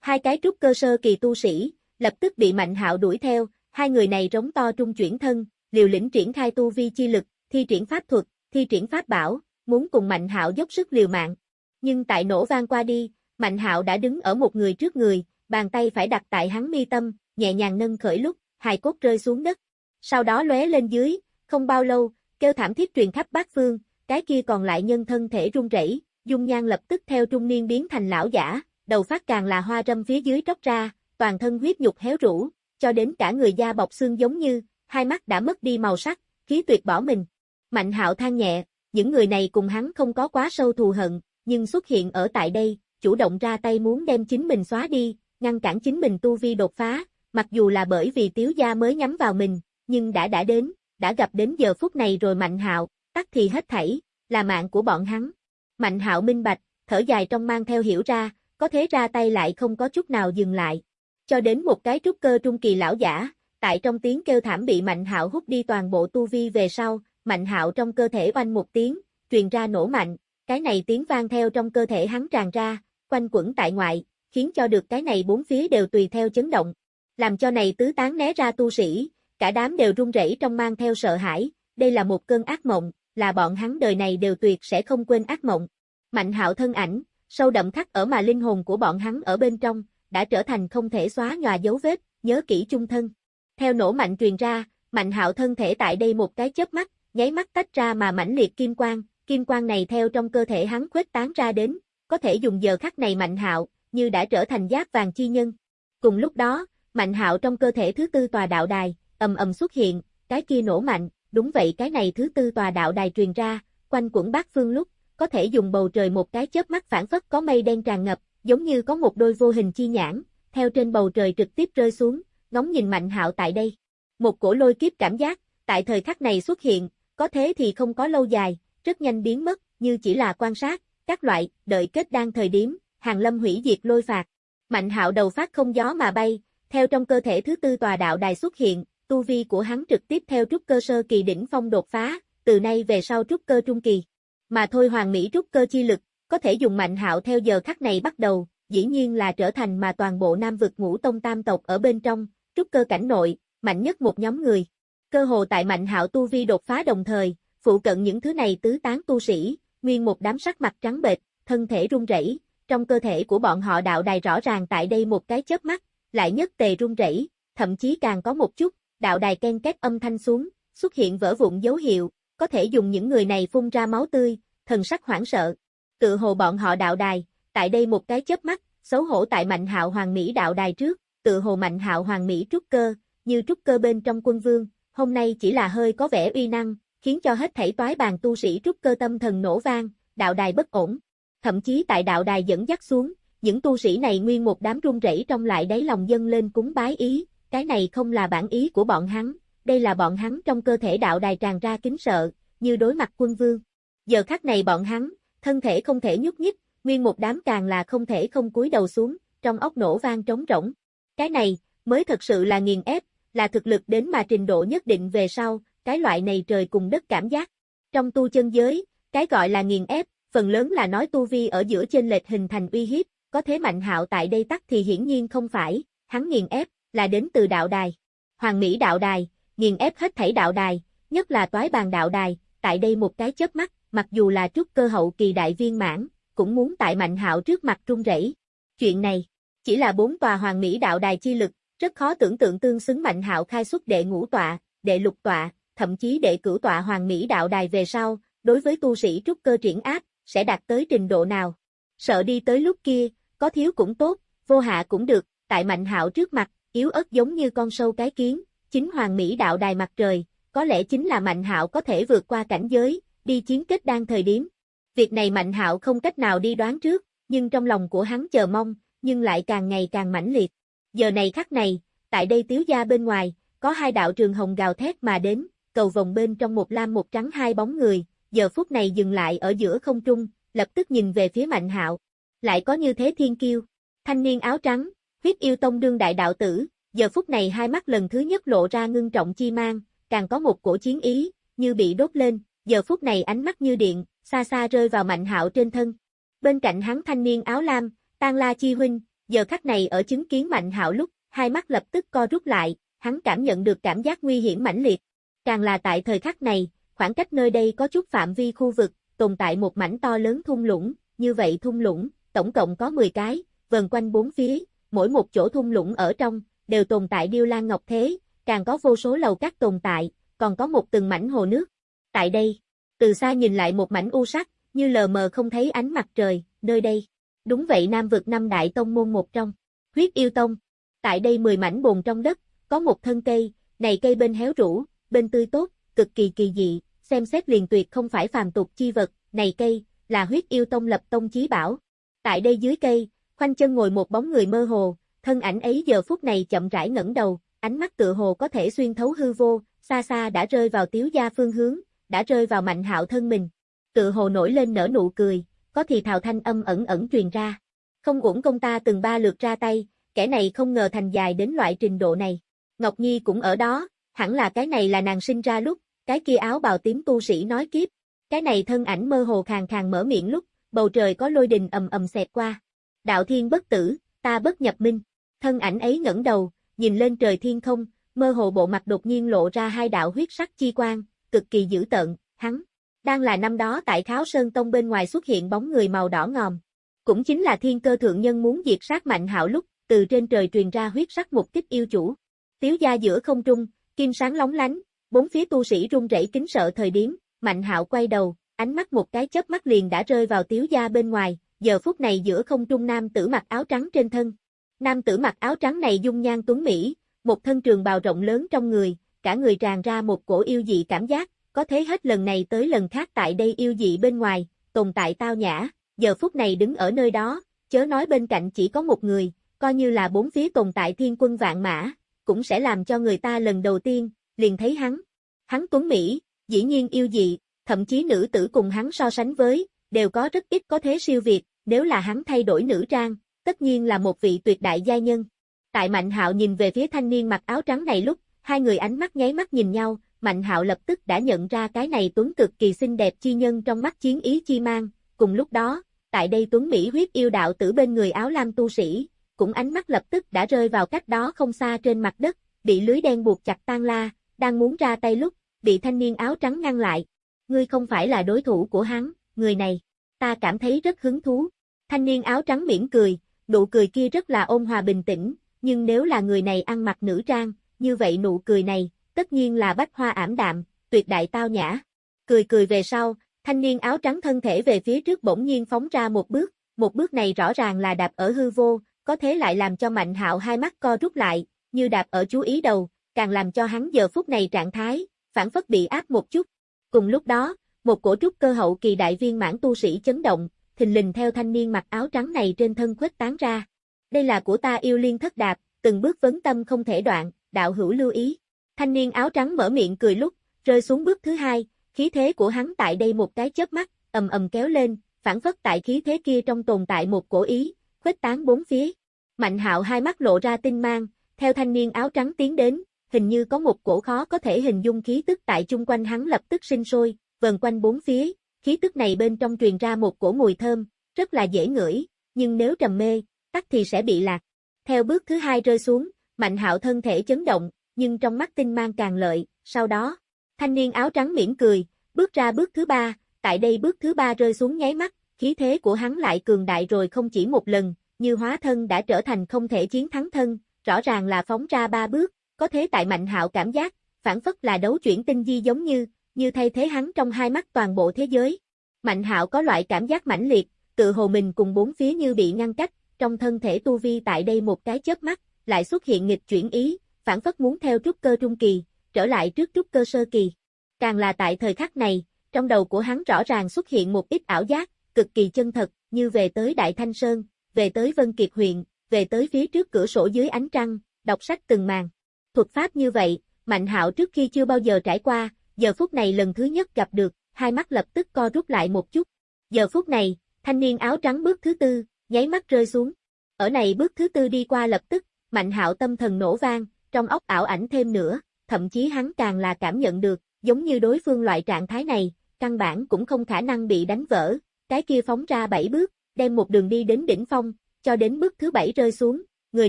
Hai cái trúc cơ sơ kỳ tu sĩ, lập tức bị Mạnh Hạo đuổi theo, hai người này rống to trung chuyển thân, liều lĩnh triển khai tu vi chi lực, thi triển pháp thuật, thi triển pháp bảo, muốn cùng Mạnh Hạo dốc sức liều mạng. Nhưng tại nổ vang qua đi, Mạnh Hạo đã đứng ở một người trước người, bàn tay phải đặt tại hắn mi tâm, nhẹ nhàng nâng khởi lúc, hài cốt rơi xuống đất. Sau đó lóe lên dưới, không bao lâu, kêu thảm thiết truyền khắp bát phương, cái kia còn lại nhân thân thể run rẩy, dung nhan lập tức theo trung niên biến thành lão giả, đầu phát càng là hoa râm phía dưới tróc ra, toàn thân huyết nhục héo rũ, cho đến cả người da bọc xương giống như, hai mắt đã mất đi màu sắc, khí tuyệt bỏ mình. Mạnh hạo than nhẹ, những người này cùng hắn không có quá sâu thù hận, nhưng xuất hiện ở tại đây, chủ động ra tay muốn đem chính mình xóa đi, ngăn cản chính mình tu vi đột phá, mặc dù là bởi vì tiếu gia mới nhắm vào mình, nhưng đã đã đến, đã gặp đến giờ phút này rồi Mạnh Hạo, tắt thì hết thảy, là mạng của bọn hắn. Mạnh Hạo minh bạch, thở dài trong mang theo hiểu ra, có thế ra tay lại không có chút nào dừng lại. Cho đến một cái trúc cơ trung kỳ lão giả, tại trong tiếng kêu thảm bị Mạnh Hạo hút đi toàn bộ tu vi về sau, Mạnh Hạo trong cơ thể oanh một tiếng, truyền ra nổ mạnh, cái này tiếng vang theo trong cơ thể hắn tràn ra, quanh quẩn tại ngoại, khiến cho được cái này bốn phía đều tùy theo chấn động. Làm cho này tứ tán né ra tu sĩ, cả đám đều run rẩy trong mang theo sợ hãi, đây là một cơn ác mộng, là bọn hắn đời này đều tuyệt sẽ không quên ác mộng. Mạnh hạo thân ảnh, sâu đậm khắc ở mà linh hồn của bọn hắn ở bên trong, đã trở thành không thể xóa nhòa dấu vết, nhớ kỹ chung thân. Theo nổ mạnh truyền ra, mạnh hạo thân thể tại đây một cái chớp mắt, nháy mắt tách ra mà mãnh liệt kim quang, kim quang này theo trong cơ thể hắn khuếch tán ra đến, có thể dùng giờ khắc này mạnh hạo, như đã trở thành giáp vàng chi nhân. Cùng lúc đó, mạnh hạo trong cơ thể thứ tư tòa đạo đài, ầm ầm xuất hiện, cái kia nổ mạnh, đúng vậy cái này thứ tư tòa đạo đài truyền ra, quanh quẩn bát phương lúc, có thể dùng bầu trời một cái chớp mắt phản phất có mây đen tràn ngập, giống như có một đôi vô hình chi nhãn, theo trên bầu trời trực tiếp rơi xuống, ngóng nhìn mạnh hạo tại đây. Một cổ lôi kiếp cảm giác, tại thời khắc này xuất hiện, có thế thì không có lâu dài, rất nhanh biến mất, như chỉ là quan sát, các loại, đợi kết đang thời điểm, hàng lâm hủy diệt lôi phạt. Mạnh hạo đầu phát không gió mà bay, theo trong cơ thể thứ tư tòa đạo đài xuất hiện, tu vi của hắn trực tiếp theo trúc cơ sơ kỳ đỉnh phong đột phá, từ nay về sau trúc cơ trung kỳ. Mà thôi hoàng mỹ trúc cơ chi lực, có thể dùng mạnh hạo theo giờ khắc này bắt đầu, dĩ nhiên là trở thành mà toàn bộ nam vực ngũ tông tam tộc ở bên trong, trúc cơ cảnh nội, mạnh nhất một nhóm người. Cơ hồ tại mạnh hạo tu vi đột phá đồng thời, phụ cận những thứ này tứ tán tu sĩ, nguyên một đám sắc mặt trắng bệch, thân thể run rẩy, trong cơ thể của bọn họ đạo đài rõ ràng tại đây một cái chớp mắt, lại nhất tề run rẩy, thậm chí càng có một chút, đạo đài ken két âm thanh xuống, xuất hiện vỡ vụn dấu hiệu, có thể dùng những người này phun ra máu tươi, thần sắc hoảng sợ. Tự hồ bọn họ đạo đài, tại đây một cái chớp mắt, xấu hổ tại Mạnh Hạo Hoàng Mỹ đạo đài trước, tự hồ Mạnh Hạo Hoàng Mỹ trúc cơ, như trúc cơ bên trong quân vương, hôm nay chỉ là hơi có vẻ uy năng, khiến cho hết thảy toái bàn tu sĩ trúc cơ tâm thần nổ vang, đạo đài bất ổn. Thậm chí tại đạo đài dẫn dắt xuống, những tu sĩ này nguyên một đám run rẩy trong lại đáy lòng dân lên cúng bái ý, cái này không là bản ý của bọn hắn, đây là bọn hắn trong cơ thể đạo đài tràn ra kính sợ, như đối mặt quân vương. Giờ khắc này bọn hắn, thân thể không thể nhúc nhích, nguyên một đám càng là không thể không cúi đầu xuống, trong ốc nổ vang trống rỗng. Cái này, mới thật sự là nghiền ép, là thực lực đến mà trình độ nhất định về sau, cái loại này trời cùng đất cảm giác. Trong tu chân giới, cái gọi là nghiền ép, phần lớn là nói tu vi ở giữa trên lệch hình thành uy hiếp, có thế mạnh hạo tại đây tắc thì hiển nhiên không phải, hắn nghiền ép, là đến từ đạo đài. Hoàng Mỹ đạo đài, nghiền ép hết thảy đạo đài, nhất là toái bàn đạo đài, tại đây một cái chớp mắt, mặc dù là trúc cơ hậu kỳ đại viên mãn, cũng muốn tại Mạnh Hạo trước mặt run rẩy. Chuyện này, chỉ là bốn tòa hoàng mỹ đạo đài chi lực, rất khó tưởng tượng tương xứng Mạnh Hạo khai xuất đệ ngũ tọa, đệ lục tọa, thậm chí đệ cửu tọa hoàng mỹ đạo đài về sau, đối với tu sĩ trúc cơ triển áp, sẽ đạt tới trình độ nào. Sợ đi tới lúc kia, có thiếu cũng tốt, vô hạ cũng được, tại Mạnh Hạo trước mặt, yếu ớt giống như con sâu cái kiến, chính hoàng mỹ đạo đài mặt trời, có lẽ chính là Mạnh Hạo có thể vượt qua cảnh giới, đi chiến kết đang thời điểm. Việc này Mạnh Hạo không cách nào đi đoán trước, nhưng trong lòng của hắn chờ mong, nhưng lại càng ngày càng mãnh liệt. Giờ này khắc này, tại đây tiếu gia bên ngoài, có hai đạo trường hồng gào thét mà đến, cầu vòng bên trong một lam một trắng hai bóng người, giờ phút này dừng lại ở giữa không trung, lập tức nhìn về phía Mạnh Hạo. Lại có như thế thiên kiêu, thanh niên áo trắng, huyết yêu tông đương đại đạo tử, giờ phút này hai mắt lần thứ nhất lộ ra ngưng trọng chi mang, càng có một cổ chiến ý, như bị đốt lên, giờ phút này ánh mắt như điện, xa xa rơi vào Mạnh Hạo trên thân. Bên cạnh hắn thanh niên áo lam, tan La Chi huynh, giờ khắc này ở chứng kiến Mạnh Hạo lúc, hai mắt lập tức co rút lại, hắn cảm nhận được cảm giác nguy hiểm mãnh liệt. Càng là tại thời khắc này, khoảng cách nơi đây có chút phạm vi khu vực, tồn tại một mảnh to lớn thung lũng, như vậy thung lũng, tổng cộng có 10 cái, vần quanh bốn phía, mỗi một chỗ thung lũng ở trong, đều tồn tại điêu lan ngọc thế, càng có vô số lầu các tồn tại, còn có một từng mảnh hồ nước. Tại đây, từ xa nhìn lại một mảnh u sắc, như lờ mờ không thấy ánh mặt trời, nơi đây. Đúng vậy Nam vực năm đại tông môn một trong, huyết yêu tông. Tại đây 10 mảnh bồn trong đất, có một thân cây, này cây bên héo rũ, bên tươi tốt, cực kỳ kỳ dị, xem xét liền tuyệt không phải phàm tục chi vật, này cây, là huyết yêu tông lập tông chí bảo. Tại đây dưới cây, khoanh chân ngồi một bóng người mơ hồ, thân ảnh ấy giờ phút này chậm rãi ngẩng đầu, ánh mắt tựa hồ có thể xuyên thấu hư vô, xa xa đã rơi vào tiếu gia phương hướng, đã rơi vào mạnh hạo thân mình. Tựa hồ nổi lên nở nụ cười, có thì thào thanh âm ẩn ẩn truyền ra. Không uổng công ta từng ba lượt ra tay, kẻ này không ngờ thành dài đến loại trình độ này. Ngọc Nhi cũng ở đó, hẳn là cái này là nàng sinh ra lúc, cái kia áo bào tím tu sĩ nói kiếp. Cái này thân ảnh mơ hồ khàng khàng mở miệng lúc, bầu trời có lôi đình ầm ầm xẹt qua. Đạo thiên bất tử, ta bất nhập minh. Thân ảnh ấy ngẩng đầu, nhìn lên trời thiên không, mơ hồ bộ mặt đột nhiên lộ ra hai đạo huyết sắc chi quang, cực kỳ dữ tợn, hắn. Đang là năm đó tại Kháo Sơn Tông bên ngoài xuất hiện bóng người màu đỏ ngòm. Cũng chính là thiên cơ thượng nhân muốn diệt sát mạnh hạo lúc, từ trên trời truyền ra huyết sắc mục kích yêu chủ. Tiếu gia giữa không trung, kim sáng lóng lánh, bốn phía tu sĩ run rẩy kính sợ thời điểm, mạnh hạo quay đầu, ánh mắt một cái chớp mắt liền đã rơi vào tiếu gia bên ngoài, giờ phút này giữa không trung nam tử mặc áo trắng trên thân. Nam tử mặc áo trắng này dung nhan tuấn Mỹ, một thân trường bào rộng lớn trong người, cả người tràn ra một cổ yêu dị cảm giác, có thế hết lần này tới lần khác tại đây yêu dị bên ngoài, tồn tại tao nhã, giờ phút này đứng ở nơi đó, chớ nói bên cạnh chỉ có một người, coi như là bốn phía tồn tại thiên quân vạn mã, cũng sẽ làm cho người ta lần đầu tiên, liền thấy hắn. Hắn tuấn Mỹ, dĩ nhiên yêu dị, thậm chí nữ tử cùng hắn so sánh với, đều có rất ít có thế siêu việt, nếu là hắn thay đổi nữ trang, tất nhiên là một vị tuyệt đại gia nhân. Tại Mạnh Hạo nhìn về phía thanh niên mặc áo trắng này lúc, hai người ánh mắt nháy mắt nhìn nhau, Mạnh Hạo lập tức đã nhận ra cái này Tuấn cực kỳ xinh đẹp chi nhân trong mắt chiến ý chi mang, cùng lúc đó, tại đây Tuấn Mỹ huyết yêu đạo tử bên người áo lam tu sĩ, cũng ánh mắt lập tức đã rơi vào cách đó không xa trên mặt đất, bị lưới đen buộc chặt tan la, đang muốn ra tay lúc, bị thanh niên áo trắng ngăn lại. Ngươi không phải là đối thủ của hắn, người này, ta cảm thấy rất hứng thú. Thanh niên áo trắng mỉm cười, nụ cười kia rất là ôn hòa bình tĩnh, nhưng nếu là người này ăn mặc nữ trang, như vậy nụ cười này, tất nhiên là bách hoa ảm đạm, tuyệt đại tao nhã. Cười cười về sau, thanh niên áo trắng thân thể về phía trước bỗng nhiên phóng ra một bước, một bước này rõ ràng là đạp ở hư vô, có thế lại làm cho Mạnh Hạo hai mắt co rút lại, như đạp ở chú ý đầu, càng làm cho hắn giờ phút này trạng thái, phản phất bị áp một chút. Cùng lúc đó, một cổ trúc cơ hậu kỳ đại viên mãn tu sĩ chấn động, thình lình theo thanh niên mặc áo trắng này trên thân khuếch tán ra. Đây là của ta yêu liên thất đạp, từng bước vấn tâm không thể đoạn, đạo hữu lưu ý. Thanh niên áo trắng mở miệng cười lúc, rơi xuống bước thứ hai, khí thế của hắn tại đây một cái chớp mắt, ầm ầm kéo lên, phản phất tại khí thế kia trong tồn tại một cổ ý, khuếch tán bốn phía. Mạnh hạo hai mắt lộ ra tinh mang, theo thanh niên áo trắng tiến đến, hình như có một cổ khó có thể hình dung khí tức tại chung quanh hắn lập tức sinh sôi, vần quanh bốn phía, khí tức này bên trong truyền ra một cổ mùi thơm, rất là dễ ngửi, nhưng nếu trầm mê, tắt thì sẽ bị lạc. Theo bước thứ hai rơi xuống, Mạnh hạo thân thể chấn động, nhưng trong mắt tinh mang càng lợi, sau đó, thanh niên áo trắng mỉm cười, bước ra bước thứ ba, tại đây bước thứ ba rơi xuống nháy mắt, khí thế của hắn lại cường đại rồi không chỉ một lần, như hóa thân đã trở thành không thể chiến thắng thân, rõ ràng là phóng ra ba bước, có thế tại Mạnh Hạo cảm giác, phản phất là đấu chuyển tinh di giống như, như thay thế hắn trong hai mắt toàn bộ thế giới. Mạnh Hạo có loại cảm giác mãnh liệt, tự hồ mình cùng bốn phía như bị ngăn cách, trong thân thể tu vi tại đây một cái chớp mắt, lại xuất hiện nghịch chuyển ý, phản phất muốn theo trúc cơ trung kỳ, trở lại trước trúc cơ sơ kỳ. Càng là tại thời khắc này, trong đầu của hắn rõ ràng xuất hiện một ít ảo giác, cực kỳ chân thật, như về tới Đại Thanh Sơn, về tới Vân Kiệt huyện, về tới phía trước cửa sổ dưới ánh trăng, đọc sách từng màn. Thuật pháp như vậy, Mạnh Hạo trước khi chưa bao giờ trải qua, giờ phút này lần thứ nhất gặp được, hai mắt lập tức co rút lại một chút. Giờ phút này, thanh niên áo trắng bước thứ tư, nháy mắt rơi xuống. Ở này bước thứ tư đi qua lập tức, Mạnh Hạo tâm thần nổ vang, trong óc ảo ảnh thêm nữa, thậm chí hắn càng là cảm nhận được, giống như đối phương loại trạng thái này, căn bản cũng không khả năng bị đánh vỡ, cái kia phóng ra bảy bước, đem một đường đi đến đỉnh phong, cho đến bước thứ bảy rơi xuống, người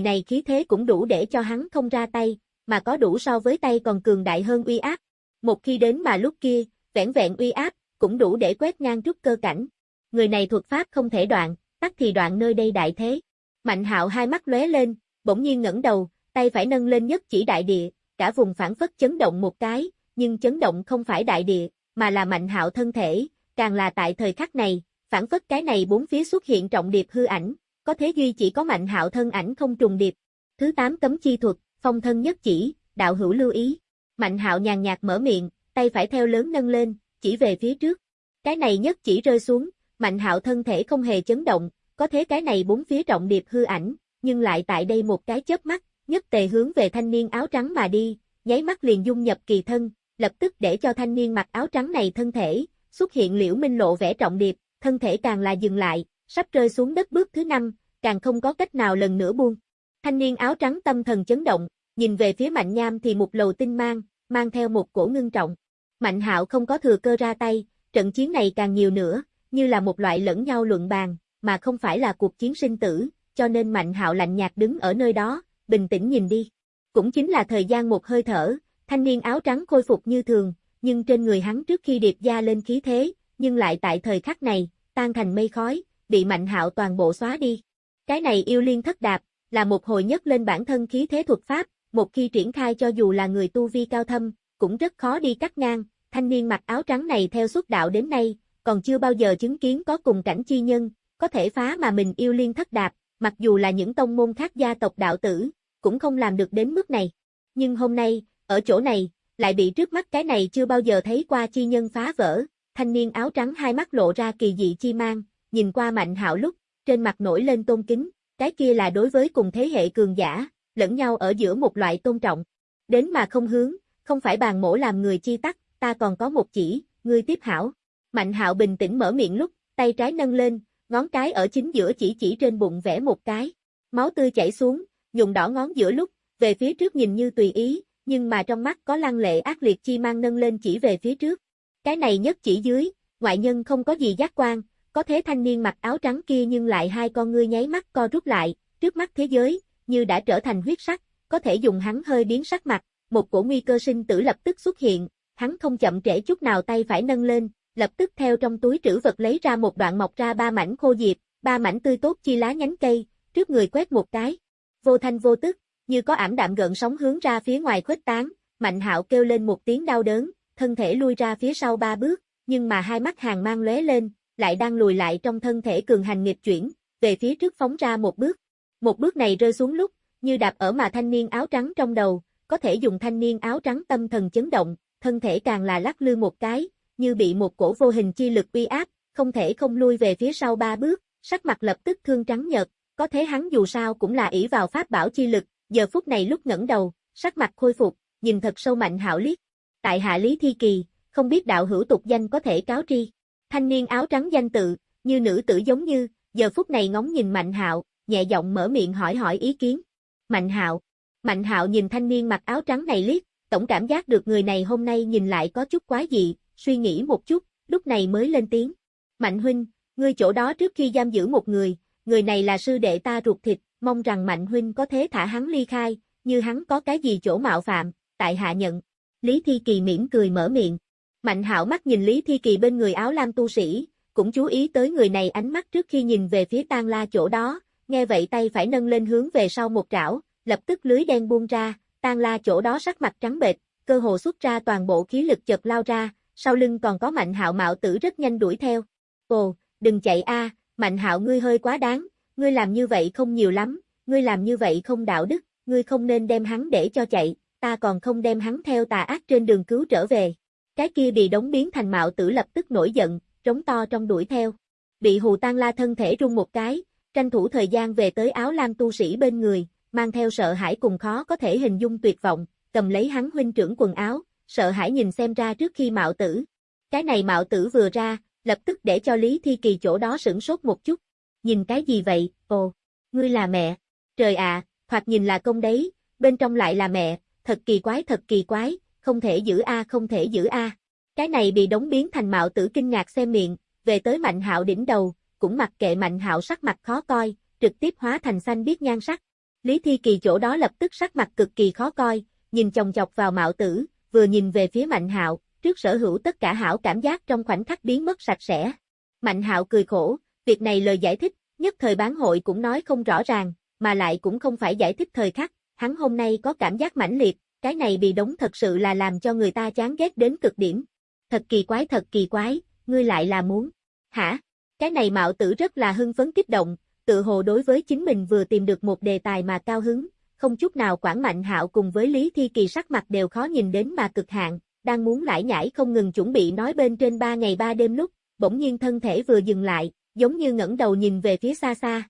này khí thế cũng đủ để cho hắn không ra tay, mà có đủ so với tay còn cường đại hơn uy áp. Một khi đến mà lúc kia, vẹn vẹn uy áp, cũng đủ để quét ngang trúc cơ cảnh. Người này thuật pháp không thể đoạn, tắt thì đoạn nơi đây đại thế. Mạnh hạo hai mắt lóe lên, bỗng nhiên ngẩng đầu, tay phải nâng lên nhất chỉ đại địa, cả vùng phản phất chấn động một cái, nhưng chấn động không phải đại địa, mà là mạnh hạo thân thể, càng là tại thời khắc này, phản phất cái này bốn phía xuất hiện trọng điệp hư ảnh, có thế duy chỉ có mạnh hạo thân ảnh không trùng điệp. Thứ 8 cấm chi thuật, phong thân nhất chỉ, đạo hữu lưu ý. Mạnh hạo nhàn nhạt mở miệng, tay phải theo lớn nâng lên, chỉ về phía trước. Cái này nhất chỉ rơi xuống, mạnh hạo thân thể không hề chấn động, có thế cái này bốn phía trọng điệp hư ảnh, nhưng lại tại đây một cái chớp mắt, nhất tề hướng về thanh niên áo trắng mà đi, nháy mắt liền dung nhập kỳ thân, lập tức để cho thanh niên mặc áo trắng này thân thể, xuất hiện liễu minh lộ vẻ trọng điệp, thân thể càng là dừng lại, sắp rơi xuống đất bước thứ năm, càng không có cách nào lần nữa buông. Thanh niên áo trắng tâm thần chấn động, nhìn về phía Mạnh Nham thì một lầu tinh mang, mang theo một cổ ngưng trọng. Mạnh Hạo không có thừa cơ ra tay, trận chiến này càng nhiều nữa, như là một loại lẫn nhau luận bàn, mà không phải là cuộc chiến sinh tử, cho nên Mạnh Hạo lạnh nhạt đứng ở nơi đó, bình tĩnh nhìn đi. Cũng chính là thời gian một hơi thở, thanh niên áo trắng khôi phục như thường, nhưng trên người hắn trước khi điệp ra lên khí thế, nhưng lại tại thời khắc này, tan thành mây khói, bị Mạnh Hạo toàn bộ xóa đi. Cái này yêu liên thất đạp, là một hồi nhất lên bản thân khí thế thuật pháp, một khi triển khai cho dù là người tu vi cao thâm, cũng rất khó đi cắt ngang, thanh niên mặc áo trắng này theo xuất đạo đến nay, còn chưa bao giờ chứng kiến có cùng cảnh chi nhân, có thể phá mà mình yêu liên thất đạp, mặc dù là những tông môn khác gia tộc đạo tử, cũng không làm được đến mức này. Nhưng hôm nay, ở chỗ này, lại bị trước mắt cái này chưa bao giờ thấy qua chi nhân phá vỡ, thanh niên áo trắng hai mắt lộ ra kỳ dị chi mang, nhìn qua mạnh hạo lúc, trên mặt nổi lên tôn kính, cái kia là đối với cùng thế hệ cường giả, lẫn nhau ở giữa một loại tôn trọng. Đến mà không hướng, không phải bàn mổ làm người chi tắc, ta còn có một chỉ, ngươi tiếp hảo. Mạnh hạo bình tĩnh mở miệng lúc, tay trái nâng lên, ngón cái ở chính giữa chỉ chỉ trên bụng vẽ một cái. Máu tươi chảy xuống, dùng đỏ ngón giữa lúc, về phía trước nhìn như tùy ý, nhưng mà trong mắt có lăng lệ ác liệt chi mang nâng lên chỉ về phía trước. Cái này nhất chỉ dưới, ngoại nhân không có gì giác quan, có thế thanh niên mặc áo trắng kia nhưng lại hai con ngươi nháy mắt co rút lại, trước mắt thế giới, như đã trở thành huyết sắc, có thể dùng hắn hơi biến sắc mặt, một cổ nguy cơ sinh tử lập tức xuất hiện, hắn không chậm trễ chút nào tay phải nâng lên, lập tức theo trong túi trữ vật lấy ra một đoạn mọc ra ba mảnh khô diệp, ba mảnh tươi tốt chi lá nhánh cây, trước người quét một cái. Vô thanh vô tức, như có ảm đạm gợn sóng hướng ra phía ngoài khuếch tán, Mạnh Hạo kêu lên một tiếng đau đớn, thân thể lui ra phía sau ba bước, nhưng mà hai mắt hàng mang lóe lên, lại đang lùi lại trong thân thể cường hành nghịch chuyển, về phía trước phóng ra một bước. Một bước này rơi xuống lúc, như đạp ở mà thanh niên áo trắng trong đầu, có thể dùng thanh niên áo trắng tâm thần chấn động, thân thể càng là lắc lư một cái, như bị một cổ vô hình chi lực uy áp, không thể không lui về phía sau ba bước, sắc mặt lập tức thương trắng nhợt, có thế hắn dù sao cũng là ỷ vào pháp bảo chi lực, giờ phút này lúc ngẩng đầu, sắc mặt khôi phục, nhìn thật sâu mạnh hảo liếc. Tại hạ lý thi kỳ, không biết đạo hữu tục danh có thể cáo tri. Thanh niên áo trắng danh tự, như nữ tử giống như, giờ phút này ngóng nhìn Mạnh Hạo, nhẹ giọng mở miệng hỏi hỏi ý kiến. Mạnh Hạo. Mạnh Hạo nhìn thanh niên mặc áo trắng này liếc, tổng cảm giác được người này hôm nay nhìn lại có chút quái dị, suy nghĩ một chút, lúc này mới lên tiếng. Mạnh huynh, ngươi chỗ đó trước khi giam giữ một người, người này là sư đệ ta ruột thịt, mong rằng Mạnh huynh có thể thả hắn ly khai, như hắn có cái gì chỗ mạo phạm, tại hạ nhận. Lý Thi Kỳ mỉm cười mở miệng. Mạnh hạo mắt nhìn Lý Thi Kỳ bên người áo lam tu sĩ, cũng chú ý tới người này ánh mắt trước khi nhìn về phía tang la chỗ đó, nghe vậy tay phải nâng lên hướng về sau một trảo, lập tức lưới đen buông ra, tang la chỗ đó sắc mặt trắng bệch, cơ hồ xuất ra toàn bộ khí lực chợt lao ra, sau lưng còn có mạnh hạo mạo tử rất nhanh đuổi theo. Ồ, đừng chạy a, mạnh hạo ngươi hơi quá đáng, ngươi làm như vậy không nhiều lắm, ngươi làm như vậy không đạo đức, ngươi không nên đem hắn để cho chạy, ta còn không đem hắn theo tà ác trên đường cứu trở về. Cái kia bị đóng biến thành mạo tử lập tức nổi giận, trống to trong đuổi theo. Bị hù tan la thân thể rung một cái, tranh thủ thời gian về tới áo lam tu sĩ bên người, mang theo sợ hãi cùng khó có thể hình dung tuyệt vọng, cầm lấy hắn huynh trưởng quần áo, sợ hãi nhìn xem ra trước khi mạo tử. Cái này mạo tử vừa ra, lập tức để cho Lý Thi Kỳ chỗ đó sửng sốt một chút. Nhìn cái gì vậy, ồ, ngươi là mẹ. Trời ạ, hoặc nhìn là công đấy, bên trong lại là mẹ, thật kỳ quái thật kỳ quái, không thể giữ a không thể giữ a. Cái này bị đóng biến thành mạo tử kinh ngạc xem miệng, về tới Mạnh Hạo đỉnh đầu, cũng mặc kệ Mạnh Hạo sắc mặt khó coi, trực tiếp hóa thành xanh biết nhan sắc. Lý Thi Kỳ chỗ đó lập tức sắc mặt cực kỳ khó coi, nhìn chồng chọc vào mạo tử, vừa nhìn về phía Mạnh Hạo, trước sở hữu tất cả hảo cảm giác trong khoảnh khắc biến mất sạch sẽ. Mạnh Hạo cười khổ, việc này lời giải thích, nhất thời bán hội cũng nói không rõ ràng, mà lại cũng không phải giải thích thời khắc, hắn hôm nay có cảm giác mãnh liệt, cái này bị đống thật sự là làm cho người ta chán ghét đến cực điểm. Thật kỳ quái thật kỳ quái, ngươi lại là muốn. Hả? Cái này mạo tử rất là hưng phấn kích động, tự hồ đối với chính mình vừa tìm được một đề tài mà cao hứng, không chút nào quản mạnh hạo cùng với Lý Thi Kỳ sắc mặt đều khó nhìn đến mà cực hạn, đang muốn lải nhải không ngừng chuẩn bị nói bên trên ba ngày ba đêm lúc, bỗng nhiên thân thể vừa dừng lại, giống như ngẩng đầu nhìn về phía xa xa.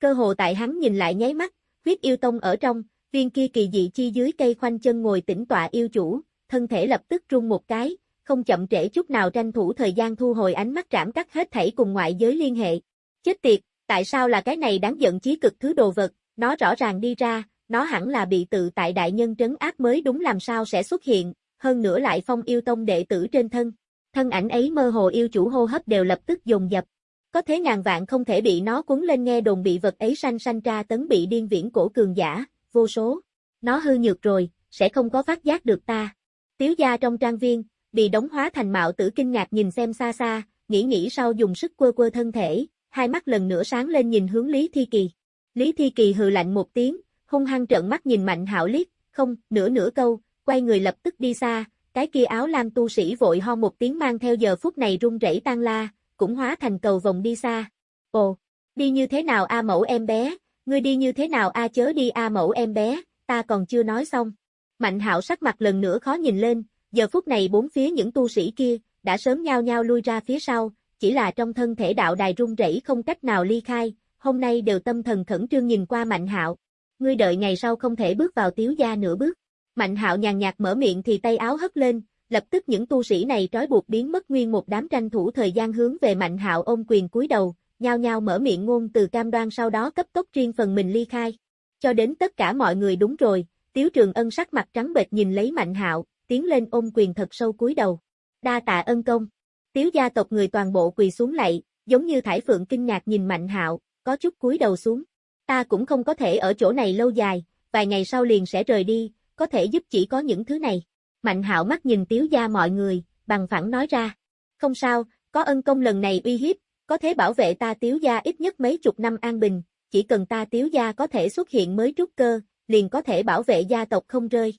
Cơ hồ tại hắn nhìn lại nháy mắt, huyết yêu tông ở trong, viên kia kỳ dị chi dưới cây khoanh chân ngồi tĩnh tọa yêu chủ, thân thể lập tức rung một cái, không chậm trễ chút nào tranh thủ thời gian thu hồi ánh mắt trảm cắt hết thảy cùng ngoại giới liên hệ. Chết tiệt, tại sao là cái này đáng giận chí cực thứ đồ vật, nó rõ ràng đi ra, nó hẳn là bị tự tại đại nhân trấn áp mới đúng làm sao sẽ xuất hiện, hơn nữa lại phong yêu tông đệ tử trên thân. Thân ảnh ấy mơ hồ yêu chủ hô hấp đều lập tức dồn dập. Có thế ngàn vạn không thể bị nó cuốn lên nghe đồn bị vật ấy sanh sanh tra tấn bị điên viễn cổ cường giả, vô số. Nó hư nhược rồi, sẽ không có phát giác được ta. Tiếu gia trong trang viên, bị đóng hóa thành mạo tử kinh ngạc nhìn xem xa xa, nghĩ nghĩ sau dùng sức quơ quơ thân thể, hai mắt lần nữa sáng lên nhìn hướng Lý Thi Kỳ. Lý Thi Kỳ hừ lạnh một tiếng, hung hăng trợn mắt nhìn Mạnh Hạo liếc, không, nửa nửa câu, quay người lập tức đi xa, cái kia áo lam tu sĩ vội ho một tiếng mang theo giờ phút này run rẩy tan la, cũng hóa thành cầu vòng đi xa. Ồ, đi như thế nào a mẫu em bé, ngươi đi như thế nào a chớ đi a mẫu em bé, ta còn chưa nói xong. Mạnh hạo sắc mặt lần nữa khó nhìn lên, giờ phút này bốn phía những tu sĩ kia, đã sớm nhao nhao lui ra phía sau, chỉ là trong thân thể đạo đài rung rẩy không cách nào ly khai, hôm nay đều tâm thần khẩn trương nhìn qua Mạnh Hạo. Ngươi đợi ngày sau không thể bước vào tiếu gia nửa bước. Mạnh Hạo nhàn nhạt mở miệng thì tay áo hất lên, lập tức những tu sĩ này trói buộc biến mất nguyên một đám tranh thủ thời gian hướng về Mạnh Hạo ôm quyền cúi đầu, nhao nhao mở miệng ngôn từ cam đoan sau đó cấp tốc riêng phần mình ly khai. Cho đến tất cả mọi người đúng rồi, Tiếu Trường Ân sắc mặt trắng bệch nhìn lấy Mạnh Hạo, tiến lên ôm quyền thật sâu cúi đầu. Đa tạ ân công. Tiếu gia tộc người toàn bộ quỳ xuống lạy, giống như Thải Phượng kinh ngạc nhìn Mạnh Hạo, có chút cúi đầu xuống. Ta cũng không có thể ở chỗ này lâu dài, vài ngày sau liền sẽ rời đi, có thể giúp chỉ có những thứ này. Mạnh Hạo mắt nhìn Tiếu gia mọi người, bằng phẳng nói ra. Không sao, có ân công lần này uy hiếp, có thể bảo vệ ta Tiếu gia ít nhất mấy chục năm an bình, chỉ cần ta Tiếu gia có thể xuất hiện mới trúc cơ, liền có thể bảo vệ gia tộc không rơi.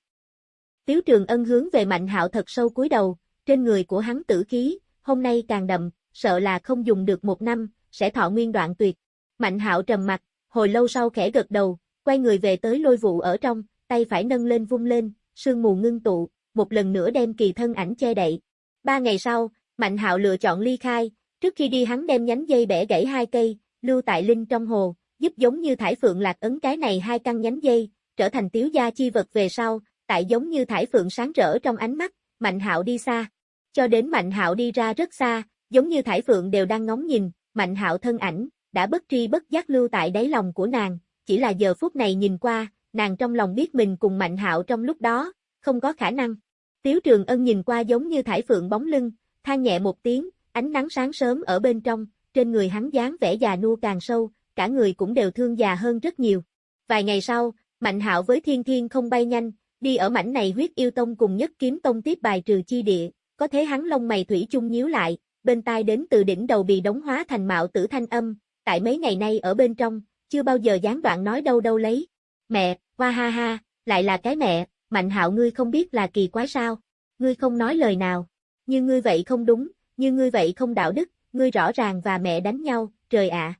Tiếu Trường Ân hướng về Mạnh Hạo thật sâu cúi đầu, trên người của hắn tử khí, hôm nay càng đậm, sợ là không dùng được một năm, sẽ thọ nguyên đoạn tuyệt. Mạnh Hạo trầm mặt, hồi lâu sau khẽ gật đầu, quay người về tới lôi vụ ở trong, tay phải nâng lên vung lên, sương mù ngưng tụ, một lần nữa đem kỳ thân ảnh che đậy. Ba ngày sau, Mạnh Hạo lựa chọn ly khai, trước khi đi hắn đem nhánh dây bẻ gãy hai cây, lưu tại linh trong hồ, giúp giống như thải phượng lạc ấn cái này hai căn nhánh dây, trở thành tiếu gia chi vật về sau, tại giống như thải phượng sáng rỡ trong ánh mắt, Mạnh Hạo đi xa. Cho đến Mạnh Hạo đi ra rất xa, giống như thải phượng đều đang ngóng nhìn, Mạnh Hạo thân ảnh, đã bất tri bất giác lưu tại đáy lòng của nàng, chỉ là giờ phút này nhìn qua, nàng trong lòng biết mình cùng Mạnh Hạo trong lúc đó, không có khả năng. Tiếu Trường Ân nhìn qua giống như thải phượng bóng lưng, than nhẹ một tiếng, ánh nắng sáng sớm ở bên trong, trên người hắn dáng vẻ già nua càng sâu, cả người cũng đều thương già hơn rất nhiều. Vài ngày sau, Mạnh hạo với thiên thiên không bay nhanh, đi ở mảnh này huyết yêu tông cùng nhất kiếm tông tiếp bài trừ chi địa, có thế hắn lông mày thủy chung nhíu lại, bên tai đến từ đỉnh đầu bị đóng hóa thành mạo tử thanh âm, tại mấy ngày nay ở bên trong, chưa bao giờ gián đoạn nói đâu đâu lấy. Mẹ, hoa ha ha, lại là cái mẹ, mạnh hạo ngươi không biết là kỳ quái sao, ngươi không nói lời nào, như ngươi vậy không đúng, như ngươi vậy không đạo đức, ngươi rõ ràng và mẹ đánh nhau, trời ạ.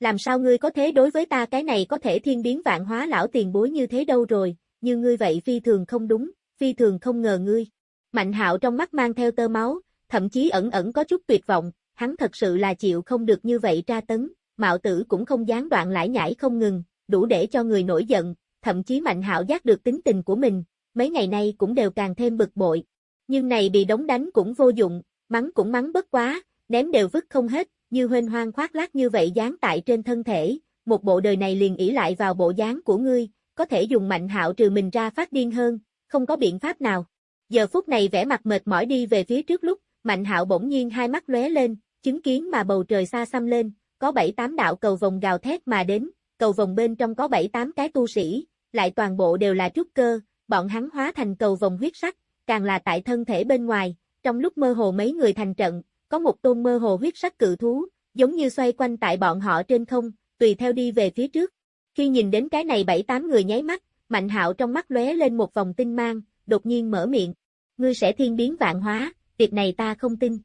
Làm sao ngươi có thế đối với ta cái này có thể thiên biến vạn hóa lão tiền bối như thế đâu rồi, như ngươi vậy phi thường không đúng, phi thường không ngờ ngươi. Mạnh hạo trong mắt mang theo tơ máu, thậm chí ẩn ẩn có chút tuyệt vọng, hắn thật sự là chịu không được như vậy tra tấn, mạo tử cũng không gián đoạn lại nhảy không ngừng, đủ để cho người nổi giận, thậm chí mạnh hạo giác được tính tình của mình, mấy ngày nay cũng đều càng thêm bực bội. Nhưng này bị đóng đánh cũng vô dụng, mắng cũng mắng bất quá, ném đều vứt không hết, như huynh hoang khoác lác như vậy dán tại trên thân thể, một bộ đời này liền ỷ lại vào bộ dáng của ngươi, có thể dùng mạnh hạo trừ mình ra phát điên hơn, không có biện pháp nào. Giờ phút này vẻ mặt mệt mỏi đi về phía trước lúc, mạnh hạo bỗng nhiên hai mắt lóe lên, chứng kiến mà bầu trời xa xăm lên, có bảy tám đạo cầu vòng gào thét mà đến, cầu vòng bên trong có bảy tám cái tu sĩ, lại toàn bộ đều là trúc cơ, bọn hắn hóa thành cầu vòng huyết sắc, càng là tại thân thể bên ngoài, trong lúc mơ hồ mấy người thành trận, có một tôn mơ hồ huyết sắc cự thú, giống như xoay quanh tại bọn họ trên không, tùy theo đi về phía trước. Khi nhìn đến cái này bảy tám người nháy mắt, Mạnh Hạo trong mắt lóe lên một vòng tinh mang, đột nhiên mở miệng, "Ngươi sẽ thiên biến vạn hóa, việc này ta không tin."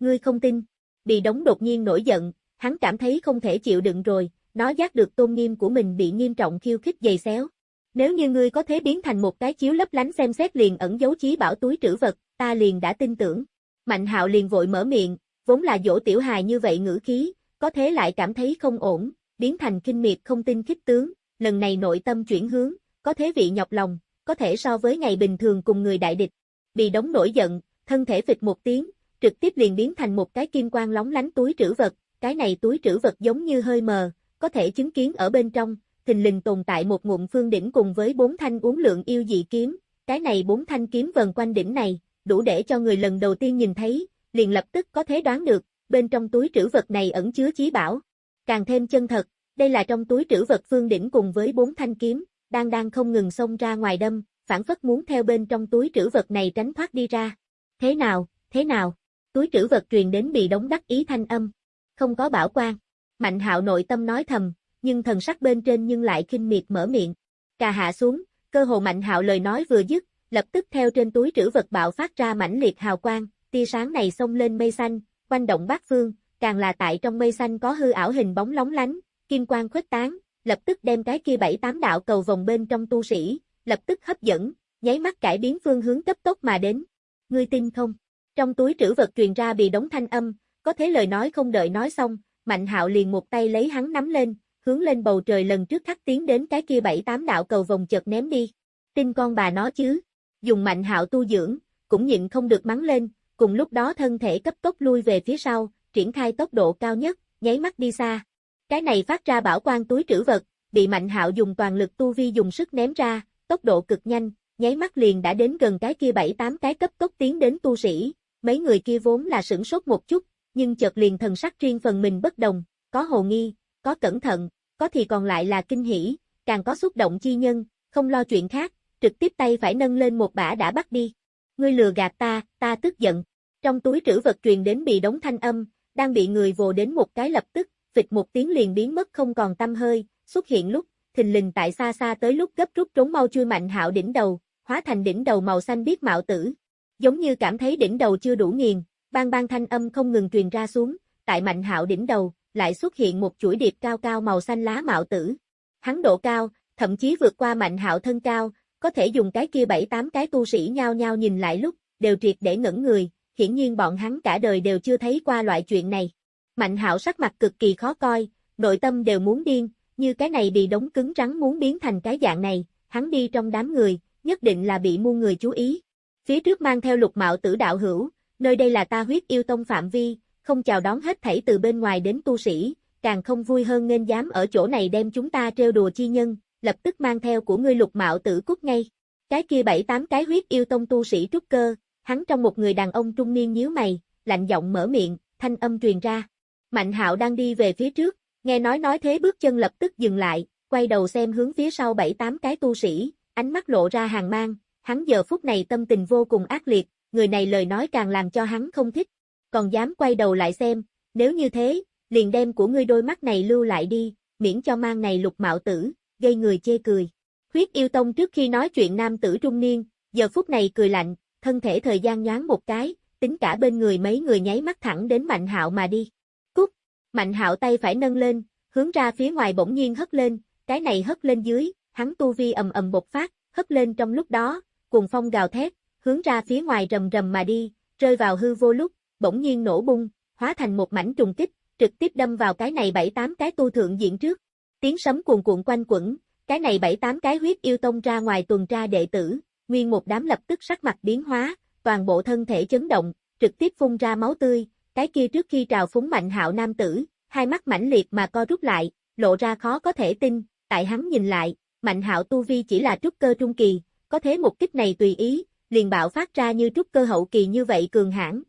"Ngươi không tin?" Bị đống đột nhiên nổi giận, hắn cảm thấy không thể chịu đựng rồi, nó giác được tôn nghiêm của mình bị nghiêm trọng khiêu khích dày xéo. Nếu như ngươi có thể biến thành một cái chiếu lấp lánh xem xét liền ẩn dấu chí bảo túi trữ vật, ta liền đã tin tưởng. Mạnh hạo liền vội mở miệng, vốn là dỗ tiểu hài như vậy ngữ khí, có thế lại cảm thấy không ổn, biến thành kinh miệt không tin khích tướng, lần này nội tâm chuyển hướng, có thế vị nhọc lòng, có thể so với ngày bình thường cùng người đại địch. Bị đống nổi giận, thân thể phịch một tiếng, trực tiếp liền biến thành một cái kim quang lóng lánh túi trữ vật, cái này túi trữ vật giống như hơi mờ, có thể chứng kiến ở bên trong, thình lình tồn tại một ngụm phương đỉnh cùng với bốn thanh uống lượng yêu dị kiếm, cái này bốn thanh kiếm vần quanh đỉnh này, đủ để cho người lần đầu tiên nhìn thấy, liền lập tức có thể đoán được, bên trong túi trữ vật này ẩn chứa chí bảo. Càng thêm chân thật, đây là trong túi trữ vật phương đỉnh cùng với bốn thanh kiếm, đang đang không ngừng xông ra ngoài đâm, phản phất muốn theo bên trong túi trữ vật này tránh thoát đi ra. Thế nào, thế nào? Túi trữ vật truyền đến bị đóng đắc ý thanh âm. Không có bảo quan. Mạnh hạo nội tâm nói thầm, nhưng thần sắc bên trên nhưng lại kinh miệt mở miệng. Cà hạ xuống, cơ hồ mạnh hạo lời nói vừa dứt, lập tức theo trên túi trữ vật bạo phát ra mãnh liệt hào quang, tia sáng này xông lên mây xanh, quanh động bát phương, càng là tại trong mây xanh có hư ảo hình bóng lóng lánh, kim quang khuếch tán, lập tức đem cái kia bảy tám đạo cầu vòng bên trong tu sĩ, lập tức hấp dẫn, nháy mắt cải biến phương hướng cấp tốc mà đến. Ngươi tin không? Trong túi trữ vật truyền ra bị đóng thanh âm, có thế lời nói không đợi nói xong, Mạnh Hạo liền một tay lấy hắn nắm lên, hướng lên bầu trời lần trước khắc tiến đến cái kia bảy tám đạo cầu vòng chợt ném đi. Tin con bà nó chứ? Dùng Mạnh Hạo tu dưỡng, cũng nhịn không được mắng lên, cùng lúc đó thân thể cấp tốc lui về phía sau, triển khai tốc độ cao nhất, nháy mắt đi xa. Cái này phát ra bảo quang túi trữ vật, bị Mạnh Hạo dùng toàn lực tu vi dùng sức ném ra, tốc độ cực nhanh, nháy mắt liền đã đến gần cái kia bảy tám cái cấp tốc tiến đến tu sĩ, mấy người kia vốn là sửng sốt một chút, nhưng chợt liền thần sắc riêng phần mình bất đồng, có hồ nghi, có cẩn thận, có thì còn lại là kinh hỉ, càng có xúc động chi nhân, không lo chuyện khác, trực tiếp tay phải nâng lên một bả đã bắt đi. Ngươi lừa gạt ta, ta tức giận. Trong túi trữ vật truyền đến bị đóng thanh âm, đang bị người vồ đến một cái lập tức, phịch một tiếng liền biến mất không còn tâm hơi, xuất hiện lúc, thình lình tại xa xa tới lúc gấp rút trốn mau chui mạnh hạo đỉnh đầu, hóa thành đỉnh đầu màu xanh biết mạo tử. Giống như cảm thấy đỉnh đầu chưa đủ nghiền, bang bang thanh âm không ngừng truyền ra xuống, tại mạnh hạo đỉnh đầu, lại xuất hiện một chuỗi điệp cao cao màu xanh lá mạo tử. Hắn độ cao, thậm chí vượt qua mạnh hạo thân cao, có thể dùng cái kia bảy tám cái tu sĩ nhao nhao nhìn lại lúc, đều triệt để ngẩn người, hiển nhiên bọn hắn cả đời đều chưa thấy qua loại chuyện này. Mạnh hạo sắc mặt cực kỳ khó coi, nội tâm đều muốn điên, như cái này bị đóng cứng rắn muốn biến thành cái dạng này, hắn đi trong đám người, nhất định là bị muôn người chú ý. Phía trước mang theo lục mạo tử đạo hữu, nơi đây là ta huyết yêu tông phạm vi, không chào đón hết thảy từ bên ngoài đến tu sĩ, càng không vui hơn nên dám ở chỗ này đem chúng ta trêu đùa chi nhân, lập tức mang theo của ngươi lục mạo tử cút ngay. Cái kia bảy tám cái huyết yêu tông tu sĩ trúc cơ, hắn trong một người đàn ông trung niên nhíu mày, lạnh giọng mở miệng, thanh âm truyền ra. Mạnh hạo đang đi về phía trước, nghe nói nói thế bước chân lập tức dừng lại, quay đầu xem hướng phía sau bảy tám cái tu sĩ, ánh mắt lộ ra hàng mang, hắn giờ phút này tâm tình vô cùng ác liệt, người này lời nói càng làm cho hắn không thích, còn dám quay đầu lại xem, nếu như thế, liền đem của ngươi đôi mắt này lưu lại đi, miễn cho mang này lục mạo tử, gây người chê cười. Huyết yêu tông trước khi nói chuyện nam tử trung niên, giờ phút này cười lạnh, thân thể thời gian nhoáng một cái, tính cả bên người mấy người nháy mắt thẳng đến Mạnh Hạo mà đi. Cút! Mạnh Hạo tay phải nâng lên, hướng ra phía ngoài bỗng nhiên hất lên, cái này hất lên dưới, hắn tu vi ầm ầm bộc phát, hất lên trong lúc đó, cùng phong gào thét, hướng ra phía ngoài rầm rầm mà đi, rơi vào hư vô lúc, bỗng nhiên nổ bung, hóa thành một mảnh trùng kích, trực tiếp đâm vào cái này bảy tám cái tu thượng diện trước. Tiếng sấm cuồn cuộn quanh quẩn, cái này bảy tám cái huyết yêu tông ra ngoài tuần tra đệ tử, nguyên một đám lập tức sắc mặt biến hóa, toàn bộ thân thể chấn động, trực tiếp phun ra máu tươi, cái kia trước khi trào phúng mạnh hạo nam tử, hai mắt mãnh liệt mà co rút lại, lộ ra khó có thể tin, tại hắn nhìn lại, mạnh hạo tu vi chỉ là trúc cơ trung kỳ, có thế một kích này tùy ý, liền bạo phát ra như trúc cơ hậu kỳ như vậy cường hãn,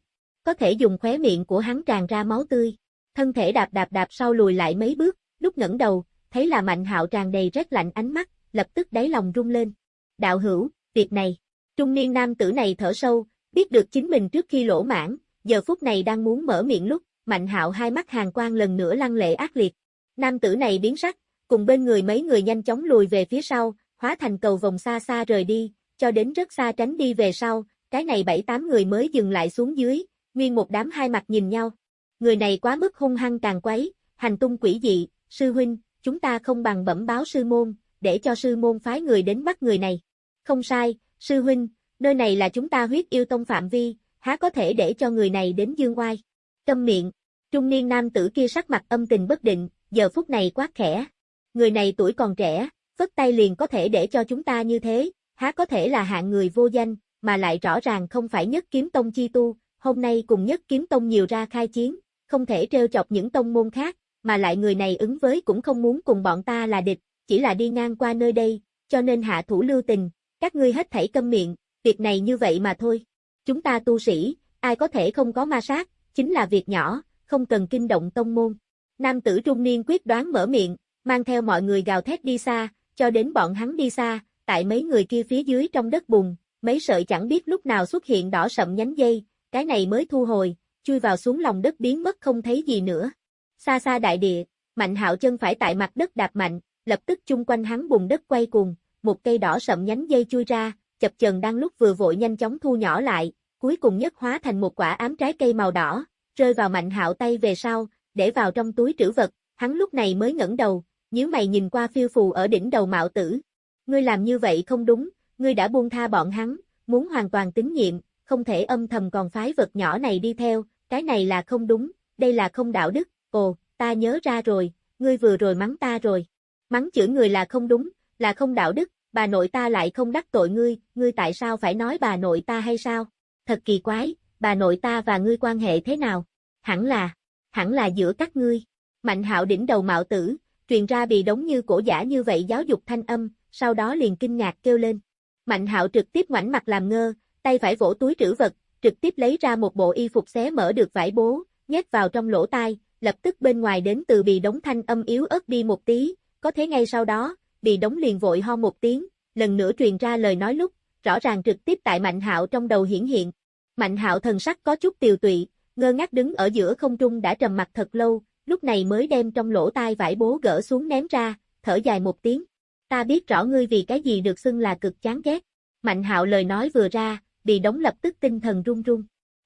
có thể dùng khóe miệng của hắn tràn ra máu tươi, thân thể đạp đạp đạp sau lùi lại mấy bước, lúc ngẩng đầu, thấy là mạnh hạo tràn đầy rét lạnh ánh mắt, lập tức đáy lòng rung lên. Đạo hữu, việc này, trung niên nam tử này thở sâu, biết được chính mình trước khi lỗ mãn, giờ phút này đang muốn mở miệng lúc, mạnh hạo hai mắt hàng quang lần nữa lăng lệ ác liệt. Nam tử này biến sắc, cùng bên người mấy người nhanh chóng lùi về phía sau, hóa thành cầu vòng xa xa rời đi, cho đến rất xa tránh đi về sau, cái này bảy tám người mới dừng lại xuống dưới, nguyên một đám hai mặt nhìn nhau. Người này quá mức hung hăng càng quấy, hành tung quỷ dị, sư huynh, chúng ta không bằng bẩm báo sư môn, để cho sư môn phái người đến bắt người này. Không sai, sư huynh, nơi này là chúng ta huyết yêu tông phạm vi, há có thể để cho người này đến dương oai. Câm miệng, trung niên nam tử kia sắc mặt âm tình bất định, giờ phút này quá khẽ. Người này tuổi còn trẻ, vất tay liền có thể để cho chúng ta như thế, há có thể là hạng người vô danh, mà lại rõ ràng không phải nhất kiếm tông chi tu, hôm nay cùng nhất kiếm tông nhiều ra khai chiến, không thể trêu chọc những tông môn khác, mà lại người này ứng với cũng không muốn cùng bọn ta là địch, chỉ là đi ngang qua nơi đây, cho nên hạ thủ lưu tình, các ngươi hết thảy câm miệng, việc này như vậy mà thôi. Chúng ta tu sĩ, ai có thể không có ma sát, chính là việc nhỏ, không cần kinh động tông môn. Nam tử trung niên quyết đoán mở miệng, mang theo mọi người gào thét đi xa, cho đến bọn hắn đi xa, tại mấy người kia phía dưới trong đất bùn, mấy sợi chẳng biết lúc nào xuất hiện đỏ sậm nhánh dây, cái này mới thu hồi, chui vào xuống lòng đất biến mất không thấy gì nữa. Xa xa đại địa, Mạnh Hạo chân phải tại mặt đất đạp mạnh, lập tức chung quanh hắn bùn đất quay cuồng, một cây đỏ sậm nhánh dây chui ra, chập chờn đang lúc vừa vội nhanh chóng thu nhỏ lại, cuối cùng nhất hóa thành một quả ám trái cây màu đỏ, rơi vào Mạnh Hạo tay về sau, để vào trong túi trữ vật, hắn lúc này mới ngẩng đầu, nhíu mày nhìn qua phiêu phù ở đỉnh đầu Mạo Tử. Ngươi làm như vậy không đúng, ngươi đã buông tha bọn hắn, muốn hoàn toàn tín nhiệm, không thể âm thầm còn phái vật nhỏ này đi theo, cái này là không đúng, đây là không đạo đức, ồ, ta nhớ ra rồi, ngươi vừa rồi mắng ta rồi. Mắng chửi người là không đúng, là không đạo đức, bà nội ta lại không đắc tội ngươi, ngươi tại sao phải nói bà nội ta hay sao? Thật kỳ quái, bà nội ta và ngươi quan hệ thế nào? Hẳn là, hẳn là giữa các ngươi. Mạnh hạo đỉnh đầu mạo tử, truyền ra bị đống như cổ giả như vậy giáo dục thanh âm, sau đó liền kinh ngạc kêu lên. Mạnh hạo trực tiếp ngoảnh mặt làm ngơ, tay phải vỗ túi trữ vật, trực tiếp lấy ra một bộ y phục xé mở được vải bố, nhét vào trong lỗ tai, lập tức bên ngoài đến từ bị đống thanh âm yếu ớt đi một tí, có thế ngay sau đó, bị đóng liền vội ho một tiếng, lần nữa truyền ra lời nói lúc, rõ ràng trực tiếp tại Mạnh Hạo trong đầu hiển hiện. Mạnh Hạo thần sắc có chút tiều tụy, ngơ ngác đứng ở giữa không trung đã trầm mặt thật lâu, lúc này mới đem trong lỗ tai vải bố gỡ xuống ném ra, thở dài một tiếng. Ta biết rõ ngươi vì cái gì được xưng là cực chán ghét. Mạnh Hạo lời nói vừa ra, bị đóng lập tức tinh thần run run.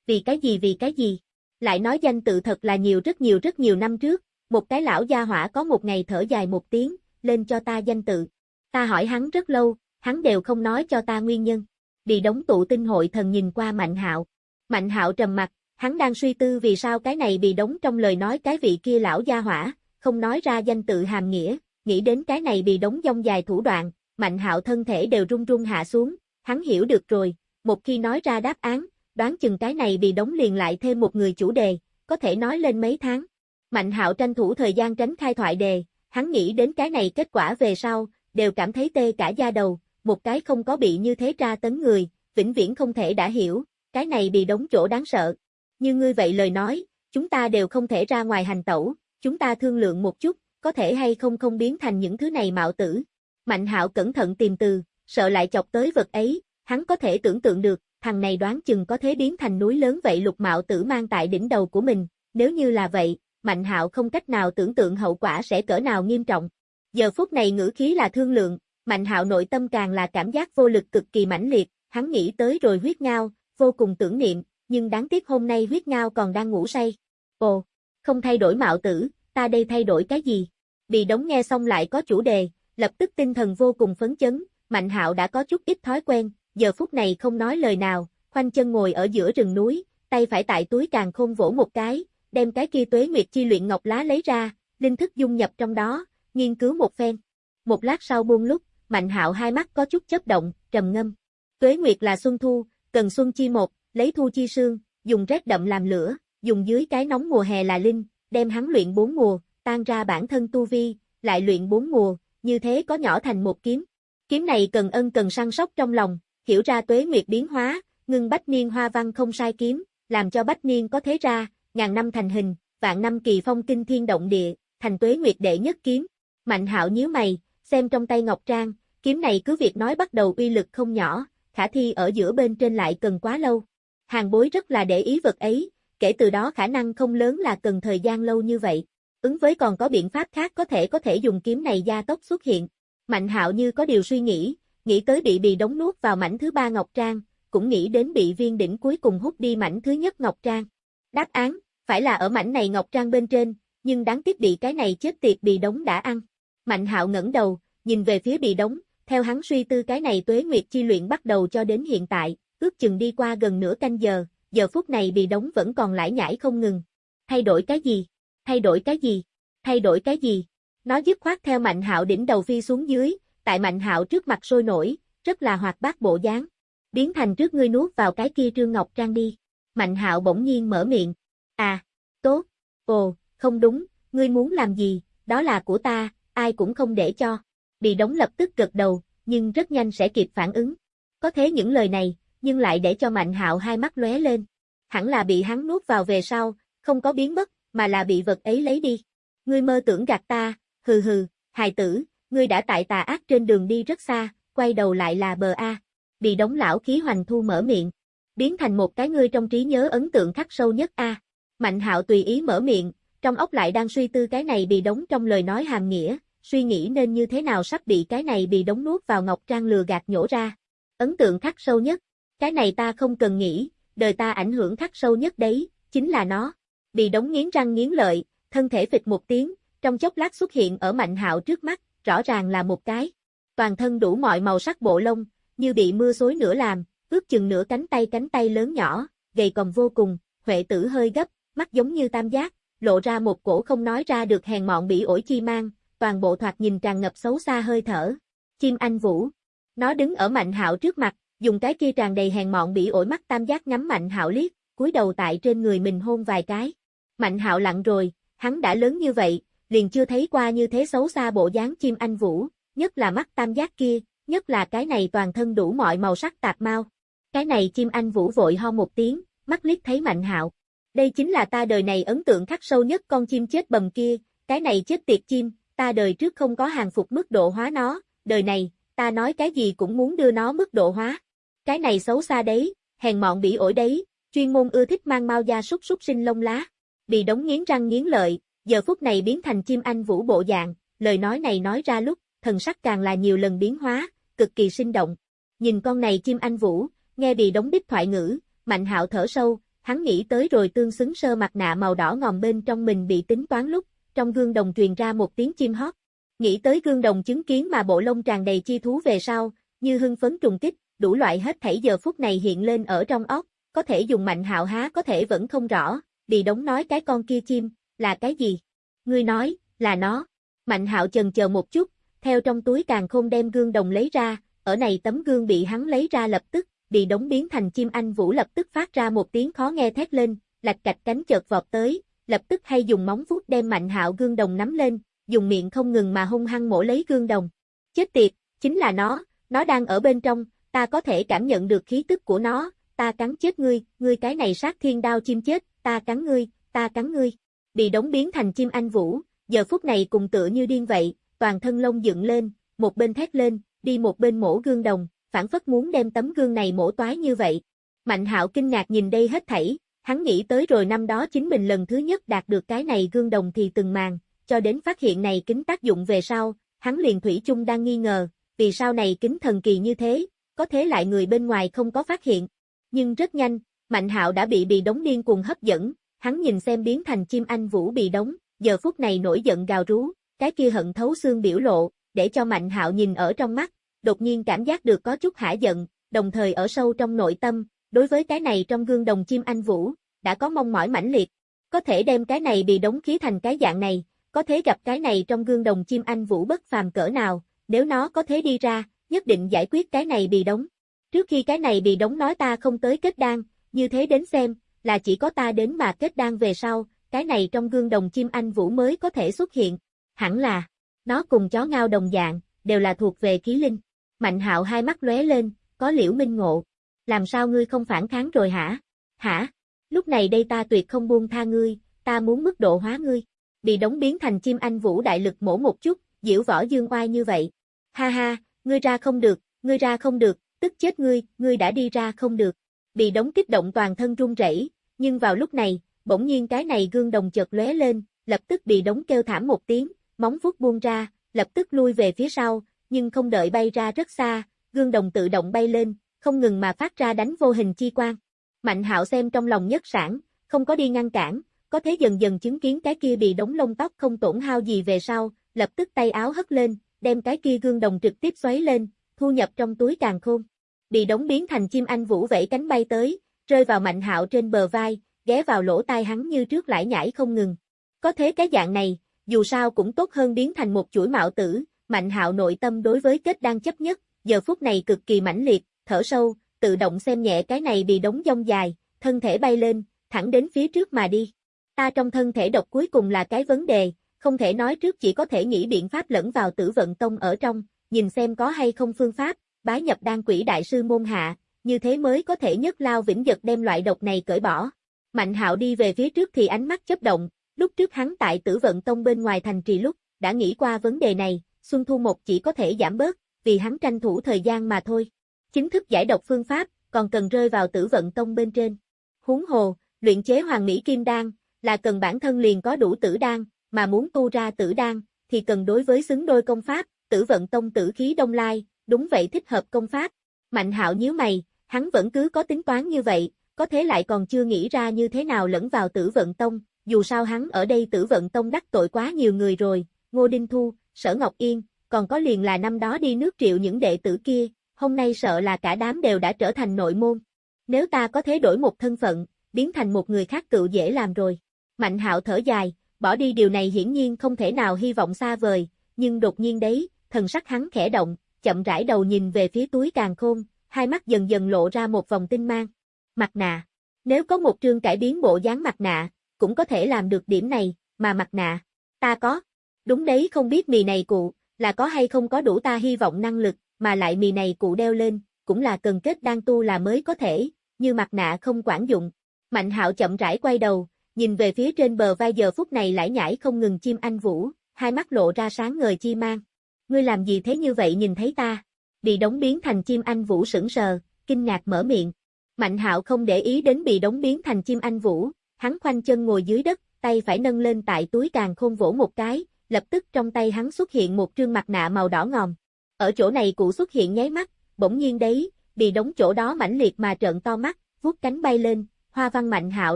Vì cái gì vì cái gì? Lại nói danh tự thật là nhiều rất nhiều rất nhiều năm trước, một cái lão gia hỏa có một ngày thở dài một tiếng, lên cho ta danh tự. Ta hỏi hắn rất lâu, hắn đều không nói cho ta nguyên nhân. Bì đống tụ tinh hội thần nhìn qua Mạnh Hạo. Mạnh Hạo trầm mặt, hắn đang suy tư vì sao cái này bị đống trong lời nói cái vị kia lão gia hỏa, không nói ra danh tự hàm nghĩa, nghĩ đến cái này bị đống dông dài thủ đoạn, Mạnh Hạo thân thể đều run run hạ xuống, hắn hiểu được rồi, một khi nói ra đáp án, đoán chừng cái này bị đóng liền lại thêm một người chủ đề, có thể nói lên mấy tháng. Mạnh hạo tranh thủ thời gian tránh khai thoại đề, hắn nghĩ đến cái này kết quả về sau, đều cảm thấy tê cả da đầu, một cái không có bị như thế tra tấn người, vĩnh viễn không thể đã hiểu, cái này bị đóng chỗ đáng sợ. Như ngươi vậy lời nói, chúng ta đều không thể ra ngoài hành tẩu, chúng ta thương lượng một chút, có thể hay không không biến thành những thứ này mạo tử. Mạnh hạo cẩn thận tìm từ, sợ lại chọc tới vật ấy, hắn có thể tưởng tượng được, thằng này đoán chừng có thế biến thành núi lớn vậy lục mạo tử mang tại đỉnh đầu của mình, nếu như là vậy, Mạnh hạo không cách nào tưởng tượng hậu quả sẽ cỡ nào nghiêm trọng. Giờ phút này ngữ khí là thương lượng, Mạnh hạo nội tâm càng là cảm giác vô lực cực kỳ mãnh liệt, hắn nghĩ tới rồi huyết ngao, vô cùng tưởng niệm, nhưng đáng tiếc hôm nay huyết ngao còn đang ngủ say. Ồ, không thay đổi mạo tử, ta đây thay đổi cái gì? Bị đống nghe xong lại có chủ đề, lập tức tinh thần vô cùng phấn chấn, Mạnh hạo đã có chút ít thói quen, giờ phút này không nói lời nào, khoanh chân ngồi ở giữa rừng núi, tay phải tại túi càng khôn vỗ một cái, đem cái kia tuế nguyệt chi luyện ngọc lá lấy ra, linh thức dung nhập trong đó, nghiên cứu một phen. Một lát sau buông lúc, Mạnh hạo hai mắt có chút chớp động, trầm ngâm. Tuế nguyệt là xuân thu, cần xuân chi một, lấy thu chi sương, dùng rét đậm làm lửa, dùng dưới cái nóng mùa hè là linh, đem hắn luyện bốn mùa, tan ra bản thân tu vi, lại luyện bốn mùa, như thế có nhỏ thành một kiếm. Kiếm này cần ân cần săn sóc trong lòng, hiểu ra tuế nguyệt biến hóa, ngưng bách niên hoa văn không sai kiếm, làm cho bách niên có thế ra, ngàn năm thành hình, vạn năm kỳ phong kinh thiên động địa, thành tuế nguyệt đệ nhất kiếm. Mạnh hạo nhíu mày, xem trong tay Ngọc Trang, kiếm này cứ việc nói bắt đầu uy lực không nhỏ, khả thi ở giữa bên trên lại cần quá lâu. Hàng bối rất là để ý vật ấy, kể từ đó khả năng không lớn là cần thời gian lâu như vậy. Ứng với còn có biện pháp khác có thể có thể dùng kiếm này gia tốc xuất hiện. Mạnh hạo như có điều suy nghĩ, nghĩ tới bị bị đóng nuốt vào mảnh thứ ba Ngọc Trang, cũng nghĩ đến bị viên đỉnh cuối cùng hút đi mảnh thứ nhất Ngọc Trang. Đáp án, phải là ở mảnh này Ngọc Trang bên trên, nhưng đáng tiếc bị cái này chết tiệt bị Đống đã ăn. Mạnh hạo ngẩng đầu, nhìn về phía bị Đống, theo hắn suy tư cái này tuế nguyệt chi luyện bắt đầu cho đến hiện tại, ước chừng đi qua gần nửa canh giờ, giờ phút này bị Đống vẫn còn lải nhải không ngừng. Thay đổi cái gì? Thay đổi cái gì? Thay đổi cái gì? Nó dứt khoát theo Mạnh Hạo đỉnh đầu phi xuống dưới, tại Mạnh Hạo trước mặt sôi nổi, rất là hoạt bát bộ dáng. Biến thành trước ngươi nuốt vào cái kia Trương Ngọc Trang đi. Mạnh Hạo bỗng nhiên mở miệng. À, tốt. Ồ, không đúng, ngươi muốn làm gì, đó là của ta, ai cũng không để cho. Bị đóng lập tức gật đầu, nhưng rất nhanh sẽ kịp phản ứng. Có thế những lời này, nhưng lại để cho Mạnh Hạo hai mắt lóe lên. Hẳn là bị hắn nuốt vào về sau, không có biến mất, mà là bị vật ấy lấy đi. Ngươi mơ tưởng gạt ta, hừ hừ, hài tử, ngươi đã tại tà ác trên đường đi rất xa, quay đầu lại là bờ A. Bị đóng lão khí hoành thu mở miệng. Biến thành một cái ngươi trong trí nhớ ấn tượng khắc sâu nhất A. Mạnh hạo tùy ý mở miệng, trong ốc lại đang suy tư cái này bị đóng trong lời nói hàm nghĩa, suy nghĩ nên như thế nào sắp bị cái này bị đóng nuốt vào ngọc trang lừa gạt nhổ ra. Ấn tượng khắc sâu nhất, cái này ta không cần nghĩ, đời ta ảnh hưởng khắc sâu nhất đấy, chính là nó. Bị đóng nghiến răng nghiến lợi, thân thể phịch một tiếng, trong chốc lát xuất hiện ở Mạnh Hạo trước mắt, rõ ràng là một cái. Toàn thân đủ mọi màu sắc bộ lông, như bị mưa xối nửa làm, ước chừng nửa cánh tay cánh tay lớn nhỏ, gầy còm vô cùng, huệ tử hơi gấp, mắt giống như tam giác, lộ ra một cổ không nói ra được hèn mọn bị ổi chi mang, toàn bộ thoạt nhìn tràn ngập xấu xa hơi thở. Chim anh vũ. Nó đứng ở Mạnh Hạo trước mặt, dùng cái kia tràn đầy hèn mọn bị ổi mắt tam giác ngắm Mạnh Hạo liếc, cúi đầu tại trên người mình hôn vài cái. Mạnh Hạo lặng rồi, hắn đã lớn như vậy, liền chưa thấy qua như thế xấu xa bộ dáng chim anh vũ, nhất là mắt tam giác kia, nhất là cái này toàn thân đủ mọi màu sắc tạp mau. Cái này chim anh vũ vội ho một tiếng, mắt liếc thấy Mạnh Hạo. Đây chính là ta đời này ấn tượng khắc sâu nhất con chim chết bầm kia, cái này chết tiệt chim, ta đời trước không có hàng phục mức độ hóa nó, đời này, ta nói cái gì cũng muốn đưa nó mức độ hóa. Cái này xấu xa đấy, hèn mọn bị ổi đấy, chuyên môn ưa thích mang mau da súc súc sinh lông lá. Bị đóng nghiến răng nghiến lợi, giờ phút này biến thành chim anh vũ bộ dạng, lời nói này nói ra lúc, thần sắc càng là nhiều lần biến hóa, cực kỳ sinh động. Nhìn con này chim anh vũ, nghe bị đóng đích thoại ngữ, mạnh hạo thở sâu, hắn nghĩ tới rồi tương xứng sơ mặt nạ màu đỏ ngòm bên trong mình bị tính toán lúc, trong gương đồng truyền ra một tiếng chim hót. Nghĩ tới gương đồng chứng kiến mà bộ lông tràn đầy chi thú về sau, như hưng phấn trùng kích, đủ loại hết thảy giờ phút này hiện lên ở trong óc, có thể dùng mạnh hạo há có thể vẫn không rõ, đi đống nói cái con kia chim, là cái gì? Ngươi nói, là nó. Mạnh hạo chần chờ một chút, theo trong túi càng không đem gương đồng lấy ra, ở này tấm gương bị hắn lấy ra lập tức, bị đóng biến thành chim anh vũ lập tức phát ra một tiếng khó nghe thét lên, lạch cạch cánh chợt vọt tới, lập tức hay dùng móng vuốt đem mạnh hạo gương đồng nắm lên, dùng miệng không ngừng mà hung hăng mổ lấy gương đồng. Chết tiệt, chính là nó, nó đang ở bên trong, ta có thể cảm nhận được khí tức của nó, ta cắn chết ngươi, ngươi cái này sát thiên đao chim chết, ta cắn ngươi, ta cắn ngươi. Bị đóng biến thành chim anh vũ, giờ phút này cùng tựa như điên vậy, toàn thân lông dựng lên, một bên thét lên, đi một bên mổ gương đồng, phản phất muốn đem tấm gương này mổ toái như vậy. Mạnh hạo kinh ngạc nhìn đây hết thảy, hắn nghĩ tới rồi năm đó chính mình lần thứ nhất đạt được cái này gương đồng thì từng màng, cho đến phát hiện này kính tác dụng về sau, hắn liền thủy chung đang nghi ngờ, vì sao này kính thần kỳ như thế, có thế lại người bên ngoài không có phát hiện. Nhưng rất nhanh, Mạnh hạo đã bị bị đống điên cuồng hấp dẫn, hắn nhìn xem biến thành chim anh vũ bị đống, giờ phút này nổi giận gào rú, cái kia hận thấu xương biểu lộ, để cho Mạnh hạo nhìn ở trong mắt, đột nhiên cảm giác được có chút hả giận, đồng thời ở sâu trong nội tâm, đối với cái này trong gương đồng chim anh vũ, đã có mong mỏi mãnh liệt, có thể đem cái này bị đóng khí thành cái dạng này, có thể gặp cái này trong gương đồng chim anh vũ bất phàm cỡ nào, nếu nó có thể đi ra, nhất định giải quyết cái này bị đóng. Trước khi cái này bị đóng nói ta không tới kết đan, như thế đến xem, là chỉ có ta đến mà kết đan về sau, cái này trong gương đồng chim anh vũ mới có thể xuất hiện. Hẳn là, nó cùng chó ngao đồng dạng, đều là thuộc về khí linh. Mạnh hạo hai mắt lóe lên, có liễu minh ngộ. Làm sao ngươi không phản kháng rồi hả? Hả? Lúc này đây ta tuyệt không buông tha ngươi, ta muốn mức độ hóa ngươi. Bị đóng biến thành chim anh vũ đại lực mổ một chút, diễu võ dương oai như vậy. Ha ha, ngươi ra không được, ngươi ra không được, tức chết ngươi, ngươi đã đi ra không được. Bị đóng kích động toàn thân run rẩy, nhưng vào lúc này, bỗng nhiên cái này gương đồng chợt lóe lên, lập tức bị đóng kêu thảm một tiếng, móng vuốt buông ra, lập tức lui về phía sau, nhưng không đợi bay ra rất xa, gương đồng tự động bay lên, không ngừng mà phát ra đánh vô hình chi quang. Mạnh hạo xem trong lòng nhất sản, không có đi ngăn cản, có thế dần dần chứng kiến cái kia bị đóng lông tóc không tổn hao gì về sau, lập tức tay áo hất lên, đem cái kia gương đồng trực tiếp xoáy lên, thu nhập trong túi càng khôn. Bị đóng biến thành chim anh vũ vẫy cánh bay tới, rơi vào mạnh hạo trên bờ vai, ghé vào lỗ tai hắn như trước lải nhải không ngừng. Có thế cái dạng này, dù sao cũng tốt hơn biến thành một chuỗi mạo tử, mạnh hạo nội tâm đối với kết đang chấp nhất, giờ phút này cực kỳ mãnh liệt, thở sâu, tự động xem nhẹ cái này bị đóng dông dài, thân thể bay lên, thẳng đến phía trước mà đi. Ta trong thân thể độc cuối cùng là cái vấn đề, không thể nói trước chỉ có thể nghĩ biện pháp lẫn vào tử vận tông ở trong, nhìn xem có hay không phương pháp, bái nhập đan quỷ đại sư môn hạ, như thế mới có thể nhất lao vĩnh giật đem loại độc này cởi bỏ. Mạnh hạo đi về phía trước thì ánh mắt chấp động, lúc trước hắn tại tử vận tông bên ngoài thành trì lúc, đã nghĩ qua vấn đề này, Xuân Thu Một chỉ có thể giảm bớt, vì hắn tranh thủ thời gian mà thôi. Chính thức giải độc phương pháp, còn cần rơi vào tử vận tông bên trên. Huống hồ, luyện chế hoàng mỹ kim đan, là cần bản thân liền có đủ tử đan, mà muốn tu ra tử đan, thì cần đối với xứng đôi công pháp, tử vận tông tử khí đông lai, đúng vậy thích hợp công pháp. Mạnh hạo nhíu mày, hắn vẫn cứ có tính toán như vậy, có thế lại còn chưa nghĩ ra như thế nào lẫn vào tử vận tông, dù sao hắn ở đây tử vận tông đắc tội quá nhiều người rồi, Ngô Đinh Thu, Sở Ngọc Yên, còn có liền là năm đó đi nước triệu những đệ tử kia, hôm nay sợ là cả đám đều đã trở thành nội môn. Nếu ta có thể đổi một thân phận, biến thành một người khác cựu dễ làm rồi. Mạnh hạo thở dài, bỏ đi điều này hiển nhiên không thể nào hy vọng xa vời, nhưng đột nhiên đấy, thần sắc hắn khẽ động, chậm rãi đầu nhìn về phía túi càng khôn, hai mắt dần dần lộ ra một vòng tinh mang. Mặt nạ. Nếu có một trương cải biến bộ dáng mặt nạ, cũng có thể làm được điểm này, mà mặt nạ. Ta có. Đúng đấy không biết mì này cụ, là có hay không có đủ ta hy vọng năng lực, mà lại mì này cụ đeo lên, cũng là cần kết đang tu là mới có thể, như mặt nạ không quản dụng. Mạnh hạo chậm rãi quay đầu, nhìn về phía trên bờ vai giờ phút này lải nhải không ngừng chim anh vũ, hai mắt lộ ra sáng ngời chi mang. Ngươi làm gì thế như vậy nhìn thấy ta? Bị đóng biến thành chim anh vũ sững sờ, kinh ngạc mở miệng. Mạnh hạo không để ý đến bị đóng biến thành chim anh vũ, hắn khoanh chân ngồi dưới đất, tay phải nâng lên tại túi càng khôn vỗ một cái, lập tức trong tay hắn xuất hiện một trương mặt nạ màu đỏ ngòm. Ở chỗ này cụ xuất hiện nháy mắt, bỗng nhiên đấy, bị đóng chỗ đó mãnh liệt mà trợn to mắt, vuốt cánh bay lên, hoa văn mạnh hạo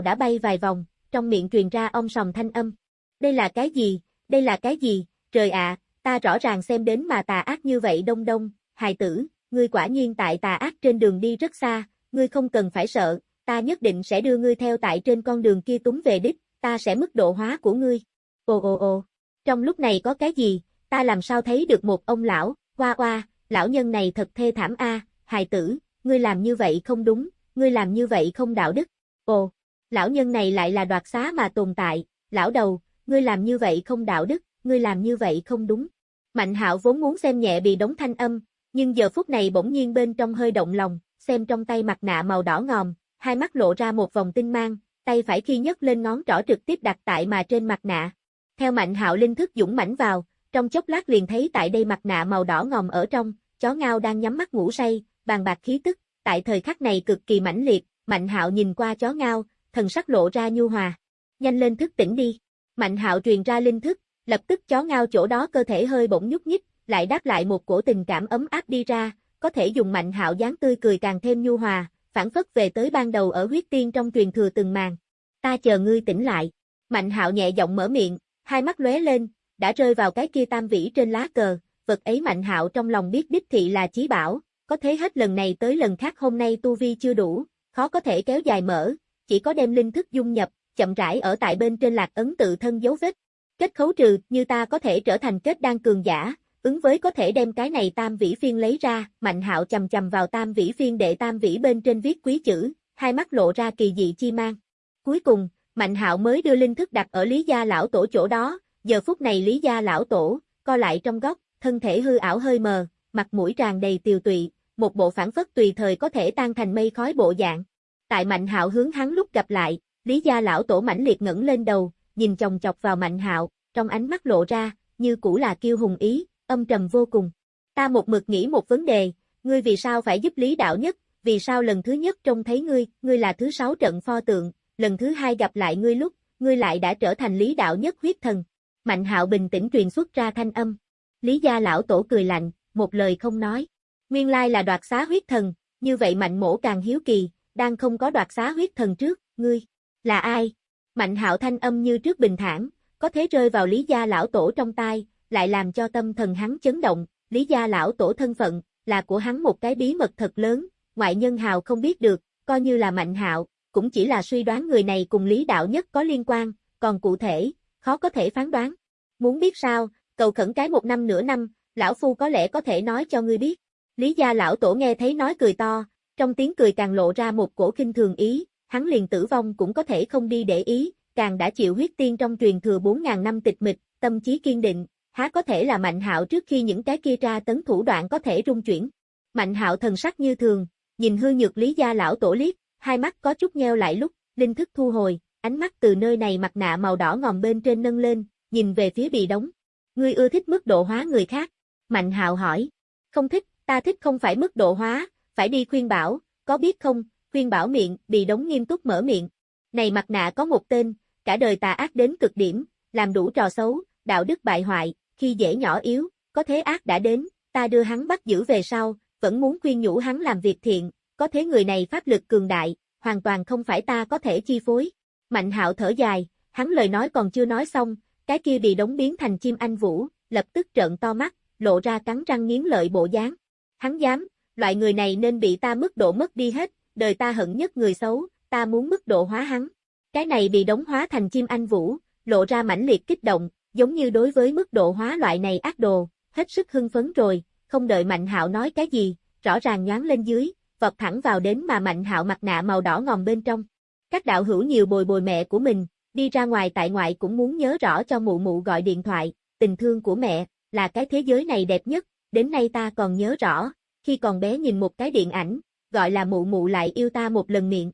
đã bay vài vòng, trong miệng truyền ra ông sòng thanh âm. Đây là cái gì, đây là cái gì, trời ạ, ta rõ ràng xem đến mà tà ác như vậy đông đông, hài tử, ngươi quả nhiên tại tà ác trên đường đi rất xa, ngươi không cần phải sợ, ta nhất định sẽ đưa ngươi theo tại trên con đường kia túng về đích, ta sẽ mức độ hóa của ngươi. Ồ ồ ồ, trong lúc này có cái gì, ta làm sao thấy được một ông lão, oa oa, lão nhân này thật thê thảm a, hài tử, ngươi làm như vậy không đúng, ngươi làm như vậy không đạo đức. Ồ, lão nhân này lại là đoạt xá mà tồn tại, lão đầu, ngươi làm như vậy không đạo đức, ngươi làm như vậy không đúng. Mạnh hạo vốn muốn xem nhẹ bị đống thanh âm, nhưng giờ phút này bỗng nhiên bên trong hơi động lòng, xem trong tay mặt nạ màu đỏ ngòm, hai mắt lộ ra một vòng tinh mang, tay phải khi nhấc lên ngón trỏ trực tiếp đặt tại mà trên mặt nạ. Theo Mạnh Hạo linh thức dũng mãnh vào, trong chốc lát liền thấy tại đây mặt nạ màu đỏ ngòm ở trong, chó ngao đang nhắm mắt ngủ say, bàn bạc khí tức, tại thời khắc này cực kỳ mãnh liệt, Mạnh Hạo nhìn qua chó ngao, thần sắc lộ ra nhu hòa. Nhanh lên thức tỉnh đi. Mạnh Hạo truyền ra linh thức, lập tức chó ngao chỗ đó cơ thể hơi bỗng nhúc nhích, lại đáp lại một cổ tình cảm ấm áp đi ra, có thể dùng Mạnh Hạo dáng tươi cười càng thêm nhu hòa, phản phất về tới ban đầu ở huyết tiên trong truyền thừa từng màn. Ta chờ ngươi tỉnh lại. Mạnh Hạo nhẹ giọng mở miệng, hai mắt lóe lên, đã rơi vào cái kia tam vĩ trên lá cờ, vật ấy Mạnh Hạo trong lòng biết đích thị là chí bảo, có thế hết lần này tới lần khác hôm nay tu vi chưa đủ, khó có thể kéo dài mở, chỉ có đem linh thức dung nhập, chậm rãi ở tại bên trên lạc ấn tự thân dấu vết. Kết khấu trừ, như ta có thể trở thành kết đan cường giả, ứng với có thể đem cái này tam vĩ phiên lấy ra, mạnh hạo chầm chầm vào tam vĩ phiên để tam vĩ bên trên viết quý chữ, hai mắt lộ ra kỳ dị chi mang. Cuối cùng, mạnh hạo mới đưa linh thức đặt ở lý gia lão tổ chỗ đó, giờ phút này lý gia lão tổ, co lại trong góc, thân thể hư ảo hơi mờ, mặt mũi tràn đầy tiều tụy, một bộ phản phất tùy thời có thể tan thành mây khói bộ dạng. Tại Mạnh Hạo hướng hắn lúc gặp lại, Lý gia lão tổ mãnh liệt ngẩng lên đầu, nhìn chồng chọc vào Mạnh Hạo, trong ánh mắt lộ ra, như cũ là kiêu hùng ý, âm trầm vô cùng. Ta một mực nghĩ một vấn đề, ngươi vì sao phải giúp Lý đạo nhất, vì sao lần thứ nhất trông thấy ngươi, ngươi là thứ sáu trận pho tượng, lần thứ hai gặp lại ngươi lúc, ngươi lại đã trở thành Lý đạo nhất huyết thần. Mạnh Hạo bình tĩnh truyền xuất ra thanh âm. Lý gia lão tổ cười lạnh, một lời không nói. Nguyên lai là đoạt xá huyết thần, như vậy mạnh mổ càng hiếu kỳ, đang không có đoạt xá huyết thần trước, ngươi, là ai? Mạnh hạo thanh âm như trước bình thản, có thế rơi vào lý gia lão tổ trong tai, lại làm cho tâm thần hắn chấn động, lý gia lão tổ thân phận, là của hắn một cái bí mật thật lớn, ngoại nhân hào không biết được, coi như là mạnh hạo, cũng chỉ là suy đoán người này cùng lý đạo nhất có liên quan, còn cụ thể, khó có thể phán đoán. Muốn biết sao, cầu khẩn cái một năm nửa năm, lão phu có lẽ có thể nói cho ngươi biết. Lý gia lão tổ nghe thấy nói cười to, trong tiếng cười càng lộ ra một cổ kinh thường ý, hắn liền tử vong cũng có thể không đi để ý, càng đã chịu huyết tiên trong truyền thừa 4.000 năm tịch mịch, tâm trí kiên định, há có thể là mạnh hạo trước khi những cái kia ra tấn thủ đoạn có thể rung chuyển. Mạnh hạo thần sắc như thường, nhìn hư nhược lý gia lão tổ liếc, hai mắt có chút nheo lại lúc, linh thức thu hồi, ánh mắt từ nơi này mặt nạ màu đỏ ngòm bên trên nâng lên, nhìn về phía bị đóng. Ngươi ưa thích mức độ hóa người khác? Mạnh hạo hỏi. Không thích, ta thích không phải mức độ hóa, phải đi khuyên bảo, có biết không, khuyên bảo miệng, bị đóng nghiêm túc mở miệng. Này mặt nạ có một tên, cả đời tà ác đến cực điểm, làm đủ trò xấu, đạo đức bại hoại, khi dễ nhỏ yếu, có thế ác đã đến, ta đưa hắn bắt giữ về sau, vẫn muốn khuyên nhủ hắn làm việc thiện, có thế người này pháp lực cường đại, hoàn toàn không phải ta có thể chi phối. Mạnh hạo thở dài, hắn lời nói còn chưa nói xong, cái kia bị đóng biến thành chim anh vũ, lập tức trợn to mắt, lộ ra cắn răng nghiến lợi bộ dáng. Hắn dám, loại người này nên bị ta mức độ mất đi hết, đời ta hận nhất người xấu, ta muốn mức độ hóa hắn. Cái này bị đóng hóa thành chim anh vũ, lộ ra mãnh liệt kích động, giống như đối với mức độ hóa loại này ác đồ, hết sức hưng phấn rồi, không đợi Mạnh Hạo nói cái gì, rõ ràng nhoáng lên dưới, vọt thẳng vào đến mà Mạnh Hạo mặt nạ màu đỏ ngòm bên trong. Các đạo hữu nhiều bồi bồi mẹ của mình, đi ra ngoài tại ngoại cũng muốn nhớ rõ cho mụ mụ gọi điện thoại, tình thương của mẹ, là cái thế giới này đẹp nhất, đến nay ta còn nhớ rõ, khi còn bé nhìn một cái điện ảnh, gọi là mụ mụ lại yêu ta một lần miệng.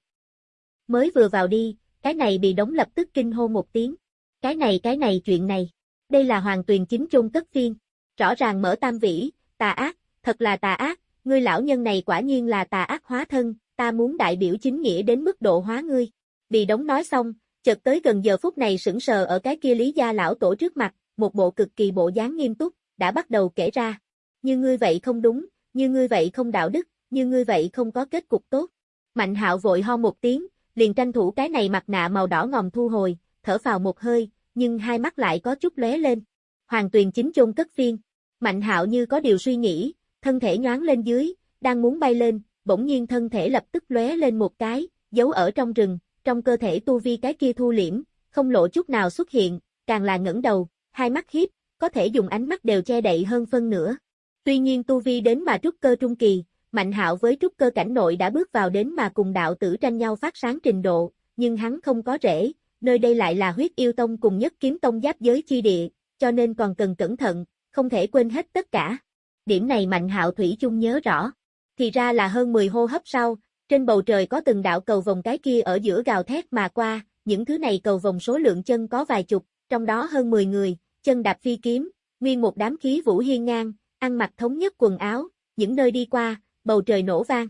Mới vừa vào đi, cái này bị đóng lập tức kinh hô một tiếng. Cái này cái này chuyện này. Đây là hoàng tuyền chính trung cất phiên. Rõ ràng mở tam vĩ, tà ác, thật là tà ác, ngươi lão nhân này quả nhiên là tà ác hóa thân, ta muốn đại biểu chính nghĩa đến mức độ hóa ngươi. Bị đóng nói xong, chợt tới gần giờ phút này sững sờ ở cái kia lý gia lão tổ trước mặt, một bộ cực kỳ bộ dáng nghiêm túc, đã bắt đầu kể ra. Như ngươi vậy không đúng, như ngươi vậy không đạo đức, như ngươi vậy không có kết cục tốt. Mạnh hạo vội ho một tiếng, liền tranh thủ cái này mặt nạ màu đỏ ngòm thu hồi, thở vào một hơi, nhưng hai mắt lại có chút lóe lên. Hoàng tuyền chính chôn cất phiên. Mạnh hạo như có điều suy nghĩ, thân thể nhoáng lên dưới, đang muốn bay lên, bỗng nhiên thân thể lập tức lóe lên một cái, giấu ở trong rừng, trong cơ thể tu vi cái kia thu liễm, không lộ chút nào xuất hiện, càng là ngẩng đầu, hai mắt hiếp, có thể dùng ánh mắt đều che đậy hơn phân nửa. Tuy nhiên tu vi đến mà trúc cơ trung kỳ, Mạnh Hạo với trúc cơ cảnh nội đã bước vào đến mà cùng đạo tử tranh nhau phát sáng trình độ, nhưng hắn không có rễ, nơi đây lại là huyết yêu tông cùng nhất kiếm tông giáp giới chi địa, cho nên còn cần cẩn thận, không thể quên hết tất cả. Điểm này Mạnh Hạo thủy chung nhớ rõ. Thì ra là hơn 10 hô hấp sau, trên bầu trời có từng đạo cầu vòng cái kia ở giữa gào thét mà qua, những thứ này cầu vòng số lượng chân có vài chục, trong đó hơn 10 người, chân đạp phi kiếm, nguyên một đám khí vũ hiên ngang, ăn mặc thống nhất quần áo, những nơi đi qua, bầu trời nổ vang.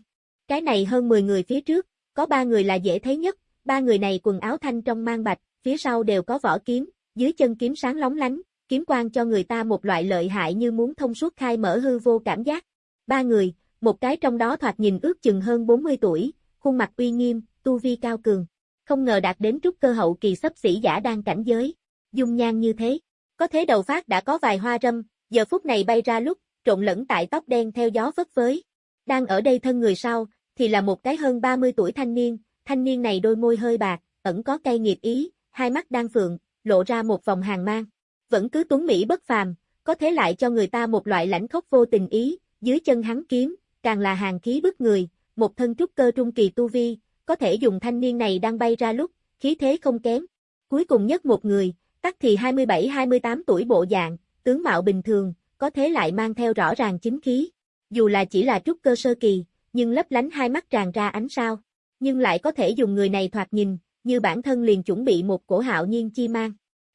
Cái này hơn 10 người phía trước, có ba người là dễ thấy nhất, ba người này quần áo thanh trong mang bạch, phía sau đều có vỏ kiếm, dưới chân kiếm sáng lóng lánh, kiếm quang cho người ta một loại lợi hại như muốn thông suốt khai mở hư vô cảm giác. Ba người, một cái trong đó thoạt nhìn ước chừng hơn 40 tuổi, khuôn mặt uy nghiêm, tu vi cao cường. Không ngờ đạt đến trúc cơ hậu kỳ sắp sĩ giả đang cảnh giới. Dung nhan như thế. Có thế đầu phát đã có vài hoa râm, giờ phút này bay ra lúc, trộn lẫn tại tóc đen theo gió phất phới. Đang ở đây thân người sau, thì là một cái hơn 30 tuổi thanh niên, thanh niên này đôi môi hơi bạc, ẩn có cay nghiệp ý, hai mắt đang phượng, lộ ra một vòng hàng mang. Vẫn cứ tuấn Mỹ bất phàm, có thế lại cho người ta một loại lãnh khốc vô tình ý, dưới chân hắn kiếm, càng là hàng khí bức người, một thân trúc cơ trung kỳ tu vi, có thể dùng thanh niên này đang bay ra lúc, khí thế không kém. Cuối cùng nhất một người, tắc thì 27-28 tuổi bộ dạng, tướng mạo bình thường, có thế lại mang theo rõ ràng chính khí. Dù là chỉ là trúc cơ sơ kỳ, nhưng lấp lánh hai mắt tràn ra ánh sao, nhưng lại có thể dùng người này thoạt nhìn, như bản thân liền chuẩn bị một cổ hạo nhiên chi mang.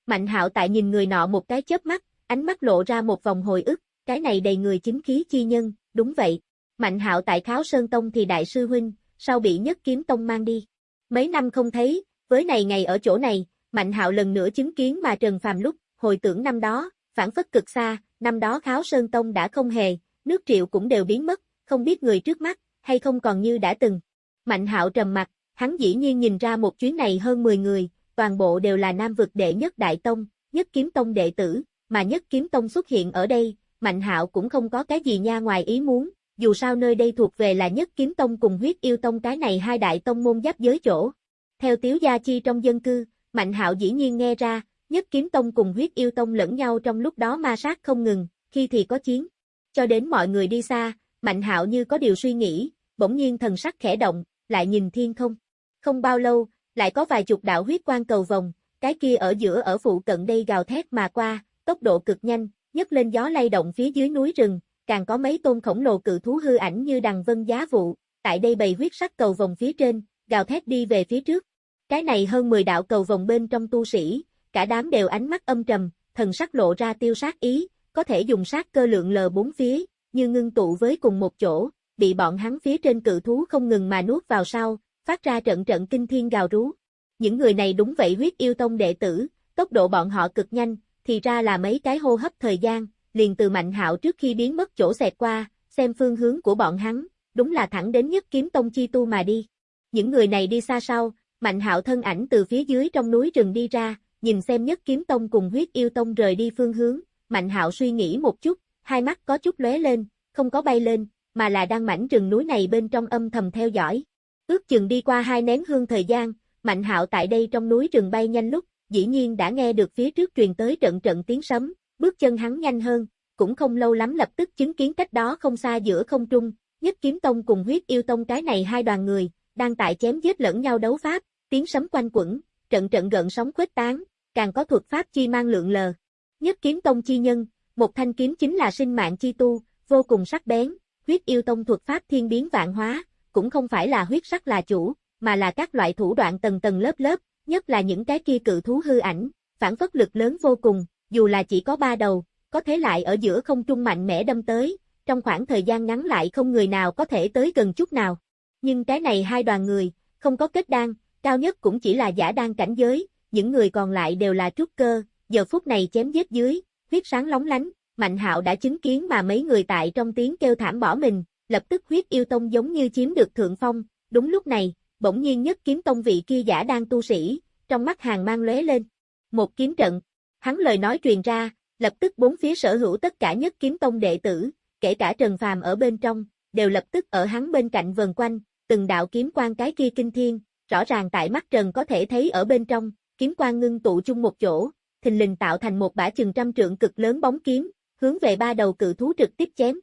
Mạnh hạo tại nhìn người nọ một cái chớp mắt, ánh mắt lộ ra một vòng hồi ức, cái này đầy người chính khí chi nhân, đúng vậy. Mạnh hạo tại Kháo Sơn Tông thì đại sư huynh, sau bị nhất kiếm tông mang đi. Mấy năm không thấy, với này ngày ở chỗ này, Mạnh hạo lần nữa chứng kiến mà Trần Phàm lúc, hồi tưởng năm đó, phản phất cực xa, năm đó Kháo Sơn Tông đã không hề, nước triệu cũng đều biến mất, không biết người trước mắt, hay không còn như đã từng. Mạnh hạo trầm mặt, hắn dĩ nhiên nhìn ra một chuyến này hơn 10 người, toàn bộ đều là nam vực đệ nhất đại tông, nhất kiếm tông đệ tử, mà nhất kiếm tông xuất hiện ở đây, Mạnh hạo cũng không có cái gì nha ngoài ý muốn, dù sao nơi đây thuộc về là nhất kiếm tông cùng huyết yêu tông cái này hai đại tông môn giáp giới chỗ. Theo tiếu gia chi trong dân cư, Mạnh hạo dĩ nhiên nghe ra, nhất kiếm tông cùng huyết yêu tông lẫn nhau trong lúc đó ma sát không ngừng, khi thì có chiến. Cho đến mọi người đi xa, Mạnh hạo như có điều suy nghĩ, bỗng nhiên thần sắc khẽ động, lại nhìn thiên không. Không bao lâu, lại có vài chục đạo huyết quang cầu vòng, cái kia ở giữa ở phụ cận đây gào thét mà qua, tốc độ cực nhanh, nhấc lên gió lay động phía dưới núi rừng, càng có mấy tôn khổng lồ cự thú hư ảnh như đằng vân giá vụ, tại đây bầy huyết sắc cầu vòng phía trên, gào thét đi về phía trước. Cái này hơn 10 đạo cầu vòng bên trong tu sĩ, cả đám đều ánh mắt âm trầm, thần sắc lộ ra tiêu sát ý, có thể dùng sát cơ lượng lờ bốn phía, như ngưng tụ với cùng một chỗ, bị bọn hắn phía trên cự thú không ngừng mà nuốt vào sau, phát ra trận trận kinh thiên gào rú. Những người này đúng vậy huyết yêu tông đệ tử, tốc độ bọn họ cực nhanh, thì ra là mấy cái hô hấp thời gian, liền từ Mạnh Hạo trước khi biến mất chỗ xẹt qua, xem phương hướng của bọn hắn, đúng là thẳng đến nhất kiếm tông chi tu mà đi. Những người này đi xa sau, Mạnh Hạo thân ảnh từ phía dưới trong núi rừng đi ra, nhìn xem nhất kiếm tông cùng huyết yêu tông rời đi phương hướng, Mạnh Hạo suy nghĩ một chút, hai mắt có chút lóe lên, không có bay lên, mà là đang mảnh rừng núi này bên trong âm thầm theo dõi. Ước chừng đi qua hai nén hương thời gian, Mạnh Hạo tại đây trong núi rừng bay nhanh lúc, dĩ nhiên đã nghe được phía trước truyền tới trận trận tiếng sấm, bước chân hắn nhanh hơn, cũng không lâu lắm lập tức chứng kiến cách đó không xa giữa không trung, nhất kiếm tông cùng huyết yêu tông cái này hai đoàn người, đang tại chém giết lẫn nhau đấu pháp, tiếng sấm quanh quẩn, trận trận gợn sóng khuếch tán, càng có thuật pháp chi mang lượng lờ. Nhất kiếm tông chi nhân, một thanh kiếm chính là sinh mạng chi tu, vô cùng sắc bén, huyết yêu tông thuật pháp thiên biến vạn hóa, cũng không phải là huyết sắc là chủ, mà là các loại thủ đoạn tầng tầng lớp lớp, nhất là những cái kia cự thú hư ảnh, phản phất lực lớn vô cùng, dù là chỉ có ba đầu, có thế lại ở giữa không trung mạnh mẽ đâm tới, trong khoảng thời gian ngắn lại không người nào có thể tới gần chút nào. Nhưng cái này hai đoàn người, không có kết đan, cao nhất cũng chỉ là giả đan cảnh giới, những người còn lại đều là trúc cơ, giờ phút này chém giết dưới, huyết sáng lóng lánh, Mạnh Hạo đã chứng kiến mà mấy người tại trong tiếng kêu thảm bỏ mình, lập tức huyết yêu tông giống như chiếm được thượng phong, đúng lúc này, bỗng nhiên nhất kiếm tông vị kia giả đang tu sĩ, trong mắt hàng mang lóe lên. Một kiếm trận, hắn lời nói truyền ra, lập tức bốn phía sở hữu tất cả nhất kiếm tông đệ tử, kể cả Trần Phàm ở bên trong, đều lập tức ở hắn bên cạnh vần quanh, từng đạo kiếm quang cái kia kinh thiên, rõ ràng tại mắt Trần có thể thấy ở bên trong, kiếm quang ngưng tụ chung một chỗ, thình lình tạo thành một bả chừng trăm trượng cực lớn bóng kiếm, hướng về ba đầu cự thú trực tiếp chém.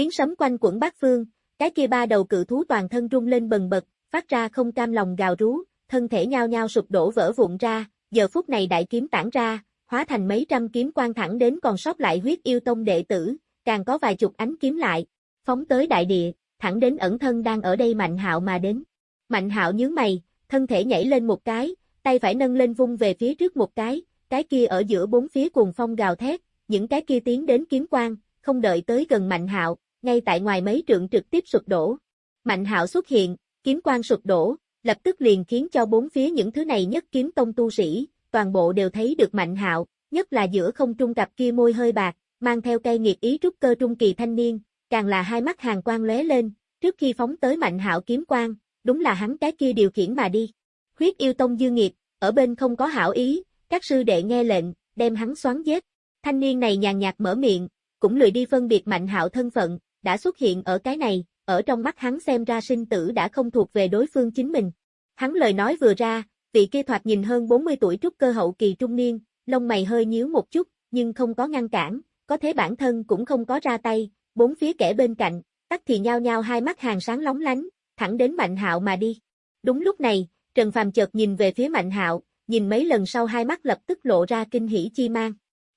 Tiếng sấm quanh quẩn bát phương, cái kia ba đầu cự thú toàn thân rung lên bần bật, phát ra không cam lòng gào rú, thân thể nhao nhao sụp đổ vỡ vụn ra, giờ phút này đại kiếm tản ra, hóa thành mấy trăm kiếm quang thẳng đến còn sót lại huyết yêu tông đệ tử, càng có vài chục ánh kiếm lại, phóng tới đại địa, thẳng đến ẩn thân đang ở đây Mạnh Hạo mà đến. Mạnh Hạo nhướng mày, thân thể nhảy lên một cái, tay phải nâng lên vung về phía trước một cái, cái kia ở giữa bốn phía cuồng phong gào thét, những cái kia tiến đến kiếm quang, không đợi tới gần Mạnh Hạo, ngay tại ngoài mấy trượng trực tiếp sụp đổ. Mạnh Hạo xuất hiện, kiếm quang sụp đổ, lập tức liền khiến cho bốn phía những thứ này nhất kiếm tông tu sĩ, toàn bộ đều thấy được Mạnh Hạo, nhất là giữa không trung cặp kia môi hơi bạc, mang theo cây nghiệt ý trúc cơ trung kỳ thanh niên, càng là hai mắt hàng quang lóe lên, trước khi phóng tới Mạnh Hạo kiếm quang, đúng là hắn cái kia điều khiển mà đi. Huyết yêu tông dư nghiệp, ở bên không có hảo ý, các sư đệ nghe lệnh, đem hắn xoắn giết. Thanh niên này nhàn nhạt mở miệng, cũng lười đi phân biệt Mạnh Hạo thân phận, đã xuất hiện ở cái này, ở trong mắt hắn xem ra sinh tử đã không thuộc về đối phương chính mình. Hắn lời nói vừa ra, vị kia thoạt nhìn hơn 40 tuổi trúc cơ hậu kỳ trung niên, lông mày hơi nhíu một chút, nhưng không có ngăn cản, có thế bản thân cũng không có ra tay, bốn phía kẻ bên cạnh, tắt thì nhao nhao hai mắt hàng sáng lóng lánh, thẳng đến Mạnh Hạo mà đi. Đúng lúc này, Trần Phàm chợt nhìn về phía Mạnh Hạo, nhìn mấy lần sau hai mắt lập tức lộ ra kinh hỉ chi mang.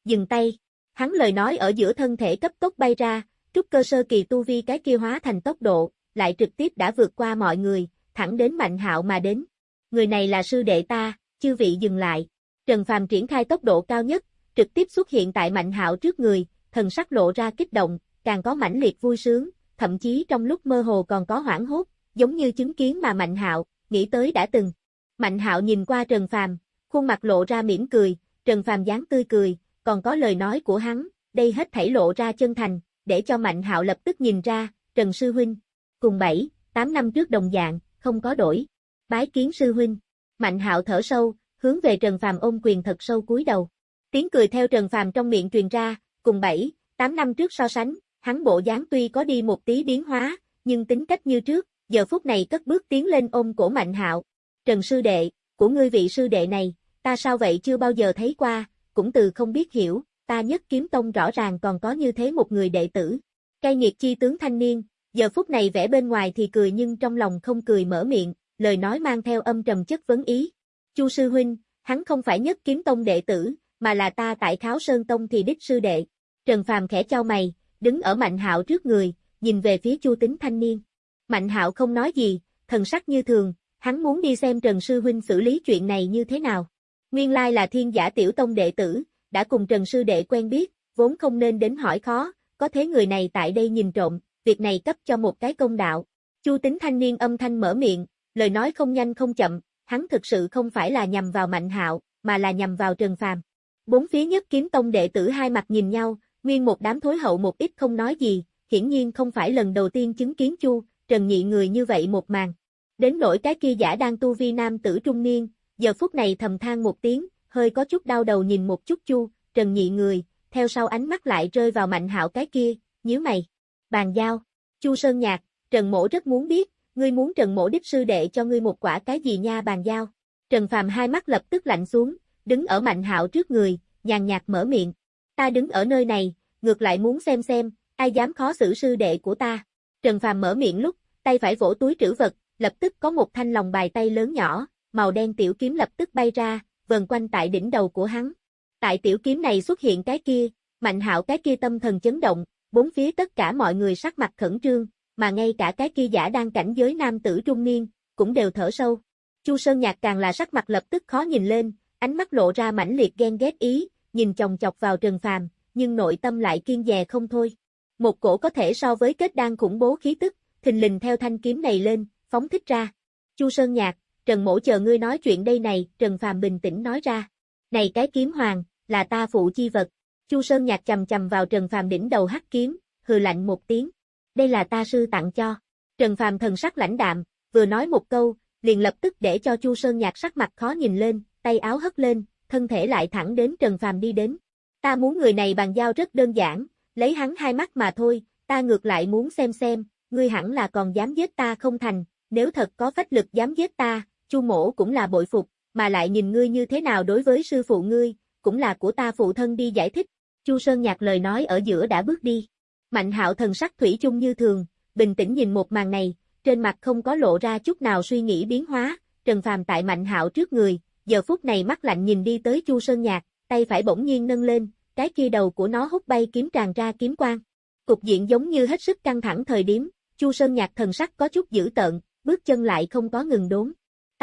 Dừng tay, hắn lời nói ở giữa thân thể cấp tốc bay ra, trúc cơ sơ kỳ tu vi cái kia hóa thành tốc độ, lại trực tiếp đã vượt qua mọi người, thẳng đến Mạnh Hạo mà đến. Người này là sư đệ ta, chư vị dừng lại. Trần Phàm triển khai tốc độ cao nhất, trực tiếp xuất hiện tại Mạnh Hạo trước người, thần sắc lộ ra kích động, càng có mãnh liệt vui sướng, thậm chí trong lúc mơ hồ còn có hoảng hốt, giống như chứng kiến mà Mạnh Hạo nghĩ tới đã từng. Mạnh Hạo nhìn qua Trần Phàm, khuôn mặt lộ ra mỉm cười, Trần Phàm dáng tươi cười, còn có lời nói của hắn, đây hết thảy lộ ra chân thành, để cho Mạnh Hạo lập tức nhìn ra, Trần Sư Huynh, cùng 7, 8 năm trước đồng dạng, không có đổi. Bái kiến Sư Huynh, Mạnh Hạo thở sâu, hướng về Trần Phàm ôm quyền thật sâu cúi đầu. Tiếng cười theo Trần Phàm trong miệng truyền ra, cùng 7, 8 năm trước so sánh, hắn bộ dáng tuy có đi một tí biến hóa, nhưng tính cách như trước, giờ phút này cất bước tiến lên ôm cổ Mạnh Hạo. Trần sư đệ, của ngươi vị sư đệ này, ta sao vậy chưa bao giờ thấy qua, cũng từ không biết hiểu, ta nhất kiếm tông rõ ràng còn có như thế một người đệ tử. Cây nghiệt chi tướng thanh niên, giờ phút này vẽ bên ngoài thì cười nhưng trong lòng không cười mở miệng, lời nói mang theo âm trầm chất vấn ý. Chu sư huynh, hắn không phải nhất kiếm tông đệ tử, mà là ta tại Kháo Sơn Tông thì đích sư đệ. Trần Phàm khẽ trao mày, đứng ở Mạnh Hạo trước người, nhìn về phía Chu Tính thanh niên. Mạnh Hạo không nói gì, thần sắc như thường, hắn muốn đi xem Trần sư huynh xử lý chuyện này như thế nào. Nguyên lai là thiên giả tiểu tông đệ tử, đã cùng Trần sư đệ quen biết, vốn không nên đến hỏi khó, có thế người này tại đây nhìn trộm, việc này cấp cho một cái công đạo. Chu Tính thanh niên âm thanh mở miệng, lời nói không nhanh không chậm, hắn thực sự không phải là nhằm vào Mạnh Hạo, mà là nhằm vào Trần Phàm. Bốn phía nhất kiếm tông đệ tử hai mặt nhìn nhau, nguyên một đám thối hậu một ít không nói gì, hiển nhiên không phải lần đầu tiên chứng kiến Chu, Trần Nhị người như vậy một màn. Đến nỗi cái kia giả đang tu vi nam tử trung niên, giờ phút này thầm than một tiếng, hơi có chút đau đầu nhìn một chút Chu, Trần Nhị người, theo sau ánh mắt lại rơi vào Mạnh Hạo cái kia, nhíu mày. Bàn giao, Chu Sơn Nhạc, Trần Mỗ rất muốn biết, ngươi muốn Trần Mỗ đích sư đệ cho ngươi một quả cái gì nha bàn giao. Trần Phàm hai mắt lập tức lạnh xuống, đứng ở Mạnh Hạo trước người, nhàn nhạt mở miệng. Ta đứng ở nơi này, ngược lại muốn xem xem, ai dám khó xử sư đệ của ta. Trần Phàm mở miệng lúc, tay phải vỗ túi trữ vật, lập tức có một thanh lòng bài tay lớn nhỏ, màu đen tiểu kiếm lập tức bay ra, vần quanh tại đỉnh đầu của hắn. Tại tiểu kiếm này xuất hiện cái kia, mạnh hạo cái kia tâm thần chấn động, bốn phía tất cả mọi người sắc mặt khẩn trương, mà ngay cả cái kia giả đang cảnh giới nam tử trung niên, cũng đều thở sâu. Chu Sơn Nhạc càng là sắc mặt lập tức khó nhìn lên, ánh mắt lộ ra mãnh liệt ghen ghét ý, nhìn chồng chọc vào Trần Phàm, nhưng nội tâm lại kiên dè không thôi. Một cổ có thể so với kết đan khủng bố khí tức, thình lình theo thanh kiếm này lên, phóng thích ra. Chu Sơn Nhạc, Trần Mỗ chờ ngươi nói chuyện đây này, Trần Phàm bình tĩnh nói ra. Này cái kiếm hoàng, là ta phụ chi vật. Chu Sơn Nhạc chầm chầm vào Trần Phàm đỉnh đầu hắc kiếm, hừ lạnh một tiếng. Đây là ta sư tặng cho. Trần Phàm thần sắc lãnh đạm, vừa nói một câu, liền lập tức để cho Chu Sơn Nhạc sắc mặt khó nhìn lên, tay áo hất lên, thân thể lại thẳng đến Trần Phàm đi đến. Ta muốn người này bàn giao rất đơn giản, lấy hắn hai mắt mà thôi, ta ngược lại muốn xem xem, ngươi hẳn là còn dám giết ta không thành, nếu thật có phách lực dám giết ta, Chu Mỗ cũng là bội phục, mà lại nhìn ngươi như thế nào đối với sư phụ ngươi, cũng là của ta phụ thân đi giải thích. Chu Sơn Nhạc lời nói ở giữa đã bước đi. Mạnh Hạo thần sắc thủy chung như thường, bình tĩnh nhìn một màn này, trên mặt không có lộ ra chút nào suy nghĩ biến hóa, Trần Phàm tại Mạnh Hạo trước người, giờ phút này mắt lạnh nhìn đi tới Chu Sơn Nhạc, tay phải bỗng nhiên nâng lên, cái kia đầu của nó hút bay kiếm tràn ra kiếm quang. Cục diện giống như hết sức căng thẳng thời điểm, Chu Sơn Nhạc thần sắc có chút dữ tợn, bước chân lại không có ngừng đốn.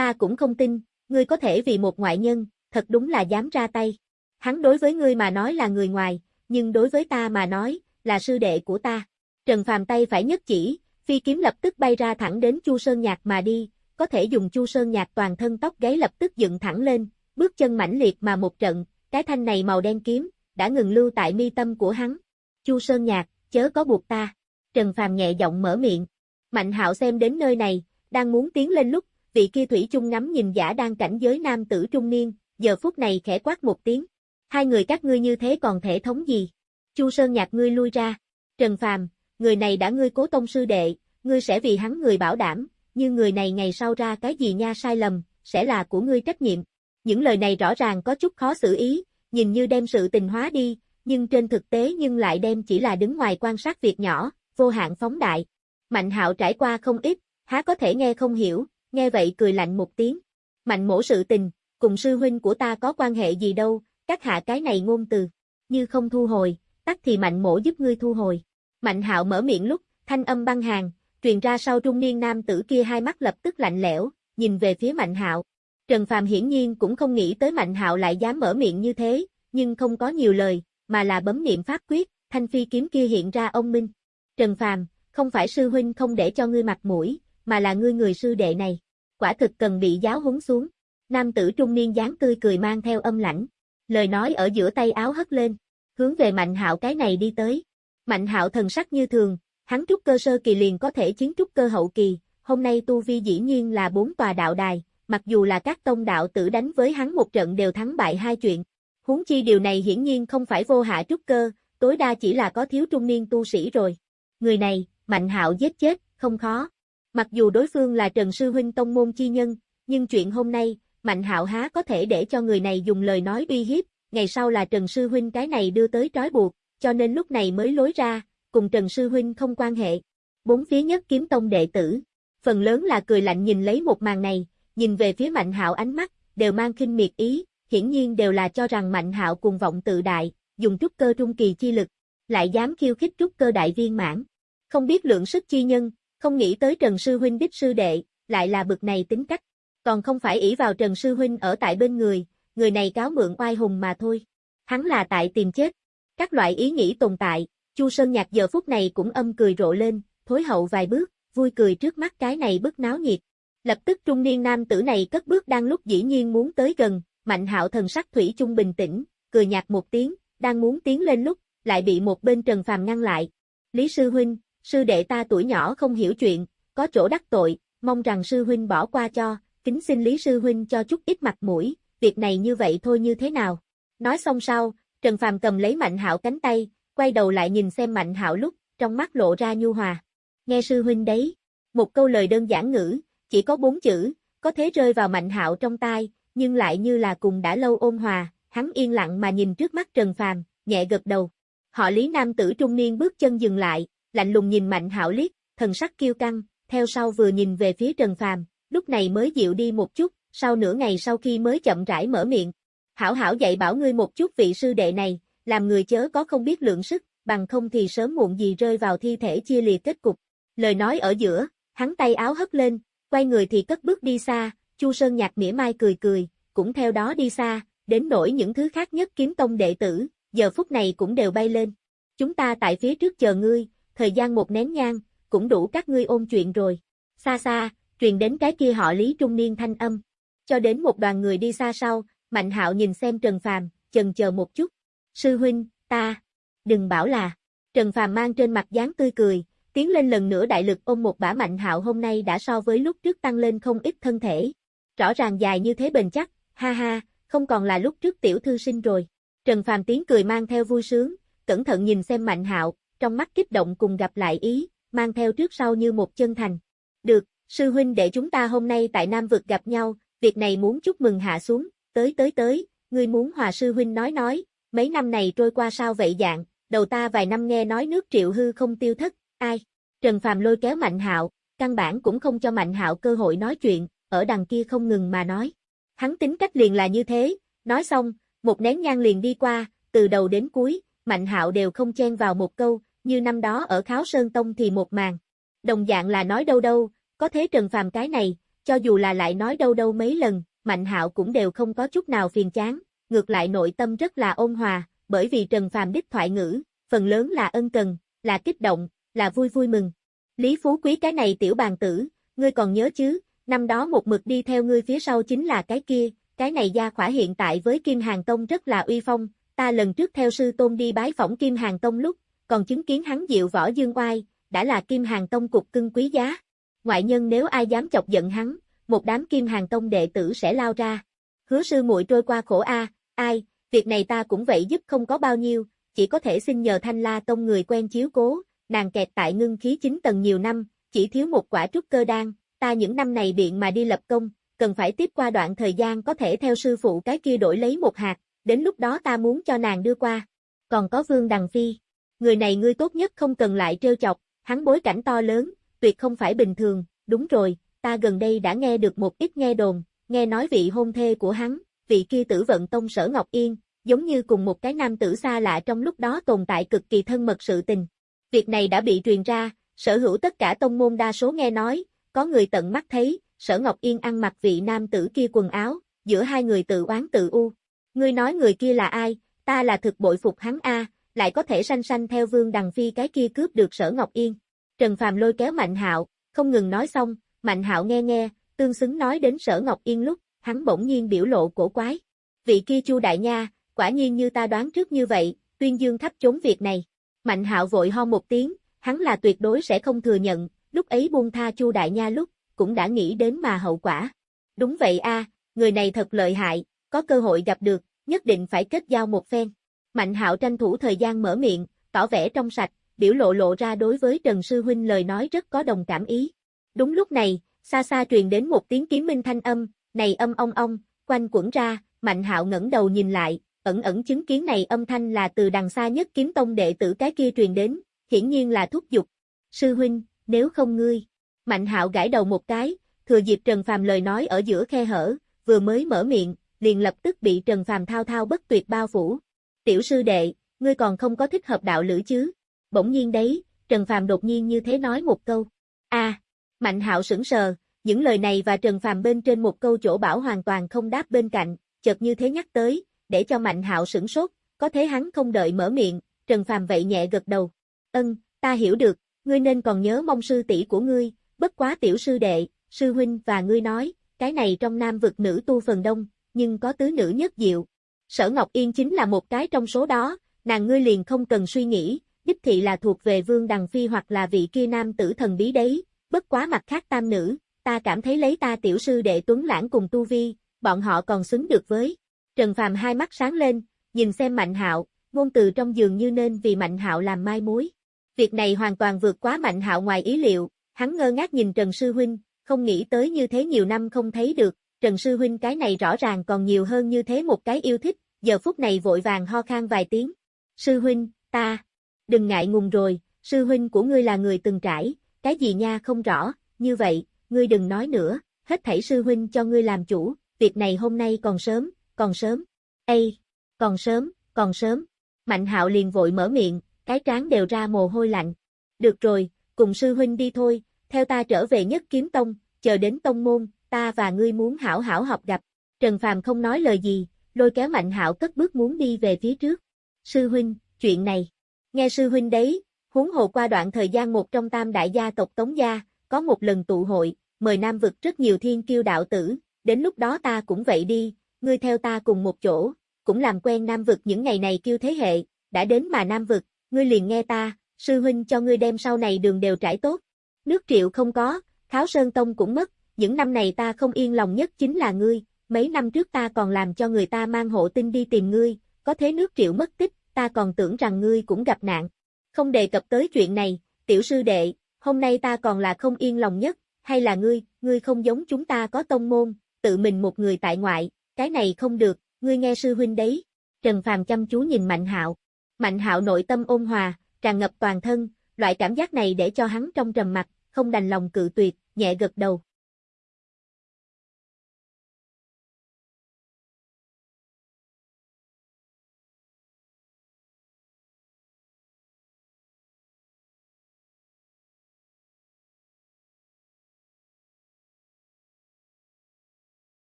Ta cũng không tin, ngươi có thể vì một ngoại nhân, thật đúng là dám ra tay. Hắn đối với ngươi mà nói là người ngoài, nhưng đối với ta mà nói, là sư đệ của ta. Trần Phàm tay phải nhất chỉ, phi kiếm lập tức bay ra thẳng đến Chu Sơn Nhạc mà đi, có thể dùng Chu Sơn Nhạc toàn thân tóc gáy lập tức dựng thẳng lên, bước chân mãnh liệt mà một trận, cái thanh này màu đen kiếm, đã ngừng lưu tại mi tâm của hắn. Chu Sơn Nhạc, chớ có buộc ta. Trần Phàm nhẹ giọng mở miệng. Mạnh hạo xem đến nơi này, đang muốn tiến lên lúc, vị kia thủy chung ngắm nhìn giả đang cảnh giới nam tử trung niên, giờ phút này khẽ quát một tiếng. Hai người các ngươi như thế còn thể thống gì? Chu Sơn Nhạc ngươi lui ra. Trần Phàm, người này đã ngươi cố tông sư đệ, ngươi sẽ vì hắn người bảo đảm, nhưng người này ngày sau ra cái gì nha sai lầm, sẽ là của ngươi trách nhiệm. Những lời này rõ ràng có chút khó xử ý, nhìn như đem sự tình hóa đi, nhưng trên thực tế nhưng lại đem chỉ là đứng ngoài quan sát việc nhỏ, vô hạn phóng đại. Mạnh hạo trải qua không ít, há có thể nghe không hiểu, nghe vậy cười lạnh một tiếng. Mạnh mổ sự tình, cùng sư huynh của ta có quan hệ gì đâu, các hạ cái này ngôn từ, như không thu hồi, tắt thì mạnh mổ giúp ngươi thu hồi. Mạnh hạo mở miệng lúc, thanh âm băng hàng, truyền ra sau trung niên nam tử kia hai mắt lập tức lạnh lẽo, nhìn về phía mạnh hạo. Trần Phàm hiển nhiên cũng không nghĩ tới mạnh hạo lại dám mở miệng như thế, nhưng không có nhiều lời, mà là bấm niệm pháp quyết, thanh phi kiếm kia hiện ra ông Minh. Trần Phàm, không phải sư huynh không để cho ngươi mặt mũi, mà là ngươi người sư đệ này. Quả thực cần bị giáo huấn xuống. Nam tử trung niên dáng tươi cười mang theo âm lãnh. Lời nói ở giữa tay áo hất lên, hướng về Mạnh Hạo cái này đi tới. Mạnh Hạo thần sắc như thường, hắn trúc cơ sơ kỳ liền có thể chiến trúc cơ hậu kỳ, hôm nay tu vi dĩ nhiên là bốn tòa đạo đài, mặc dù là các tông đạo tử đánh với hắn một trận đều thắng bại hai chuyện. Huống chi điều này hiển nhiên không phải vô hạ trúc cơ, tối đa chỉ là có thiếu trung niên tu sĩ rồi. Người này, Mạnh Hạo giết chết, không khó. Mặc dù đối phương là Trần Sư Huynh Tông Môn Chi Nhân, nhưng chuyện hôm nay, Mạnh Hạo há có thể để cho người này dùng lời nói uy hiếp, ngày sau là Trần Sư Huynh cái này đưa tới trói buộc, cho nên lúc này mới lối ra, cùng Trần Sư Huynh không quan hệ. Bốn phía nhất kiếm tông đệ tử, phần lớn là cười lạnh nhìn lấy một màn này, nhìn về phía Mạnh Hạo ánh mắt, đều mang khinh miệt ý, hiển nhiên đều là cho rằng Mạnh Hạo cùng vọng tự đại, dùng trúc cơ trung kỳ chi lực, lại dám khiêu khích trúc cơ đại viên mãn. Không biết lượng sức chi nhân, không nghĩ tới Trần Sư Huynh đích sư đệ, lại là bực này tính cách. Còn không phải ỷ vào Trần Sư Huynh ở tại bên người, người này cáo mượn oai hùng mà thôi. Hắn là tại tìm chết. Các loại ý nghĩ tồn tại, Chu Sơn Nhạc giờ phút này cũng âm cười rộ lên, thối hậu vài bước, vui cười trước mắt cái này bức náo nhiệt. Lập tức trung niên nam tử này cất bước đang lúc dĩ nhiên muốn tới gần, mạnh hạo thần sắc thủy chung bình tĩnh, cười nhạt một tiếng, đang muốn tiến lên lúc, lại bị một bên Trần Phàm ngăn lại. Lý Sư Huynh, sư đệ ta tuổi nhỏ không hiểu chuyện, có chỗ đắc tội, mong rằng sư huynh bỏ qua cho, kính xin Lý sư huynh cho chút ít mặt mũi, việc này như vậy thôi như thế nào. Nói xong sau, Trần Phàm cầm lấy Mạnh Hạo cánh tay, quay đầu lại nhìn xem Mạnh Hạo lúc, trong mắt lộ ra nhu hòa. Nghe sư huynh đấy, một câu lời đơn giản ngữ, chỉ có bốn chữ, có thế rơi vào Mạnh Hạo trong tai, nhưng lại như là cùng đã lâu ôn hòa, hắn yên lặng mà nhìn trước mắt Trần Phàm, nhẹ gật đầu. Họ Lý nam tử trung niên bước chân dừng lại, lạnh lùng nhìn Mạnh Hạo liếc, thần sắc kiêu căng, theo sau vừa nhìn về phía Trần Phàm, lúc này mới dịu đi một chút, sau nửa ngày sau khi mới chậm rãi mở miệng. Hảo hảo dạy bảo ngươi một chút vị sư đệ này, làm người chớ có không biết lượng sức, bằng không thì sớm muộn gì rơi vào thi thể chia lìa kết cục. Lời nói ở giữa, hắn tay áo hất lên, quay người thì cất bước đi xa, Chu Sơn nhạt mỉa mai cười cười, cũng theo đó đi xa, đến nỗi những thứ khác nhất kiếm tông đệ tử, giờ phút này cũng đều bay lên. Chúng ta tại phía trước chờ ngươi, thời gian một nén nhang, cũng đủ các ngươi ôn chuyện rồi. Xa xa, truyền đến cái kia họ Lý Trung Niên thanh âm. Cho đến một đoàn người đi xa sau, Mạnh Hạo nhìn xem Trần Phàm, chần chờ một chút. Sư huynh, ta, đừng bảo là. Trần Phàm mang trên mặt dáng tươi cười, tiến lên lần nữa đại lực ôm một bả Mạnh Hạo hôm nay đã so với lúc trước tăng lên không ít thân thể. Rõ ràng dài như thế bền chắc, ha ha, không còn là lúc trước tiểu thư sinh rồi. Trần Phàm tiếng cười mang theo vui sướng, cẩn thận nhìn xem Mạnh Hạo, trong mắt kích động cùng gặp lại ý, mang theo trước sau như một chân thành. Được, sư huynh để chúng ta hôm nay tại Nam Vực gặp nhau, việc này muốn chúc mừng hạ xuống, tới tới tới, ngươi muốn hòa sư huynh nói nói, mấy năm này trôi qua sao vậy dạng, đầu ta vài năm nghe nói nước triệu hư không tiêu thất, ai? Trần Phàm lôi kéo Mạnh Hạo, căn bản cũng không cho Mạnh Hạo cơ hội nói chuyện, ở đằng kia không ngừng mà nói. Hắn tính cách liền là như thế, nói xong, một nén nhang liền đi qua, từ đầu đến cuối, Mạnh Hạo đều không chen vào một câu, như năm đó ở Kháo Sơn Tông thì một màn. Đồng dạng là nói đâu đâu, có thế Trần Phàm cái này, cho dù là lại nói đâu đâu mấy lần, Mạnh Hạo cũng đều không có chút nào phiền chán, ngược lại nội tâm rất là ôn hòa, bởi vì Trần Phàm đích thoại ngữ, phần lớn là ân cần, là kích động, là vui vui mừng. Lý Phú Quý cái này tiểu bàn tử, ngươi còn nhớ chứ, năm đó một mực đi theo ngươi phía sau chính là cái kia, cái này gia khỏa hiện tại với Kim Hàng Tông rất là uy phong, ta lần trước theo sư tôn đi bái phỏng Kim Hàng Tông lúc, còn chứng kiến hắn diệu võ dương oai, đã là Kim Hàng Tông cục cưng quý giá. Ngoại nhân nếu ai dám chọc giận hắn, một đám Kim Hàng Tông đệ tử sẽ lao ra. Hứa sư muội trôi qua khổ a, ai, việc này ta cũng vậy giúp không có bao nhiêu, chỉ có thể xin nhờ Thanh La Tông người quen chiếu cố, nàng kẹt tại ngưng khí chính tầng nhiều năm, chỉ thiếu một quả trúc cơ đan, ta những năm này biện mà đi lập công, cần phải tiếp qua đoạn thời gian có thể theo sư phụ cái kia đổi lấy một hạt, đến lúc đó ta muốn cho nàng đưa qua. Còn có Vương Đằng Phi, người này ngươi tốt nhất không cần lại trêu chọc, hắn bối cảnh to lớn, tuyệt không phải bình thường, đúng rồi, ta gần đây đã nghe được một ít nghe đồn, nghe nói vị hôn thê của hắn, vị kia tử vận tông sở Ngọc Yên, giống như cùng một cái nam tử xa lạ trong lúc đó tồn tại cực kỳ thân mật sự tình. Việc này đã bị truyền ra, sở hữu tất cả tông môn đa số nghe nói, có người tận mắt thấy, sở Ngọc Yên ăn mặc vị nam tử kia quần áo, giữa hai người tự oán tự u. Ngươi nói người kia là ai, ta là thực bội phục hắn A, lại có thể sanh sanh theo vương đằng phi cái kia cướp được sở Ngọc Yên. Trần Phàm lôi kéo Mạnh Hạo, không ngừng nói xong, Mạnh Hạo nghe nghe, tương xứng nói đến sở Ngọc Yên lúc, hắn bỗng nhiên biểu lộ cổ quái. Vị kia Chu đại nha, quả nhiên như ta đoán trước như vậy, tuyên dương thấp chốn việc này. Mạnh Hạo vội ho một tiếng, hắn là tuyệt đối sẽ không thừa nhận, lúc ấy buông tha Chu đại nha lúc, cũng đã nghĩ đến mà hậu quả. Đúng vậy a, người này thật lợi hại, có cơ hội gặp được, nhất định phải kết giao một phen. Mạnh hạo tranh thủ thời gian mở miệng, tỏ vẻ trong sạch, biểu lộ lộ ra đối với Trần Sư Huynh lời nói rất có đồng cảm ý. Đúng lúc này, xa xa truyền đến một tiếng kiếm minh thanh âm, này âm ong ong, quanh quẩn ra, Mạnh hạo ngẩng đầu nhìn lại, ẩn ẩn chứng kiến này âm thanh là từ đằng xa nhất kiếm tông đệ tử cái kia truyền đến, hiển nhiên là thúc giục. Sư Huynh, nếu không ngươi. Mạnh hạo gãi đầu một cái, thừa dịp Trần Phàm lời nói ở giữa khe hở, vừa mới mở miệng, liền lập tức bị Trần Phàm thao thao bất tuyệt bao phủ. Tiểu sư đệ, ngươi còn không có thích hợp đạo lữ chứ? Bỗng nhiên đấy, Trần Phàm đột nhiên như thế nói một câu. A, Mạnh Hạo sững sờ, những lời này và Trần Phàm bên trên một câu chỗ bảo hoàn toàn không đáp bên cạnh, chợt như thế nhắc tới, để cho Mạnh Hạo sững sốt, có thế hắn không đợi mở miệng, Trần Phàm vậy nhẹ gật đầu. Ân, ta hiểu được, ngươi nên còn nhớ mong sư tỷ của ngươi, bất quá tiểu sư đệ, sư huynh và ngươi nói, cái này trong nam vực nữ tu phần đông, nhưng có tứ nữ nhất diệu. Sở Ngọc Yên chính là một cái trong số đó, nàng ngươi liền không cần suy nghĩ, đích thị là thuộc về Vương Đằng Phi hoặc là vị kia nam tử thần bí đấy, bất quá mặt khác tam nữ, ta cảm thấy lấy ta tiểu sư đệ Tuấn Lãng cùng Tu Vi, bọn họ còn xứng được với. Trần Phàm hai mắt sáng lên, nhìn xem Mạnh Hạo, ngôn từ trong giường như nên vì Mạnh Hạo làm mai mối. Việc này hoàn toàn vượt quá Mạnh Hạo ngoài ý liệu, hắn ngơ ngác nhìn Trần Sư Huynh, không nghĩ tới như thế nhiều năm không thấy được, Trần Sư Huynh cái này rõ ràng còn nhiều hơn như thế một cái yêu thích, giờ phút này vội vàng ho khan vài tiếng. Sư Huynh, ta, đừng ngại ngùng rồi, Sư Huynh của ngươi là người từng trải, cái gì nha không rõ, như vậy, ngươi đừng nói nữa, hết thảy Sư Huynh cho ngươi làm chủ, việc này hôm nay còn sớm, còn sớm. ây, còn sớm, còn sớm. Mạnh hạo liền vội mở miệng, cái trán đều ra mồ hôi lạnh. Được rồi, cùng sư huynh đi thôi, theo ta trở về nhất kiếm tông, chờ đến tông môn, ta và ngươi muốn hảo hảo học gặp. Trần Phàm không nói lời gì, lôi kéo Mạnh Hạo cất bước muốn đi về phía trước. Sư huynh, chuyện này. Nghe sư huynh đấy, huống hồ qua đoạn thời gian một trong tam đại gia tộc Tống Gia, có một lần tụ hội, mời Nam vực rất nhiều thiên kiêu đạo tử, đến lúc đó ta cũng vậy đi, ngươi theo ta cùng một chỗ, cũng làm quen Nam vực những ngày này kêu thế hệ, đã đến mà Nam vực, ngươi liền nghe ta, sư huynh cho ngươi đem sau này đường đều trải tốt. Nước triệu không có, Kháo Sơn Tông cũng mất, những năm này ta không yên lòng nhất chính là ngươi, mấy năm trước ta còn làm cho người ta mang hộ tin đi tìm ngươi, có thế nước triệu mất tích, ta còn tưởng rằng ngươi cũng gặp nạn. Không đề cập tới chuyện này, tiểu sư đệ, hôm nay ta còn là không yên lòng nhất, hay là ngươi, ngươi không giống chúng ta có tông môn, tự mình một người tại ngoại, cái này không được, ngươi nghe sư huynh đấy. Trần Phàm chăm chú nhìn Mạnh Hạo. Mạnh Hạo nội tâm ôn hòa, tràn ngập toàn thân, loại cảm giác này để cho hắn trong trầm mặt, không đành lòng cự tuyệt, nhẹ gật đầu.